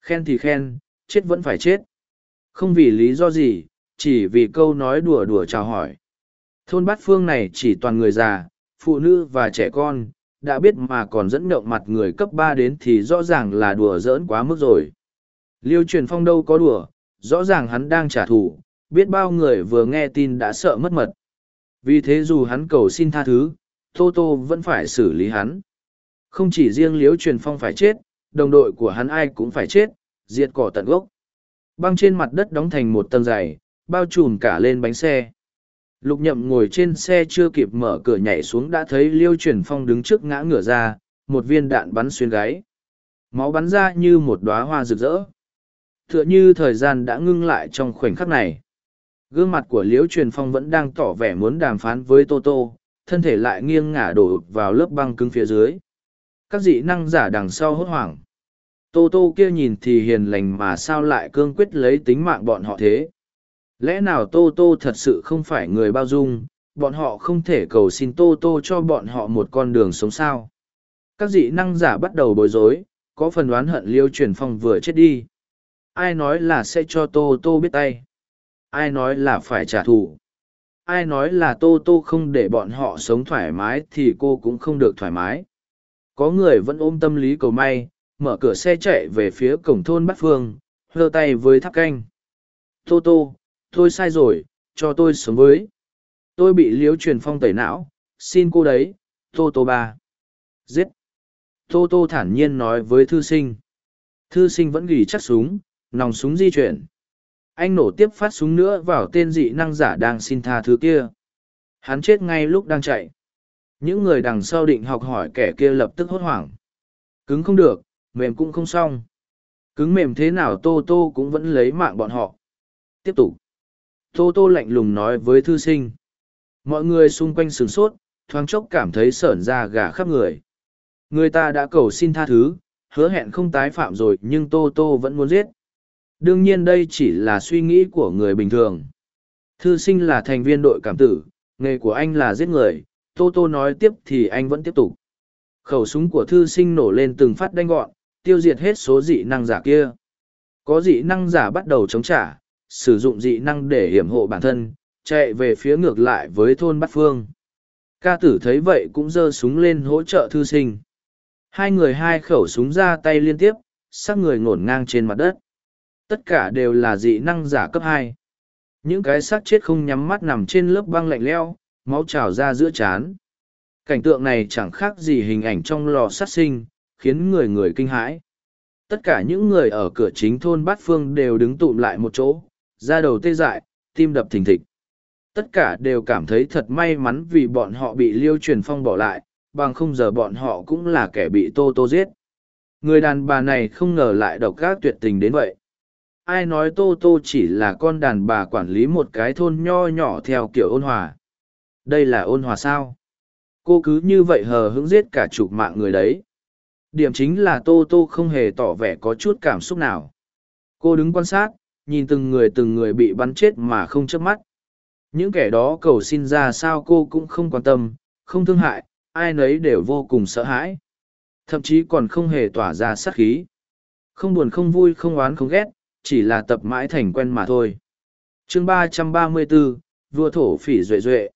Khen thì khen, chết vẫn phải chết. Không vì lý do gì, chỉ vì câu nói đùa đùa chào hỏi. Thôn Bát Phương này chỉ toàn người già, phụ nữ và trẻ con, đã biết mà còn dẫn động mặt người cấp ba đến thì rõ ràng là đùa giỡn quá mức rồi. Liêu truyền phong đâu có đùa, rõ ràng hắn đang trả thù, biết bao người vừa nghe tin đã sợ mất mật. Vì thế dù hắn cầu xin tha thứ, Tô Tô vẫn phải xử lý hắn. Không chỉ riêng liêu truyền phong phải chết, đồng đội của hắn ai cũng phải chết, diệt cỏ tận gốc. Băng trên mặt đất đóng thành một tầng dày, bao trùm cả lên bánh xe. Lục nhậm ngồi trên xe chưa kịp mở cửa nhảy xuống đã thấy liêu truyền phong đứng trước ngã ngửa ra, một viên đạn bắn xuyên gáy. Máu bắn ra như một đóa hoa rực rỡ. Tựa như thời gian đã ngưng lại trong khoảnh khắc này. Gương mặt của liễu truyền phong vẫn đang tỏ vẻ muốn đàm phán với tô tô thân thể lại nghiêng ngả đổ vào lớp băng cứng phía dưới. Các dị năng giả đằng sau hốt hoảng. Tô tô kia nhìn thì hiền lành mà sao lại cương quyết lấy tính mạng bọn họ thế? Lẽ nào tô tô thật sự không phải người bao dung bọn họ không thể cầu xin tô tô cho bọn họ một con đường sống sao Các dị năng giả bắt đầu bối rối, có phần đoán hận liêu truyền phong vừa chết đi. Ai nói là sẽ cho Tô Tô biết tay? Ai nói là phải trả thù? Ai nói là Tô Tô không để bọn họ sống thoải mái thì cô cũng không được thoải mái? Có người vẫn ôm tâm lý cầu may, mở cửa xe chạy về phía cổng thôn Bát Phương, hơ tay với tháp canh. Tô Tô, tôi sai rồi, cho tôi sống với. Tôi bị liếu truyền phong tẩy não, xin cô đấy, Tô Tô ba. Giết. Tô Tô thản nhiên nói với thư sinh. Thư sinh vẫn gỉ chắc súng, nòng súng di chuyển. Anh nổ tiếp phát súng nữa vào tên dị năng giả đang xin tha thứ kia. Hắn chết ngay lúc đang chạy. Những người đằng sau định học hỏi kẻ kia lập tức hốt hoảng. Cứng không được, mềm cũng không xong. Cứng mềm thế nào Tô Tô cũng vẫn lấy mạng bọn họ. Tiếp tục. Tô Tô lạnh lùng nói với thư sinh. Mọi người xung quanh sửng sốt, thoáng chốc cảm thấy sởn da gà khắp người. Người ta đã cầu xin tha thứ, hứa hẹn không tái phạm rồi nhưng Tô Tô vẫn muốn giết. Đương nhiên đây chỉ là suy nghĩ của người bình thường. Thư sinh là thành viên đội cảm tử, nghề của anh là giết người, Tô Tô nói tiếp thì anh vẫn tiếp tục. Khẩu súng của thư sinh nổ lên từng phát đanh gọn, tiêu diệt hết số dị năng giả kia. Có dị năng giả bắt đầu chống trả, sử dụng dị năng để hiểm hộ bản thân, chạy về phía ngược lại với thôn Bát Phương. Ca tử thấy vậy cũng giơ súng lên hỗ trợ thư sinh. Hai người hai khẩu súng ra tay liên tiếp, sắc người ngổn ngang trên mặt đất. Tất cả đều là dị năng giả cấp hai. Những cái xác chết không nhắm mắt nằm trên lớp băng lạnh leo, máu trào ra giữa chán. Cảnh tượng này chẳng khác gì hình ảnh trong lò sát sinh, khiến người người kinh hãi. Tất cả những người ở cửa chính thôn Bát Phương đều đứng tụm lại một chỗ, da đầu tê dại, tim đập thình thịch. Tất cả đều cảm thấy thật may mắn vì bọn họ bị Liêu Truyền Phong bỏ lại, bằng không giờ bọn họ cũng là kẻ bị Tô Tô giết. Người đàn bà này không ngờ lại độc ác tuyệt tình đến vậy. Ai nói Tô Tô chỉ là con đàn bà quản lý một cái thôn nho nhỏ theo kiểu ôn hòa. Đây là ôn hòa sao? Cô cứ như vậy hờ hững giết cả chục mạng người đấy. Điểm chính là Tô Tô không hề tỏ vẻ có chút cảm xúc nào. Cô đứng quan sát, nhìn từng người từng người bị bắn chết mà không chớp mắt. Những kẻ đó cầu xin ra sao cô cũng không quan tâm, không thương hại, ai nấy đều vô cùng sợ hãi. Thậm chí còn không hề tỏa ra sát khí. Không buồn không vui không oán không ghét, chỉ là tập mãi thành quen mà thôi. chương ba trăm ba mươi bốn vua thổ phỉ duệ duệ.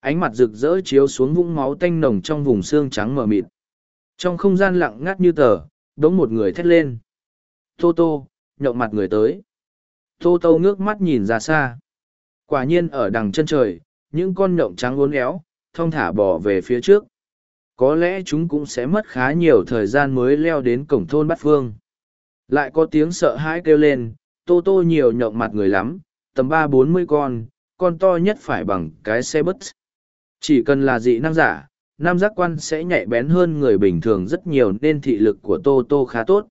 Ánh mặt rực rỡ chiếu xuống vũng máu tanh nồng trong vùng xương trắng mờ mịt. Trong không gian lặng ngắt như tờ, đống một người thét lên. Tô tô, nhậu mặt người tới. Tô tô ngước mắt nhìn ra xa. Quả nhiên ở đằng chân trời, những con nhộng trắng uốn éo, thong thả bỏ về phía trước. Có lẽ chúng cũng sẽ mất khá nhiều thời gian mới leo đến cổng thôn Bát Phương. Lại có tiếng sợ hãi kêu lên, tô tô nhiều nhộng mặt người lắm, tầm ba bốn mươi con, con to nhất phải bằng cái xe bus. Chỉ cần là dị năng giả, nam giác quan sẽ nhạy bén hơn người bình thường rất nhiều nên thị lực của tô tô khá tốt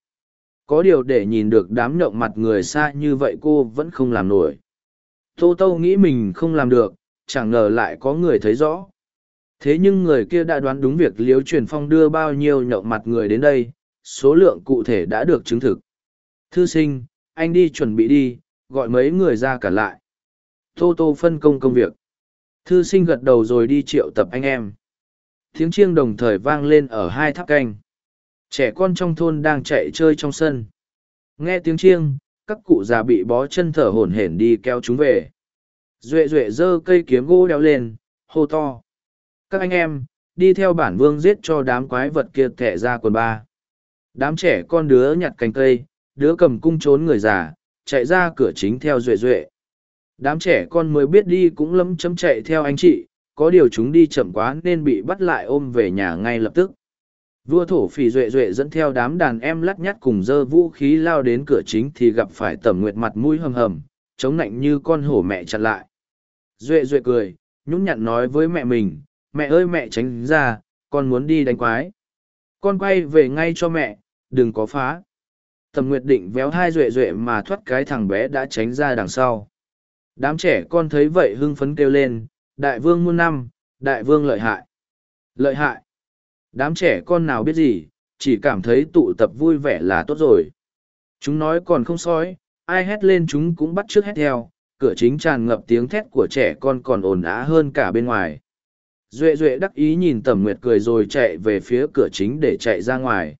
có điều để nhìn được đám nhộng mặt người xa như vậy cô vẫn không làm nổi. Tô tô nghĩ mình không làm được, chẳng ngờ lại có người thấy rõ. Thế nhưng người kia đã đoán đúng việc liếu truyền phong đưa bao nhiêu nhộng mặt người đến đây, số lượng cụ thể đã được chứng thực. Thư sinh, anh đi chuẩn bị đi, gọi mấy người ra cả lại. Tô tô phân công công việc. Thư sinh gật đầu rồi đi triệu tập anh em. Tiếng chiêng đồng thời vang lên ở hai tháp canh trẻ con trong thôn đang chạy chơi trong sân. Nghe tiếng chiêng, các cụ già bị bó chân thở hổn hển đi kéo chúng về. Duệ duệ giơ cây kiếm gỗ đeo lên, hô to. Các anh em, đi theo bản vương giết cho đám quái vật kia thẻ ra quần ba. Đám trẻ con đứa nhặt cành cây, đứa cầm cung trốn người già, chạy ra cửa chính theo duệ duệ. Đám trẻ con mới biết đi cũng lấm chấm chạy theo anh chị, có điều chúng đi chậm quá nên bị bắt lại ôm về nhà ngay lập tức vua thổ phỉ duệ duệ dẫn theo đám đàn em lắt nhắt cùng dơ vũ khí lao đến cửa chính thì gặp phải tẩm nguyệt mặt mũi hầm hầm, chống nạnh như con hổ mẹ chặn lại. Duệ duệ cười, nhún nhặn nói với mẹ mình, mẹ ơi mẹ tránh ra, con muốn đi đánh quái. Con quay về ngay cho mẹ, đừng có phá. Tầm nguyệt định véo hai duệ duệ mà thoát cái thằng bé đã tránh ra đằng sau. Đám trẻ con thấy vậy hưng phấn kêu lên, đại vương muôn năm, đại vương lợi hại. Lợi hại? Đám trẻ con nào biết gì chỉ cảm thấy tụ tập vui vẻ là tốt rồi chúng nói còn không sói ai hét lên chúng cũng bắt t r ư ớ c hét theo cửa chính tràn ngập tiếng thét của trẻ con còn ồn á hơn cả bên ngoài Duệ duệ đắc ý nhìn tẩm nguyệt cười rồi chạy về phía cửa chính để chạy ra ngoài.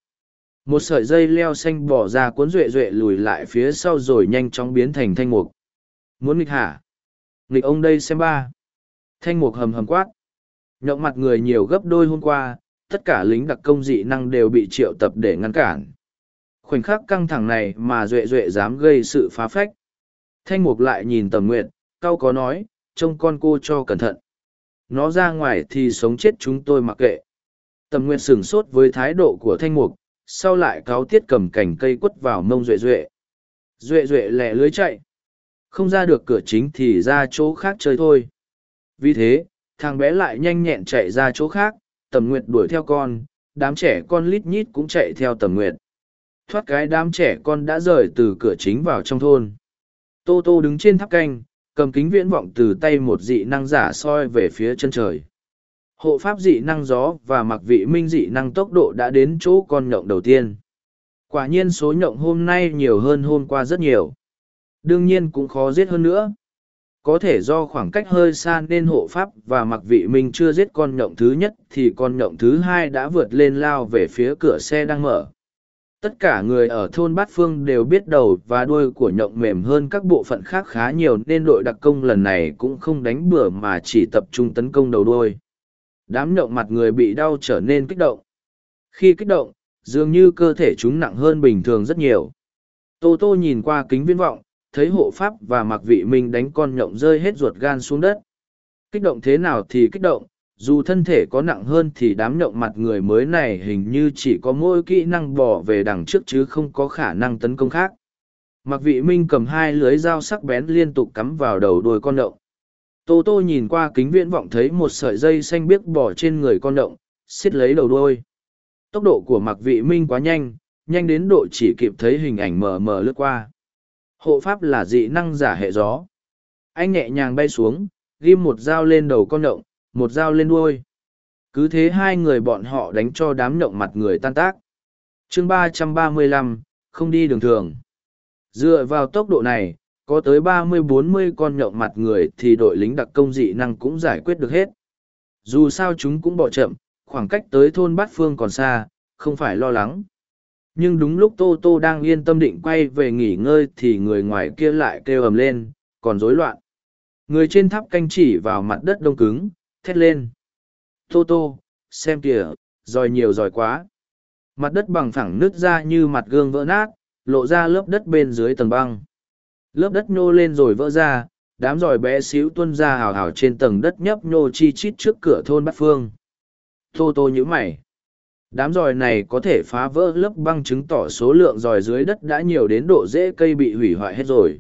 Một sợi dây leo xanh bỏ ra cuốn duệ duệ lùi lại phía sau rồi nhanh chóng biến thành thanh mục. Muốn nghịch hả? Nghịch ông đây xem ba. Thanh mục hầm hầm quát. Nhộng mặt người nhiều gấp đôi hôm qua, tất cả lính đặc công dị năng đều bị triệu tập để ngăn cản. Khoảnh khắc căng thẳng này mà duệ duệ dám gây sự phá phách. Thanh mục lại nhìn tầm nguyện, cau có nói, trông con cô cho cẩn thận. Nó ra ngoài thì sống chết chúng tôi mặc kệ. Tầm nguyện sửng sốt với thái độ của thanh mục, sau lại cáo tiết cầm cành cây quất vào mông duệ duệ. Duệ duệ lẹ lưới chạy. Không ra được cửa chính thì ra chỗ khác chơi thôi. Vì thế, thằng bé lại nhanh nhẹn chạy ra chỗ khác, tầm nguyệt đuổi theo con, đám trẻ con lít nhít cũng chạy theo tầm nguyệt. Thoát cái đám trẻ con đã rời từ cửa chính vào trong thôn. Tô Tô đứng trên tháp canh, cầm kính viễn vọng từ tay một dị năng giả soi về phía chân trời. Hộ pháp dị năng gió và mặc vị minh dị năng tốc độ đã đến chỗ con nhộng đầu tiên. Quả nhiên số nhộng hôm nay nhiều hơn hôm qua rất nhiều. Đương nhiên cũng khó giết hơn nữa. Có thể do khoảng cách hơi xa nên hộ pháp và mặc vị minh chưa giết con nhộng thứ nhất thì con nhộng thứ hai đã vượt lên lao về phía cửa xe đang mở. Tất cả người ở thôn Bát Phương đều biết đầu và đuôi của nhộng mềm hơn các bộ phận khác khá nhiều nên đội đặc công lần này cũng không đánh bừa mà chỉ tập trung tấn công đầu đuôi. Đám nhộng mặt người bị đau trở nên kích động. Khi kích động, dường như cơ thể chúng nặng hơn bình thường rất nhiều. Tô Tô nhìn qua kính viễn vọng, thấy hộ pháp và mặc vị minh đánh con nhộng rơi hết ruột gan xuống đất. Kích động thế nào thì kích động, dù thân thể có nặng hơn thì đám nhộng mặt người mới này hình như chỉ có mỗi kỹ năng bỏ về đằng trước chứ không có khả năng tấn công khác. Mặc vị minh cầm hai lưới dao sắc bén liên tục cắm vào đầu đuôi con nhộng. Tô tô nhìn qua kính viễn vọng thấy một sợi dây xanh biếc bỏ trên người con nhộng, xiết lấy đầu đuôi. Tốc độ của mặc vị minh quá nhanh, nhanh đến độ chỉ kịp thấy hình ảnh mờ mờ lướt qua. Hộ pháp là dị năng giả hệ gió. Anh nhẹ nhàng bay xuống, ghim một dao lên đầu con nhộng, một dao lên đuôi. Cứ thế hai người bọn họ đánh cho đám nhộng mặt người tan tác. chương ba trăm ba mươi lăm không đi đường thường. Dựa vào tốc độ này, có tới ba mươi bốn mươi con nhộng mặt người thì đội lính đặc công dị năng cũng giải quyết được hết. Dù sao chúng cũng bỏ chậm, khoảng cách tới thôn Bát Phương còn xa, không phải lo lắng. Nhưng đúng lúc Tô Tô đang yên tâm định quay về nghỉ ngơi thì người ngoài kia lại kêu ầm lên, còn rối loạn. Người trên tháp canh chỉ vào mặt đất đông cứng, thét lên. Tô Tô, xem kìa, giỏi nhiều giỏi quá. Mặt đất bằng phẳng nứt ra như mặt gương vỡ nát, lộ ra lớp đất bên dưới tầng băng. Lớp đất nhô lên rồi vỡ ra, đám giỏi bé xíu tuôn ra hào hào trên tầng đất nhấp nhô chi chít trước cửa thôn Bát Phương. Tô Tô nhíu mày. Đám giòi này có thể phá vỡ lớp băng chứng tỏ số lượng giòi dưới đất đã nhiều đến độ dễ cây bị hủy hoại hết rồi.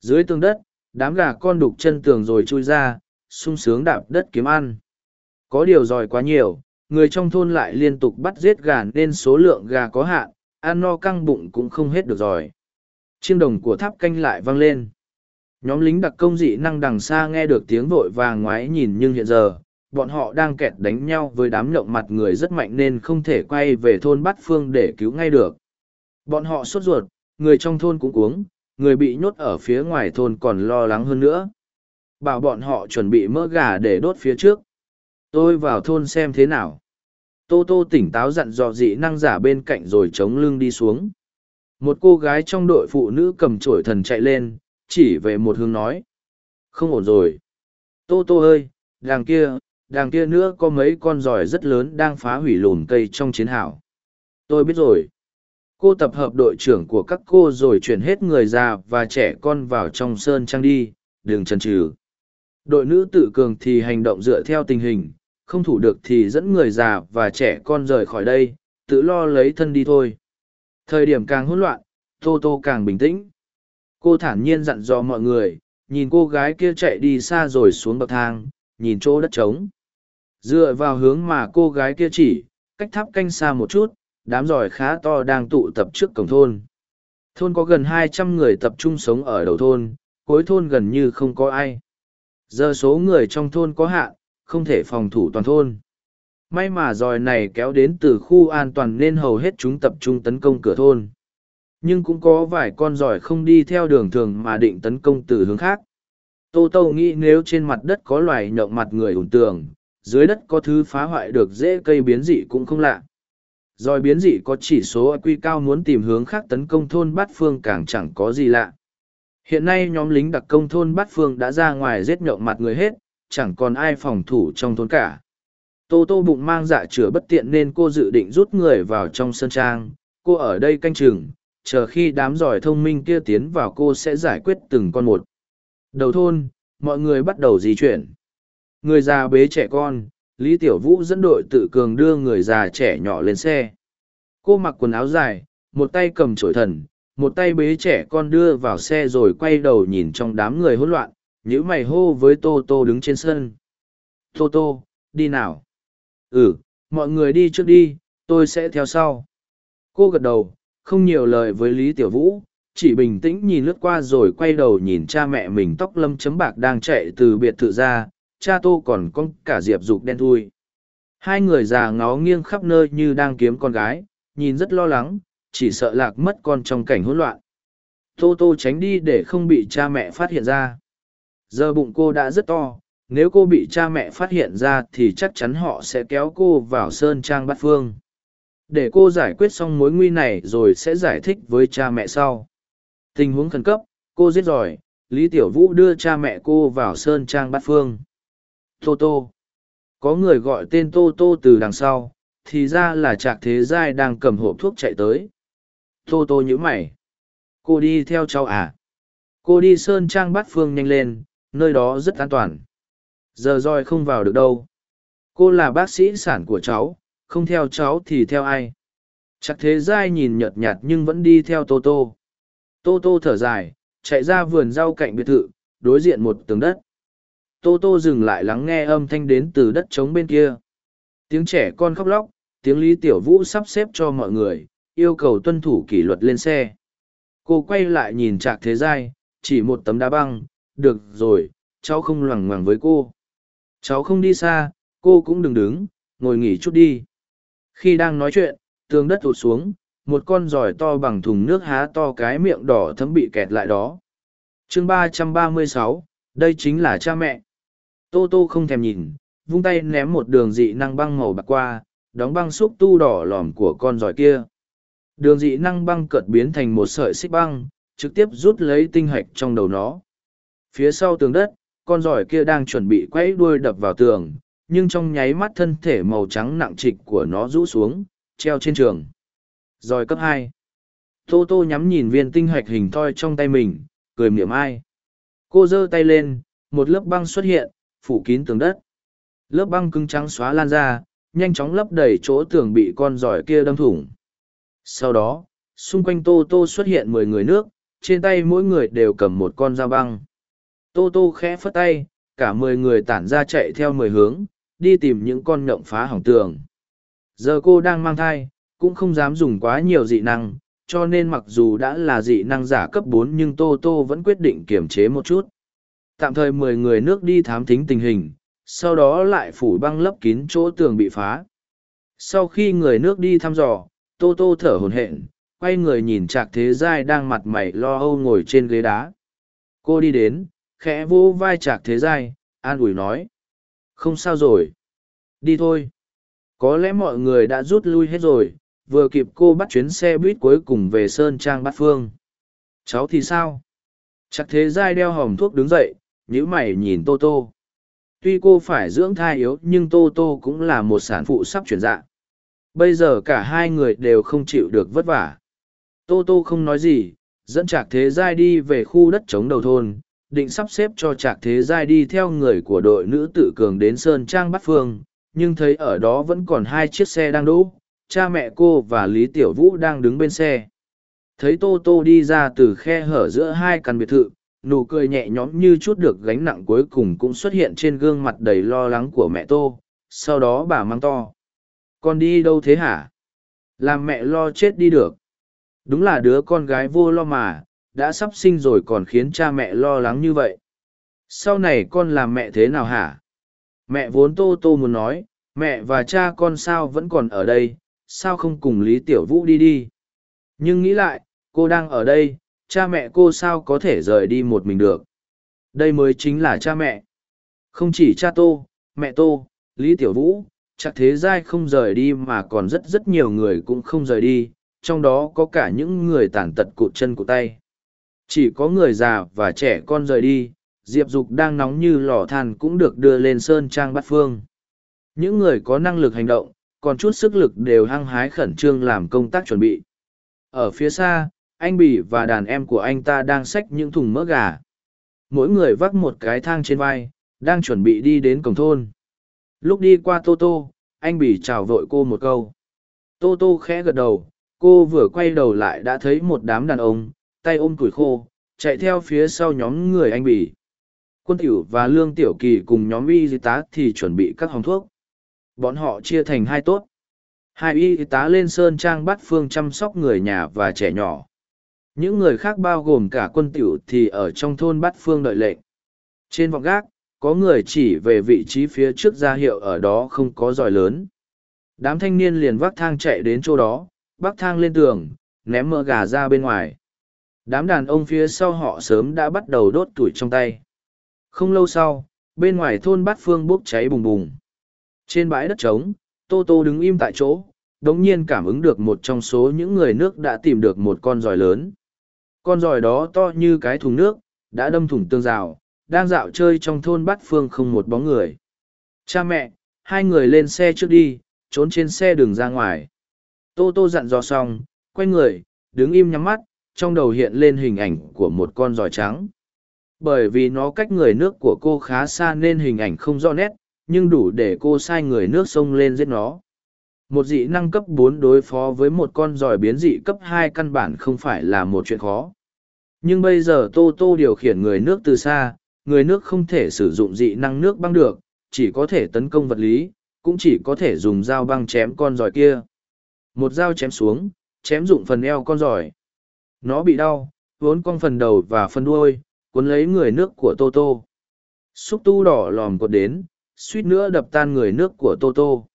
Dưới tường đất, đám gà con đục chân tường rồi chui ra, sung sướng đạp đất kiếm ăn. Có điều giòi quá nhiều, người trong thôn lại liên tục bắt giết gà nên số lượng gà có hạn, ăn no căng bụng cũng không hết được giòi. Chiêng đồng của tháp canh lại vang lên. Nhóm lính đặc công dị năng đằng xa nghe được tiếng vội vàng ngoái nhìn nhưng hiện giờ, bọn họ đang kẹt đánh nhau với đám nhộng mặt người rất mạnh nên không thể quay về thôn bát phương để cứu ngay được. Bọn họ sốt ruột, người trong thôn cũng uống, người bị nhốt ở phía ngoài thôn còn lo lắng hơn nữa. Bảo bọn họ chuẩn bị mỡ gà để đốt phía trước. Tôi vào thôn xem thế nào. Tô Tô tỉnh táo dặn dò dị năng giả bên cạnh rồi chống lưng đi xuống. Một cô gái trong đội phụ nữ cầm trổi thần chạy lên, chỉ về một hướng nói. Không ổn rồi. Tô Tô ơi, đằng kia, đằng kia nữa có mấy con giỏi rất lớn đang phá hủy lùn cây trong chiến hào. Tôi biết rồi. Cô tập hợp đội trưởng của các cô rồi chuyển hết người già và trẻ con vào trong sơn trang đi, đừng chần chừ. Đội nữ tự cường thì hành động dựa theo tình hình, không thủ được thì dẫn người già và trẻ con rời khỏi đây, tự lo lấy thân đi thôi. Thời điểm càng hỗn loạn, Tô Tô càng bình tĩnh. Cô thản nhiên dặn dò mọi người, nhìn cô gái kia chạy đi xa rồi xuống bậc thang, nhìn chỗ đất trống. Dựa vào hướng mà cô gái kia chỉ, cách tháp canh xa một chút, đám giỏi khá to đang tụ tập trước cổng thôn. Thôn có gần hai trăm người tập trung sống ở đầu thôn, cuối thôn gần như không có ai. Giờ số người trong thôn có hạn, không thể phòng thủ toàn thôn. May mà dòi này kéo đến từ khu an toàn nên hầu hết chúng tập trung tấn công cửa thôn. Nhưng cũng có vài con giỏi không đi theo đường thường mà định tấn công từ hướng khác. Tô Tô nghĩ nếu trên mặt đất có loài nhậu mặt người ủn tường, dưới đất có thứ phá hoại được dễ cây biến dị cũng không lạ. Rồi biến dị có chỉ số IQ cao muốn tìm hướng khác tấn công thôn bát phương càng chẳng có gì lạ. Hiện nay nhóm lính đặc công thôn bát phương đã ra ngoài giết nhậu mặt người hết, chẳng còn ai phòng thủ trong thôn cả. Tô tô bụng mang dạ chữa bất tiện nên cô dự định rút người vào trong sân trang, cô ở đây canh chừng, chờ khi đám giỏi thông minh kia tiến vào cô sẽ giải quyết từng con một. Đầu thôn, mọi người bắt đầu di chuyển. Người già bế trẻ con, Lý Tiểu Vũ dẫn đội tự cường đưa người già trẻ nhỏ lên xe. Cô mặc quần áo dài, một tay cầm chổi thần, một tay bế trẻ con đưa vào xe rồi quay đầu nhìn trong đám người hỗn loạn, nhữ mày hô với Tô Tô đứng trên sân. Tô Tô, đi nào? Ừ, mọi người đi trước đi, tôi sẽ theo sau. Cô gật đầu, không nhiều lời với Lý Tiểu Vũ, chỉ bình tĩnh nhìn lướt qua rồi quay đầu nhìn cha mẹ mình tóc lâm chấm bạc đang chạy từ biệt thự ra, cha tô còn có cả diệp dục đen thui. Hai người già ngó nghiêng khắp nơi như đang kiếm con gái, nhìn rất lo lắng, chỉ sợ lạc mất con trong cảnh hỗn loạn. Tô tô tránh đi để không bị cha mẹ phát hiện ra. Giờ bụng cô đã rất to, nếu cô bị cha mẹ phát hiện ra thì chắc chắn họ sẽ kéo cô vào sơn trang bát phương để cô giải quyết xong mối nguy này rồi sẽ giải thích với cha mẹ sau tình huống khẩn cấp cô giết giỏi lý tiểu vũ đưa cha mẹ cô vào sơn trang bát phương tô tô. Có người gọi tên tô tô từ đằng sau, thì ra là trạc thế giai đang cầm hộp thuốc chạy tới. Tô tô nhữ mày. Cô đi theo cháu à? Cô đi sơn trang bát phương nhanh lên, nơi đó rất an toàn. Giờ roi không vào được đâu. Cô là bác sĩ sản của cháu, không theo cháu thì theo ai? Chắc thế giai nhìn nhợt nhạt nhưng vẫn đi theo tô tô. Tô tô thở dài, chạy ra vườn rau cạnh biệt thự, đối diện một tường đất tô tô dừng lại lắng nghe âm thanh đến từ đất trống bên kia. Tiếng trẻ con khóc lóc, tiếng lý tiểu vũ sắp xếp cho mọi người, yêu cầu tuân thủ kỷ luật lên xe. Cô quay lại nhìn trạc thế giai, chỉ một tấm đá băng, được rồi, cháu không loằng ngoằng với cô. Cháu không đi xa, cô cũng đừng đứng, ngồi nghỉ chút đi. Khi đang nói chuyện, tường đất tụt xuống, một con giỏi to bằng thùng nước há to cái miệng đỏ thấm bị kẹt lại đó. Chương ba trăm ba mươi sáu, đây chính là cha mẹ tô tô không thèm nhìn, vung tay ném một đường dị năng băng màu bạc qua, đóng băng xúc tu đỏ lòm của con giỏi kia. Đường dị năng băng cợt biến thành một sợi xích băng, trực tiếp rút lấy tinh hạch trong đầu nó. Phía sau tường đất, con giỏi kia đang chuẩn bị quẫy đuôi đập vào tường, nhưng trong nháy mắt thân thể màu trắng nặng trịch của nó rũ xuống, treo trên trường. Giỏi cấp hai. Tô tô nhắm nhìn viên tinh hạch hình thoi trong tay mình, cười miệng ai. Cô giơ tay lên, một lớp băng xuất hiện phủ kín tường đất lớp băng cứng trắng xóa lan ra nhanh chóng lấp đầy chỗ tường bị con giỏi kia đâm thủng sau đó xung quanh tô tô xuất hiện mười người nước trên tay mỗi người đều cầm một con dao băng tô tô khẽ phất tay cả mười người tản ra chạy theo mười hướng đi tìm những con nhộng phá hỏng tường. Giờ cô đang mang thai, cũng không dám dùng quá nhiều dị năng, cho nên mặc dù đã là dị năng giả cấp bốn nhưng Tô Tô vẫn quyết định kiềm chế một chút. Tạm thời mười người nước đi thám thính tình hình, sau đó lại phủ băng lấp kín chỗ tường bị phá. Sau khi người nước đi thăm dò, Tô Tô thở hồn hện, quay người nhìn Trạc Thế Giai đang mặt mày lo âu ngồi trên ghế đá. Cô đi đến, khẽ vô vai Trạc Thế Giai, an ủi nói. Không sao rồi. Đi thôi. Có lẽ mọi người đã rút lui hết rồi, vừa kịp cô bắt chuyến xe buýt cuối cùng về Sơn Trang Bát Phương. Cháu thì sao? Chắc thế dai đeo hòm thuốc đứng dậy, nhữ mày nhìn Tô Tô. Tuy cô phải dưỡng thai yếu nhưng Tô Tô cũng là một sản phụ sắp chuyển dạ. Bây giờ cả hai người đều không chịu được vất vả. Tô Tô không nói gì, dẫn Trạc Thế Giai đi về khu đất chống đầu thôn, định sắp xếp cho trạc thế giai đi theo người của đội nữ tự cường đến sơn trang bắc phương nhưng thấy ở đó vẫn còn hai chiếc xe đang đỗ cha mẹ cô và lý tiểu vũ đang đứng bên xe thấy tô tô đi ra từ khe hở giữa hai căn biệt thự nụ cười nhẹ nhõm như chút được gánh nặng cuối cùng cũng xuất hiện trên gương mặt đầy lo lắng của mẹ tô, sau đó bà mang to. Con đi đâu thế hả? Làm mẹ lo chết đi được. Đúng là đứa con gái vô lo mà, đã sắp sinh rồi còn khiến cha mẹ lo lắng như vậy. Sau này con làm mẹ thế nào hả? Mẹ vốn tô tô muốn nói, mẹ và cha con sao vẫn còn ở đây, sao không cùng lý tiểu vũ đi đi? Nhưng nghĩ lại, cô đang ở đây cha mẹ cô sao có thể rời đi một mình được đây mới chính là cha mẹ không chỉ cha tô mẹ tô Lý Tiểu Vũ, chắc thế giai không rời đi mà còn rất rất nhiều người cũng không rời đi, trong đó có cả những người tàn tật cụt chân cụt tay. Chỉ có người già và trẻ con rời đi, Diệp Dục đang nóng như lò than cũng được đưa lên Sơn Trang Bát Phương. Những người có năng lực hành động, còn chút sức lực đều hăng hái khẩn trương làm công tác chuẩn bị. Ở phía xa, anh Bỉ và đàn em của anh ta đang xách những thùng mỡ gà. Mỗi người vác một cái thang trên vai, đang chuẩn bị đi đến cổng thôn. Lúc đi qua Tô Tô, anh Bỉ chào vội cô một câu. Tô Tô khẽ gật đầu, cô vừa quay đầu lại đã thấy một đám đàn ông, tay ôm củi khô, chạy theo phía sau nhóm người anh Bỉ. Quân tiểu và Lương Tiểu Kỳ cùng nhóm y tá thì chuẩn bị các hòng thuốc. Bọn họ chia thành hai tốt. Hai y tá lên sơn trang bắt phương chăm sóc người nhà và trẻ nhỏ. Những người khác bao gồm cả quân tiểu thì ở trong thôn Bát phương đợi lệnh. Trên vọng gác, có người chỉ về vị trí phía trước ra hiệu ở đó không có giỏi lớn. Đám thanh niên liền vác thang chạy đến chỗ đó, bắc thang lên tường, ném mỡ gà ra bên ngoài. Đám đàn ông phía sau họ sớm đã bắt đầu đốt tuổi trong tay. Không lâu sau, bên ngoài thôn bát phương bốc cháy bùng bùng. Trên bãi đất trống, Tô Tô đứng im tại chỗ, đống nhiên cảm ứng được một trong số những người nước đã tìm được một con giỏi lớn. Con giòi đó to như cái thùng nước, đã đâm thủng tương rào, đang dạo chơi trong thôn bát phương không một bóng người. Cha mẹ, hai người lên xe trước đi, trốn trên xe đường ra ngoài. Tô Tô dặn dò xong, quay người, đứng im nhắm mắt, trong đầu hiện lên hình ảnh của một con giòi trắng. Bởi vì nó cách người nước của cô khá xa nên hình ảnh không rõ nét, nhưng đủ để cô sai người nước sông lên giết nó. Một dị năng cấp bốn đối phó với một con giỏi biến dị cấp hai căn bản không phải là một chuyện khó. Nhưng bây giờ Tô Tô điều khiển người nước từ xa, người nước không thể sử dụng dị năng nước băng được, chỉ có thể tấn công vật lý, cũng chỉ có thể dùng dao băng chém con giỏi kia. Một dao chém xuống, chém dụng phần eo con giỏi. Nó bị đau, vốn cong phần đầu và phần đuôi, cuốn lấy người nước của Tô Tô. Xúc tu đỏ lòm cột đến, suýt nữa đập tan người nước của Tô Tô.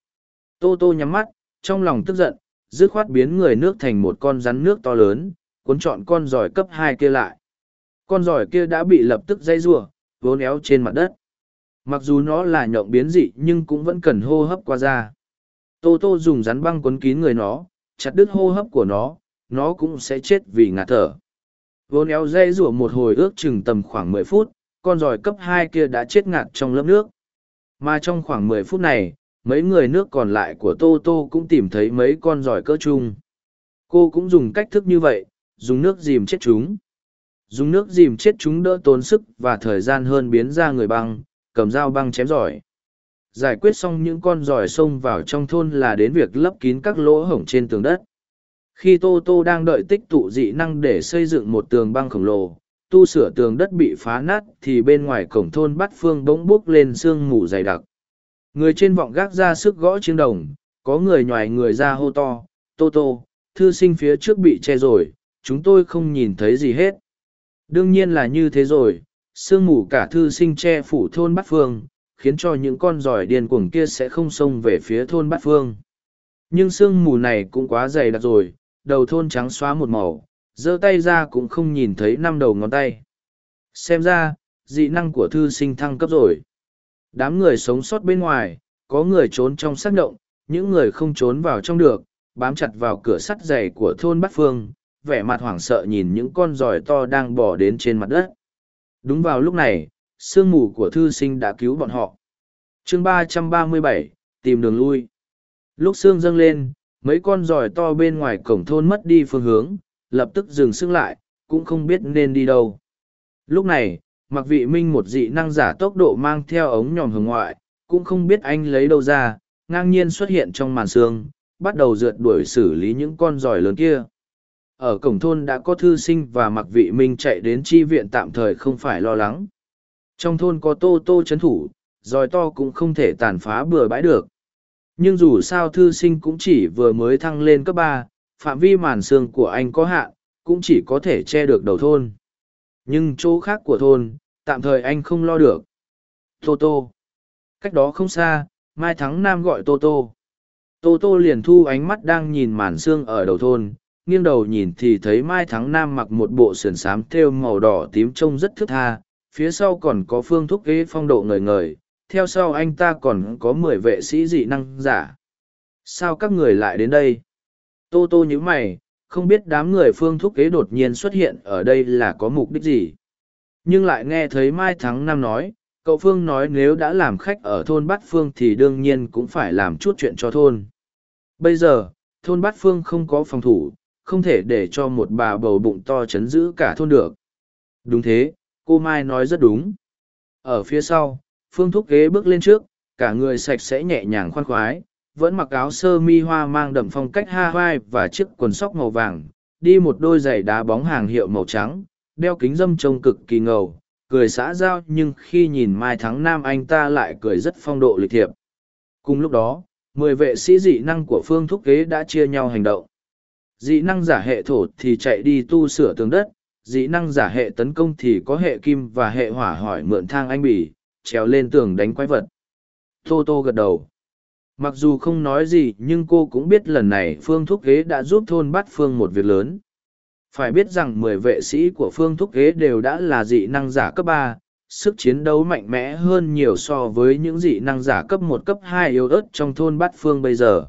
Tô Tô nhắm mắt, trong lòng tức giận, dứt khoát biến người nước thành một con rắn nước to lớn, cuốn trọn con giỏi cấp hai kia lại. Con giỏi kia đã bị lập tức dây rùa, vốn éo trên mặt đất. Mặc dù nó là nhộng biến dị nhưng cũng vẫn cần hô hấp qua da. Tô Tô dùng rắn băng cuốn kín người nó, chặt đứt hô hấp của nó, nó cũng sẽ chết vì ngạt thở. Vốn éo dây rùa một hồi ước chừng tầm khoảng mười phút, con giỏi cấp hai kia đã chết ngạt trong lớp nước. Mà trong khoảng mười phút này, mấy người nước còn lại của Tô Tô cũng tìm thấy mấy con giỏi cỡ chung. Cô cũng dùng cách thức như vậy, dùng nước dìm chết chúng. Dùng nước dìm chết chúng đỡ tốn sức và thời gian hơn biến ra người băng, cầm dao băng chém giỏi. Giải quyết xong những con giỏi xông vào trong thôn là đến việc lấp kín các lỗ hổng trên tường đất. Khi Tô Tô đang đợi tích tụ dị năng để xây dựng một tường băng khổng lồ, tu sửa tường đất bị phá nát thì bên ngoài cổng thôn bát phương bỗng bốc lên sương mù dày đặc người trên vọng gác ra sức gõ chiêng đồng có người nhòi người ra hô to tô tô thư sinh phía trước bị che rồi chúng tôi không nhìn thấy gì hết đương nhiên là như thế rồi sương mù cả thư sinh che phủ thôn bát phương khiến cho những con giỏi điên cuồng kia sẽ không xông về phía thôn bát phương nhưng sương mù này cũng quá dày đặc rồi đầu thôn trắng xóa một màu giơ tay ra cũng không nhìn thấy năm đầu ngón tay. Xem ra, dị năng của thư sinh thăng cấp rồi. Đám người sống sót bên ngoài, có người trốn trong xác động, những người không trốn vào trong được, bám chặt vào cửa sắt dày của thôn Bát Phương, vẻ mặt hoảng sợ nhìn những con giỏi to đang bỏ đến trên mặt đất. Đúng vào lúc này, sương mù của thư sinh đã cứu bọn họ. chương ba trăm ba mươi bảy tìm đường lui. Lúc sương dâng lên, mấy con giỏi to bên ngoài cổng thôn mất đi phương hướng, lập tức dừng sưng lại, cũng không biết nên đi đâu. Lúc này, mặc vị minh một dị năng giả tốc độ mang theo ống nhòm hướng ngoại, cũng không biết anh lấy đâu ra, ngang nhiên xuất hiện trong màn sương, bắt đầu rượt đuổi xử lý những con giỏi lớn kia. Ở cổng thôn đã có thư sinh và mặc vị minh chạy đến chi viện tạm thời không phải lo lắng. Trong thôn có tô tô chấn thủ, giỏi to cũng không thể tàn phá bừa bãi được. Nhưng dù sao thư sinh cũng chỉ vừa mới thăng lên cấp ba phạm vi màn xương của anh có hạn, cũng chỉ có thể che được đầu thôn. Nhưng chỗ khác của thôn, tạm thời anh không lo được. Tô Tô. Cách đó không xa, Mai Thắng Nam gọi Tô Tô. Tô Tô liền thu ánh mắt đang nhìn màn xương ở đầu thôn, nghiêng đầu nhìn thì thấy Mai Thắng Nam mặc một bộ sườn xám thêu màu đỏ tím trông rất thức tha, phía sau còn có phương thúc ghế phong độ ngời ngời, theo sau anh ta còn có mười vệ sĩ dị năng giả. Sao các người lại đến đây? Tô tô nhíu mày, không biết đám người phương thúc kế đột nhiên xuất hiện ở đây là có mục đích gì. Nhưng lại nghe thấy Mai Thắng Nam nói, cậu Phương nói nếu đã làm khách ở thôn Bát Phương thì đương nhiên cũng phải làm chút chuyện cho thôn. Bây giờ, thôn Bát Phương không có phòng thủ, không thể để cho một bà bầu bụng to chấn giữ cả thôn được. Đúng thế, cô Mai nói rất đúng. Ở phía sau, Phương Thúc Kế bước lên trước, cả người sạch sẽ nhẹ nhàng khoan khoái, vẫn mặc áo sơ mi hoa mang đậm phong cách ha vai và chiếc quần sóc màu vàng, đi một đôi giày đá bóng hàng hiệu màu trắng, đeo kính dâm trông cực kỳ ngầu, cười xã giao nhưng khi nhìn Mai Thắng Nam anh ta lại cười rất phong độ lịch thiệp. Cùng lúc đó, mười vệ sĩ dị năng của Phương Thúc Kế đã chia nhau hành động. Dị năng giả hệ thổ thì chạy đi tu sửa tường đất, dị năng giả hệ tấn công thì có hệ kim và hệ hỏa hỏi mượn thang anh bỉ, trèo lên tường đánh quái vật. Tô Tô gật đầu. Mặc dù không nói gì nhưng cô cũng biết lần này Phương Thúc kế đã giúp thôn bắt Phương một việc lớn. Phải biết rằng mười vệ sĩ của Phương Thúc Ghế đều đã là dị năng giả cấp ba, sức chiến đấu mạnh mẽ hơn nhiều so với những dị năng giả cấp một cấp hai yếu ớt trong thôn bát phương bây giờ.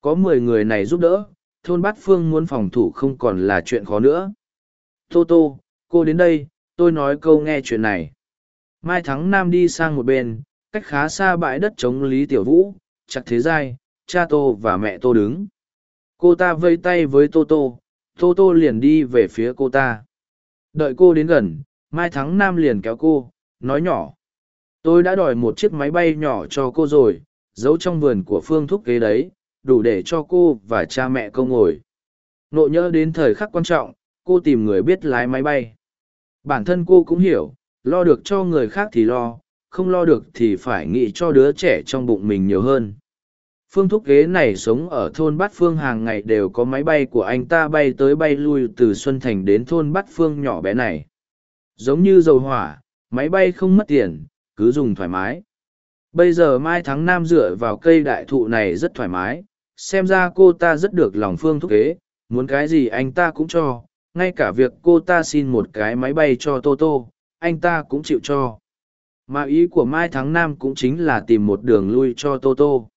Có mười người này giúp đỡ, thôn bát phương muốn phòng thủ không còn là chuyện khó nữa. Tô Tô, cô đến đây, tôi nói câu nghe chuyện này. Mai Thắng Nam đi sang một bên, cách khá xa bãi đất chống Lý Tiểu Vũ, chặt thế giai, cha Tô và mẹ Tô đứng. Cô ta vây tay với Tô Tô, Tô Tô liền đi về phía cô ta. Đợi cô đến gần, Mai Thắng Nam liền kéo cô, nói nhỏ. Tôi đã đòi một chiếc máy bay nhỏ cho cô rồi, giấu trong vườn của Phương Thúc kế đấy, đủ để cho cô và cha mẹ cô ngồi. Nộ nhớ đến thời khắc quan trọng, cô tìm người biết lái máy bay. Bản thân cô cũng hiểu, lo được cho người khác thì lo, không lo được thì phải nghĩ cho đứa trẻ trong bụng mình nhiều hơn. Phương Thúc Ghế này sống ở thôn Bát Phương hàng ngày đều có máy bay của anh ta bay tới bay lui từ Xuân Thành đến thôn Bát Phương nhỏ bé này. Giống như dầu hỏa, máy bay không mất tiền, cứ dùng thoải mái. Bây giờ Mai Thắng Nam dựa vào cây đại thụ này rất thoải mái, xem ra cô ta rất được lòng Phương Thúc Ghế, muốn cái gì anh ta cũng cho, ngay cả việc cô ta xin một cái máy bay cho Tô Tô, anh ta cũng chịu cho. Mà ý của Mai Thắng Nam cũng chính là tìm một đường lui cho Tô Tô.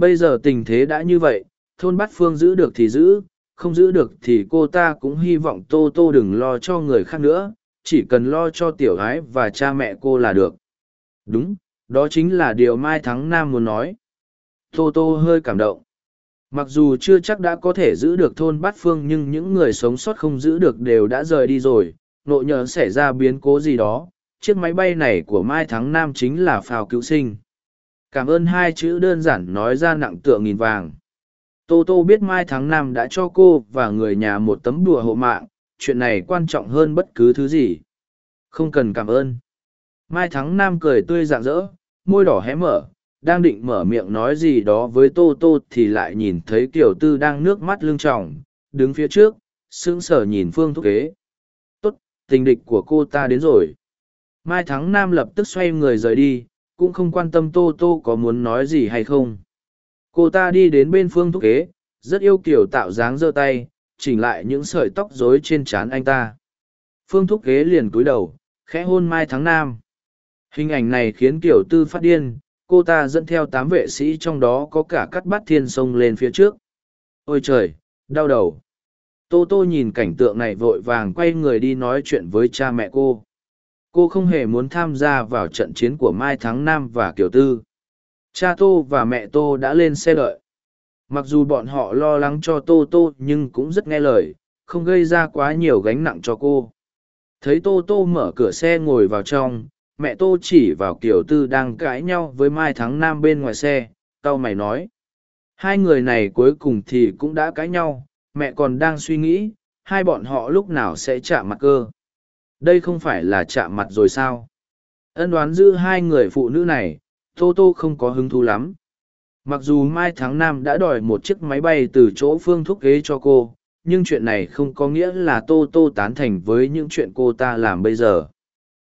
Bây giờ tình thế đã như vậy, thôn Bát Phương giữ được thì giữ, không giữ được thì cô ta cũng hy vọng Tô Tô đừng lo cho người khác nữa, chỉ cần lo cho tiểu gái và cha mẹ cô là được. Đúng, đó chính là điều Mai Thắng Nam muốn nói. Tô Tô hơi cảm động. Mặc dù chưa chắc đã có thể giữ được thôn Bát Phương nhưng những người sống sót không giữ được đều đã rời đi rồi, nộ nhờ xảy ra biến cố gì đó, chiếc máy bay này của Mai Thắng Nam chính là phao cứu sinh. Cảm ơn hai chữ đơn giản nói ra nặng tựa nghìn vàng. Tô Tô biết Mai Thắng Nam đã cho cô và người nhà một tấm đùa hộ mạng, chuyện này quan trọng hơn bất cứ thứ gì. Không cần cảm ơn. Mai Thắng Nam cười tươi rạng rỡ, môi đỏ hé mở, đang định mở miệng nói gì đó với Tô Tô thì lại nhìn thấy Kiều Tư đang nước mắt lưng tròng, đứng phía trước, sững sờ nhìn Phương Thúc Kế. Tốt, tình địch của cô ta đến rồi. Mai Thắng Nam lập tức xoay người rời đi, cũng không quan tâm Tô Tô có muốn nói gì hay không. Cô ta đi đến bên Phương Thúc Kế, rất yêu kiểu tạo dáng giơ tay, chỉnh lại những sợi tóc rối trên trán anh ta. Phương Thúc Kế liền cúi đầu, khẽ hôn Mai Thắng Nam. Hình ảnh này khiến Kiểu Tư phát điên, cô ta dẫn theo tám vệ sĩ trong đó có cả cắt bát thiên sông lên phía trước. Ôi trời, đau đầu. Tô Tô nhìn cảnh tượng này vội vàng quay người đi nói chuyện với cha mẹ cô cô không hề muốn tham gia vào trận chiến của mai thắng nam và kiều tư. Cha tô và mẹ tô đã lên xe đợi. Mặc dù bọn họ lo lắng cho tô tô nhưng cũng rất nghe lời, không gây ra quá nhiều gánh nặng cho cô. Thấy tô tô mở cửa xe ngồi vào trong, mẹ tô chỉ vào kiều tư đang cãi nhau với mai thắng nam bên ngoài xe tao mày nói. Hai người này cuối cùng thì cũng đã cãi nhau, mẹ còn đang suy nghĩ, hai bọn họ lúc nào sẽ chạm mặt cơ đây không phải là chạm mặt rồi sao? Ân đoán giữ hai người phụ nữ này, tô tô không có hứng thú lắm. Mặc dù mai tháng năm đã đòi một chiếc máy bay từ chỗ phương thúc ghế cho cô, nhưng chuyện này không có nghĩa là tô tô tán thành với những chuyện cô ta làm bây giờ.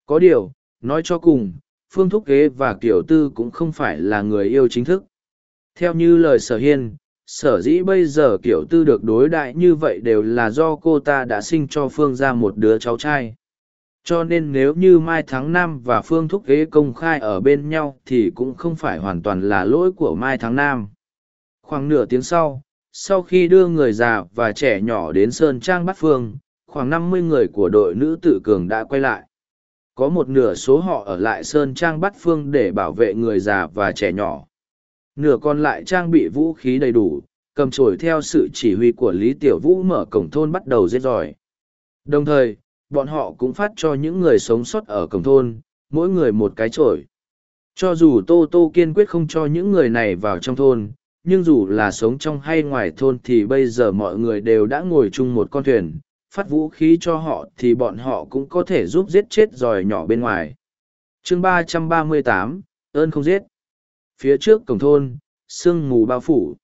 Có điều, nói cho cùng, phương thúc ghế và kiểu tư cũng không phải là người yêu chính thức. Theo như lời sở hiên, sở dĩ bây giờ kiểu tư được đối đại như vậy đều là do cô ta đã sinh cho phương ra một đứa cháu trai cho nên nếu như mai tháng năm và phương thúc ghế công khai ở bên nhau thì cũng không phải hoàn toàn là lỗi của mai tháng năm khoảng nửa tiếng sau sau khi đưa người già và trẻ nhỏ đến sơn trang bát phương, khoảng năm mươi người của đội nữ tử cường đã quay lại. Có một nửa số họ ở lại sơn trang bát phương để bảo vệ người già và trẻ nhỏ. Nửa còn lại trang bị vũ khí đầy đủ, cầm trổi theo sự chỉ huy của lý tiểu vũ mở cổng thôn bắt đầu giết giỏi. Đồng thời bọn họ cũng phát cho những người sống sót ở cổng thôn, mỗi người một cái trổi cho dù tô tô kiên quyết không cho những người này vào trong thôn, nhưng dù là sống trong hay ngoài thôn thì bây giờ mọi người đều đã ngồi chung một con thuyền, phát vũ khí cho họ thì bọn họ cũng có thể giúp giết chết dòi nhỏ bên ngoài. Chương ba trăm ba mươi tám, ơn không giết. Phía trước cổng thôn, sương mù bao phủ.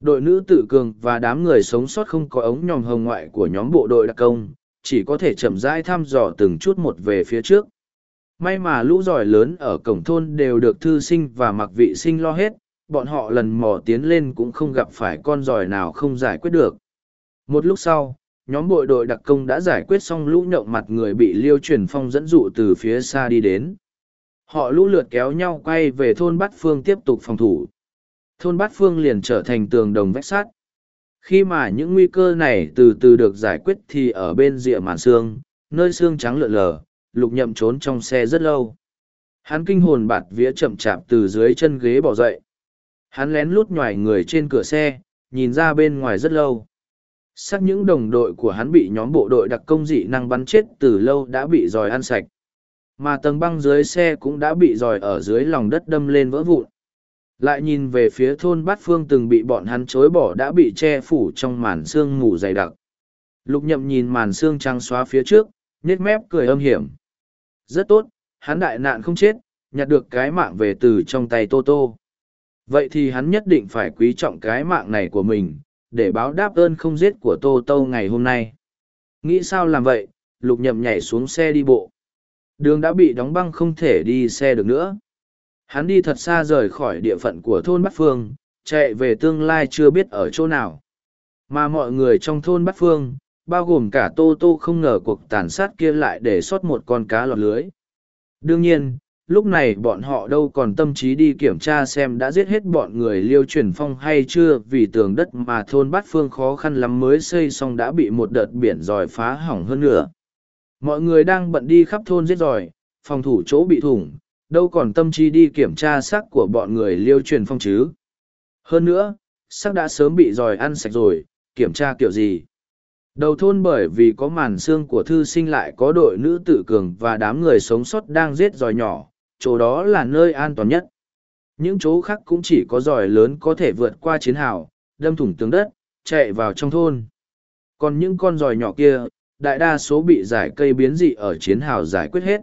Đội nữ tự cường và đám người sống sót không có ống nhòm hồng ngoại của nhóm bộ đội đặc công chỉ có thể chậm rãi thăm dò từng chút một về phía trước. May mà lũ giỏi lớn ở cổng thôn đều được thư sinh và mặc vị sinh lo hết, bọn họ lần mò tiến lên cũng không gặp phải con giỏi nào không giải quyết được. Một lúc sau, nhóm bộ đội đặc công đã giải quyết xong lũ nhộng mặt người bị liêu truyền phong dẫn dụ từ phía xa đi đến. Họ lũ lượt kéo nhau quay về thôn bát phương tiếp tục phòng thủ. Thôn bát phương liền trở thành tường đồng vách sắt khi mà những nguy cơ này từ từ được giải quyết thì ở bên rìa màn xương, nơi xương trắng lượn lờ, lục nhậm trốn trong xe rất lâu. Hắn kinh hồn bạt vía chậm chạp từ dưới chân ghế bỏ dậy. Hắn lén lút nhoài người trên cửa xe, nhìn ra bên ngoài rất lâu. Sắc những đồng đội của hắn bị nhóm bộ đội đặc công dị năng bắn chết từ lâu đã bị dòi ăn sạch. Mà tầng băng dưới xe cũng đã bị dòi ở dưới lòng đất đâm lên vỡ vụn lại nhìn về phía thôn bát phương từng bị bọn hắn chối bỏ đã bị che phủ trong màn sương mù dày đặc. Lục nhậm nhìn màn sương trắng xóa phía trước, nhếch mép cười âm hiểm. Rất tốt, hắn đại nạn không chết, nhặt được cái mạng về từ trong tay tô tô. Vậy thì hắn nhất định phải quý trọng cái mạng này của mình, để báo đáp ơn không giết của tô tô ngày hôm nay. Nghĩ sao làm vậy? Lục nhậm nhảy xuống xe đi bộ. Đường đã bị đóng băng không thể đi xe được nữa. Hắn đi thật xa rời khỏi địa phận của thôn Bát Phương, chạy về tương lai chưa biết ở chỗ nào. Mà mọi người trong thôn Bát Phương, bao gồm cả Tô Tô không ngờ cuộc tàn sát kia lại để sót một con cá lọt lưới. Đương nhiên, lúc này bọn họ đâu còn tâm trí đi kiểm tra xem đã giết hết bọn người liêu truyền phong hay chưa vì tường đất mà thôn Bát Phương khó khăn lắm mới xây xong đã bị một đợt biển giỏi phá hỏng hơn nữa. Mọi người đang bận đi khắp thôn giết giỏi, phòng thủ chỗ bị thủng, đâu còn tâm trí đi kiểm tra xác của bọn người liêu truyền phong chứ. Hơn nữa, xác đã sớm bị giòi ăn sạch rồi, kiểm tra kiểu gì. Đầu thôn bởi vì có màn xương của thư sinh lại có đội nữ tự cường và đám người sống sót đang giết giòi nhỏ, chỗ đó là nơi an toàn nhất. Những chỗ khác cũng chỉ có giỏi lớn có thể vượt qua chiến hào, đâm thủng tường đất, chạy vào trong thôn. Còn những con giỏi nhỏ kia, đại đa số bị giải cây biến dị ở chiến hào giải quyết hết.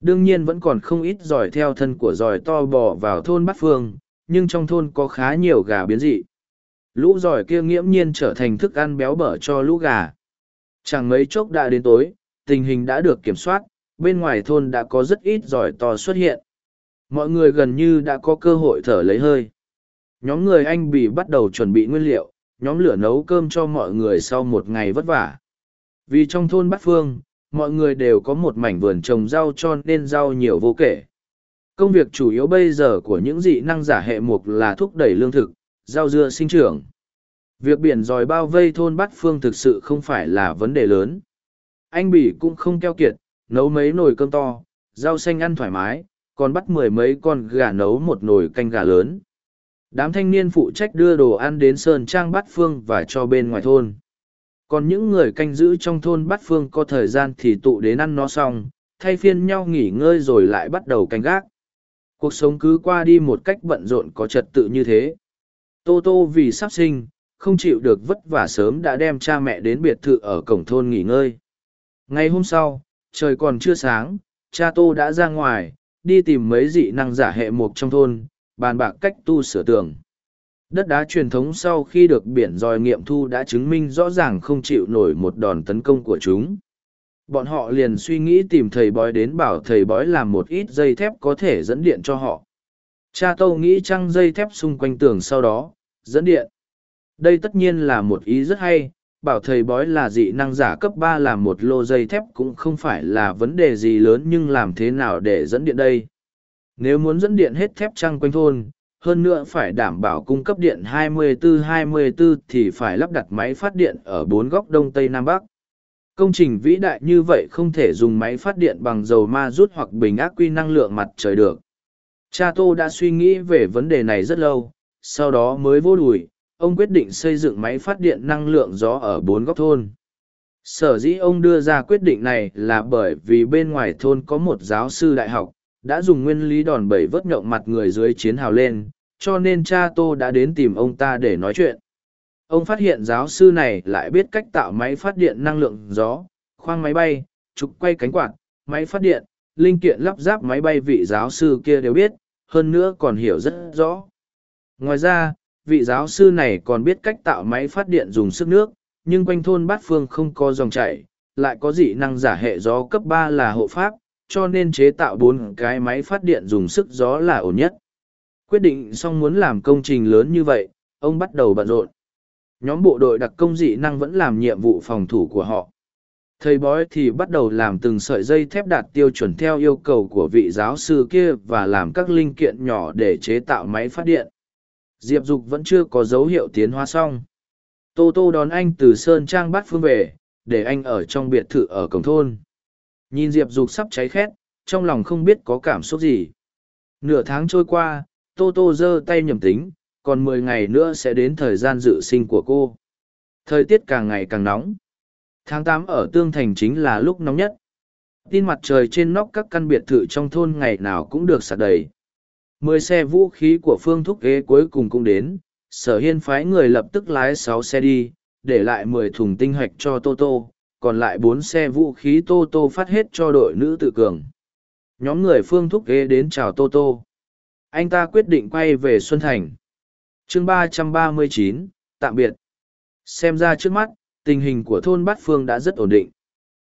Đương nhiên vẫn còn không ít giỏi theo thân của giỏi to bò vào thôn Bát Phương, nhưng trong thôn có khá nhiều gà biến dị. Lũ giỏi kia nghiễm nhiên trở thành thức ăn béo bở cho lũ gà. Chẳng mấy chốc đã đến tối, tình hình đã được kiểm soát, bên ngoài thôn đã có rất ít giỏi to xuất hiện. Mọi người gần như đã có cơ hội thở lấy hơi. Nhóm người anh bị bắt đầu chuẩn bị nguyên liệu, nhóm lửa nấu cơm cho mọi người sau một ngày vất vả. Vì trong thôn Bát Phương, mọi người đều có một mảnh vườn trồng rau cho nên rau nhiều vô kể. Công việc chủ yếu bây giờ của những dị năng giả hệ mục là thúc đẩy lương thực, rau dưa sinh trưởng. Việc biển dòi bao vây thôn Bát Phương thực sự không phải là vấn đề lớn. Anh Bỉ cũng không keo kiệt, nấu mấy nồi cơm to, rau xanh ăn thoải mái, còn bắt mười mấy con gà nấu một nồi canh gà lớn. Đám thanh niên phụ trách đưa đồ ăn đến Sơn Trang Bát Phương và cho bên ngoài thôn còn những người canh giữ trong thôn bát phương có thời gian thì tụ đến ăn nó xong, thay phiên nhau nghỉ ngơi rồi lại bắt đầu canh gác. Cuộc sống cứ qua đi một cách bận rộn có trật tự như thế. Tô tô vì sắp sinh, không chịu được vất vả sớm đã đem cha mẹ đến biệt thự ở cổng thôn nghỉ ngơi. Ngày hôm sau, trời còn chưa sáng, cha tô đã ra ngoài, đi tìm mấy dị năng giả hệ mục trong thôn, bàn bạc cách tu sửa tường. Đất đá truyền thống sau khi được biển dòi nghiệm thu đã chứng minh rõ ràng không chịu nổi một đòn tấn công của chúng. Bọn họ liền suy nghĩ tìm thầy bói đến bảo thầy bói làm một ít dây thép có thể dẫn điện cho họ. Cha Tâu nghĩ trăng dây thép xung quanh tường sau đó, dẫn điện. Đây tất nhiên là một ý rất hay, bảo thầy bói là dị năng giả cấp ba làm một lô dây thép cũng không phải là vấn đề gì lớn nhưng làm thế nào để dẫn điện đây nếu muốn dẫn điện hết thép trăng quanh thôn hơn nữa phải đảm bảo cung cấp điện 24-24 thì phải lắp đặt máy phát điện ở bốn góc đông tây nam bắc. Công trình vĩ đại như vậy không thể dùng máy phát điện bằng dầu ma rút hoặc bình ác quy năng lượng mặt trời được. Cha tô đã suy nghĩ về vấn đề này rất lâu, sau đó mới vô đùi, ông quyết định xây dựng máy phát điện năng lượng gió ở bốn góc thôn. Sở dĩ ông đưa ra quyết định này là bởi vì bên ngoài thôn có một giáo sư đại học đã dùng nguyên lý đòn bẩy vớt nhộng mặt người dưới chiến hào lên, cho nên cha tô đã đến tìm ông ta để nói chuyện. Ông phát hiện giáo sư này lại biết cách tạo máy phát điện năng lượng gió, khoang máy bay, trục quay cánh quạt, máy phát điện, linh kiện lắp ráp máy bay vị giáo sư kia đều biết, hơn nữa còn hiểu rất rõ. Ngoài ra, vị giáo sư này còn biết cách tạo máy phát điện dùng sức nước, nhưng quanh thôn bát phương không có dòng chảy, lại có dị năng giả hệ gió cấp ba là hộ pháp cho nên chế tạo bốn cái máy phát điện dùng sức gió là ổn nhất. Quyết định xong muốn làm công trình lớn như vậy, ông bắt đầu bận rộn. Nhóm bộ đội đặc công dị năng vẫn làm nhiệm vụ phòng thủ của họ. Thầy bói thì bắt đầu làm từng sợi dây thép đạt tiêu chuẩn theo yêu cầu của vị giáo sư kia và làm các linh kiện nhỏ để chế tạo máy phát điện. Diệp dục vẫn chưa có dấu hiệu tiến hóa xong. Tô tô đón anh từ sơn trang bát phương về, để anh ở trong biệt thự ở cổng thôn nhìn diệp dục sắp cháy khét, trong lòng không biết có cảm xúc gì. Nửa tháng trôi qua, tô tô giơ tay nhầm tính, còn mười ngày nữa sẽ đến thời gian dự sinh của cô. Thời tiết càng ngày càng nóng. Tháng tám ở tương thành chính là lúc nóng nhất. Tin mặt trời trên nóc các căn biệt thự trong thôn ngày nào cũng được sạt đầy. Mười xe vũ khí của phương thúc ghế cuối cùng cũng đến, sở hiên phái người lập tức lái sáu xe đi, để lại mười thùng tinh hạch cho tô tô còn lại bốn xe vũ khí tô tô phát hết cho đội nữ tự cường. Nhóm người phương thúc ghế đến chào tô tô. Anh ta quyết định quay về xuân thành. Chương ba trăm ba mươi chín, tạm biệt. Xem ra trước mắt, tình hình của thôn bát phương đã rất ổn định.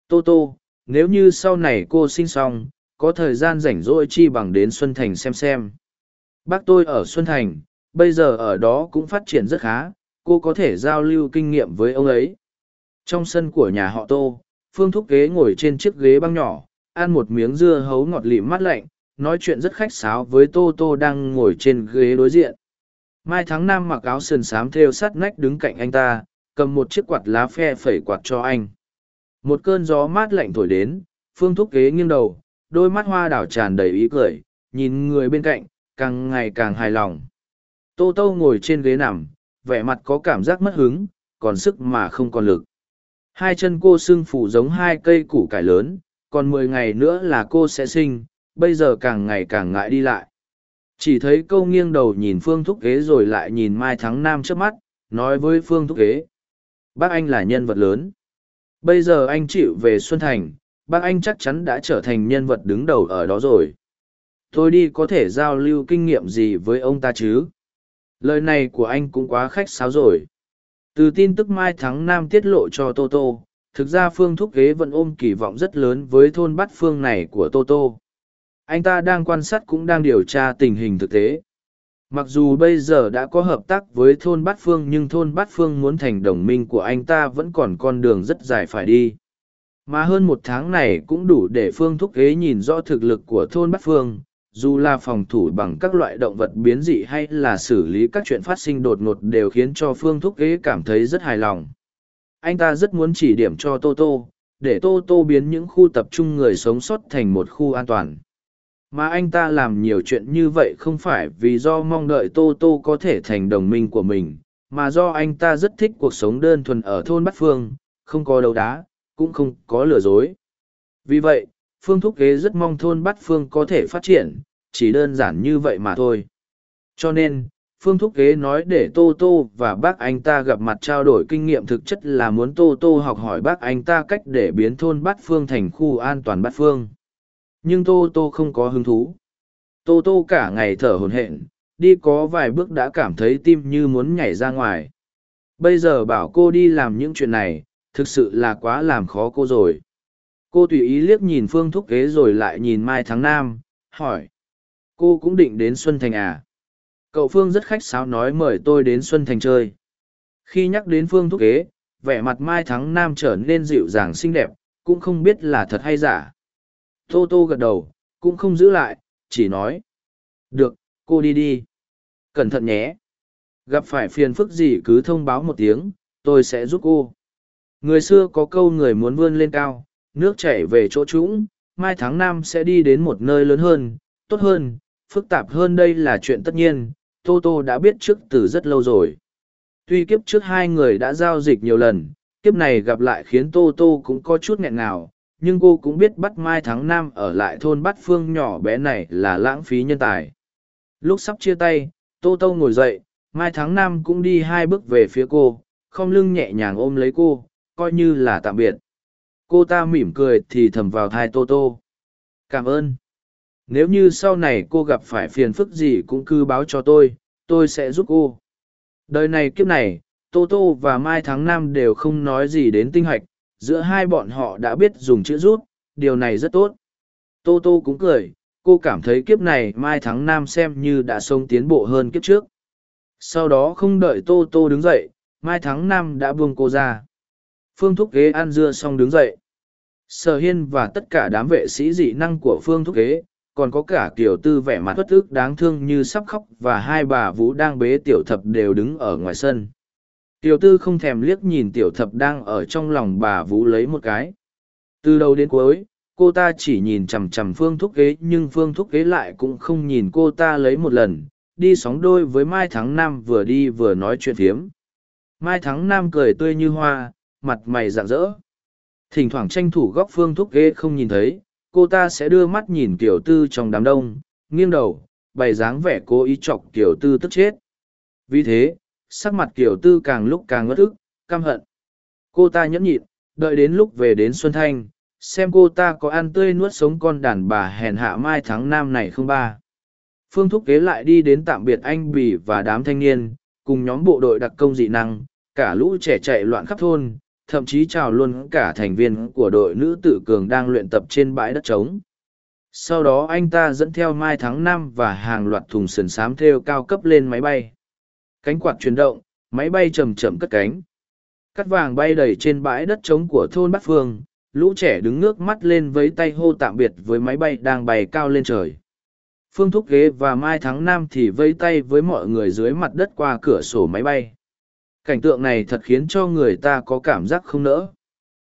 Tô tô, nếu như sau này cô sinh xong, có thời gian rảnh rỗi chi bằng đến xuân thành xem xem. Bác tôi ở xuân thành, bây giờ ở đó cũng phát triển rất khá, cô có thể giao lưu kinh nghiệm với ông ấy trong sân của nhà họ tô, phương thúc ghế ngồi trên chiếc ghế băng nhỏ, ăn một miếng dưa hấu ngọt lịm mát lạnh, nói chuyện rất khách sáo với tô tô đang ngồi trên ghế đối diện. Mai tháng năm mặc áo sườn xám thêu sắt nách đứng cạnh anh ta, cầm một chiếc quạt lá phe phẩy quạt cho anh. Một cơn gió mát lạnh thổi đến, phương thúc ghế nghiêng đầu, đôi mắt hoa đảo tràn đầy ý cười, nhìn người bên cạnh, càng ngày càng hài lòng. Tô tô ngồi trên ghế nằm, vẻ mặt có cảm giác mất hứng, còn sức mà không còn lực hai chân cô sưng phủ giống hai cây củ cải lớn, còn mười ngày nữa là cô sẽ sinh, bây giờ càng ngày càng ngại đi lại. Chỉ thấy câu nghiêng đầu nhìn phương thúc Kế rồi lại nhìn mai thắng nam trước mắt, nói với phương thúc Kế: bác anh là nhân vật lớn. Bây giờ anh chịu về xuân thành, bác anh chắc chắn đã trở thành nhân vật đứng đầu ở đó rồi. Tôi đi có thể giao lưu kinh nghiệm gì với ông ta chứ? Lời này của anh cũng quá khách sáo rồi từ tin tức mai thắng nam tiết lộ cho toto, thực ra phương thúc ghế vẫn ôm kỳ vọng rất lớn với thôn Bát phương này của toto. Anh ta đang quan sát cũng đang điều tra tình hình thực tế. Mặc dù bây giờ đã có hợp tác với thôn bát phương, nhưng thôn bát phương muốn thành đồng minh của anh ta vẫn còn con đường rất dài phải đi. Mà hơn một tháng này cũng đủ để phương thúc ghế nhìn rõ thực lực của thôn bát phương dù là phòng thủ bằng các loại động vật biến dị hay là xử lý các chuyện phát sinh đột ngột đều khiến cho phương thúc ghế cảm thấy rất hài lòng. Anh ta rất muốn chỉ điểm cho tô tô, để tô tô biến những khu tập trung người sống sót thành một khu an toàn. Mà anh ta làm nhiều chuyện như vậy không phải vì do mong đợi tô tô có thể thành đồng minh của mình, mà do anh ta rất thích cuộc sống đơn thuần ở thôn bát phương, không có đấu đá, cũng không có lừa dối. Vì vậy phương thúc kế rất mong thôn bát phương có thể phát triển, chỉ đơn giản như vậy mà thôi. Cho nên, phương thúc kế nói để tô tô và bác anh ta gặp mặt trao đổi kinh nghiệm thực chất là muốn tô tô học hỏi bác anh ta cách để biến thôn bát phương thành khu an toàn bát phương. Nhưng tô tô không có hứng thú. Tô tô cả ngày thở hồn hện đi có vài bước đã cảm thấy tim như muốn nhảy ra ngoài. Bây giờ bảo cô đi làm những chuyện này, thực sự là quá làm khó cô rồi cô tùy ý liếc nhìn phương thúc kế rồi lại nhìn mai tháng Nam, hỏi. Cô cũng định đến xuân thành à? Cậu phương rất khách sáo nói mời tôi đến xuân thành chơi. Khi nhắc đến phương thúc kế vẻ mặt mai thắng nam trở nên dịu dàng xinh đẹp cũng không biết là thật hay giả. Tô tô gật đầu cũng không giữ lại chỉ nói. Được cô đi đi. Cẩn thận nhé. Gặp phải phiền phức gì cứ thông báo một tiếng tôi sẽ giúp cô. Người xưa có câu người muốn vươn lên cao nước chảy về chỗ trũng, mai tháng năm sẽ đi đến một nơi lớn hơn, tốt hơn, phức tạp hơn đây là chuyện tất nhiên, tô tô đã biết trước từ rất lâu rồi. Tuy kiếp trước hai người đã giao dịch nhiều lần, kiếp này gặp lại khiến tô tô cũng có chút nghẹn ngào, nhưng cô cũng biết bắt mai tháng năm ở lại thôn bát phương nhỏ bé này là lãng phí nhân tài. Lúc sắp chia tay, tô tô ngồi dậy, mai tháng năm cũng đi hai bước về phía cô, không lưng nhẹ nhàng ôm lấy cô, coi như là tạm biệt cô ta mỉm cười thì thầm vào thai tô tô. Cảm ơn. Nếu như sau này cô gặp phải phiền phức gì cũng cứ báo cho tôi tôi sẽ giúp cô. Đời này kiếp này, tô tô và mai tháng năm đều không nói gì đến tinh hạch giữa hai bọn họ đã biết dùng chữ rút, điều này rất tốt. Tô tô cũng cười, cô cảm thấy kiếp này mai tháng năm xem như đã sống tiến bộ hơn kiếp trước. Sau đó không đợi tô tô đứng dậy, mai tháng năm đã buông cô ra phương thúc ghế ăn dưa xong đứng dậy. Sở hiên và tất cả đám vệ sĩ dị năng của phương thúc ghế, còn có cả Tiểu tư vẻ mặt bất ức đáng thương như sắp khóc và hai bà vũ đang bế tiểu thập đều đứng ở ngoài sân. Tiểu tư không thèm liếc nhìn tiểu thập đang ở trong lòng bà vũ lấy một cái. Từ đầu đến cuối, cô ta chỉ nhìn chằm chằm phương thúc ghế nhưng phương thúc ghế lại cũng không nhìn cô ta lấy một lần, đi sóng đôi với mai thắng nam vừa đi vừa nói chuyện phiếm. Mai thắng nam cười tươi như hoa mặt mày rạng rỡ. Thỉnh thoảng tranh thủ góc phương thúc ghế không nhìn thấy, cô ta sẽ đưa mắt nhìn tiểu tư trong đám đông, nghiêng đầu, bày dáng vẻ cố ý chọc tiểu tư tức chết. Vì thế, sắc mặt tiểu tư càng lúc càng ngất ức, căm hận. Cô ta nhẫn nhịn, đợi đến lúc về đến xuân thanh, xem cô ta có ăn tươi nuốt sống con đàn bà hèn hạ mai tháng năm này không ba. Phương thúc kế lại đi đến tạm biệt anh bỉ và đám thanh niên, cùng nhóm bộ đội đặc công dị năng, cả lũ trẻ chạy loạn khắp thôn thậm chí chào luôn cả thành viên của đội nữ tử cường đang luyện tập trên bãi đất trống. Sau đó anh ta dẫn theo mai tháng năm và hàng loạt thùng sườn xám thêu cao cấp lên máy bay. Cánh quạt chuyển động, máy bay chầm chậm cất cánh. Cắt vàng bay đầy trên bãi đất trống của thôn bát phương, lũ trẻ đứng nước mắt lên với tay hô tạm biệt với máy bay đang bay cao lên trời. Phương thúc ghế và mai tháng năm thì vây tay với mọi người dưới mặt đất qua cửa sổ máy bay cảnh tượng này thật khiến cho người ta có cảm giác không nỡ.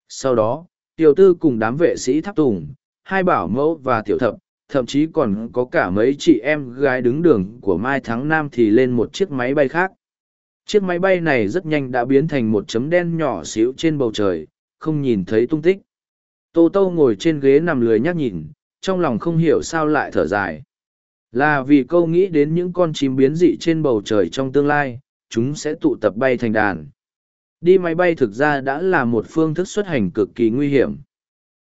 Sau đó, tiểu tư cùng đám vệ sĩ tháp tùng, hai bảo mẫu và tiểu thập, thậm chí còn có cả mấy chị em gái đứng đường của mai thắng nam thì lên một chiếc máy bay khác. Chiếc máy bay này rất nhanh đã biến thành một chấm đen nhỏ xíu trên bầu trời, không nhìn thấy tung tích. Tô tô ngồi trên ghế nằm lười nhác nhìn, trong lòng không hiểu sao lại thở dài. Là vì câu nghĩ đến những con chim biến dị trên bầu trời trong tương lai chúng sẽ tụ tập bay thành đàn. Đi máy bay thực ra đã là một phương thức xuất hành cực kỳ nguy hiểm.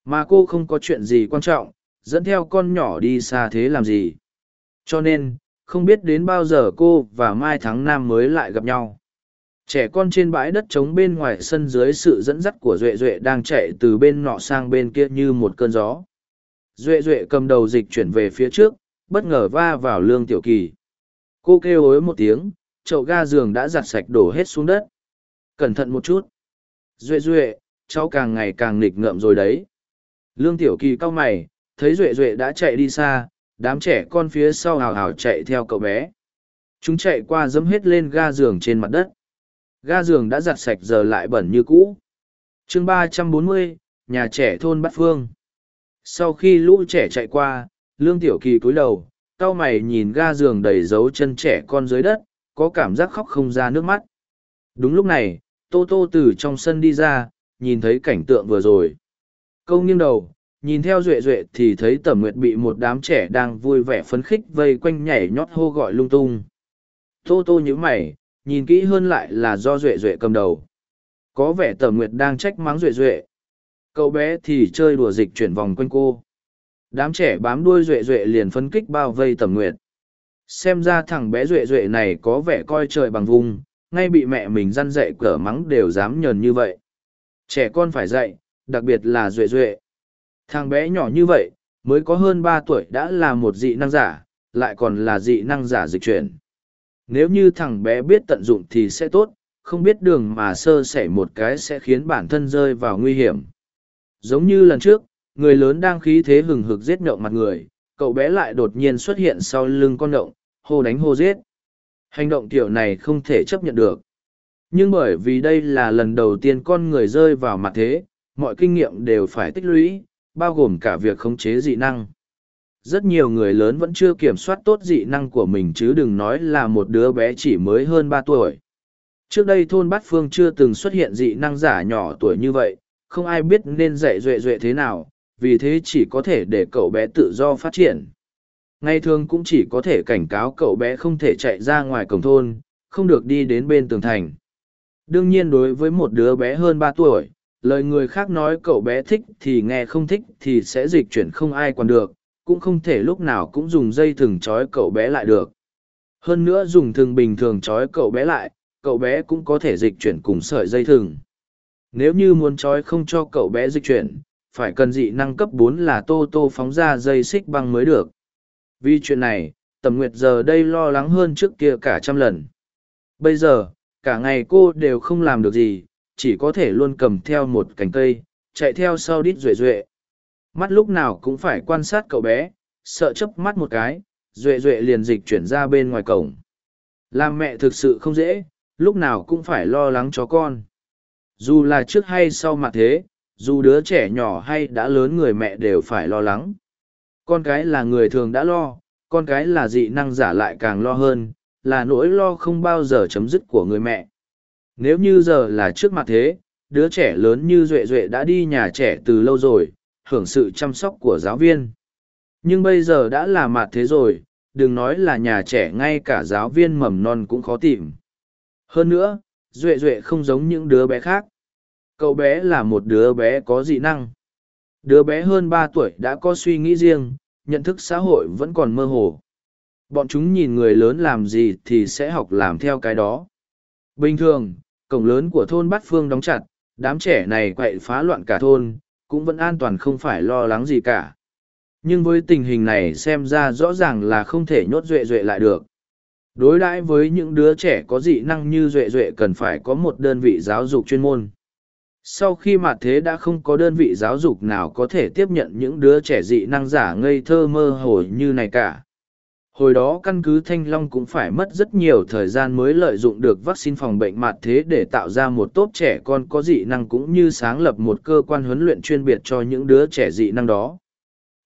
Mà cô không có chuyện gì quan trọng, dẫn theo con nhỏ đi xa thế làm gì? Cho nên, không biết đến bao giờ cô và mai Thắng Nam mới lại gặp nhau. Trẻ con trên bãi đất trống bên ngoài sân dưới sự dẫn dắt của duệ duệ đang chạy từ bên nọ sang bên kia như một cơn gió. Duệ duệ cầm đầu dịch chuyển về phía trước, bất ngờ va vào lương tiểu kỳ. Cô kêu hối một tiếng chậu ga giường đã giặt sạch đổ hết xuống đất. Cẩn thận một chút. Duệ duệ, cháu càng ngày càng nghịch ngợm rồi đấy. Lương tiểu kỳ cau mày, thấy duệ duệ đã chạy đi xa, đám trẻ con phía sau hào hào chạy theo cậu bé. Chúng chạy qua dẫm hết lên ga giường trên mặt đất. Ga giường đã giặt sạch giờ lại bẩn như cũ. Chương ba trăm bốn mươi, nhà trẻ thôn bát phương. Sau khi lũ trẻ chạy qua, lương tiểu kỳ cúi đầu, cau mày nhìn ga giường đầy dấu chân trẻ con dưới đất có cảm giác khóc không ra nước mắt. Đúng lúc này, tô tô từ trong sân đi ra, nhìn thấy cảnh tượng vừa rồi. Câu nghiêng đầu, nhìn theo duệ duệ thì thấy tẩm nguyệt bị một đám trẻ đang vui vẻ phấn khích vây quanh nhảy nhót hô gọi lung tung. Tô tô nhíu mày, nhìn kỹ hơn lại là do duệ duệ cầm đầu. Có vẻ tẩm nguyệt đang trách mắng duệ duệ. Cậu bé thì chơi đùa dịch chuyển vòng quanh cô. Đám trẻ bám đuôi duệ duệ liền phấn kích bao vây tẩm nguyệt xem ra thằng bé duệ duệ này có vẻ coi trời bằng vùng ngay bị mẹ mình răn dậy cở mắng đều dám nhờn như vậy. Trẻ con phải dạy đặc biệt là duệ duệ. Thằng bé nhỏ như vậy mới có hơn ba tuổi đã là một dị năng giả lại còn là dị năng giả dịch chuyển. Nếu như thằng bé biết tận dụng thì sẽ tốt không biết đường mà sơ sẩy một cái sẽ khiến bản thân rơi vào nguy hiểm. Giống như lần trước, người lớn đang khí thế hừng hực giết nhậu mặt người, cậu bé lại đột nhiên xuất hiện sau lưng con động hô đánh hô giết. Hành động tiểu này không thể chấp nhận được. Nhưng bởi vì đây là lần đầu tiên con người rơi vào mặt thế, mọi kinh nghiệm đều phải tích lũy, bao gồm cả việc khống chế dị năng. Rất nhiều người lớn vẫn chưa kiểm soát tốt dị năng của mình chứ đừng nói là một đứa bé chỉ mới hơn ba tuổi. Trước đây thôn Bát Phương chưa từng xuất hiện dị năng giả nhỏ tuổi như vậy, không ai biết nên dạy duệ duệ thế nào, vì thế chỉ có thể để cậu bé tự do phát triển. Ngày thường cũng chỉ có thể cảnh cáo cậu bé không thể chạy ra ngoài cổng thôn, không được đi đến bên tường thành. Đương nhiên đối với một đứa bé hơn ba tuổi, lời người khác nói cậu bé thích thì nghe không thích thì sẽ dịch chuyển không ai còn được, cũng không thể lúc nào cũng dùng dây thừng trói cậu bé lại được. Hơn nữa dùng thừng bình thường trói cậu bé lại, cậu bé cũng có thể dịch chuyển cùng sợi dây thừng. Nếu như muốn trói không cho cậu bé dịch chuyển, phải cần dị năng cấp bốn là tô tô phóng ra dây xích băng mới được. Vì chuyện này, tầm nguyệt giờ đây lo lắng hơn trước kia cả trăm lần. Bây giờ, cả ngày cô đều không làm được gì, chỉ có thể luôn cầm theo một cành cây, chạy theo sau đít duệ duệ. Mắt lúc nào cũng phải quan sát cậu bé, sợ chớp mắt một cái, duệ duệ liền dịch chuyển ra bên ngoài cổng. Làm mẹ thực sự không dễ, lúc nào cũng phải lo lắng cho con. Dù là trước hay sau mà thế, dù đứa trẻ nhỏ hay đã lớn người mẹ đều phải lo lắng. Con cái là người thường đã lo, con cái là dị năng giả lại càng lo hơn, là nỗi lo không bao giờ chấm dứt của người mẹ. Nếu như giờ là trước mặt thế, đứa trẻ lớn như Duệ Duệ đã đi nhà trẻ từ lâu rồi, hưởng sự chăm sóc của giáo viên. Nhưng bây giờ đã là mặt thế rồi, đừng nói là nhà trẻ ngay cả giáo viên mầm non cũng khó tìm. Hơn nữa, Duệ Duệ không giống những đứa bé khác. Cậu bé là một đứa bé có dị năng. Đứa bé hơn ba tuổi đã có suy nghĩ riêng, nhận thức xã hội vẫn còn mơ hồ. Bọn chúng nhìn người lớn làm gì thì sẽ học làm theo cái đó. Bình thường, cổng lớn của thôn Bát Phương đóng chặt, đám trẻ này quậy phá loạn cả thôn, cũng vẫn an toàn không phải lo lắng gì cả. Nhưng với tình hình này xem ra rõ ràng là không thể nhốt duệ duệ lại được. Đối đãi với những đứa trẻ có dị năng như duệ duệ cần phải có một đơn vị giáo dục chuyên môn. Sau khi mà thế đã không có đơn vị giáo dục nào có thể tiếp nhận những đứa trẻ dị năng giả ngây thơ mơ hồ như này cả. Hồi đó căn cứ Thanh Long cũng phải mất rất nhiều thời gian mới lợi dụng được vaccine phòng bệnh mạt thế để tạo ra một tốp trẻ con có dị năng cũng như sáng lập một cơ quan huấn luyện chuyên biệt cho những đứa trẻ dị năng đó.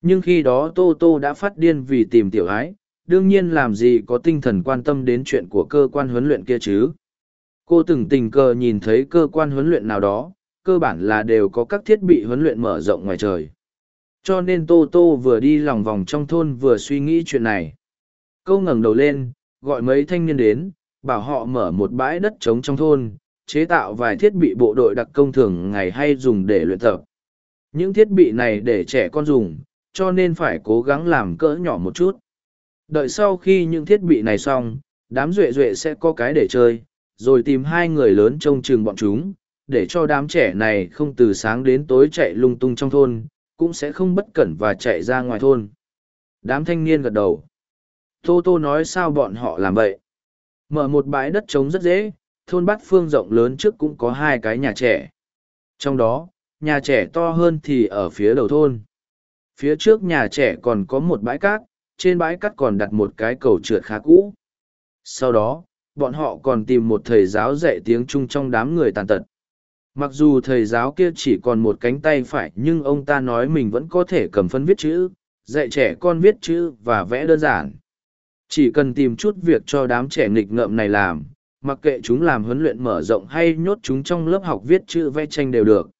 Nhưng khi đó Tô Tô đã phát điên vì tìm tiểu ái, đương nhiên làm gì có tinh thần quan tâm đến chuyện của cơ quan huấn luyện kia chứ. Cô từng tình cờ nhìn thấy cơ quan huấn luyện nào đó, cơ bản là đều có các thiết bị huấn luyện mở rộng ngoài trời. Cho nên Tô Tô vừa đi lòng vòng trong thôn vừa suy nghĩ chuyện này. Câu ngẩng đầu lên, gọi mấy thanh niên đến, bảo họ mở một bãi đất trống trong thôn, chế tạo vài thiết bị bộ đội đặc công thường ngày hay dùng để luyện tập. Những thiết bị này để trẻ con dùng, cho nên phải cố gắng làm cỡ nhỏ một chút. Đợi sau khi những thiết bị này xong, đám duệ duệ sẽ có cái để chơi, rồi tìm hai người lớn trông chừng bọn chúng, để cho đám trẻ này không từ sáng đến tối chạy lung tung trong thôn, cũng sẽ không bất cẩn và chạy ra ngoài thôn. Đám thanh niên gật đầu. Tô Tô nói sao bọn họ làm vậy. Mở một bãi đất trống rất dễ, thôn Bát Phương rộng lớn trước cũng có hai cái nhà trẻ. Trong đó, nhà trẻ to hơn thì ở phía đầu thôn. Phía trước nhà trẻ còn có một bãi cát, trên bãi cát còn đặt một cái cầu trượt khá cũ. Sau đó, bọn họ còn tìm một thầy giáo dạy tiếng Trung trong đám người tàn tật. Mặc dù thầy giáo kia chỉ còn một cánh tay phải nhưng ông ta nói mình vẫn có thể cầm phân viết chữ, dạy trẻ con viết chữ và vẽ đơn giản. Chỉ cần tìm chút việc cho đám trẻ nghịch ngợm này làm, mặc kệ chúng làm huấn luyện mở rộng hay nhốt chúng trong lớp học viết chữ vẽ tranh đều được.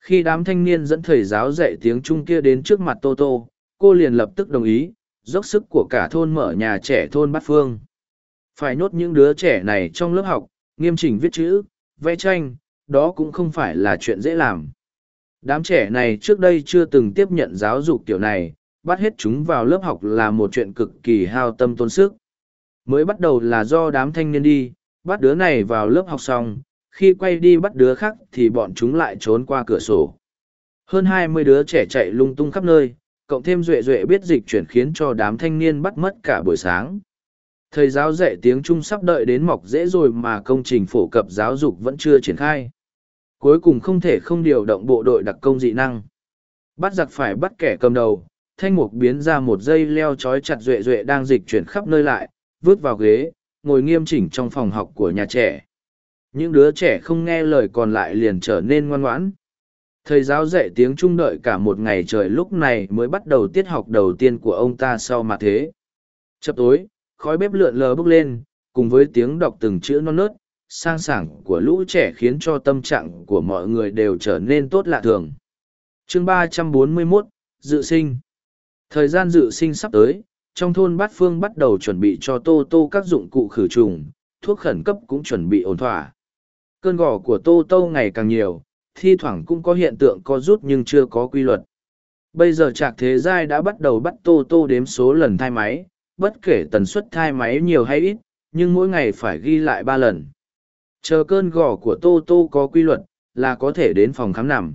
Khi đám thanh niên dẫn thầy giáo dạy tiếng Trung kia đến trước mặt Tô Tô, cô liền lập tức đồng ý, dốc sức của cả thôn mở nhà trẻ thôn Bát Phương. Phải nhốt những đứa trẻ này trong lớp học, nghiêm chỉnh viết chữ, vẽ tranh, đó cũng không phải là chuyện dễ làm. Đám trẻ này trước đây chưa từng tiếp nhận giáo dục kiểu này, bắt hết chúng vào lớp học là một chuyện cực kỳ hao tâm tốn sức. Mới bắt đầu là do đám thanh niên đi, bắt đứa này vào lớp học xong, khi quay đi bắt đứa khác thì bọn chúng lại trốn qua cửa sổ. Hơn hai mươi đứa trẻ chạy lung tung khắp nơi, cộng thêm duệ duệ biết dịch chuyển khiến cho đám thanh niên bắt mất cả buổi sáng. Thầy giáo dạy tiếng Trung sắp đợi đến mọc dễ rồi mà công trình phổ cập giáo dục vẫn chưa triển khai. Cuối cùng không thể không điều động bộ đội đặc công dị năng. Bắt giặc phải bắt kẻ cầm đầu, thanh mục biến ra một dây leo trói chặt duệ duệ đang dịch chuyển khắp nơi lại, vứt vào ghế, ngồi nghiêm chỉnh trong phòng học của nhà trẻ. Những đứa trẻ không nghe lời còn lại liền trở nên ngoan ngoãn. Thầy giáo dạy tiếng Trung đợi cả một ngày trời lúc này mới bắt đầu tiết học đầu tiên của ông ta sau mà thế. Chập tối, khói bếp lượn lờ bốc lên, cùng với tiếng đọc từng chữ non nớt, sang sảng của lũ trẻ khiến cho tâm trạng của mọi người đều trở nên tốt lạ thường. chương ba trăm bốn mươi 341, Dự sinh Thời gian dự sinh sắp tới, trong thôn Bát Phương bắt đầu chuẩn bị cho Tô Tô các dụng cụ khử trùng, thuốc khẩn cấp cũng chuẩn bị ổn thỏa. Cơn gỏ của Tô Tô ngày càng nhiều, thi thoảng cũng có hiện tượng co rút nhưng chưa có quy luật. Bây giờ Trạc Thế Giai đã bắt đầu bắt Tô Tô đếm số lần thai máy, bất kể tần suất thai máy nhiều hay ít, nhưng mỗi ngày phải ghi lại ba lần. Chờ cơn gỏ của Tô Tô có quy luật, là có thể đến phòng khám nằm.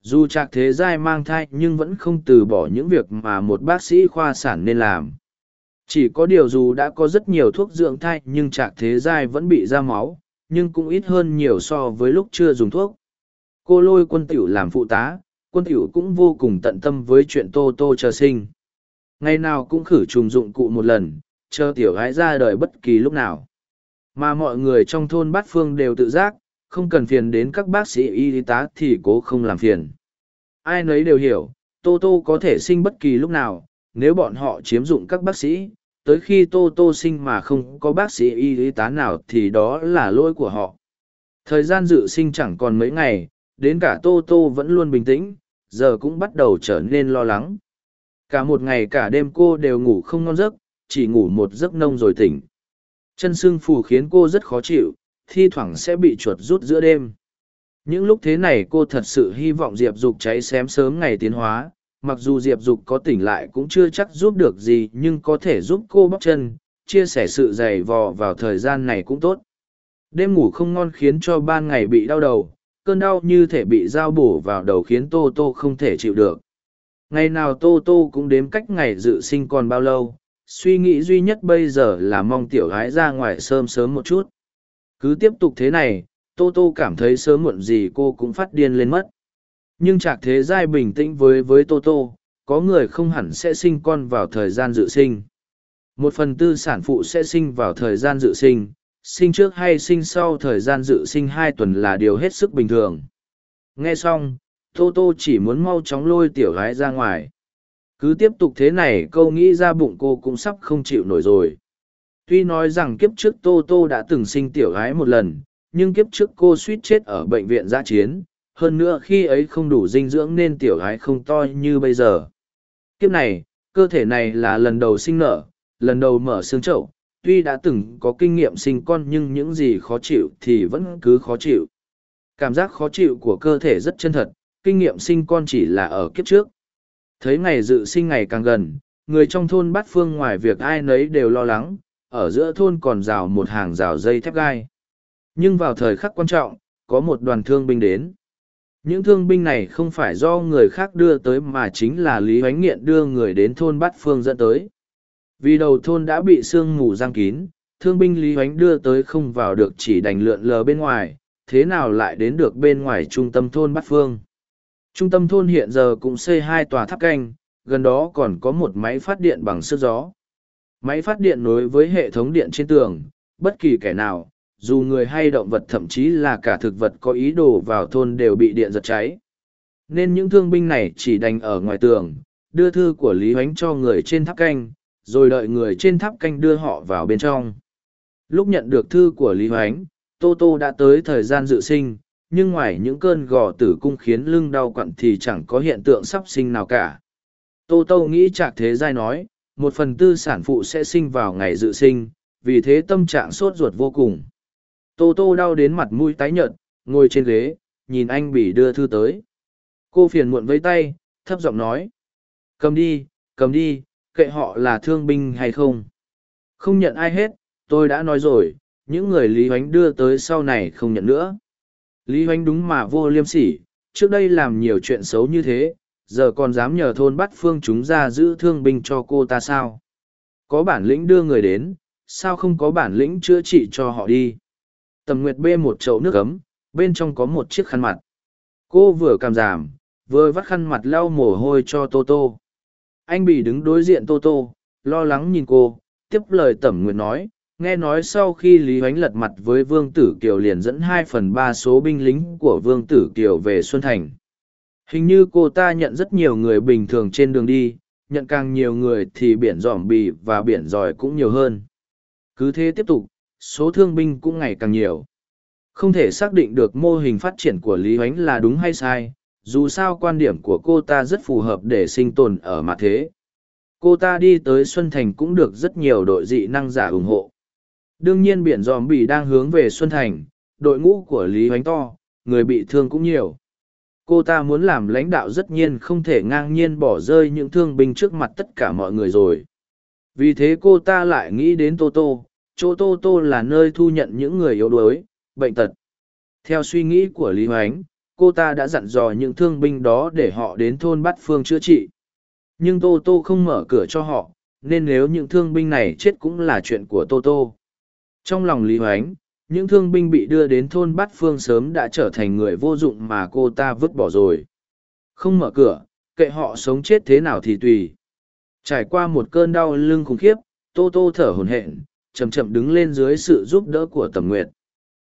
Dù Trạc Thế Giai mang thai nhưng vẫn không từ bỏ những việc mà một bác sĩ khoa sản nên làm. Chỉ có điều dù đã có rất nhiều thuốc dưỡng thai nhưng Trạc Thế Giai vẫn bị ra máu, nhưng cũng ít hơn nhiều so với lúc chưa dùng thuốc. Cô lôi quân tiểu làm phụ tá, quân tiểu cũng vô cùng tận tâm với chuyện Tô Tô chờ sinh. Ngày nào cũng khử trùng dụng cụ một lần, chờ tiểu gái ra đời bất kỳ lúc nào. Mà mọi người trong thôn bát phương đều tự giác, không cần phiền đến các bác sĩ y tá thì cố không làm phiền. Ai nấy đều hiểu, Tô Tô có thể sinh bất kỳ lúc nào, nếu bọn họ chiếm dụng các bác sĩ, tới khi Tô Tô sinh mà không có bác sĩ y tá nào thì đó là lỗi của họ. Thời gian dự sinh chẳng còn mấy ngày, đến cả Tô Tô vẫn luôn bình tĩnh, giờ cũng bắt đầu trở nên lo lắng. Cả một ngày cả đêm cô đều ngủ không ngon giấc, chỉ ngủ một giấc nông rồi tỉnh. Chân xương phù khiến cô rất khó chịu, thi thoảng sẽ bị chuột rút giữa đêm. Những lúc thế này cô thật sự hy vọng Diệp Dục cháy xém sớm ngày tiến hóa, mặc dù Diệp Dục có tỉnh lại cũng chưa chắc giúp được gì nhưng có thể giúp cô bóc chân, chia sẻ sự dày vò vào thời gian này cũng tốt. Đêm ngủ không ngon khiến cho ban ngày bị đau đầu, cơn đau như thể bị dao bổ vào đầu khiến Tô Tô không thể chịu được. Ngày nào Tô Tô cũng đếm cách ngày dự sinh còn bao lâu, suy nghĩ duy nhất bây giờ là mong tiểu gái ra ngoài sớm sớm một chút. Cứ tiếp tục thế này, Tô Tô cảm thấy sớm muộn gì cô cũng phát điên lên mất. Nhưng chạc thế giai bình tĩnh với với Tô Tô, có người không hẳn sẽ sinh con vào thời gian dự sinh. Một phần tư sản phụ sẽ sinh vào thời gian dự sinh, sinh trước hay sinh sau thời gian dự sinh hai tuần là điều hết sức bình thường. Nghe xong, Tô Tô chỉ muốn mau chóng lôi tiểu gái ra ngoài. Cứ tiếp tục thế này câu nghĩ ra bụng cô cũng sắp không chịu nổi rồi. Tuy nói rằng kiếp trước Tô Tô đã từng sinh tiểu gái một lần, nhưng kiếp trước cô suýt chết ở bệnh viện giã chiến, hơn nữa khi ấy không đủ dinh dưỡng nên tiểu gái không to như bây giờ. Kiếp này, cơ thể này là lần đầu sinh nở, lần đầu mở xương chậu, tuy đã từng có kinh nghiệm sinh con nhưng những gì khó chịu thì vẫn cứ khó chịu. Cảm giác khó chịu của cơ thể rất chân thật, kinh nghiệm sinh con chỉ là ở kiếp trước. Thấy ngày dự sinh ngày càng gần, người trong thôn bát phương ngoài việc ai nấy đều lo lắng, ở giữa thôn còn rào một hàng rào dây thép gai. Nhưng vào thời khắc quan trọng, có một đoàn thương binh đến. Những thương binh này không phải do người khác đưa tới mà chính là Lý Hoánh Nghiện đưa người đến thôn Bát Phương dẫn tới. Vì đầu thôn đã bị sương mù giang kín, thương binh Lý Hoánh đưa tới không vào được chỉ đành lượn lờ bên ngoài, thế nào lại đến được bên ngoài trung tâm thôn Bát Phương. Trung tâm thôn hiện giờ cũng xây hai tòa tháp canh, gần đó còn có một máy phát điện bằng sức gió. Máy phát điện nối với hệ thống điện trên tường, bất kỳ kẻ nào, dù người hay động vật thậm chí là cả thực vật có ý đồ vào thôn đều bị điện giật cháy. Nên những thương binh này chỉ đành ở ngoài tường, đưa thư của Lý Huánh cho người trên tháp canh, rồi đợi người trên tháp canh đưa họ vào bên trong. Lúc nhận được thư của Lý Huánh, Tô Tô đã tới thời gian dự sinh, nhưng ngoài những cơn gò tử cung khiến lưng đau quặn thì chẳng có hiện tượng sắp sinh nào cả. Tô Tô nghĩ Trạc thế giai nói, một phần tư sản phụ sẽ sinh vào ngày dự sinh, vì thế tâm trạng sốt ruột vô cùng. Tô Tô đau đến mặt mũi tái nhợt, ngồi trên ghế, nhìn anh Bỉ đưa thư tới. Cô phiền muộn với tay, thấp giọng nói. Cầm đi, cầm đi, kệ họ là thương binh hay không. Không nhận ai hết, tôi đã nói rồi, những người Lý Hoánh đưa tới sau này không nhận nữa. Lý Hoánh đúng mà vô liêm sỉ, trước đây làm nhiều chuyện xấu như thế, giờ còn dám nhờ thôn bắt phương chúng ra giữ thương binh cho cô ta sao. Có bản lĩnh đưa người đến, sao không có bản lĩnh chữa trị cho họ đi? Tầm nguyệt bê một chậu nước ấm bên trong có một chiếc khăn mặt. Cô vừa cảm giảm vừa vắt khăn mặt lau mồ hôi cho tô tô. Anh Bỉ đứng đối diện tô tô lo lắng nhìn cô tiếp lời tẩm nguyệt nói nghe nói sau khi lý ánh lật mặt với vương tử kiều liền dẫn hai phần ba số binh lính của vương tử kiều về xuân thành. Hình như cô ta nhận rất nhiều người bình thường trên đường đi, nhận càng nhiều người thì biển dỏm bì và biển giỏi cũng nhiều hơn. Cứ thế tiếp tục, số thương binh cũng ngày càng nhiều. Không thể xác định được mô hình phát triển của lý ánh là đúng hay sai, dù sao quan điểm của cô ta rất phù hợp để sinh tồn ở mặt thế. Cô ta đi tới xuân thành cũng được rất nhiều đội dị năng giả ủng hộ đương nhiên biển dòm bỉ đang hướng về xuân thành, đội ngũ của lý Hoánh to, người bị thương cũng nhiều. Cô ta muốn làm lãnh đạo rất nhiên không thể ngang nhiên bỏ rơi những thương binh trước mặt tất cả mọi người rồi. Vì thế cô ta lại nghĩ đến tô tô, chỗ tô tô là nơi thu nhận những người yếu đuối, bệnh tật. Theo suy nghĩ của lý hoánh, cô ta đã dặn dò những thương binh đó để họ đến thôn bát phương chữa trị. Nhưng tô tô không mở cửa cho họ, nên nếu những thương binh này chết cũng là chuyện của tô tô trong lòng lý hoánh, những thương binh bị đưa đến thôn bát phương sớm đã trở thành người vô dụng mà cô ta vứt bỏ rồi. Không mở cửa, kệ họ sống chết thế nào thì tùy. Trải qua một cơn đau lưng khủng khiếp, tô tô thở hổn hển, chậm chậm đứng lên dưới sự giúp đỡ của tầm nguyệt.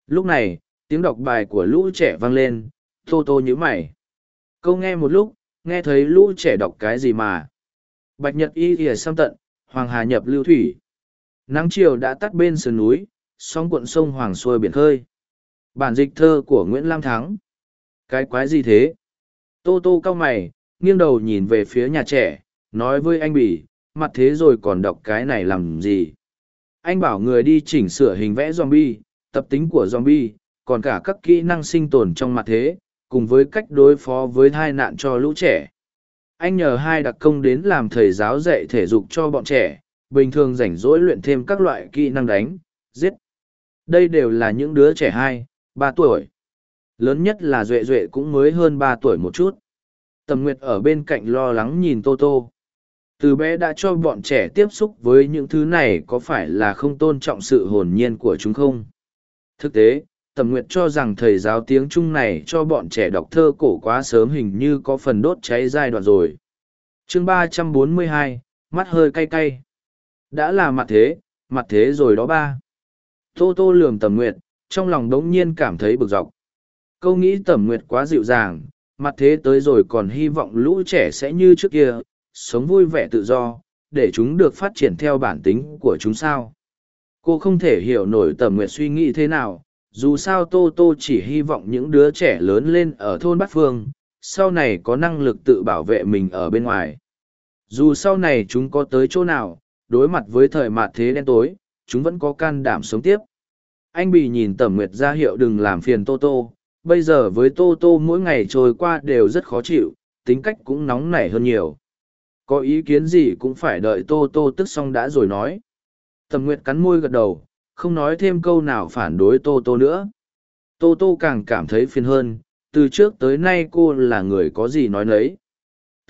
Lúc này, tiếng đọc bài của lũ trẻ vang lên, tô tô nhíu mày. Câu nghe một lúc, nghe thấy lũ trẻ đọc cái gì mà? Bạch nhật y Thìa xăm tận, hoàng hà nhập lưu thủy nắng chiều đã tắt bên sườn núi, sóng cuộn sông hoàng xuôi biển khơi. Bản dịch thơ của nguyễn lam thắng. Cái quái gì thế? Tô tô cau mày, nghiêng đầu nhìn về phía nhà trẻ, nói với anh bỉ mặt thế rồi còn đọc cái này làm gì? Anh bảo người đi chỉnh sửa hình vẽ zombie, tập tính của zombie, còn cả các kỹ năng sinh tồn trong mặt thế, cùng với cách đối phó với tai nạn cho lũ trẻ. Anh nhờ hai đặc công đến làm thầy giáo dạy thể dục cho bọn trẻ bình thường rảnh rỗi luyện thêm các loại kỹ năng đánh, giết. Đây đều là những đứa trẻ hai, ba tuổi. Lớn nhất là duệ duệ cũng mới hơn ba tuổi một chút. Tầm nguyệt ở bên cạnh lo lắng nhìn tô tô. Từ bé đã cho bọn trẻ tiếp xúc với những thứ này có phải là không tôn trọng sự hồn nhiên của chúng không? Thực tế, tầm nguyệt cho rằng thầy giáo tiếng trung này cho bọn trẻ đọc thơ cổ quá sớm hình như có phần đốt cháy giai đoạn rồi. Chương ba trăm bốn mươi hai, mắt hơi cay cay đã là mặt thế mặt thế rồi đó ba. Tô tô lườm tầm nguyệt, trong lòng đống nhiên cảm thấy bực dọc. Câu nghĩ tầm nguyệt quá dịu dàng, mặt thế tới rồi còn hy vọng lũ trẻ sẽ như trước kia, sống vui vẻ tự do, để chúng được phát triển theo bản tính của chúng sao. Cô không thể hiểu nổi tầm nguyệt suy nghĩ thế nào, dù sao tô tô chỉ hy vọng những đứa trẻ lớn lên ở thôn bát phương, sau này có năng lực tự bảo vệ mình ở bên ngoài. Dù sau này chúng có tới chỗ nào đối mặt với thời mạt thế đen tối, chúng vẫn có can đảm sống tiếp. Anh bị nhìn tẩm nguyệt ra hiệu đừng làm phiền tô tô, bây giờ với tô tô mỗi ngày trôi qua đều rất khó chịu, tính cách cũng nóng nảy hơn nhiều. Có ý kiến gì cũng phải đợi tô tô tức xong đã rồi nói. Tầm nguyệt cắn môi gật đầu, không nói thêm câu nào phản đối tô tô nữa. Tô tô càng cảm thấy phiền hơn, từ trước tới nay cô là người có gì nói nấy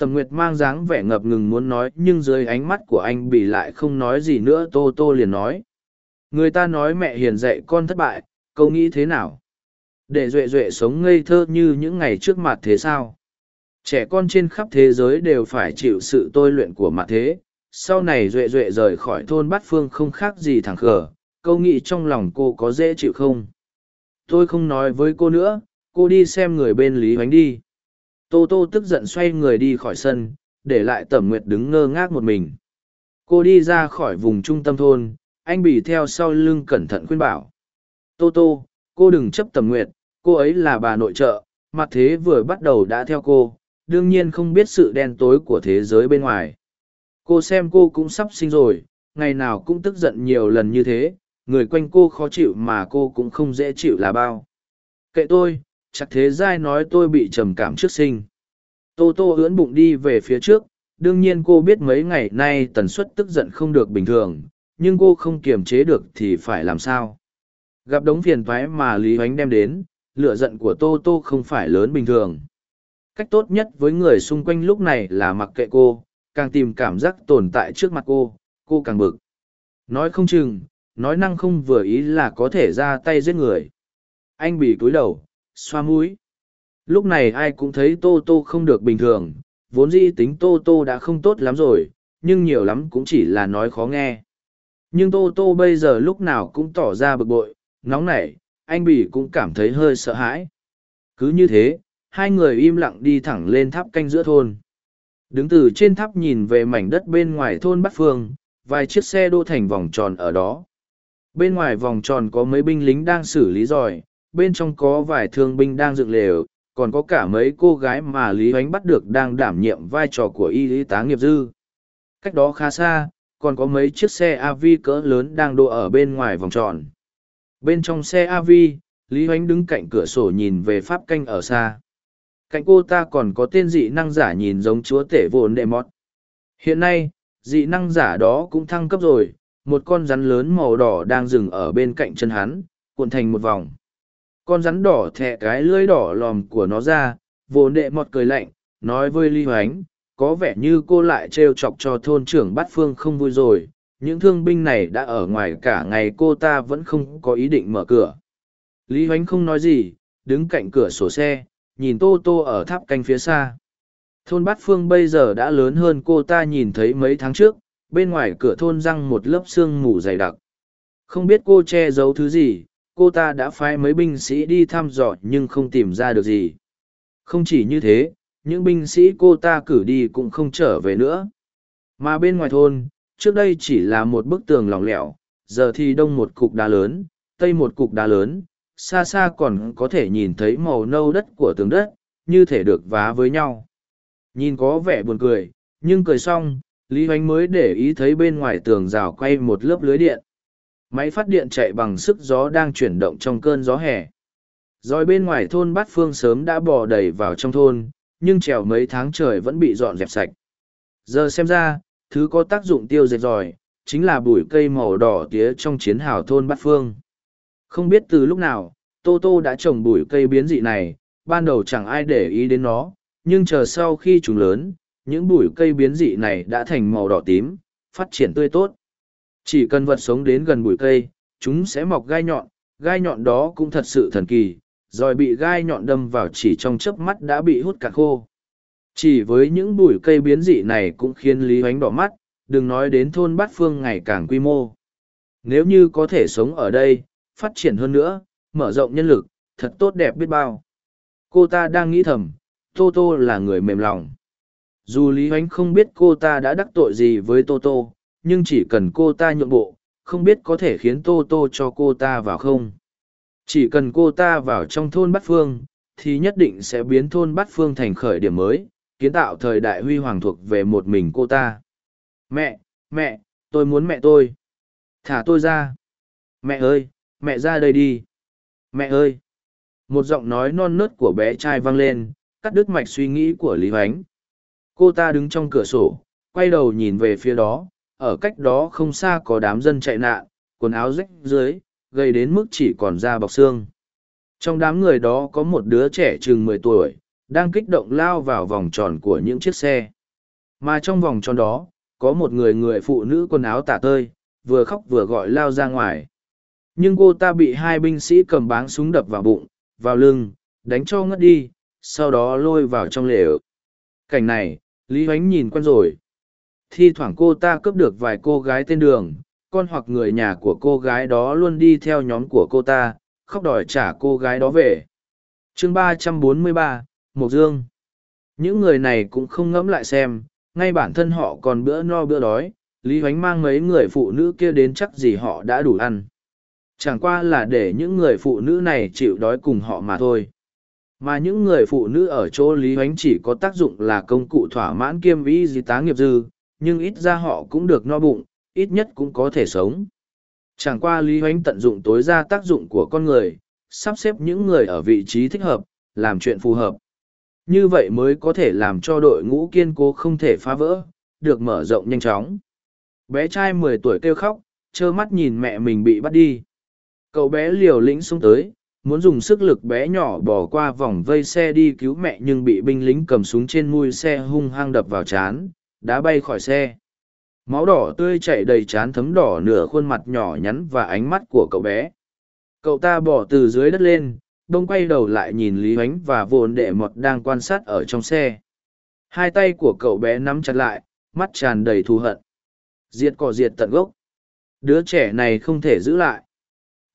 tầm nguyệt mang dáng vẻ ngập ngừng muốn nói, nhưng dưới ánh mắt của anh bỉ lại không nói gì nữa, tô tô liền nói. Người ta nói mẹ hiền dạy con thất bại câu nghĩ thế nào? Để duệ duệ sống ngây thơ như những ngày trước mặt thế sao? Trẻ con trên khắp thế giới đều phải chịu sự tôi luyện của mặt thế. Sau này duệ duệ rời khỏi thôn bát phương không khác gì thẳng khờ. Câu nghĩ trong lòng cô có dễ chịu không? Tôi không nói với cô nữa. Cô đi xem người bên lý hoánh đi tô tô tức giận xoay người đi khỏi sân, để lại tẩm nguyệt đứng ngơ ngác một mình. Cô đi ra khỏi vùng trung tâm thôn, anh bị theo sau lưng cẩn thận khuyên bảo. Tô tô, cô đừng chấp tầm nguyệt, cô ấy là bà nội trợ, mặt thế vừa bắt đầu đã theo cô, đương nhiên không biết sự đen tối của thế giới bên ngoài. Cô xem cô cũng sắp sinh rồi, ngày nào cũng tức giận nhiều lần như thế, người quanh cô khó chịu mà cô cũng không dễ chịu là bao. Kệ tôi chắc thế giai nói tôi bị trầm cảm trước sinh. Tô tô ưỡn bụng đi về phía trước đương nhiên cô biết mấy ngày nay tần suất tức giận không được bình thường nhưng cô không kiềm chế được thì phải làm sao? Gặp đống phiền thoái mà lý h đem đến lựa giận của tô tô không phải lớn bình thường. Cách tốt nhất với người xung quanh lúc này là mặc kệ cô càng tìm cảm giác tồn tại trước mặt cô cô càng bực. Nói không chừng nói năng không vừa ý là có thể ra tay giết người. Anh bị cúi đầu, xoa mũi. Lúc này ai cũng thấy Tô Tô không được bình thường, vốn dĩ tính Tô Tô đã không tốt lắm rồi, nhưng nhiều lắm cũng chỉ là nói khó nghe. Nhưng Tô Tô bây giờ lúc nào cũng tỏ ra bực bội, nóng nảy, anh Bỉ cũng cảm thấy hơi sợ hãi. Cứ như thế, hai người im lặng đi thẳng lên tháp canh giữa thôn. Đứng từ trên tháp nhìn về mảnh đất bên ngoài thôn Bát Phương, vài chiếc xe đô thành vòng tròn ở đó. Bên ngoài vòng tròn có mấy binh lính đang xử lý giỏi, bên trong có vài thương binh đang dựng lều, còn có cả mấy cô gái mà Lý Huánh bắt được đang đảm nhiệm vai trò của y lý tá nghiệp dư. Cách đó khá xa, còn có mấy chiếc xe AV cỡ lớn đang đỗ ở bên ngoài vòng tròn. Bên trong xe AV, Lý Huánh đứng cạnh cửa sổ nhìn về pháp canh ở xa. Cạnh cô ta còn có tên dị năng giả nhìn giống chúa tể vồn đệ mọt. Hiện nay, dị năng giả đó cũng thăng cấp rồi, một con rắn lớn màu đỏ đang dừng ở bên cạnh chân hắn, cuộn thành một vòng. Con rắn đỏ thẹ cái lưỡi đỏ lòm của nó ra, vồn đệ mọt cười lạnh, nói với Lý Hoánh, có vẻ như cô lại trêu chọc cho thôn trưởng bát phương không vui rồi những thương binh này đã ở ngoài cả ngày cô ta vẫn không có ý định mở cửa. Lý hoánh không nói gì đứng cạnh cửa sổ xe nhìn tô tô ở tháp canh phía xa. Thôn bát phương bây giờ đã lớn hơn cô ta nhìn thấy mấy tháng trước bên ngoài cửa thôn răng một lớp sương mù dày đặc. Không biết cô che giấu thứ gì cô ta đã phái mấy binh sĩ đi thăm dò nhưng không tìm ra được gì không chỉ như thế những binh sĩ cô ta cử đi cũng không trở về nữa. Mà bên ngoài thôn, trước đây chỉ là một bức tường lỏng lẻo, giờ thì đông một cục đá lớn, tây một cục đá lớn, xa xa còn có thể nhìn thấy màu nâu đất của tường đất, như thể được vá với nhau. Nhìn có vẻ buồn cười, nhưng cười xong, Lý Hoánh mới để ý thấy bên ngoài tường rào quay một lớp lưới điện. Máy phát điện chạy bằng sức gió đang chuyển động trong cơn gió hè. Rồi bên ngoài thôn Bát Phương sớm đã bò đầy vào trong thôn, nhưng trèo mấy tháng trời vẫn bị dọn dẹp sạch. Giờ xem ra, thứ có tác dụng tiêu diệt giỏi, chính là bụi cây màu đỏ tía trong chiến hào thôn Bát Phương. Không biết từ lúc nào, Tô Tô đã trồng bụi cây biến dị này, ban đầu chẳng ai để ý đến nó, nhưng chờ sau khi chúng lớn, những bụi cây biến dị này đã thành màu đỏ tím, phát triển tươi tốt. Chỉ cần vật sống đến gần bụi cây, chúng sẽ mọc gai nhọn, gai nhọn đó cũng thật sự thần kỳ, rồi bị gai nhọn đâm vào chỉ trong chớp mắt đã bị hút cả khô. Chỉ với những bụi cây biến dị này cũng khiến Lý Hoánh đỏ mắt, đừng nói đến thôn bát phương ngày càng quy mô. Nếu như có thể sống ở đây, phát triển hơn nữa, mở rộng nhân lực, thật tốt đẹp biết bao. Cô ta đang nghĩ thầm, Tô Tô là người mềm lòng. Dù Lý Hoánh không biết cô ta đã đắc tội gì với Tô Tô, nhưng chỉ cần cô ta nhượng bộ, không biết có thể khiến Tô Tô cho cô ta vào không. Chỉ cần cô ta vào trong thôn Bát Phương, thì nhất định sẽ biến thôn Bát Phương thành khởi điểm mới, kiến tạo thời đại huy hoàng thuộc về một mình cô ta. Mẹ, mẹ, tôi muốn mẹ tôi. Thả tôi ra. Mẹ ơi, mẹ ra đây đi. Mẹ ơi. Một giọng nói non nớt của bé trai vang lên, cắt đứt mạch suy nghĩ của Lý Hoánh. Cô ta đứng trong cửa sổ, quay đầu nhìn về phía đó, ở cách đó không xa có đám dân chạy nạn, quần áo rách dưới, gây đến mức chỉ còn da bọc xương. Trong đám người đó có một đứa trẻ chừng mười tuổi, đang kích động lao vào vòng tròn của những chiếc xe. Mà trong vòng tròn đó, có một người người phụ nữ quần áo tả tơi, vừa khóc vừa gọi lao ra ngoài. Nhưng cô ta bị hai binh sĩ cầm báng súng đập vào bụng, vào lưng, đánh cho ngất đi, sau đó lôi vào trong lều. Cảnh này, Lý Hoánh nhìn quen rồi. Thi thoảng cô ta cướp được vài cô gái tên đường, con hoặc người nhà của cô gái đó luôn đi theo nhóm của cô ta khóc đòi trả cô gái đó về. Chương ba trăm bốn mươi ba mộc dương. Những người này cũng không ngẫm lại xem ngay bản thân họ còn bữa no bữa đói lý hoánh mang mấy người phụ nữ kia đến chắc gì họ đã đủ ăn. Chẳng qua là để những người phụ nữ này chịu đói cùng họ mà thôi. Mà những người phụ nữ ở chỗ lý hoánh chỉ có tác dụng là công cụ thỏa mãn kiêm vĩ di tá nghiệp dư nhưng ít ra họ cũng được no bụng ít nhất cũng có thể sống. Chẳng qua Lý Hoánh tận dụng tối đa tác dụng của con người, sắp xếp những người ở vị trí thích hợp, làm chuyện phù hợp. Như vậy mới có thể làm cho đội ngũ kiên cố không thể phá vỡ, được mở rộng nhanh chóng. Bé trai mười tuổi kêu khóc, trơ mắt nhìn mẹ mình bị bắt đi. Cậu bé liều lĩnh xuống tới, muốn dùng sức lực bé nhỏ bỏ qua vòng vây xe đi cứu mẹ nhưng bị binh lính cầm súng trên mui xe hung hăng đập vào chán, đá bay khỏi xe. máu đỏ tươi chảy đầy trán thấm đỏ nửa khuôn mặt nhỏ nhắn và ánh mắt của cậu bé. Cậu ta bỏ từ dưới đất lên, đông quay đầu lại nhìn lý huánh và vồn đệ mọt đang quan sát ở trong xe. Hai tay của cậu bé nắm chặt lại, mắt tràn đầy thù hận. Diệt cỏ diệt tận gốc. Đứa trẻ này không thể giữ lại.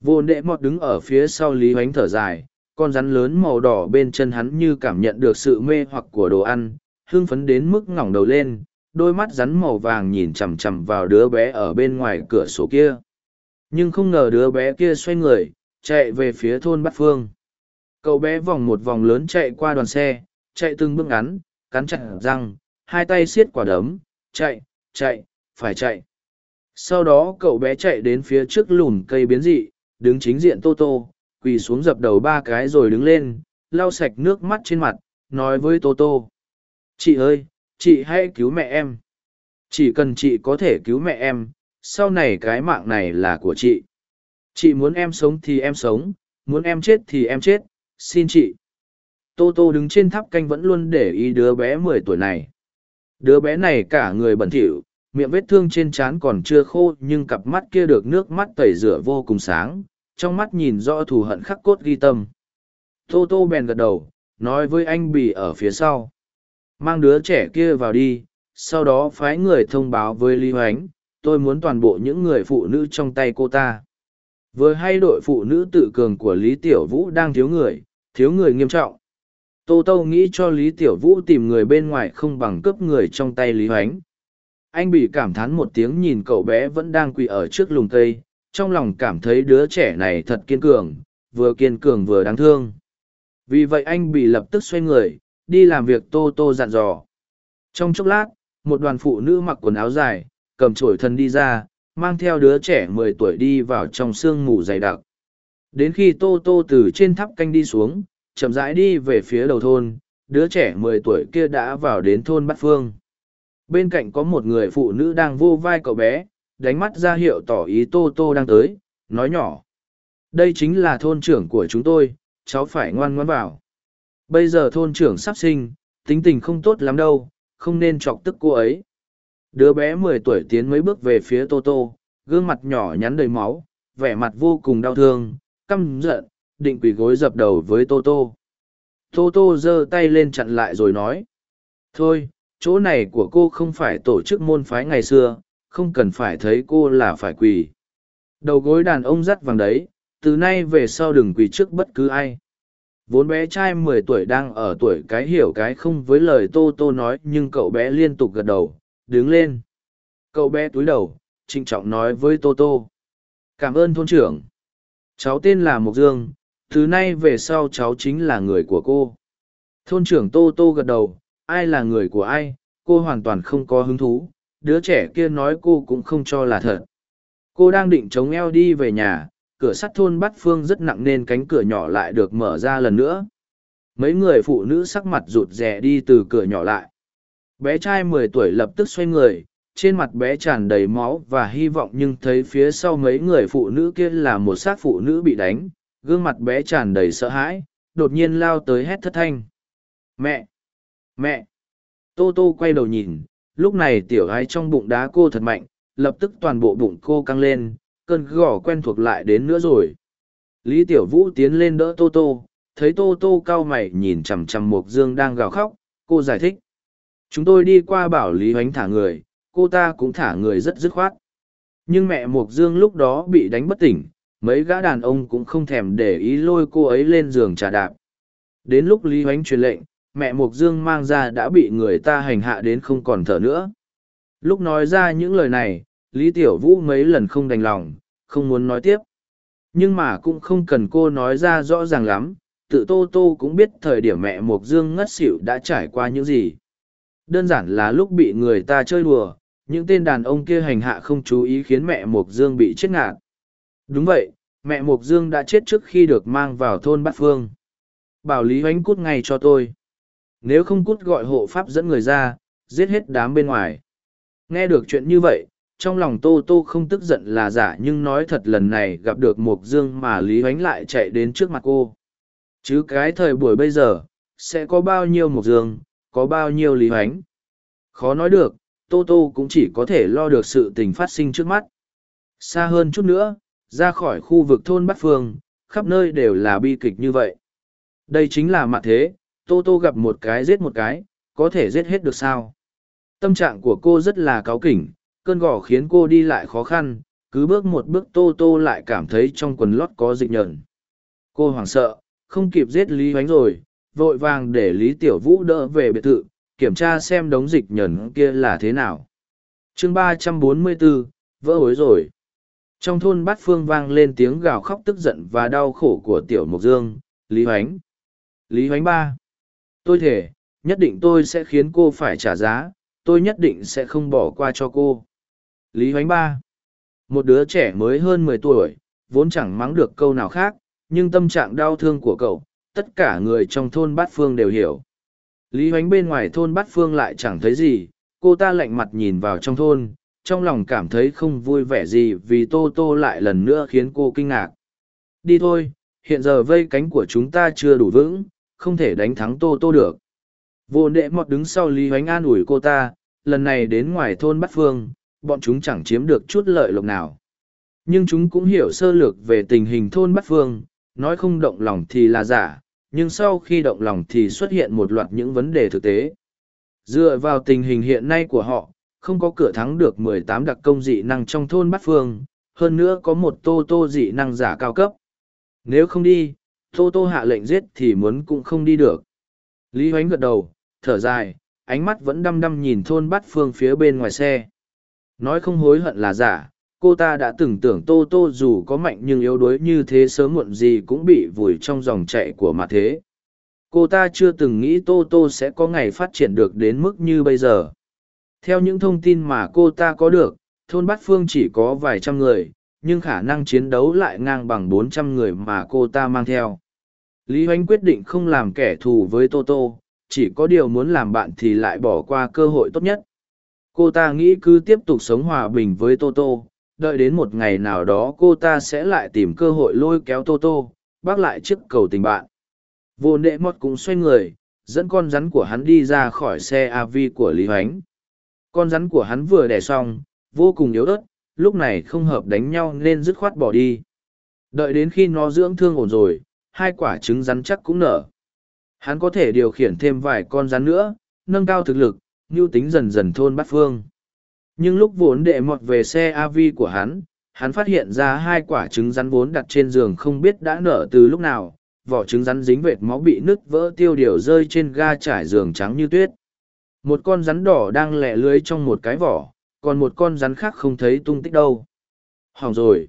Vồn đệ mọt đứng ở phía sau lý huánh thở dài, con rắn lớn màu đỏ bên chân hắn như cảm nhận được sự mê hoặc của đồ ăn, hưng phấn đến mức ngỏng đầu lên đôi mắt rắn màu vàng nhìn chằm chằm vào đứa bé ở bên ngoài cửa sổ kia. Nhưng không ngờ đứa bé kia xoay người, chạy về phía thôn bát phương. Cậu bé vòng một vòng lớn chạy qua đoàn xe, chạy từng bước ngắn, cắn chặt răng, hai tay xiết quả đấm, chạy chạy, phải chạy. Sau đó cậu bé chạy đến phía trước lùn cây biến dị, đứng chính diện tô tô, quỳ xuống dập đầu ba cái rồi đứng lên, lau sạch nước mắt trên mặt, nói với tô tô. Chị ơi chị hãy cứu mẹ em. Chỉ cần chị có thể cứu mẹ em, sau này cái mạng này là của chị. Chị muốn em sống thì em sống, muốn em chết thì em chết, xin chị. Tô tô đứng trên tháp canh vẫn luôn để ý đứa bé mười tuổi này. Đứa bé này cả người bẩn thỉu, miệng vết thương trên trán còn chưa khô nhưng cặp mắt kia được nước mắt tẩy rửa vô cùng sáng, trong mắt nhìn rõ thù hận khắc cốt ghi tâm. Tô tô bèn gật đầu, nói với anh bì ở phía sau mang đứa trẻ kia vào đi, sau đó phái người thông báo với lý hoánh, tôi muốn toàn bộ những người phụ nữ trong tay cô ta. Vừa hay đội phụ nữ tự cường của lý tiểu vũ đang thiếu người thiếu người nghiêm trọng. Tô tô nghĩ cho lý tiểu vũ tìm người bên ngoài không bằng cướp người trong tay lý hoánh. Anh bị cảm thán một tiếng nhìn cậu bé vẫn đang quỳ ở trước lùng cây, trong lòng cảm thấy đứa trẻ này thật kiên cường, vừa kiên cường vừa đáng thương. Vì vậy anh bị lập tức xoay người đi làm việc tô tô dặn dò. Trong chốc lát, một đoàn phụ nữ mặc quần áo dài, cầm chổi thân đi ra, mang theo đứa trẻ mười tuổi đi vào trong sương mù dày đặc. Đến khi tô tô từ trên tháp canh đi xuống, chậm rãi đi về phía đầu thôn, đứa trẻ mười tuổi kia đã vào đến thôn bát phương. Bên cạnh có một người phụ nữ đang vô vai cậu bé, đánh mắt ra hiệu tỏ ý tô tô đang tới, nói nhỏ. Đây chính là thôn trưởng của chúng tôi, cháu phải ngoan ngoãn vào bây giờ thôn trưởng sắp sinh, tính tình không tốt lắm đâu, không nên chọc tức cô ấy. Đứa bé mười tuổi tiến mấy bước về phía tô tô, gương mặt nhỏ nhắn đầy máu, vẻ mặt vô cùng đau thương, căm giận, định quỳ gối dập đầu với tô tô. Tô tô giơ tay lên chặn lại rồi nói, thôi, chỗ này của cô không phải tổ chức môn phái ngày xưa, không cần phải thấy cô là phải quỳ. Đầu gối đàn ông dắt vàng đấy, từ nay về sau đừng quỳ trước bất cứ ai vốn bé trai mười tuổi đang ở tuổi cái hiểu cái không với lời tô tô nói, nhưng cậu bé liên tục gật đầu, đứng lên. Cậu bé túi đầu, trịnh trọng nói với tô tô. Cảm ơn thôn trưởng. Cháu tên là mộc dương, từ nay về sau cháu chính là người của cô. Thôn trưởng tô tô gật đầu, ai là người của ai, cô hoàn toàn không có hứng thú, đứa trẻ kia nói cô cũng không cho là thật. Cô đang định chống eo đi về nhà cửa sắt thôn Bát phương rất nặng nên cánh cửa nhỏ lại được mở ra lần nữa. Mấy người phụ nữ sắc mặt rụt rè đi từ cửa nhỏ lại. Bé trai mười tuổi lập tức xoay người, trên mặt bé tràn đầy máu và hy vọng nhưng thấy phía sau mấy người phụ nữ kia là một xác phụ nữ bị đánh, gương mặt bé tràn đầy sợ hãi, đột nhiên lao tới hét thất thanh. Mẹ! Mẹ! Tô tô quay đầu nhìn, lúc này tiểu gái trong bụng đá cô thật mạnh, lập tức toàn bộ bụng cô căng lên cơn gỏ quen thuộc lại đến nữa rồi. Lý tiểu vũ tiến lên đỡ tô tô, thấy tô tô cao mày nhìn chằm chằm Mộc dương đang gào khóc, cô giải thích. Chúng tôi đi qua bảo lý hoánh thả người, cô ta cũng thả người rất dứt khoát. Nhưng mẹ Mộc dương lúc đó bị đánh bất tỉnh, mấy gã đàn ông cũng không thèm để ý lôi cô ấy lên giường trà đạp. Đến lúc lý hoánh truyền lệnh, mẹ Mộc dương mang ra đã bị người ta hành hạ đến không còn thở nữa. Lúc nói ra những lời này lý tiểu vũ mấy lần không đành lòng, không muốn nói tiếp. Nhưng mà cũng không cần cô nói ra rõ ràng lắm, tự tô tô cũng biết thời điểm mẹ Mộc dương ngất xỉu đã trải qua những gì. Đơn giản là lúc bị người ta chơi đùa, những tên đàn ông kia hành hạ không chú ý khiến mẹ Mộc dương bị chết ngạt. Đúng vậy, mẹ Mộc dương đã chết trước khi được mang vào thôn bát phương. Bảo lý Hoánh cút ngay cho tôi. Nếu không cút gọi hộ pháp dẫn người ra, giết hết đám bên ngoài. Nghe được chuyện như vậy trong lòng tô tô không tức giận là giả nhưng nói thật lần này gặp được mộc dương mà lý oánh lại chạy đến trước mặt cô chứ cái thời buổi bây giờ sẽ có bao nhiêu mộc dương có bao nhiêu lý oánh khó nói được Tô Tô cũng chỉ có thể lo được sự tình phát sinh trước mắt. Xa hơn chút nữa, ra khỏi khu vực thôn Bát Phương, khắp nơi đều là bi kịch như vậy. Đây chính là mặt thế, Tô Tô gặp một cái giết một cái, có thể giết hết được sao? Tâm trạng của cô rất là cáu kỉnh, cơn gỏ khiến cô đi lại khó khăn, cứ bước một bước Tô Tô lại cảm thấy trong quần lót có dịch nhợn. Cô hoảng sợ, không kịp giết Lý Hoánh rồi, vội vàng để Lý Tiểu Vũ đỡ về biệt thự, kiểm tra xem đống dịch nhẫn kia là thế nào. chương ba trăm bốn mươi bốn vỡ hối rồi. Trong thôn bát phương vang lên tiếng gào khóc tức giận và đau khổ của Tiểu Mộc Dương, Lý Hoánh. Lý Hoánh ba. Tôi thể, nhất định tôi sẽ khiến cô phải trả giá, tôi nhất định sẽ không bỏ qua cho cô. Lý Hoánh ba. Một đứa trẻ mới hơn mười tuổi, vốn chẳng mắng được câu nào khác, nhưng tâm trạng đau thương của cậu, tất cả người trong thôn bát phương đều hiểu. Lý Hoánh bên ngoài thôn bát phương lại chẳng thấy gì, cô ta lạnh mặt nhìn vào trong thôn, trong lòng cảm thấy không vui vẻ gì vì Tô Tô lại lần nữa khiến cô kinh ngạc. Đi thôi, hiện giờ vây cánh của chúng ta chưa đủ vững, không thể đánh thắng Tô Tô được. Vô nệ mọt đứng sau Lý Hoánh an ủi cô ta, lần này đến ngoài thôn bát phương, bọn chúng chẳng chiếm được chút lợi lộc nào. Nhưng chúng cũng hiểu sơ lược về tình hình thôn bát phương, nói không động lòng thì là giả, nhưng sau khi động lòng thì xuất hiện một loạt những vấn đề thực tế. Dựa vào tình hình hiện nay của họ, không có cửa thắng được 18 đặc công dị năng trong thôn Bát Phương, hơn nữa có một tô tô dị năng giả cao cấp. Nếu không đi, tô tô hạ lệnh giết thì muốn cũng không đi được. Lý Hoánh gật đầu, thở dài, ánh mắt vẫn đăm đăm nhìn thôn Bát Phương phía bên ngoài xe. Nói không hối hận là giả, cô ta đã từng tưởng tô tô dù có mạnh nhưng yếu đuối như thế sớm muộn gì cũng bị vùi trong dòng chạy của mặt thế. Cô ta chưa từng nghĩ tô tô sẽ có ngày phát triển được đến mức như bây giờ. Theo những thông tin mà cô ta có được thôn bát phương chỉ có vài trăm người nhưng khả năng chiến đấu lại ngang bằng bốn trăm người mà cô ta mang theo. Lý hoánh quyết định không làm kẻ thù với tô tô chỉ có điều muốn làm bạn thì lại bỏ qua cơ hội tốt nhất cô ta nghĩ cứ tiếp tục sống hòa bình với Toto, đợi đến một ngày nào đó cô ta sẽ lại tìm cơ hội lôi kéo Toto, bác lại chiếc cầu tình bạn. Vô nệ mọt cũng xoay người dẫn con rắn của hắn đi ra khỏi xe av của lý hoánh. Con rắn của hắn vừa đẻ xong vô cùng yếu ớt lúc này không hợp đánh nhau nên dứt khoát bỏ đi. Đợi đến khi nó dưỡng thương ổn rồi hai quả trứng rắn chắc cũng nở. Hắn có thể điều khiển thêm vài con rắn nữa nâng cao thực lực ngưu tính dần dần thôn bát phương. Nhưng lúc vốn đệ mọt về xe av của hắn hắn phát hiện ra hai quả trứng rắn vốn đặt trên giường không biết đã nở từ lúc nào, vỏ trứng rắn dính vệt máu bị nứt vỡ tiêu điều rơi trên ga trải giường trắng như tuyết. Một con rắn đỏ đang lẹ lưới trong một cái vỏ, còn một con rắn khác không thấy tung tích đâu. Hỏng rồi.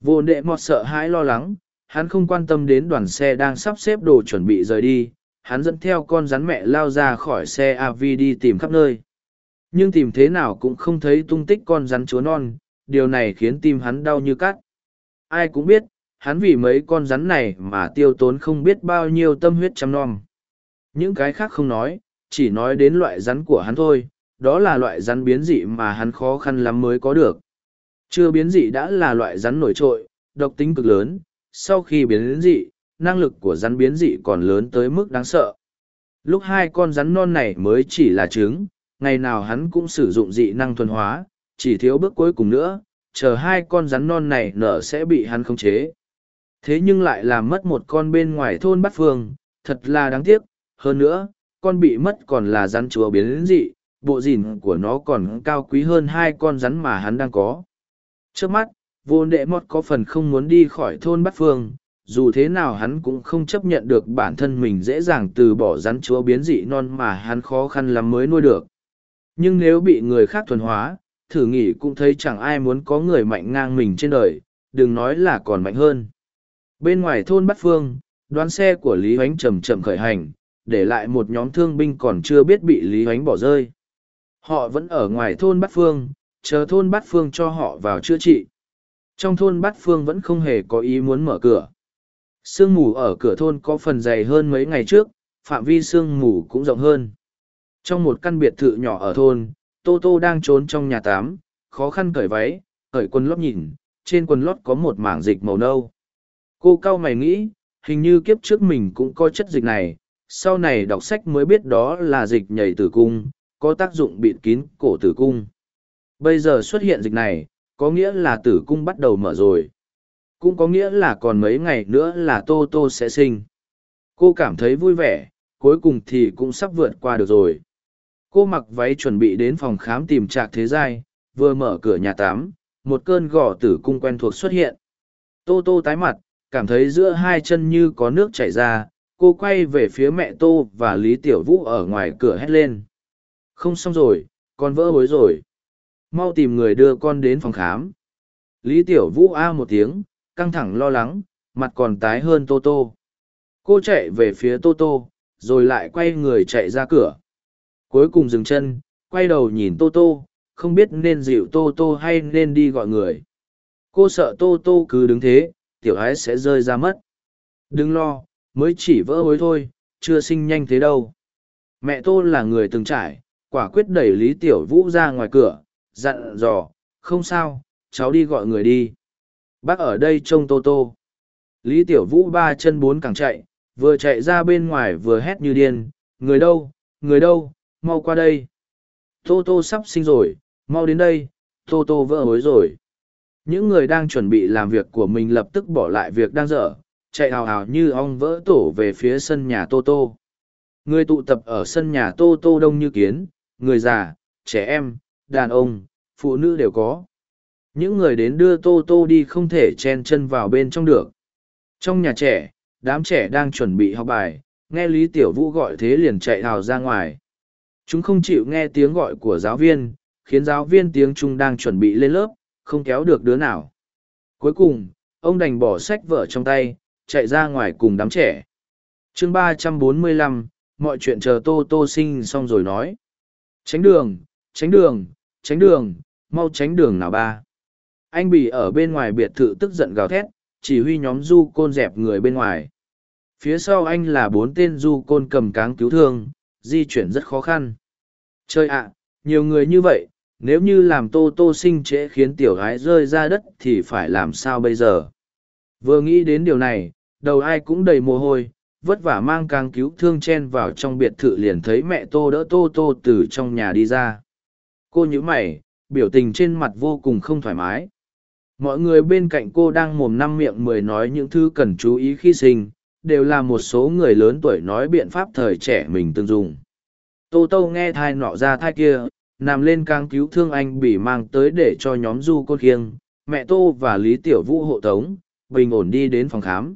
Vô đệ mọt sợ hãi lo lắng, hắn không quan tâm đến đoàn xe đang sắp xếp đồ chuẩn bị rời đi hắn dẫn theo con rắn mẹ lao ra khỏi xe av đi tìm khắp nơi. Nhưng tìm thế nào cũng không thấy tung tích con rắn chúa non, điều này khiến tim hắn đau như cắt. Ai cũng biết, hắn vì mấy con rắn này mà tiêu tốn không biết bao nhiêu tâm huyết chăm nom những cái khác không nói, chỉ nói đến loại rắn của hắn thôi, đó là loại rắn biến dị mà hắn khó khăn lắm mới có được. Chưa biến dị đã là loại rắn nổi trội, độc tính cực lớn, sau khi biến dị năng lực của rắn biến dị còn lớn tới mức đáng sợ lúc hai con rắn non này mới chỉ là trứng ngày nào hắn cũng sử dụng dị năng thuần hóa, chỉ thiếu bước cuối cùng nữa, chờ hai con rắn non này nở sẽ bị hắn khống chế. Thế nhưng lại làm mất một con bên ngoài thôn Bát Phương, thật là đáng tiếc, hơn nữa, con bị mất còn là rắn chúa biến dị, bộ gìn của nó còn cao quý hơn hai con rắn mà hắn đang có. Trước mắt, vô đệ mọt có phần không muốn đi khỏi thôn Bát Phương, dù thế nào hắn cũng không chấp nhận được bản thân mình dễ dàng từ bỏ rắn chúa biến dị non mà hắn khó khăn lắm mới nuôi được. Nhưng nếu bị người khác thuần hóa, thử nghĩ cũng thấy chẳng ai muốn có người mạnh ngang mình trên đời, đừng nói là còn mạnh hơn. Bên ngoài thôn bát phương, đoán xe của lý h oánh chầm chậm khởi hành, để lại một nhóm thương binh còn chưa biết bị lý h oánh bỏ rơi. Họ vẫn ở ngoài thôn bát phương, chờ thôn bát phương cho họ vào chữa trị. Trong thôn bát phương vẫn không hề có ý muốn mở cửa sương mù ở cửa thôn có phần dày hơn mấy ngày trước phạm vi sương mù cũng rộng hơn trong một căn biệt thự nhỏ ở thôn, Tô Tô đang trốn trong nhà tám, khó khăn cởi váy, cởi quần lót nhìn, trên quần lót có một mảng dịch màu nâu. Cô cao mày nghĩ, hình như kiếp trước mình cũng có chất dịch này, sau này đọc sách mới biết đó là dịch nhảy tử cung, có tác dụng bịt kín cổ tử cung. Bây giờ xuất hiện dịch này, có nghĩa là tử cung bắt đầu mở rồi. Cũng có nghĩa là còn mấy ngày nữa là Tô Tô sẽ sinh. Cô cảm thấy vui vẻ, cuối cùng thì cũng sắp vượt qua được rồi. Cô mặc váy chuẩn bị đến phòng khám tìm trạc thế giai, vừa mở cửa nhà tắm, một cơn gò tử cung quen thuộc xuất hiện. Tô Tô tái mặt, cảm thấy giữa hai chân như có nước chảy ra, cô quay về phía mẹ Tô và Lý Tiểu Vũ ở ngoài cửa hét lên. Không xong rồi, con vỡ hối rồi. Mau tìm người đưa con đến phòng khám. Lý Tiểu Vũ a một tiếng, căng thẳng lo lắng, mặt còn tái hơn Tô Tô. Cô chạy về phía Tô Tô, rồi lại quay người chạy ra cửa. Cuối cùng dừng chân, quay đầu nhìn Tô Tô, không biết nên dịu Tô Tô hay nên đi gọi người. Cô sợ Tô Tô cứ đứng thế, tiểu ái sẽ rơi ra mất. Đừng lo, mới chỉ vỡ hối thôi, chưa sinh nhanh thế đâu. Mẹ Tô là người từng trải, quả quyết đẩy Lý Tiểu Vũ ra ngoài cửa, dặn dò, không sao, cháu đi gọi người đi. Bác ở đây trông Tô Tô. Lý Tiểu Vũ ba chân bốn càng chạy, vừa chạy ra bên ngoài vừa hét như điên, người đâu, người đâu, mau qua đây. Tô Tô sắp sinh rồi, mau đến đây, Tô Tô vỡ hối rồi. Những người đang chuẩn bị làm việc của mình lập tức bỏ lại việc đang dở, chạy hào hào như ong vỡ tổ về phía sân nhà Tô Tô. Người tụ tập ở sân nhà Tô Tô đông như kiến, người già, trẻ em, đàn ông, phụ nữ đều có. Những người đến đưa Tô Tô đi không thể chen chân vào bên trong được. Trong nhà trẻ, đám trẻ đang chuẩn bị học bài, nghe Lý Tiểu Vũ gọi thế liền chạy hào ra ngoài. Chúng không chịu nghe tiếng gọi của giáo viên, khiến giáo viên tiếng Trung đang chuẩn bị lên lớp, không kéo được đứa nào. Cuối cùng, ông đành bỏ sách vở trong tay, chạy ra ngoài cùng đám trẻ. chương ba trăm bốn mươi lăm, mọi chuyện chờ Tô Tô sinh xong rồi nói. Tránh đường, tránh đường, tránh đường, mau tránh đường nào ba. Anh Bỉ ở bên ngoài biệt thự tức giận gào thét, chỉ huy nhóm du côn dẹp người bên ngoài. Phía sau anh là bốn tên du côn cầm cáng cứu thương, di chuyển rất khó khăn. Chơi ạ, nhiều người như vậy, nếu như làm tô tô sinh trễ khiến tiểu gái rơi ra đất thì phải làm sao bây giờ vừa nghĩ đến điều này đầu ai cũng đầy mồ hôi vất vả mang càng cứu thương chen vào trong biệt thự liền thấy mẹ tô đỡ tô tô từ trong nhà đi ra cô nhữ mày biểu tình trên mặt vô cùng không thoải mái mọi người bên cạnh cô đang mồm năm miệng mười nói những thứ cần chú ý khi sinh, đều là một số người lớn tuổi nói biện pháp thời trẻ mình từng dùng. Tô tô nghe thai nọ ra thai kia, nằm lên càng cứu thương anh bị mang tới để cho nhóm du côn khiêng, mẹ tô và lý tiểu vũ hộ tống, bình ổn đi đến phòng khám.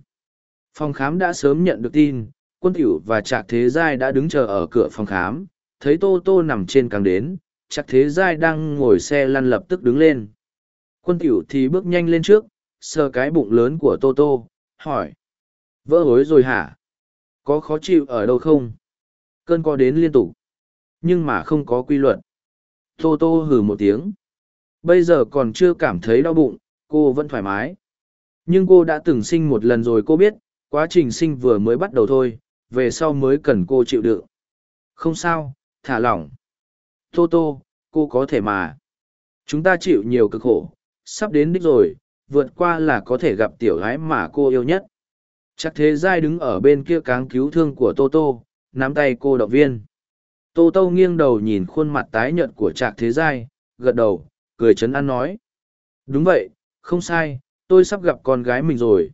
Phòng khám đã sớm nhận được tin, quân tiểu và trạc thế giai đã đứng chờ ở cửa phòng khám, thấy tô tô nằm trên càng đến, trạc thế giai đang ngồi xe lăn lập tức đứng lên quân tiểu thì bước nhanh lên trước sờ cái bụng lớn của tô tô hỏi vỡ hối rồi hả có khó chịu ở đâu không cơn co đến liên tục nhưng mà không có quy luật Tô Tô hừ một tiếng. Bây giờ còn chưa cảm thấy đau bụng, cô vẫn thoải mái. Nhưng cô đã từng sinh một lần rồi cô biết, quá trình sinh vừa mới bắt đầu thôi, về sau mới cần cô chịu đựng. Không sao, thả lỏng. Tô Tô, cô có thể mà. Chúng ta chịu nhiều cực khổ, sắp đến đích rồi, vượt qua là có thể gặp tiểu gái mà cô yêu nhất. Chắc thế giai đứng ở bên kia cáng cứu thương của Tô Tô, nắm tay cô động viên. Tô Tô nghiêng đầu nhìn khuôn mặt tái nhợt của Trạc Thế Giai, gật đầu, cười chấn an nói. Đúng vậy, không sai, tôi sắp gặp con gái mình rồi.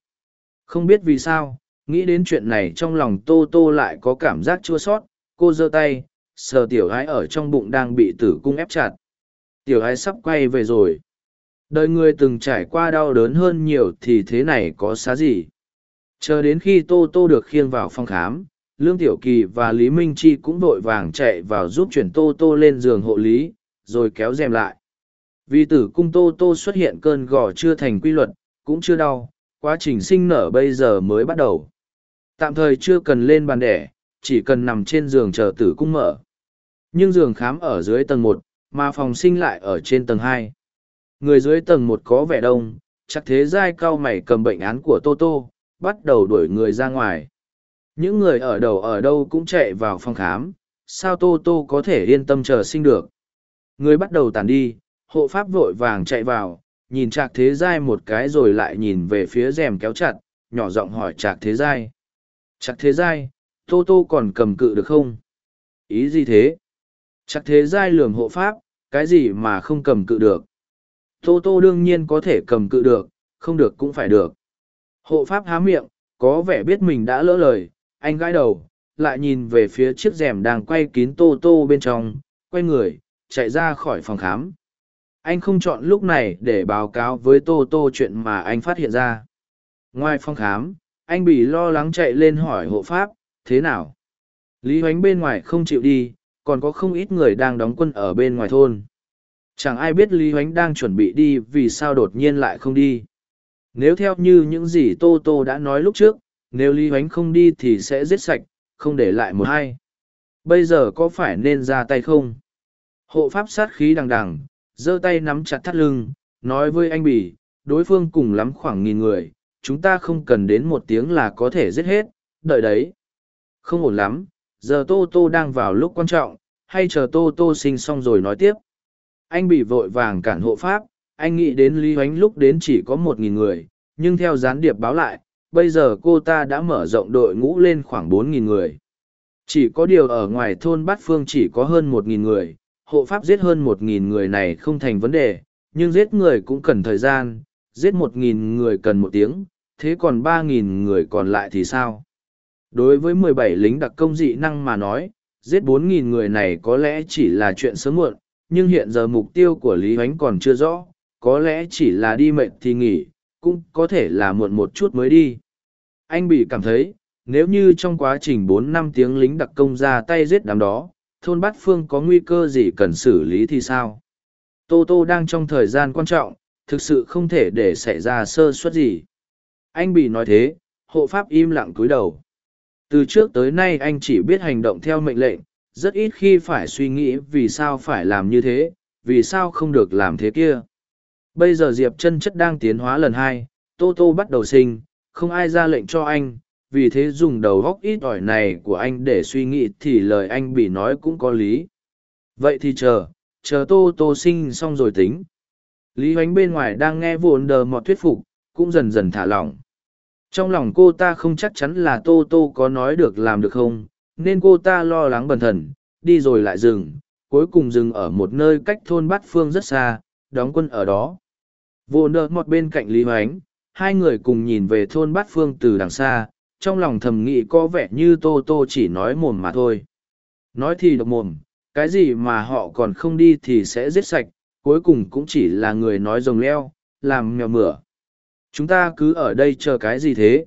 Không biết vì sao, nghĩ đến chuyện này trong lòng Tô Tô lại có cảm giác chua sót, cô giơ tay, sờ tiểu gái ở trong bụng đang bị tử cung ép chặt. Tiểu gái sắp quay về rồi. Đời người từng trải qua đau đớn hơn nhiều thì thế này có xá gì. Chờ đến khi Tô Tô được khiêng vào phòng khám, Lương Tiểu Kỳ và Lý Minh Chi cũng vội vàng chạy vào giúp chuyển Tô Tô lên giường hộ lý, rồi kéo rèm lại. Vì tử cung Tô Tô xuất hiện cơn gò chưa thành quy luật, cũng chưa đau, quá trình sinh nở bây giờ mới bắt đầu. Tạm thời chưa cần lên bàn đẻ, chỉ cần nằm trên giường chờ tử cung mở. Nhưng giường khám ở dưới tầng một, mà phòng sinh lại ở trên tầng hai. Người dưới tầng một có vẻ đông, chắc thế giai cao mày cầm bệnh án của Tô Tô, bắt đầu đuổi người ra ngoài. Những người ở đầu ở đâu cũng chạy vào phòng khám, sao Tô Tô có thể yên tâm chờ sinh được. Người bắt đầu tàn đi, hộ pháp vội vàng chạy vào, nhìn Trạc Thế Giai một cái rồi lại nhìn về phía rèm kéo chặt, nhỏ giọng hỏi Trạc Thế Giai. Trạc Thế Giai, Tô Tô còn cầm cự được không? Ý gì thế? Trạc thế giai lường hộ pháp, cái gì mà không cầm cự được. Tô Tô đương nhiên có thể cầm cự được, không được cũng phải được. Hộ pháp há miệng, có vẻ biết mình đã lỡ lời, anh gãi đầu, lại nhìn về phía chiếc rèm đang quay kín Tô Tô bên trong, quay người, chạy ra khỏi phòng khám. Anh không chọn lúc này để báo cáo với Tô Tô chuyện mà anh phát hiện ra. Ngoài phòng khám, anh bị lo lắng chạy lên hỏi hộ pháp, thế nào? Lý Hoánh bên ngoài không chịu đi, còn có không ít người đang đóng quân ở bên ngoài thôn. Chẳng ai biết Lý Hoánh đang chuẩn bị đi vì sao đột nhiên lại không đi. Nếu theo như những gì Tô Tô đã nói lúc trước, nếu Lý Hoánh không đi thì sẽ giết sạch, không để lại một ai Bây giờ có phải nên ra tay không? Hộ pháp sát khí đằng đằng, giơ tay nắm chặt thắt lưng, nói với anh Bỉ, đối phương cùng lắm khoảng nghìn người, chúng ta không cần đến một tiếng là có thể giết hết, đợi đấy. Không ổn lắm, giờ Tô Tô đang vào lúc quan trọng, hay chờ Tô Tô sinh xong rồi nói tiếp. Anh bị vội vàng cản hộ pháp, anh nghĩ đến Lý Hoánh lúc đến chỉ có một nghìn người, nhưng theo gián điệp báo lại, bây giờ cô ta đã mở rộng đội ngũ lên khoảng bốn nghìn người. Chỉ có điều ở ngoài thôn Bát Phương chỉ có hơn một nghìn người, hộ pháp giết hơn một nghìn người này không thành vấn đề, nhưng giết người cũng cần thời gian, giết một nghìn người cần một tiếng, thế còn ba nghìn người còn lại thì sao? Đối với mười bảy lính đặc công dị năng mà nói, giết bốn nghìn người này có lẽ chỉ là chuyện sớm muộn, nhưng hiện giờ mục tiêu của Lý Huánh còn chưa rõ, có lẽ chỉ là đi mệnh thì nghỉ, cũng có thể là muộn một chút mới đi. Anh bị cảm thấy, nếu như trong quá trình bốn năm tiếng lính đặc công ra tay giết đám đó, thôn Bát Phương có nguy cơ gì cần xử lý thì sao? Tô Tô đang trong thời gian quan trọng, thực sự không thể để xảy ra sơ suất gì. Anh bị nói thế, hộ pháp im lặng cúi đầu. Từ trước tới nay anh chỉ biết hành động theo mệnh lệnh, rất ít khi phải suy nghĩ vì sao phải làm như thế, vì sao không được làm thế kia. Bây giờ Diệp chân chất đang tiến hóa lần hai, Tô Tô bắt đầu sinh, không ai ra lệnh cho anh, vì thế dùng đầu góc ít ỏi này của anh để suy nghĩ thì lời anh bị nói cũng có lý. Vậy thì chờ, chờ Tô Tô sinh xong rồi tính. Lý Hoánh bên ngoài đang nghe vồn đờ mọt thuyết phục, cũng dần dần thả lỏng. Trong lòng cô ta không chắc chắn là Tô Tô có nói được làm được không, nên cô ta lo lắng bần thần, đi rồi lại dừng, cuối cùng dừng ở một nơi cách thôn Bát Phương rất xa, đóng quân ở đó. Vô nợ một bên cạnh Lý Hoánh, hai người cùng nhìn về thôn Bát Phương từ đằng xa, trong lòng thầm nghĩ có vẻ như Tô Tô chỉ nói mồm mà thôi. Nói thì độc mồm, cái gì mà họ còn không đi thì sẽ giết sạch, cuối cùng cũng chỉ là người nói rồng leo, làm mèo mửa. Chúng ta cứ ở đây chờ cái gì thế?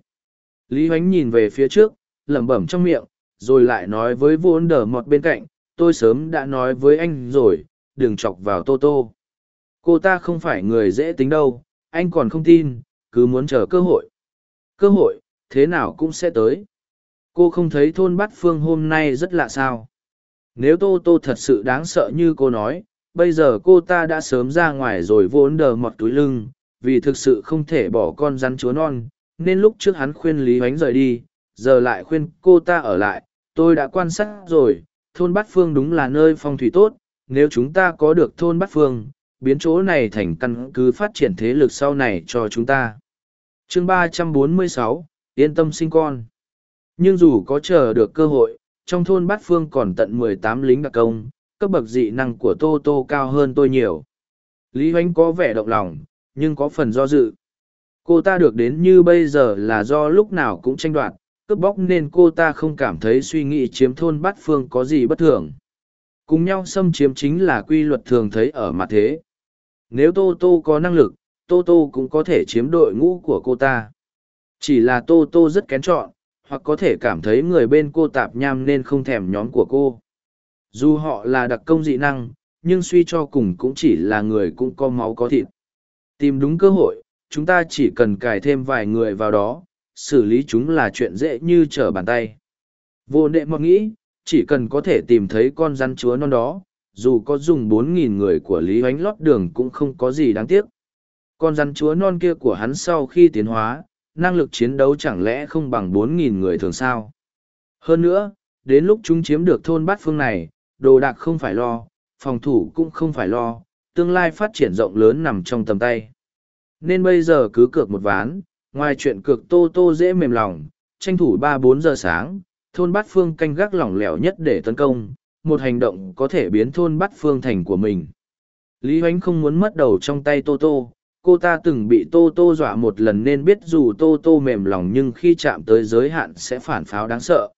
Lý Hoánh nhìn về phía trước, lẩm bẩm trong miệng, rồi lại nói với vốn đờ mọt bên cạnh, tôi sớm đã nói với anh rồi, đừng chọc vào Tô Tô. Cô ta không phải người dễ tính đâu, anh còn không tin, cứ muốn chờ cơ hội. Cơ hội, thế nào cũng sẽ tới. Cô không thấy thôn Bát Phương hôm nay rất lạ sao. Nếu Tô Tô thật sự đáng sợ như cô nói, bây giờ cô ta đã sớm ra ngoài rồi vốn đờ mọt túi lưng, vì thực sự không thể bỏ con rắn chúa non, nên lúc trước hắn khuyên Lý Huánh rời đi, giờ lại khuyên cô ta ở lại. Tôi đã quan sát rồi, thôn Bát Phương đúng là nơi phong thủy tốt, nếu chúng ta có được thôn Bát Phương, biến chỗ này thành căn cứ phát triển thế lực sau này cho chúng ta. chương ba trăm bốn mươi sáu yên tâm sinh con. Nhưng dù có chờ được cơ hội, trong thôn Bát Phương còn tận mười tám lính đặc công, cấp bậc dị năng của Tô Tô cao hơn tôi nhiều. Lý Hoánh có vẻ động lòng, nhưng có phần do dự. Cô ta được đến như bây giờ là do lúc nào cũng tranh đoạt, cướp bóc nên cô ta không cảm thấy suy nghĩ chiếm thôn Bát Phương có gì bất thường. Cùng nhau xâm chiếm chính là quy luật thường thấy ở mặt thế. Nếu Tô Tô có năng lực, Tô Tô cũng có thể chiếm đội ngũ của cô ta. Chỉ là Tô Tô rất kén chọn, hoặc có thể cảm thấy người bên cô tạp nham nên không thèm nhóm của cô. Dù họ là đặc công dị năng, nhưng suy cho cùng cũng chỉ là người cũng có máu có thịt. Tìm đúng cơ hội, chúng ta chỉ cần cài thêm vài người vào đó, xử lý chúng là chuyện dễ như trở bàn tay. Vô nệ mọc nghĩ, chỉ cần có thể tìm thấy con rắn chúa non đó, dù có dùng bốn nghìn người của Lý Hoánh lót đường cũng không có gì đáng tiếc. Con rắn chúa non kia của hắn sau khi tiến hóa, năng lực chiến đấu chẳng lẽ không bằng bốn nghìn người thường sao. Hơn nữa, đến lúc chúng chiếm được thôn bát phương này, đồ đạc không phải lo, phòng thủ cũng không phải lo, tương lai phát triển rộng lớn nằm trong tầm tay. Nên bây giờ cứ cược một ván, ngoài chuyện cược tô tô dễ mềm lòng, tranh thủ ba bốn giờ sáng, thôn bát phương canh gác lỏng lẻo nhất để tấn công, một hành động có thể biến thôn Bát phương thành của mình. Lý Hoánh không muốn mất đầu trong tay Tô Tô, cô ta từng bị Tô Tô dọa một lần nên biết dù Tô Tô mềm lòng nhưng khi chạm tới giới hạn sẽ phản pháo đáng sợ.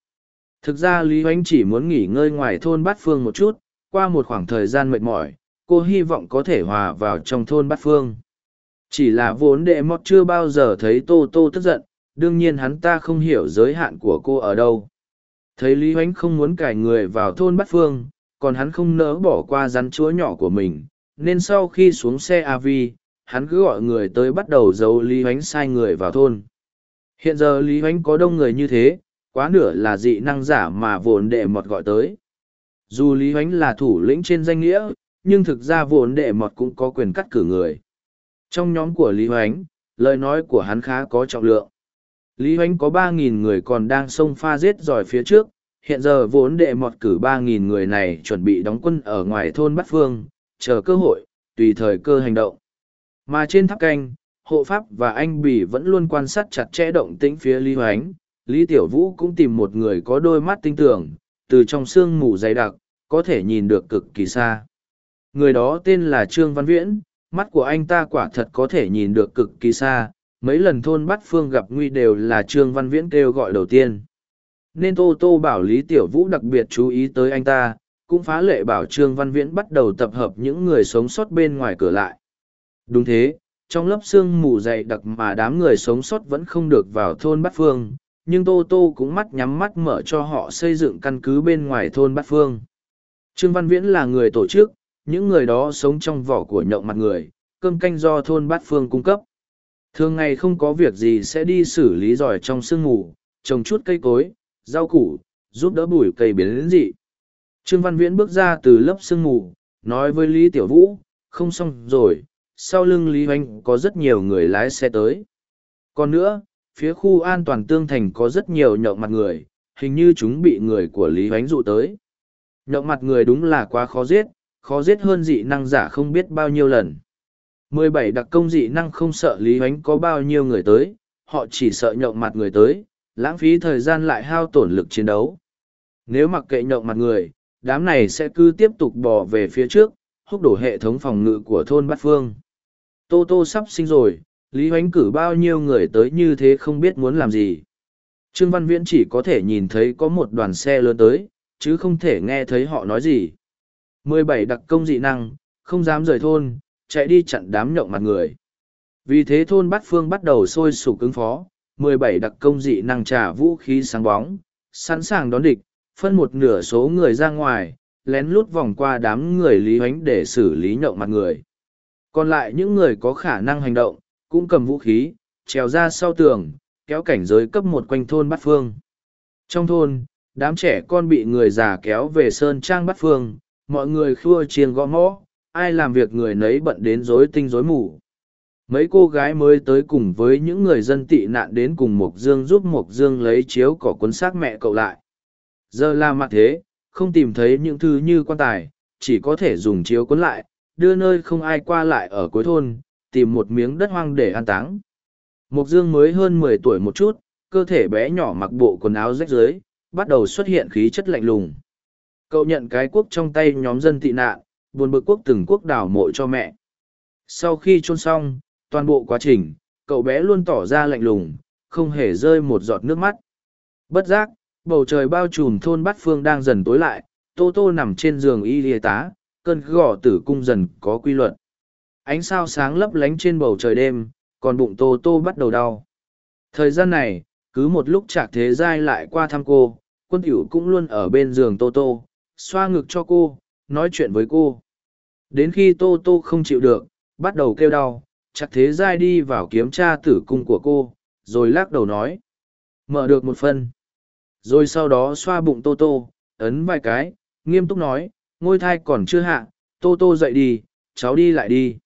Thực ra Lý Hoánh chỉ muốn nghỉ ngơi ngoài thôn Bát Phương một chút, qua một khoảng thời gian mệt mỏi, cô hy vọng có thể hòa vào trong thôn Bát Phương. Chỉ là vốn đệ mọt chưa bao giờ thấy Tô Tô tức giận, đương nhiên hắn ta không hiểu giới hạn của cô ở đâu. Thấy Lý Hoánh không muốn cải người vào thôn Bát Phương, còn hắn không nỡ bỏ qua rắn chúa nhỏ của mình, nên sau khi xuống xe AV, hắn cứ gọi người tới bắt đầu giấu Lý Hoánh sai người vào thôn. Hiện giờ Lý Hoánh có đông người như thế, quá nửa là dị năng giả mà vốn đệ mọt gọi tới. Dù Lý Hoánh là thủ lĩnh trên danh nghĩa, nhưng thực ra vốn đệ mọt cũng có quyền cắt cử người. Trong nhóm của Lý Hoánh, lời nói của hắn khá có trọng lượng. Lý Hoánh có ba nghìn người còn đang xông pha giết giỏi phía trước, hiện giờ vốn đệ mọt cử ba nghìn người này chuẩn bị đóng quân ở ngoài thôn Bát Phương, chờ cơ hội, tùy thời cơ hành động. Mà trên tháp canh, hộ pháp và anh Bỉ vẫn luôn quan sát chặt chẽ động tĩnh phía Lý Hoánh. Lý Tiểu Vũ cũng tìm một người có đôi mắt tinh tưởng, từ trong sương mù dày đặc, có thể nhìn được cực kỳ xa. Người đó tên là Trương Văn Viễn, mắt của anh ta quả thật có thể nhìn được cực kỳ xa. Mấy lần thôn bắt phương gặp nguy đều là Trương Văn Viễn kêu gọi đầu tiên. Nên Tô Tô bảo Lý Tiểu Vũ đặc biệt chú ý tới anh ta, cũng phá lệ bảo Trương Văn Viễn bắt đầu tập hợp những người sống sót bên ngoài cửa lại. Đúng thế, trong lớp sương mù dày đặc mà đám người sống sót vẫn không được vào thôn Bát Phương, nhưng Tô Tô cũng mắt nhắm mắt mở cho họ xây dựng căn cứ bên ngoài thôn Bát Phương. Trương Văn Viễn là người tổ chức, những người đó sống trong vỏ của nhộng mặt người, cơm canh do thôn Bát Phương cung cấp. Thường ngày không có việc gì sẽ đi xử lý giỏi trong sương mù, trồng chút cây cối, rau củ, giúp đỡ bùi cây biến dị. Trương Văn Viễn bước ra từ lớp sương mù, nói với Lý Tiểu Vũ, không xong rồi, sau lưng Lý Hoành có rất nhiều người lái xe tới. Còn nữa, phía khu an toàn tương thành có rất nhiều nhậu mặt người, hình như chúng bị người của Lý Hoành dụ tới. Nhậu mặt người đúng là quá khó giết, khó giết hơn dị năng giả không biết bao nhiêu lần. 17 đặc công dị năng không sợ Lý Huánh có bao nhiêu người tới, họ chỉ sợ nhậu mặt người tới, lãng phí thời gian lại hao tổn lực chiến đấu. Nếu mặc kệ nhậu mặt người, đám này sẽ cứ tiếp tục bò về phía trước, húc đổ hệ thống phòng ngự của thôn Bát Phương. Tô Tô sắp sinh rồi, Lý Huánh cử bao nhiêu người tới như thế không biết muốn làm gì. Trương Văn Viễn chỉ có thể nhìn thấy có một đoàn xe lớn tới, chứ không thể nghe thấy họ nói gì mười bảy đặc công dị năng, không dám rời thôn, chạy đi chặn đám nhộng mặt người. Vì thế thôn Bát Phương bắt đầu sôi sục ứng phó, mười bảy đặc công dị năng trả vũ khí sáng bóng, sẵn sàng đón địch, phân một nửa số người ra ngoài, lén lút vòng qua đám người Lý Hoánh để xử lý nhộng mặt người. Còn lại những người có khả năng hành động, cũng cầm vũ khí, trèo ra sau tường, kéo cảnh giới cấp một quanh thôn bát phương. Trong thôn, đám trẻ con bị người già kéo về sơn trang bát phương, mọi người khua chiêng gõ mõ, ai làm việc người nấy bận đến rối tinh rối mù. Mấy cô gái mới tới cùng với những người dân tị nạn đến cùng Mộc Dương giúp Mộc Dương lấy chiếu cỏ cuốn xác mẹ cậu lại. Giờ là mặt thế, không tìm thấy những thứ như quan tài, chỉ có thể dùng chiếu cuốn lại, đưa nơi không ai qua lại ở cuối thôn, tìm một miếng đất hoang để an táng. Mục Dương mới hơn mười tuổi một chút, cơ thể bé nhỏ mặc bộ quần áo rách rưới, bắt đầu xuất hiện khí chất lạnh lùng. Cậu nhận cái quốc trong tay nhóm dân tị nạn, buồn bực quốc từng quốc đảo mộ cho mẹ. Sau khi chôn xong, toàn bộ quá trình, cậu bé luôn tỏ ra lạnh lùng, không hề rơi một giọt nước mắt. Bất giác, bầu trời bao trùm thôn bát phương đang dần tối lại, Tô Tô nằm trên giường y y tá, cơn gõ tử cung dần có quy luật. Ánh sao sáng lấp lánh trên bầu trời đêm, còn bụng Tô Tô bắt đầu đau. Thời gian này, cứ một lúc chạc thế giai lại qua thăm cô, quân tiểu cũng luôn ở bên giường Tô Tô, xoa ngực cho cô, nói chuyện với cô. Đến khi Tô Tô không chịu được, bắt đầu kêu đau, chặt thế giai đi vào kiểm tra tử cung của cô, rồi lắc đầu nói. Mở được một phân. Rồi sau đó xoa bụng Tô Tô, ấn vài cái, nghiêm túc nói, ngôi thai còn chưa hạ, tô tô dậy đi, cháu đi lại đi.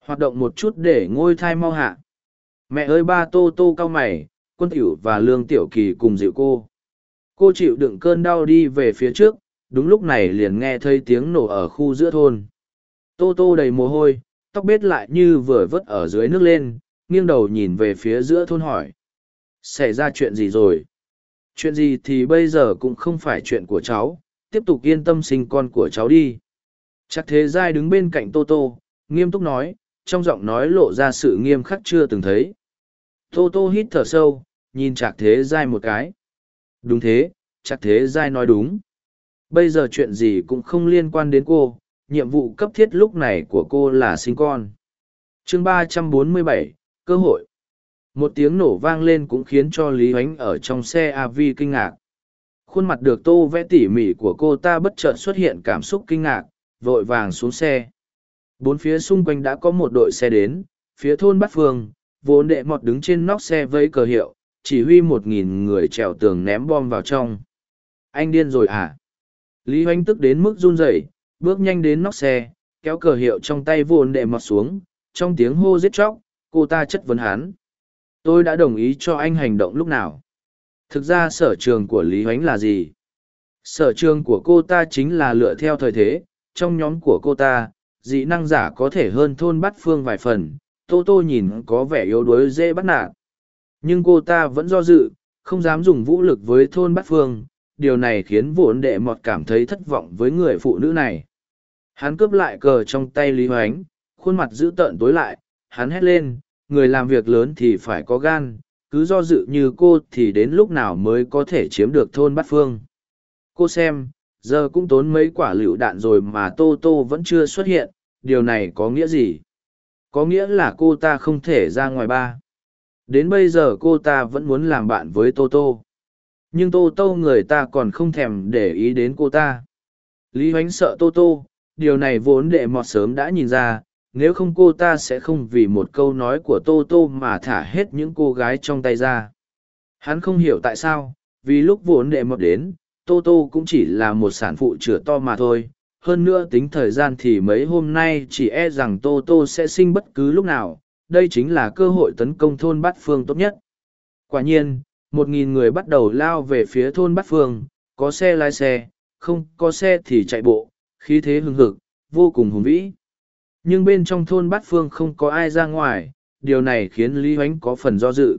Hoạt động một chút để ngôi thai mau hạ. Mẹ ơi ba tô tô cao mày, quân tiểu và lương tiểu kỳ cùng dịu cô. Cô chịu đựng cơn đau đi về phía trước, đúng lúc này liền nghe thấy tiếng nổ ở khu giữa thôn. Tô tô đầy mồ hôi, tóc bết lại như vừa vớt ở dưới nước lên, nghiêng đầu nhìn về phía giữa thôn hỏi. Xảy ra chuyện gì rồi? Chuyện gì thì bây giờ cũng không phải chuyện của cháu, tiếp tục yên tâm sinh con của cháu đi. Chắc thế giai đứng bên cạnh Tô Tô, nghiêm túc nói, trong giọng nói lộ ra sự nghiêm khắc chưa từng thấy. Tô Tô hít thở sâu, nhìn Trạc Thế Giai một cái. Đúng thế, Trạc Thế Giai nói đúng. Bây giờ chuyện gì cũng không liên quan đến cô, nhiệm vụ cấp thiết lúc này của cô là sinh con. chương ba trăm bốn mươi bảy cơ hội. Một tiếng nổ vang lên cũng khiến cho Lý Huánh ở trong xe AV kinh ngạc. Khuôn mặt được tô vẽ tỉ mỉ của cô ta bất chợt xuất hiện cảm xúc kinh ngạc, vội vàng xuống xe. Bốn phía xung quanh đã có một đội xe đến, phía thôn Bát Phương, vốn đệ mọt đứng trên nóc xe với cờ hiệu, chỉ huy một nghìn người trèo tường ném bom vào trong. Anh điên rồi à? Lý Hoanh tức đến mức run rẩy, bước nhanh đến nóc xe, kéo cờ hiệu trong tay vồn đệ mọt xuống, trong tiếng hô giết chóc, cô ta chất vấn hắn. Tôi đã đồng ý cho anh hành động lúc nào. Thực ra sở trường của Lý Hoánh là gì? Sở trường của cô ta chính là lựa theo thời thế, trong nhóm của cô ta, dị năng giả có thể hơn thôn bắt phương vài phần, tô tô nhìn có vẻ yếu đuối dễ bắt nạt nhưng cô ta vẫn do dự không dám dùng vũ lực với thôn bắt phương điều này khiến vốn đệ mọt cảm thấy thất vọng với người phụ nữ này. Hắn cướp lại cờ trong tay lý hoánh, khuôn mặt dữ tợn tối lại, hắn hét lên, người làm việc lớn thì phải có gan, cứ do dự như cô thì đến lúc nào mới có thể chiếm được thôn bát phương. Cô xem, giờ cũng tốn mấy quả lựu đạn rồi mà tô tô vẫn chưa xuất hiện, điều này có nghĩa gì? Có nghĩa là cô ta không thể ra ngoài ba. Đến bây giờ cô ta vẫn muốn làm bạn với tô tô nhưng tô tô người ta còn không thèm để ý đến cô ta. Lý oánh sợ tô tô, điều này vốn đệ mọt sớm đã nhìn ra, nếu không cô ta sẽ không vì một câu nói của tô tô mà thả hết những cô gái trong tay ra. Hắn không hiểu tại sao, vì lúc vốn đệ mọt đến, tô tô cũng chỉ là một sản phụ chửa to mà thôi. Hơn nữa tính thời gian thì mấy hôm nay chỉ e rằng tô tô sẽ sinh bất cứ lúc nào, đây chính là cơ hội tấn công thôn bát phương tốt nhất. Quả nhiên một nghìn người bắt đầu lao về phía thôn bát phương, có xe lái xe, không có xe thì chạy bộ, khí thế hưng hực, vô cùng hùng vĩ. Nhưng bên trong thôn bát phương không có ai ra ngoài, điều này khiến lý hoánh có phần do dự.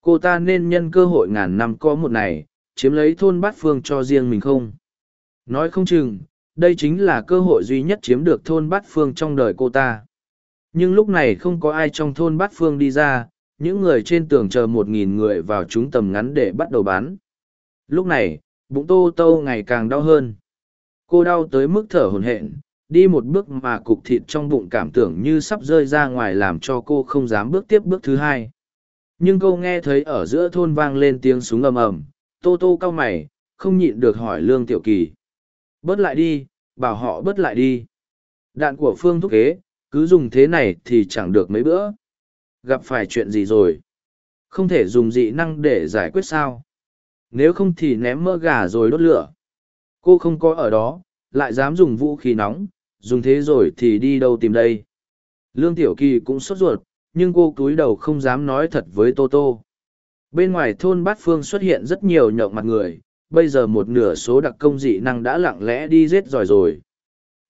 Cô ta nên nhân cơ hội ngàn năm có một này, chiếm lấy thôn bát phương cho riêng mình không? Nói không chừng, đây chính là cơ hội duy nhất chiếm được thôn bát phương trong đời cô ta. Nhưng lúc này không có ai trong thôn bát phương đi ra những người trên tường chờ một nghìn người vào chúng tầm ngắn để bắt đầu bán lúc này bụng tô tô ngày càng đau hơn cô đau tới mức thở hổn hển đi một bước mà cục thịt trong bụng cảm tưởng như sắp rơi ra ngoài làm cho cô không dám bước tiếp bước thứ hai nhưng cô nghe thấy ở giữa thôn vang lên tiếng súng ầm ầm tô tô cau mày không nhịn được hỏi lương tiểu kỳ bớt lại đi bảo họ bớt lại đi. Đạn của Phương Thúc Kế, cứ dùng thế này thì chẳng được mấy bữa. Gặp phải chuyện gì rồi? Không thể dùng dị năng để giải quyết sao? Nếu không thì ném mỡ gà rồi đốt lửa. Cô không có ở đó, lại dám dùng vũ khí nóng, dùng thế rồi thì đi đâu tìm đây? Lương Tiểu Kỳ cũng sốt ruột, nhưng cô cúi đầu không dám nói thật với Tô Tô. Bên ngoài thôn Bát Phương xuất hiện rất nhiều nhậu mặt người, bây giờ một nửa số đặc công dị năng đã lặng lẽ đi giết giỏi rồi.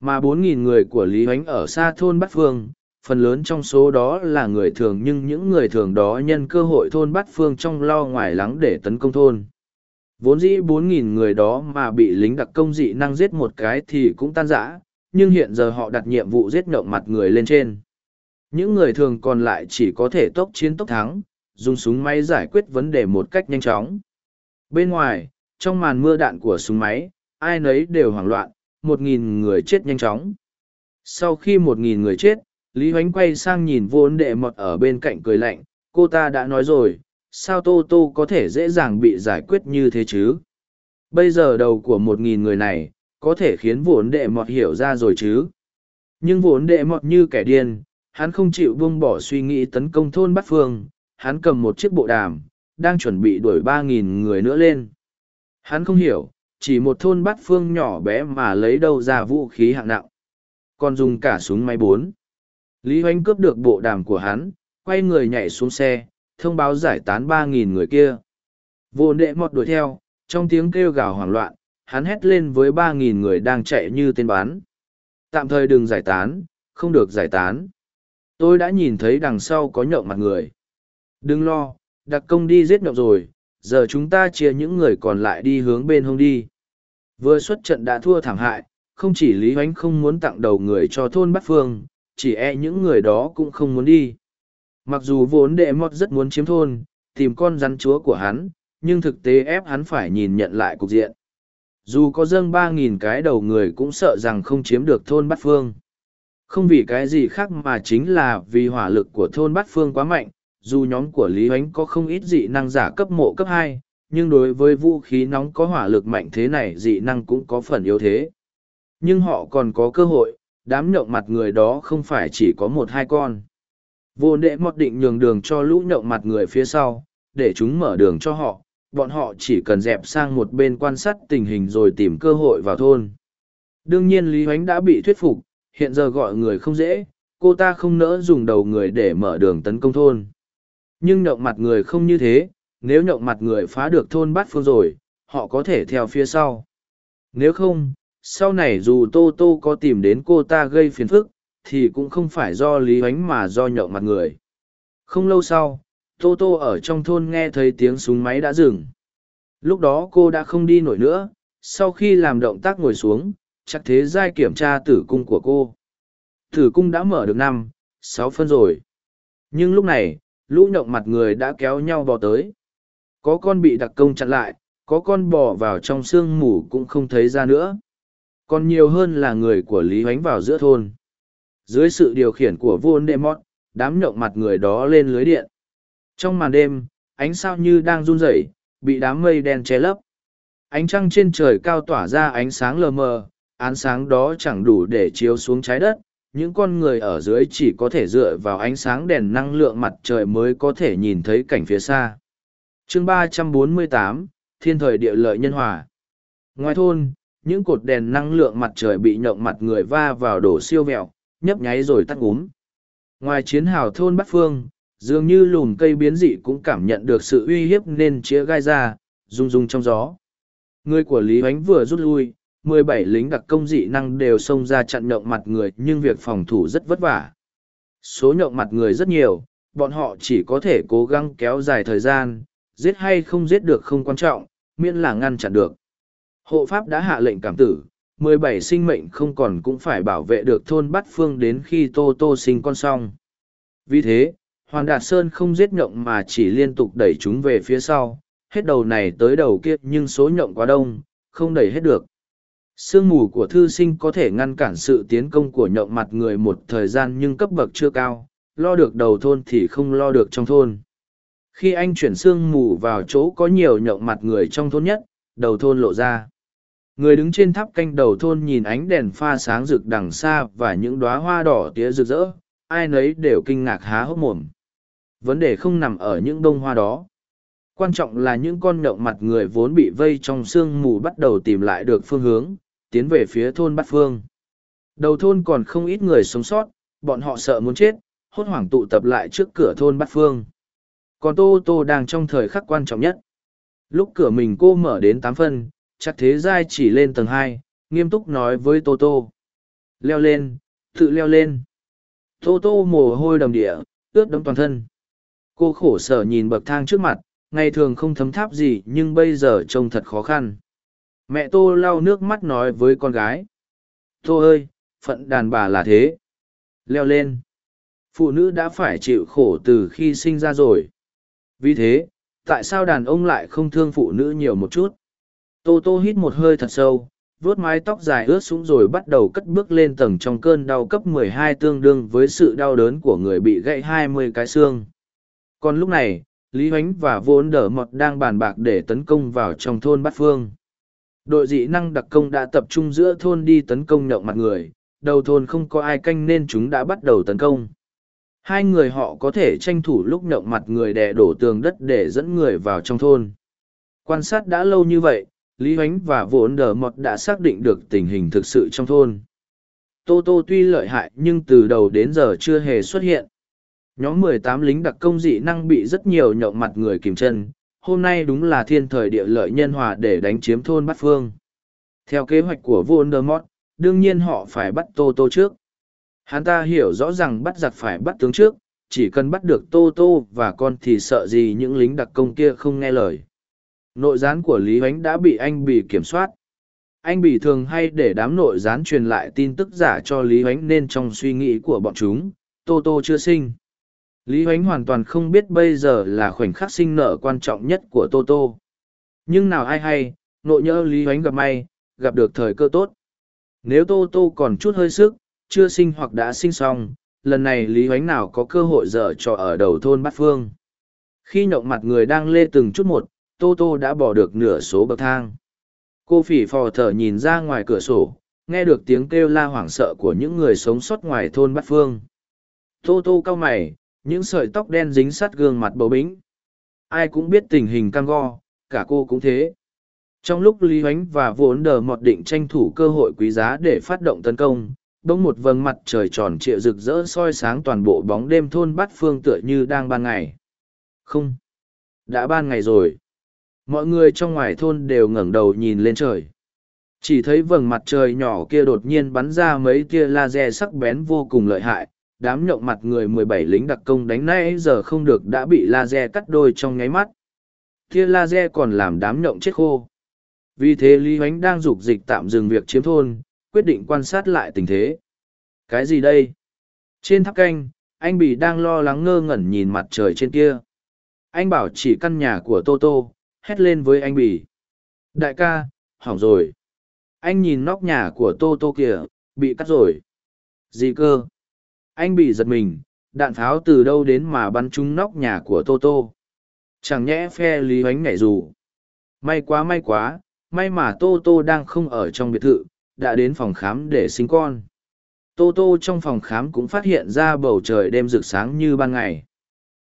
Mà 4.000 người của Lý Huánh ở xa thôn Bát Phương, phần lớn trong số đó là người thường nhưng những người thường đó nhân cơ hội thôn bắt Phương trong lo ngoài lắng để tấn công thôn. Vốn dĩ 4.000 người đó mà bị lính đặc công dị năng giết một cái thì cũng tan rã, nhưng hiện giờ họ đặt nhiệm vụ giết nhộng mặt người lên trên. Những người thường còn lại chỉ có thể tốc chiến tốc thắng, dùng súng máy giải quyết vấn đề một cách nhanh chóng. Bên ngoài, trong màn mưa đạn của súng máy, ai nấy đều hoảng loạn, một nghìn người chết nhanh chóng. Sau khi một nghìn người chết, Lý Huánh quay sang nhìn vốn đệ mọt ở bên cạnh cười lạnh, cô ta đã nói rồi, sao Tô Tô có thể dễ dàng bị giải quyết như thế chứ? Bây giờ đầu của một nghìn người này, có thể khiến vốn đệ mọt hiểu ra rồi chứ? Nhưng vốn đệ mọt như kẻ điên, hắn không chịu buông bỏ suy nghĩ tấn công thôn Bát Phương, hắn cầm một chiếc bộ đàm, đang chuẩn bị đuổi ba nghìn người nữa lên. Hắn không hiểu, chỉ một thôn bát phương nhỏ bé mà lấy đâu ra vũ khí hạng nặng. Còn dùng cả súng máy bốn. Lý Hoánh cướp được bộ đàm của hắn, quay người nhảy xuống xe, thông báo giải tán ba nghìn người kia. Vô đệ mọt đuổi theo, trong tiếng kêu gào hoảng loạn, hắn hét lên với ba nghìn người đang chạy như tên bán. Tạm thời đừng giải tán, không được giải tán. Tôi đã nhìn thấy đằng sau có nhậu mặt người. Đừng lo, đặc công đi giết nhậu rồi, giờ chúng ta chia những người còn lại đi hướng bên hông đi Vừa xuất trận đã thua thảm hại, không chỉ Lý Hoánh không muốn tặng đầu người cho thôn Bát Phương, chỉ e những người đó cũng không muốn đi. Mặc dù vốn đệ mọt rất muốn chiếm thôn, tìm con rắn chúa của hắn, nhưng thực tế ép hắn phải nhìn nhận lại cục diện. Dù có dâng ba nghìn cái đầu người cũng sợ rằng không chiếm được thôn Bát Phương. Không vì cái gì khác mà chính là vì hỏa lực của thôn Bát Phương quá mạnh, dù nhóm của Lý Huánh có không ít dị năng giả cấp mộ cấp hai, nhưng đối với vũ khí nóng có hỏa lực mạnh thế này dị năng cũng có phần yếu thế. Nhưng họ còn có cơ hội, đám nhộng mặt người đó không phải chỉ có một hai con. Vô đệ mọt định nhường đường cho lũ nhộng mặt người phía sau, để chúng mở đường cho họ, bọn họ chỉ cần dẹp sang một bên quan sát tình hình rồi tìm cơ hội vào thôn. Đương nhiên Lý Huánh đã bị thuyết phục, hiện giờ gọi người không dễ, cô ta không nỡ dùng đầu người để mở đường tấn công thôn. Nhưng nhộng mặt người không như thế, nếu nhộng mặt người phá được thôn bát phương rồi, họ có thể theo phía sau. Nếu không, sau này dù Tô Tô có tìm đến cô ta gây phiền phức, thì cũng không phải do Lý ánh mà do nhậu mặt người. Không lâu sau, Tô Tô ở trong thôn nghe thấy tiếng súng máy đã dừng. Lúc đó cô đã không đi nổi nữa, sau khi làm động tác ngồi xuống, chắc thế giai kiểm tra tử cung của cô. Tử cung đã mở được năm, sáu phân rồi. Nhưng lúc này, lũ nhộng mặt người đã kéo nhau bò tới. Có con bị đặc công chặn lại, có con bò vào trong sương mù cũng không thấy ra nữa. Còn nhiều hơn là người của Lý Hoánh vào giữa thôn. Dưới sự điều khiển của vô đệ mót, đám nhộng mặt người đó lên lưới điện. Trong màn đêm, ánh sao như đang run rẩy, bị đám mây đen che lấp. Ánh trăng trên trời cao tỏa ra ánh sáng lờ mờ, ánh sáng đó chẳng đủ để chiếu xuống trái đất. Những con người ở dưới chỉ có thể dựa vào ánh sáng đèn năng lượng mặt trời mới có thể nhìn thấy cảnh phía xa. chương ba trăm bốn mươi tám Thiên thời địa lợi nhân hòa. Ngoài thôn, những cột đèn năng lượng mặt trời bị nhộng mặt người va vào đổ siêu vẹo, nhấp nháy rồi tắt úm. Ngoài chiến hào thôn Bắc Phương, dường như lùm cây biến dị cũng cảm nhận được sự uy hiếp nên chĩa gai ra, rung rung trong gió. Người của Lý Ánh vừa rút lui, mười bảy lính đặc công dị năng đều xông ra chặn nhộng mặt người nhưng việc phòng thủ rất vất vả. Số nhộng mặt người rất nhiều, bọn họ chỉ có thể cố gắng kéo dài thời gian, giết hay không giết được không quan trọng, miễn là ngăn chặn được. Hộ pháp đã hạ lệnh cảm tử, mười bảy sinh mệnh không còn cũng phải bảo vệ được thôn Bát Phương đến khi Tô Tô sinh con xong. Vì thế, Hoàn Đạt Sơn không giết nhộng mà chỉ liên tục đẩy chúng về phía sau, hết đầu này tới đầu kia nhưng số nhộng quá đông, không đẩy hết được. Sương mù của thư sinh có thể ngăn cản sự tiến công của nhộng mặt người một thời gian nhưng cấp bậc chưa cao, lo được đầu thôn thì không lo được trong thôn. Khi anh chuyển sương mù vào chỗ có nhiều nhộng mặt người trong thôn nhất, đầu thôn lộ ra. Người đứng trên tháp canh đầu thôn nhìn ánh đèn pha sáng rực đằng xa và những đóa hoa đỏ tía rực rỡ, ai nấy đều kinh ngạc há hốc mồm. Vấn đề không nằm ở những bông hoa đó. Quan trọng là những con nhậu mặt người vốn bị vây trong sương mù bắt đầu tìm lại được phương hướng, tiến về phía thôn Bát Phương. Đầu thôn còn không ít người sống sót, bọn họ sợ muốn chết, hốt hoảng tụ tập lại trước cửa thôn Bát Phương. Còn Tô Tô đang trong thời khắc quan trọng nhất. Lúc cửa mình cô mở đến tám phân, chắc thế giai chỉ lên tầng hai, nghiêm túc nói với Tô Tô. Leo lên, tự leo lên. Tô Tô mồ hôi đầm địa, ướt đẫm toàn thân. Cô khổ sở nhìn bậc thang trước mặt, ngày thường không thấm tháp gì nhưng bây giờ trông thật khó khăn. Mẹ Tô lau nước mắt nói với con gái. Tô ơi, phận đàn bà là thế. Leo lên. Phụ nữ đã phải chịu khổ từ khi sinh ra rồi. Vì thế, tại sao đàn ông lại không thương phụ nữ nhiều một chút? Tô Tô hít một hơi thật sâu, vuốt mái tóc dài ướt sũng rồi bắt đầu cất bước lên tầng trong cơn đau cấp 12 tương đương với sự đau đớn của người bị gãy 20 cái xương. Còn lúc này, Lý Huánh và Vốn Đở Mọt đang bàn bạc để tấn công vào trong thôn Bát Phương. Đội dị năng đặc công đã tập trung giữa thôn đi tấn công nhậu mặt người, đầu thôn không có ai canh nên chúng đã bắt đầu tấn công. Hai người họ có thể tranh thủ lúc nhậu mặt người đè đổ tường đất để dẫn người vào trong thôn. Quan sát đã lâu như vậy, Lý Huánh và Vốn Đờ Mọt đã xác định được tình hình thực sự trong thôn. Tô Tô tuy lợi hại nhưng từ đầu đến giờ chưa hề xuất hiện. Nhóm mười tám lính đặc công dị năng bị rất nhiều nhậu mặt người kìm chân, hôm nay đúng là thiên thời địa lợi nhân hòa để đánh chiếm thôn Bát Phương. Theo kế hoạch của Voldemort, đương nhiên họ phải bắt Tô Tô trước. Hắn ta hiểu rõ rằng bắt giặc phải bắt tướng trước, chỉ cần bắt được Tô Tô và con thì sợ gì những lính đặc công kia không nghe lời nội gián của lý huánh đã bị anh bị kiểm soát. Anh bị thường hay để đám nội gián truyền lại tin tức giả cho lý Ánh nên trong suy nghĩ của bọn chúng, tô tô chưa sinh. Lý Ánh hoàn toàn không biết bây giờ là khoảnh khắc sinh nở quan trọng nhất của tô tô. Nhưng nào ai hay, nội nhỡ lý Ánh gặp may, gặp được thời cơ tốt. Nếu tô tô còn chút hơi sức, chưa sinh hoặc đã sinh xong, lần này lý Ánh nào có cơ hội dở trò ở đầu thôn bát phương. Khi nhộng mặt người đang lê từng chút một tô tô đã bỏ được nửa số bậc thang. Cô phỉ phò thở nhìn ra ngoài cửa sổ, nghe được tiếng kêu la hoảng sợ của những người sống sót ngoài thôn bát phương. Tô tô cau mày, những sợi tóc đen dính sát gương mặt bầu bính ai cũng biết tình hình cam go, cả cô cũng thế. Trong lúc lý hoánh và vốn đờ mọt định tranh thủ cơ hội quý giá để phát động tấn công, bỗng một vầng mặt trời tròn trịa rực rỡ soi sáng toàn bộ bóng đêm thôn bát phương tựa như đang ban ngày. Không, đã ban ngày rồi mọi người trong ngoài thôn đều ngẩng đầu nhìn lên trời. Chỉ thấy vầng mặt trời nhỏ kia đột nhiên bắn ra mấy tia laser sắc bén vô cùng lợi hại, đám nhộng mặt người mười bảy lính đặc công đánh nay giờ không được đã bị laser cắt đôi trong nháy mắt. Tia laser còn làm đám nhộng chết khô. Vì thế lý h đang dục dịch tạm dừng việc chiếm thôn, quyết định quan sát lại tình thế. Cái gì đây? Trên tháp canh, anh bị đang lo lắng ngơ ngẩn nhìn mặt trời trên kia. Anh bảo chỉ căn nhà của tô tô hét lên với anh bỉ đại ca, hỏng rồi. Anh nhìn nóc nhà của tô tô kìa, bị cắt rồi. Gì cơ? Anh bị giật mình, đạn pháo từ đâu đến mà bắn trúng nóc nhà của tô tô? Chẳng nhẽ phe lý oánh nhảy dù. May quá may quá, may mà tô tô đang không ở trong biệt thự, đã đến phòng khám để sinh con. Tô tô trong phòng khám cũng phát hiện ra bầu trời đêm rực sáng như ban ngày.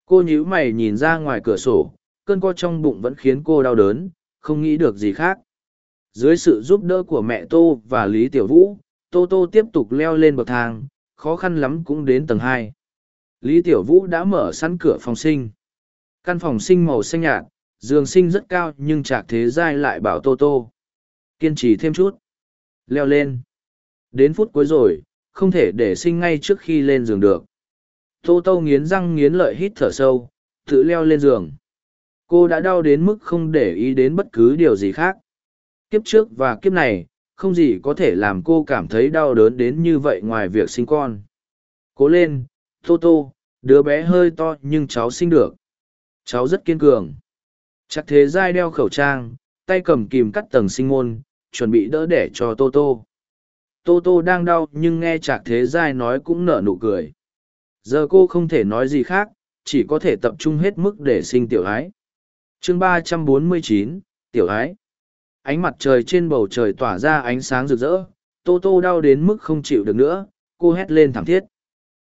Cô nhíu mày nhìn ra ngoài cửa sổ cơn co trong bụng vẫn khiến cô đau đớn, không nghĩ được gì khác. Dưới sự giúp đỡ của mẹ tô và lý tiểu vũ, tô tô tiếp tục leo lên bậc thang, khó khăn lắm cũng đến tầng hai. Lý tiểu vũ đã mở sẵn cửa phòng sinh. Căn phòng sinh màu xanh nhạt, giường sinh rất cao nhưng chạc thế giai lại bảo tô tô. Kiên trì thêm chút. Leo lên. Đến phút cuối rồi, không thể để sinh ngay trước khi lên giường được. Tô tô nghiến răng nghiến lợi hít thở sâu, tự leo lên giường cô đã đau đến mức không để ý đến bất cứ điều gì khác. Kiếp trước và kiếp này, không gì có thể làm cô cảm thấy đau đớn đến như vậy ngoài việc sinh con. Cố lên tô tô đứa bé hơi to nhưng cháu sinh được. Cháu rất kiên cường. Chắc thế giai đeo khẩu trang, tay cầm kìm cắt tầng sinh môn, chuẩn bị đỡ đẻ cho tô tô tô tô đang đau nhưng nghe chạc thế giai nói cũng nở nụ cười. Giờ cô không thể nói gì khác, chỉ có thể tập trung hết mức để sinh tiểu ái chương ba trăm bốn mươi chín, tiểu ái. Ánh mặt trời trên bầu trời tỏa ra ánh sáng rực rỡ, tô tô đau đến mức không chịu được nữa, cô hét lên thảm thiết.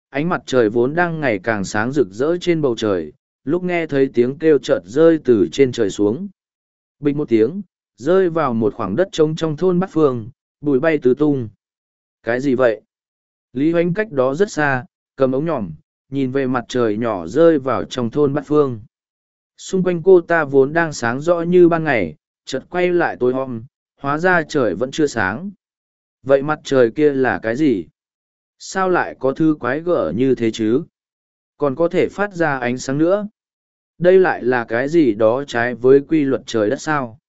Ánh mặt trời vốn đang ngày càng sáng rực rỡ trên bầu trời, lúc nghe thấy tiếng kêu chợt rơi từ trên trời xuống. Bịch một tiếng, rơi vào một khoảng đất trống trong thôn bát phương, bụi bay tứ tung. Cái gì vậy? Lý hoánh cách đó rất xa, cầm ống nhỏm nhìn về mặt trời nhỏ rơi vào trong thôn bát phương xung quanh cô ta vốn đang sáng rõ như ban ngày, chợt quay lại tối om, hóa ra trời vẫn chưa sáng. Vậy mặt trời kia là cái gì? Sao lại có thư quái gở như thế chứ? Còn có thể phát ra ánh sáng nữa. Đây lại là cái gì đó trái với quy luật trời đất sao?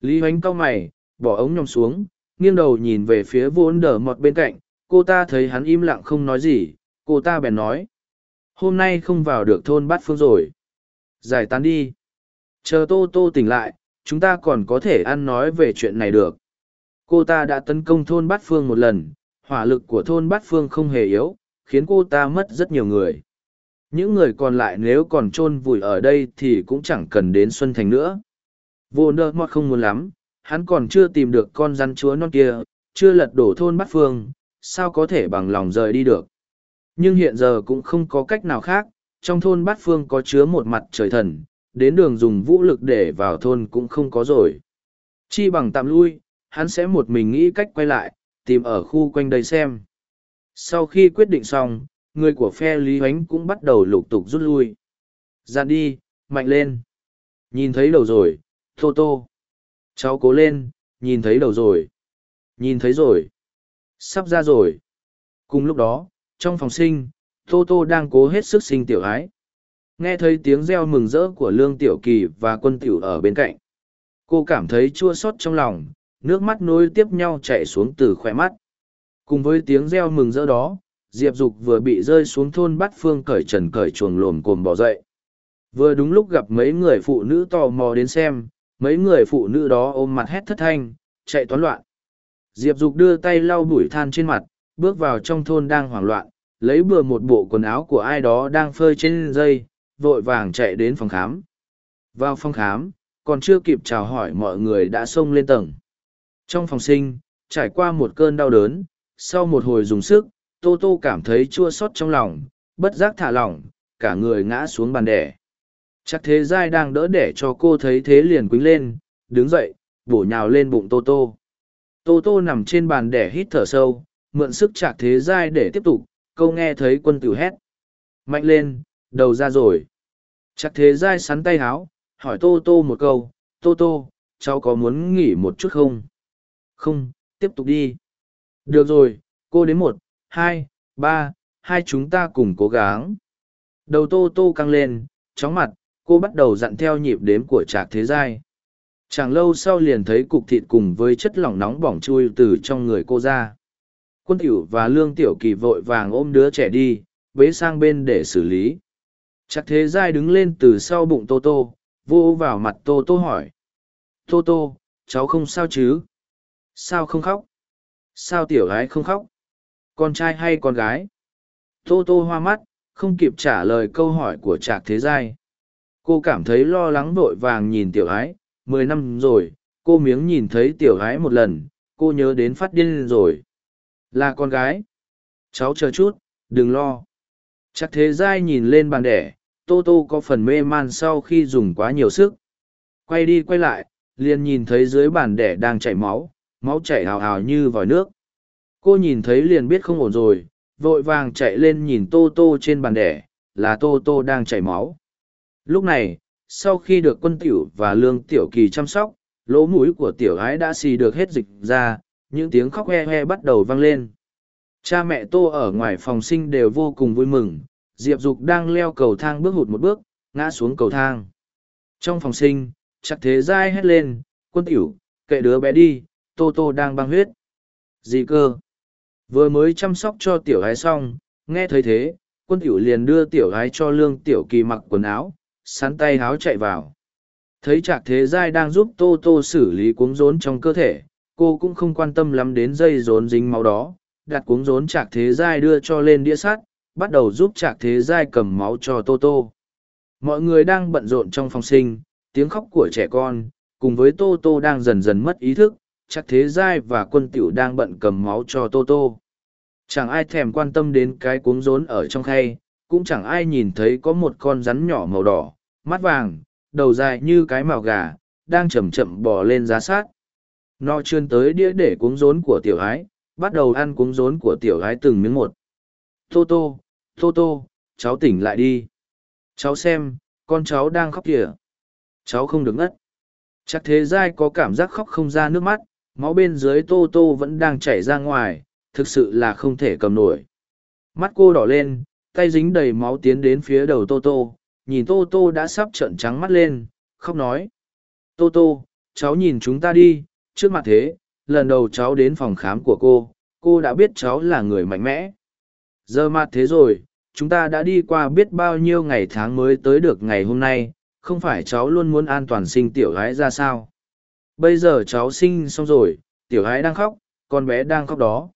Lý hoánh cau mày, bỏ ống nhòm xuống, nghiêng đầu nhìn về phía vốn đờ mọt bên cạnh. Cô ta thấy hắn im lặng không nói gì. Cô ta bèn nói, hôm nay không vào được thôn bát phương rồi giải tán đi. Chờ tô tô tỉnh lại, chúng ta còn có thể ăn nói về chuyện này được. Cô ta đã tấn công thôn bát phương một lần, hỏa lực của thôn bát phương không hề yếu, khiến cô ta mất rất nhiều người. Những người còn lại nếu còn t r ô n vùi ở đây thì cũng chẳng cần đến xuân thành nữa. Vô nơ mọt không muốn lắm, hắn còn chưa tìm được con rắn chúa non kia, chưa lật đổ thôn bát phương, sao có thể bằng lòng rời đi được. Nhưng hiện giờ cũng không có cách nào khác trong thôn bát phương có chứa một mặt trời thần, đến đường dùng vũ lực để vào thôn cũng không có rồi. Chi bằng tạm lui, hắn sẽ một mình nghĩ cách quay lại, tìm ở khu quanh đây xem. Sau khi quyết định xong, người của phe lý Huánh cũng bắt đầu lục tục rút lui. Dàn đi, mạnh lên. Nhìn thấy đầu rồi, tô tô. Cháu cố lên, nhìn thấy đầu rồi. Nhìn thấy rồi. Sắp ra rồi. Cùng lúc đó, trong phòng sinh tô tô đang cố hết sức sinh tiểu ái nghe thấy tiếng reo mừng rỡ của lương tiểu kỳ và quân tiểu ở bên cạnh cô cảm thấy chua xót trong lòng nước mắt nối tiếp nhau chảy xuống từ khoe mắt. Cùng với tiếng reo mừng rỡ đó, Diệp Dục vừa bị rơi xuống thôn Bát Phương cởi trần cởi chuồng lồm cồm bỏ dậy. Vừa đúng lúc gặp mấy người phụ nữ tò mò đến xem, mấy người phụ nữ đó ôm mặt hét thất thanh, chạy toán loạn. Diệp Dục đưa tay lau bụi than trên mặt, bước vào trong thôn đang hoảng loạn, lấy bừa một bộ quần áo của ai đó đang phơi trên dây, vội vàng chạy đến phòng khám. Vào phòng khám, còn chưa kịp chào hỏi mọi người đã xông lên tầng. Trong phòng sinh, trải qua một cơn đau đớn, sau một hồi dùng sức, Tô Tô cảm thấy chua xót trong lòng, bất giác thả lỏng, cả người ngã xuống bàn đẻ. Chắc thế giai đang đỡ để cho cô thấy thế liền quýnh lên, đứng dậy, bổ nhào lên bụng Tô Tô. Tô Tô nằm trên bàn đẻ hít thở sâu, mượn sức chạc thế giai để tiếp tục, câu nghe thấy quân tử hét. Mạnh lên, đầu ra rồi. Chắc thế dai sắn tay háo, hỏi Tô Tô một câu, Tô Tô, cháu có muốn nghỉ một chút không? Không, tiếp tục đi. Được rồi, cô đến một, hai, ba, hai chúng ta cùng cố gắng. Đầu Tô Tô căng lên, chóng mặt, cô bắt đầu dặn theo nhịp đếm của trạc thế giai. Chẳng lâu sau liền thấy cục thịt cùng với chất lỏng nóng bỏng chui từ trong người cô ra. Quân tiểu và lương tiểu kỳ vội vàng ôm đứa trẻ đi, bế sang bên để xử lý. Chắc thế giai đứng lên từ sau bụng Tô Tô, vô vào mặt Tô Tô hỏi. Tô Tô, cháu không sao chứ? Sao không khóc? Sao tiểu gái không khóc? Con trai hay con gái? Tô Tô hoa mắt, không kịp trả lời câu hỏi của Trạc Thế Giai. Cô cảm thấy lo lắng vội vàng nhìn tiểu gái, mười năm rồi, cô miếng nhìn thấy tiểu gái một lần, cô nhớ đến phát điên rồi. Là con gái. Cháu chờ chút, đừng lo. Chắc thế giai nhìn lên bàn đẻ, tô tô có phần mê man sau khi dùng quá nhiều sức. Quay đi quay lại, liền nhìn thấy dưới bàn đẻ đang chảy máu, máu chảy hào hào như vòi nước. Cô nhìn thấy liền biết không ổn rồi, vội vàng chạy lên nhìn tô tô trên bàn đẻ, là tô tô đang chảy máu. Lúc này, sau khi được quân tiểu và lương tiểu kỳ chăm sóc, lỗ mũi của tiểu ái đã xì được hết dịch ra, những tiếng khóc he he bắt đầu vang lên. Cha mẹ tô ở ngoài phòng sinh đều vô cùng vui mừng, Diệp Dục đang leo cầu thang bước hụt một bước, ngã xuống cầu thang. Trong phòng sinh, chặt thế dai hét lên, quân tiểu, kệ đứa bé đi, tô tô đang băng huyết. Gì cơ? Vừa mới chăm sóc cho tiểu gái xong, nghe thấy thế, quân tiểu liền đưa tiểu gái cho lương tiểu kỳ mặc quần áo, sắn tay háo chạy vào. Thấy chạc thế giai đang giúp tô tô xử lý cuống rốn trong cơ thể, cô cũng không quan tâm lắm đến dây rốn dính máu đó, đặt cuống rốn trạc thế giai đưa cho lên đĩa sắt, bắt đầu giúp trạc thế giai cầm máu cho tô tô. Mọi người đang bận rộn trong phòng sinh, tiếng khóc của trẻ con, cùng với tô tô đang dần dần mất ý thức, chắc thế giai và quân tiểu đang bận cầm máu cho tô tô chẳng ai thèm quan tâm đến cái cuống rốn ở trong khay cũng chẳng ai nhìn thấy có một con rắn nhỏ màu đỏ mắt vàng đầu dài như cái màu gà đang chậm chậm bò lên giá sát nó trươn tới đĩa để cuống rốn của tiểu ái, bắt đầu ăn cuống rốn của tiểu ái từng miếng một. Tô tô tô tô, cháu tỉnh lại đi. Cháu xem, con cháu đang khóc kìa. Cháu không được ngất. Chắc thế giai có cảm giác khóc không ra nước mắt, máu bên dưới tô tô vẫn đang chảy ra ngoài, thực sự là không thể cầm nổi. Mắt cô đỏ lên, tay dính đầy máu tiến đến phía đầu tô tô, nhìn tô tô đã sắp trợn trắng mắt lên, khóc nói. Tô tô, cháu nhìn chúng ta đi trước mặt thế, lần đầu cháu đến phòng khám của cô cô đã biết cháu là người mạnh mẽ. Giờ mặt thế rồi, chúng ta đã đi qua biết bao nhiêu ngày tháng mới tới được ngày hôm nay, không phải cháu luôn muốn an toàn sinh tiểu gái ra sao? Bây giờ cháu sinh xong rồi, tiểu gái đang khóc, con bé đang khóc đó.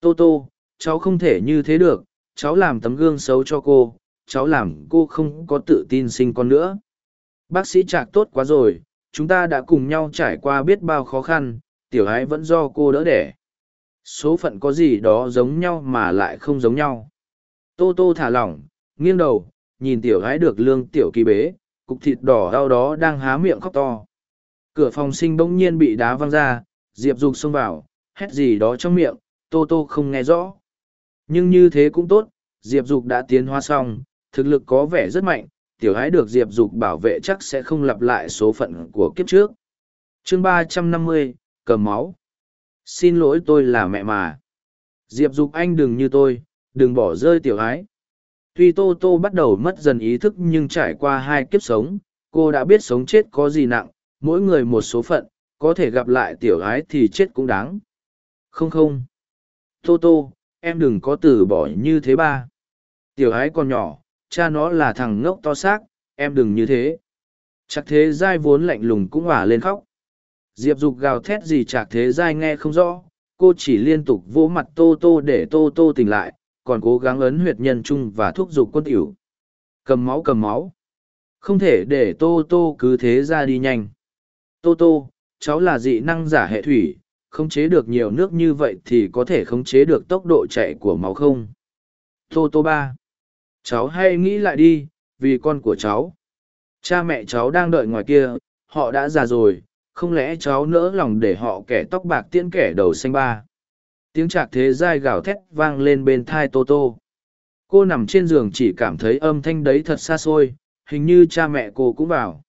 Tô tô, cháu không thể như thế được, cháu làm tấm gương xấu cho cô, cháu làm cô không có tự tin sinh con nữa. Bác sĩ trạc tốt quá rồi chúng ta đã cùng nhau trải qua biết bao khó khăn, tiểu ái vẫn do cô đỡ đẻ. Số phận có gì đó giống nhau mà lại không giống nhau. Tô tô thả lỏng, nghiêng đầu, nhìn tiểu gái được lương tiểu kỳ bế, cục thịt đỏ đau đó đang há miệng khóc to. Cửa phòng sinh bỗng nhiên bị đá văng ra, diệp dục xông vào, hét gì đó trong miệng, tô tô không nghe rõ. Nhưng như thế cũng tốt, diệp dục đã tiến hóa xong, thực lực có vẻ rất mạnh tiểu hái được diệp dục bảo vệ chắc sẽ không lặp lại số phận của kiếp trước chương ba trăm năm mươi cầm máu xin lỗi tôi là mẹ mà diệp dục anh đừng như tôi đừng bỏ rơi tiểu hái tuy tô tô bắt đầu mất dần ý thức nhưng trải qua hai kiếp sống cô đã biết sống chết có gì nặng mỗi người một số phận có thể gặp lại tiểu ái thì chết cũng đáng. Không không. Tô tô, em đừng có từ bỏ như thế ba. Tiểu ái còn nhỏ, cha nó là thằng ngốc to xác, em đừng như thế. Chắc thế giai vốn lạnh lùng cũng hỏa lên khóc. Diệp dục gào thét gì chạc thế giai nghe không rõ, cô chỉ liên tục vỗ mặt tô tô để tô tô tỉnh lại, còn cố gắng ấn huyệt nhân trung và thúc giục quân tiểu. Cầm máu cầm máu. Không thể để tô tô cứ thế ra đi nhanh. Tô tô, cháu là dị năng giả hệ thủy, khống chế được nhiều nước như vậy thì có thể khống chế được tốc độ chạy của máu không? Tô tô ba. Cháu hay nghĩ lại đi, vì con của cháu. Cha mẹ cháu đang đợi ngoài kia, họ đã già rồi, không lẽ cháu nỡ lòng để họ kẻ tóc bạc tiễn kẻ đầu xanh ba? Tiếng trạc thế dai gào thét vang lên bên thai tô tô. Cô nằm trên giường chỉ cảm thấy âm thanh đấy thật xa xôi hình như cha mẹ cô cũng vào.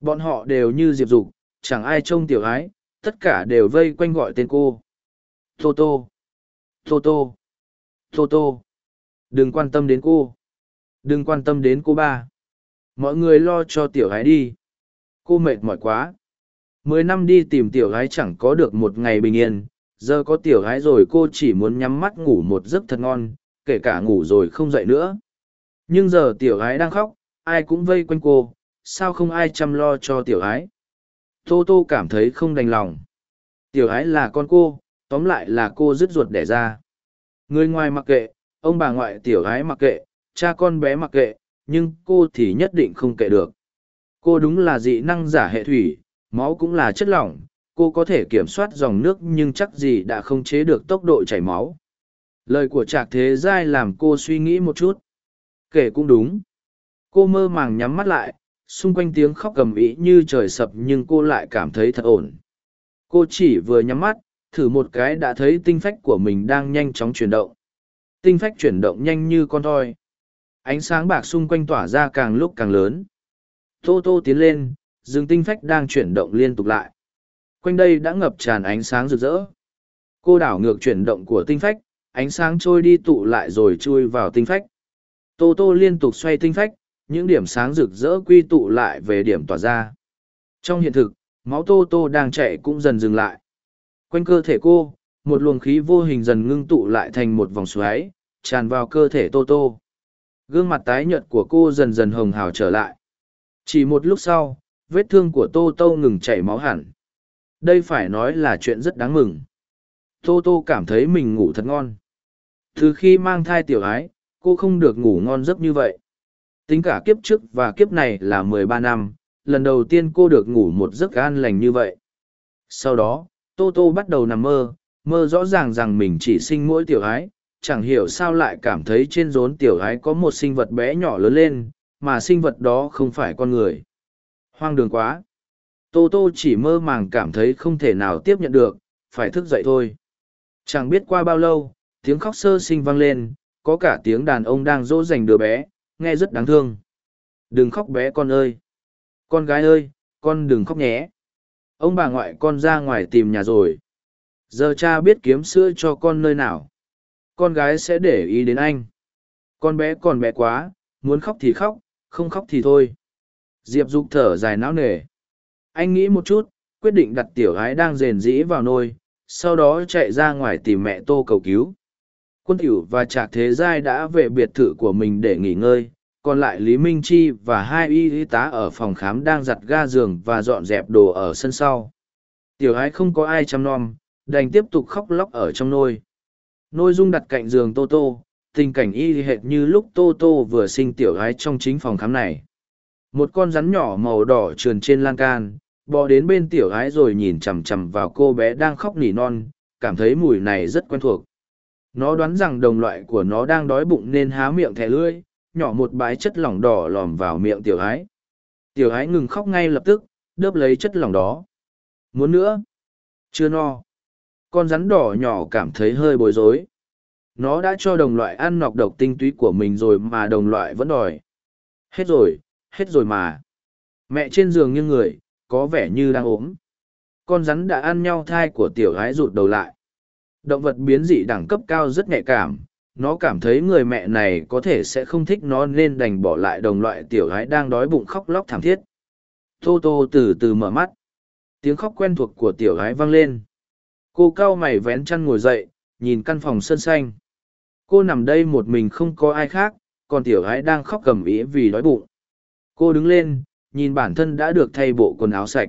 Bọn họ đều như diệp dục chẳng ai trông tiểu ái tất cả đều vây quanh gọi tên cô. Tô tô. Tô tô. Tô tô. Đừng quan tâm đến cô đừng quan tâm đến cô ba. Mọi người lo cho tiểu gái đi. Cô mệt mỏi quá. Mười năm đi tìm tiểu gái chẳng có được một ngày bình yên. Giờ có tiểu gái rồi cô chỉ muốn nhắm mắt ngủ một giấc thật ngon, kể cả ngủ rồi không dậy nữa. Nhưng giờ tiểu gái đang khóc, ai cũng vây quanh cô, sao không ai chăm lo cho tiểu gái? Tô tô cảm thấy không đành lòng. Tiểu gái là con cô, tóm lại là cô dứt ruột đẻ ra. Người ngoài mặc kệ, ông bà ngoại tiểu gái mặc kệ cha con bé mặc kệ nhưng cô thì nhất định không kệ được cô đúng là dị năng giả hệ thủy Máu cũng là chất lỏng, cô có thể kiểm soát dòng nước nhưng chắc gì đã không chế được tốc độ chảy máu. Lời của Trạc Thế Giai làm cô suy nghĩ một chút. Kể cũng đúng. Cô mơ màng nhắm mắt lại, xung quanh tiếng khóc cầm ý như trời sập nhưng cô lại cảm thấy thật ổn. Cô chỉ vừa nhắm mắt, thử một cái đã thấy tinh phách của mình đang nhanh chóng chuyển động. Tinh phách chuyển động nhanh như con thoi. Ánh sáng bạc xung quanh tỏa ra càng lúc càng lớn. Tô tô tiến lên, rừng tinh phách đang chuyển động liên tục lại. Quanh đây đã ngập tràn ánh sáng rực rỡ. Cô đảo ngược chuyển động của tinh phách, ánh sáng trôi đi tụ lại rồi chui vào tinh phách. Tô tô liên tục xoay tinh phách, những điểm sáng rực rỡ quy tụ lại về điểm tỏa ra. Trong hiện thực, máu tô tô đang chạy cũng dần dừng lại. Quanh cơ thể cô, một luồng khí vô hình dần ngưng tụ lại thành một vòng xoáy, tràn vào cơ thể tô tô. Gương mặt tái nhợt của cô dần dần hồng hào trở lại. Chỉ một lúc sau, vết thương của tô tô ngừng chảy máu hẳn. Đây phải nói là chuyện rất đáng mừng. Tô tô cảm thấy mình ngủ thật ngon. Từ khi mang thai tiểu ái cô không được ngủ ngon giấc như vậy. Tính cả kiếp trước và kiếp này là mười ba năm lần đầu tiên cô được ngủ một giấc an lành như vậy. Sau đó tô tô bắt đầu nằm mơ mơ rõ ràng rằng mình chỉ sinh mỗi tiểu ái chẳng hiểu sao lại cảm thấy trên rốn tiểu gái có một sinh vật bé nhỏ lớn lên mà sinh vật đó không phải con người Hoang đường quá. Tô Tô chỉ mơ màng cảm thấy không thể nào tiếp nhận được, phải thức dậy thôi. Chẳng biết qua bao lâu, tiếng khóc sơ sinh vang lên, có cả tiếng đàn ông đang dỗ dành đứa bé, nghe rất đáng thương. Đừng khóc bé con ơi. Con gái ơi, con đừng khóc nhé. Ông bà ngoại con ra ngoài tìm nhà rồi. Giờ cha biết kiếm sữa cho con nơi nào. Con gái sẽ để ý đến anh. Con bé còn bé quá, muốn khóc thì khóc, không khóc thì thôi. Diệp Dục thở dài não nề. Anh nghĩ một chút, quyết định đặt tiểu gái đang rền rĩ vào nôi, sau đó chạy ra ngoài tìm mẹ tô cầu cứu. Quân tiểu và Trạc Thế Giai đã về biệt thự của mình để nghỉ ngơi, còn lại Lý Minh Chi và hai y tá ở phòng khám đang giặt ga giường và dọn dẹp đồ ở sân sau. Tiểu ái không có ai chăm nom, đành tiếp tục khóc lóc ở trong nôi. Nôi dung đặt cạnh giường Tô Tô, tình cảnh y hệt như lúc Tô Tô vừa sinh tiểu gái trong chính phòng khám này. Một con rắn nhỏ màu đỏ trườn trên lan can bò đến bên tiểu gái rồi nhìn chằm chằm vào cô bé đang khóc nỉ non cảm thấy mùi này rất quen thuộc. Nó đoán rằng đồng loại của nó đang đói bụng nên há miệng thẻ lưỡi nhỏ một bãi chất lỏng đỏ lòm vào miệng tiểu gái. tiểu gái ngừng khóc ngay lập tức đớp lấy chất lỏng đó. Muốn nữa? Chưa no con rắn đỏ nhỏ cảm thấy hơi bối rối nó đã cho đồng loại ăn nọc độc tinh túy của mình rồi mà đồng loại vẫn đòi hết rồi hết rồi mà. Mẹ trên giường như người, có vẻ như đang ốm. Con rắn đã ăn nhau thai của tiểu gái rụt đầu lại. Động vật biến dị đẳng cấp cao rất nhạy cảm, nó cảm thấy người mẹ này có thể sẽ không thích nó nên đành bỏ lại đồng loại tiểu gái đang đói bụng khóc lóc thảm thiết. Tô tô từ từ mở mắt. tiếng khóc quen thuộc của tiểu gái vang lên cô cau mày vén chăn ngồi dậy, nhìn căn phòng sân xanh. Cô nằm đây một mình không có ai khác, còn tiểu gái đang khóc cầm ĩ vì đói bụng. Cô đứng lên, nhìn bản thân đã được thay bộ quần áo sạch.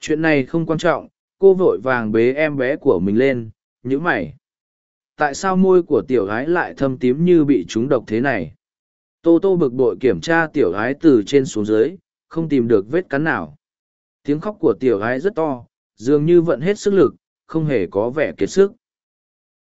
Chuyện này không quan trọng, cô vội vàng bế em bé của mình lên nhữ mày. Tại sao môi của tiểu gái lại thâm tím như bị trúng độc thế này? Tô tô bực bội kiểm tra tiểu gái từ trên xuống dưới, không tìm được vết cắn nào. Tiếng khóc của tiểu gái rất to, dường như vận hết sức lực không hề có vẻ kiệt sức.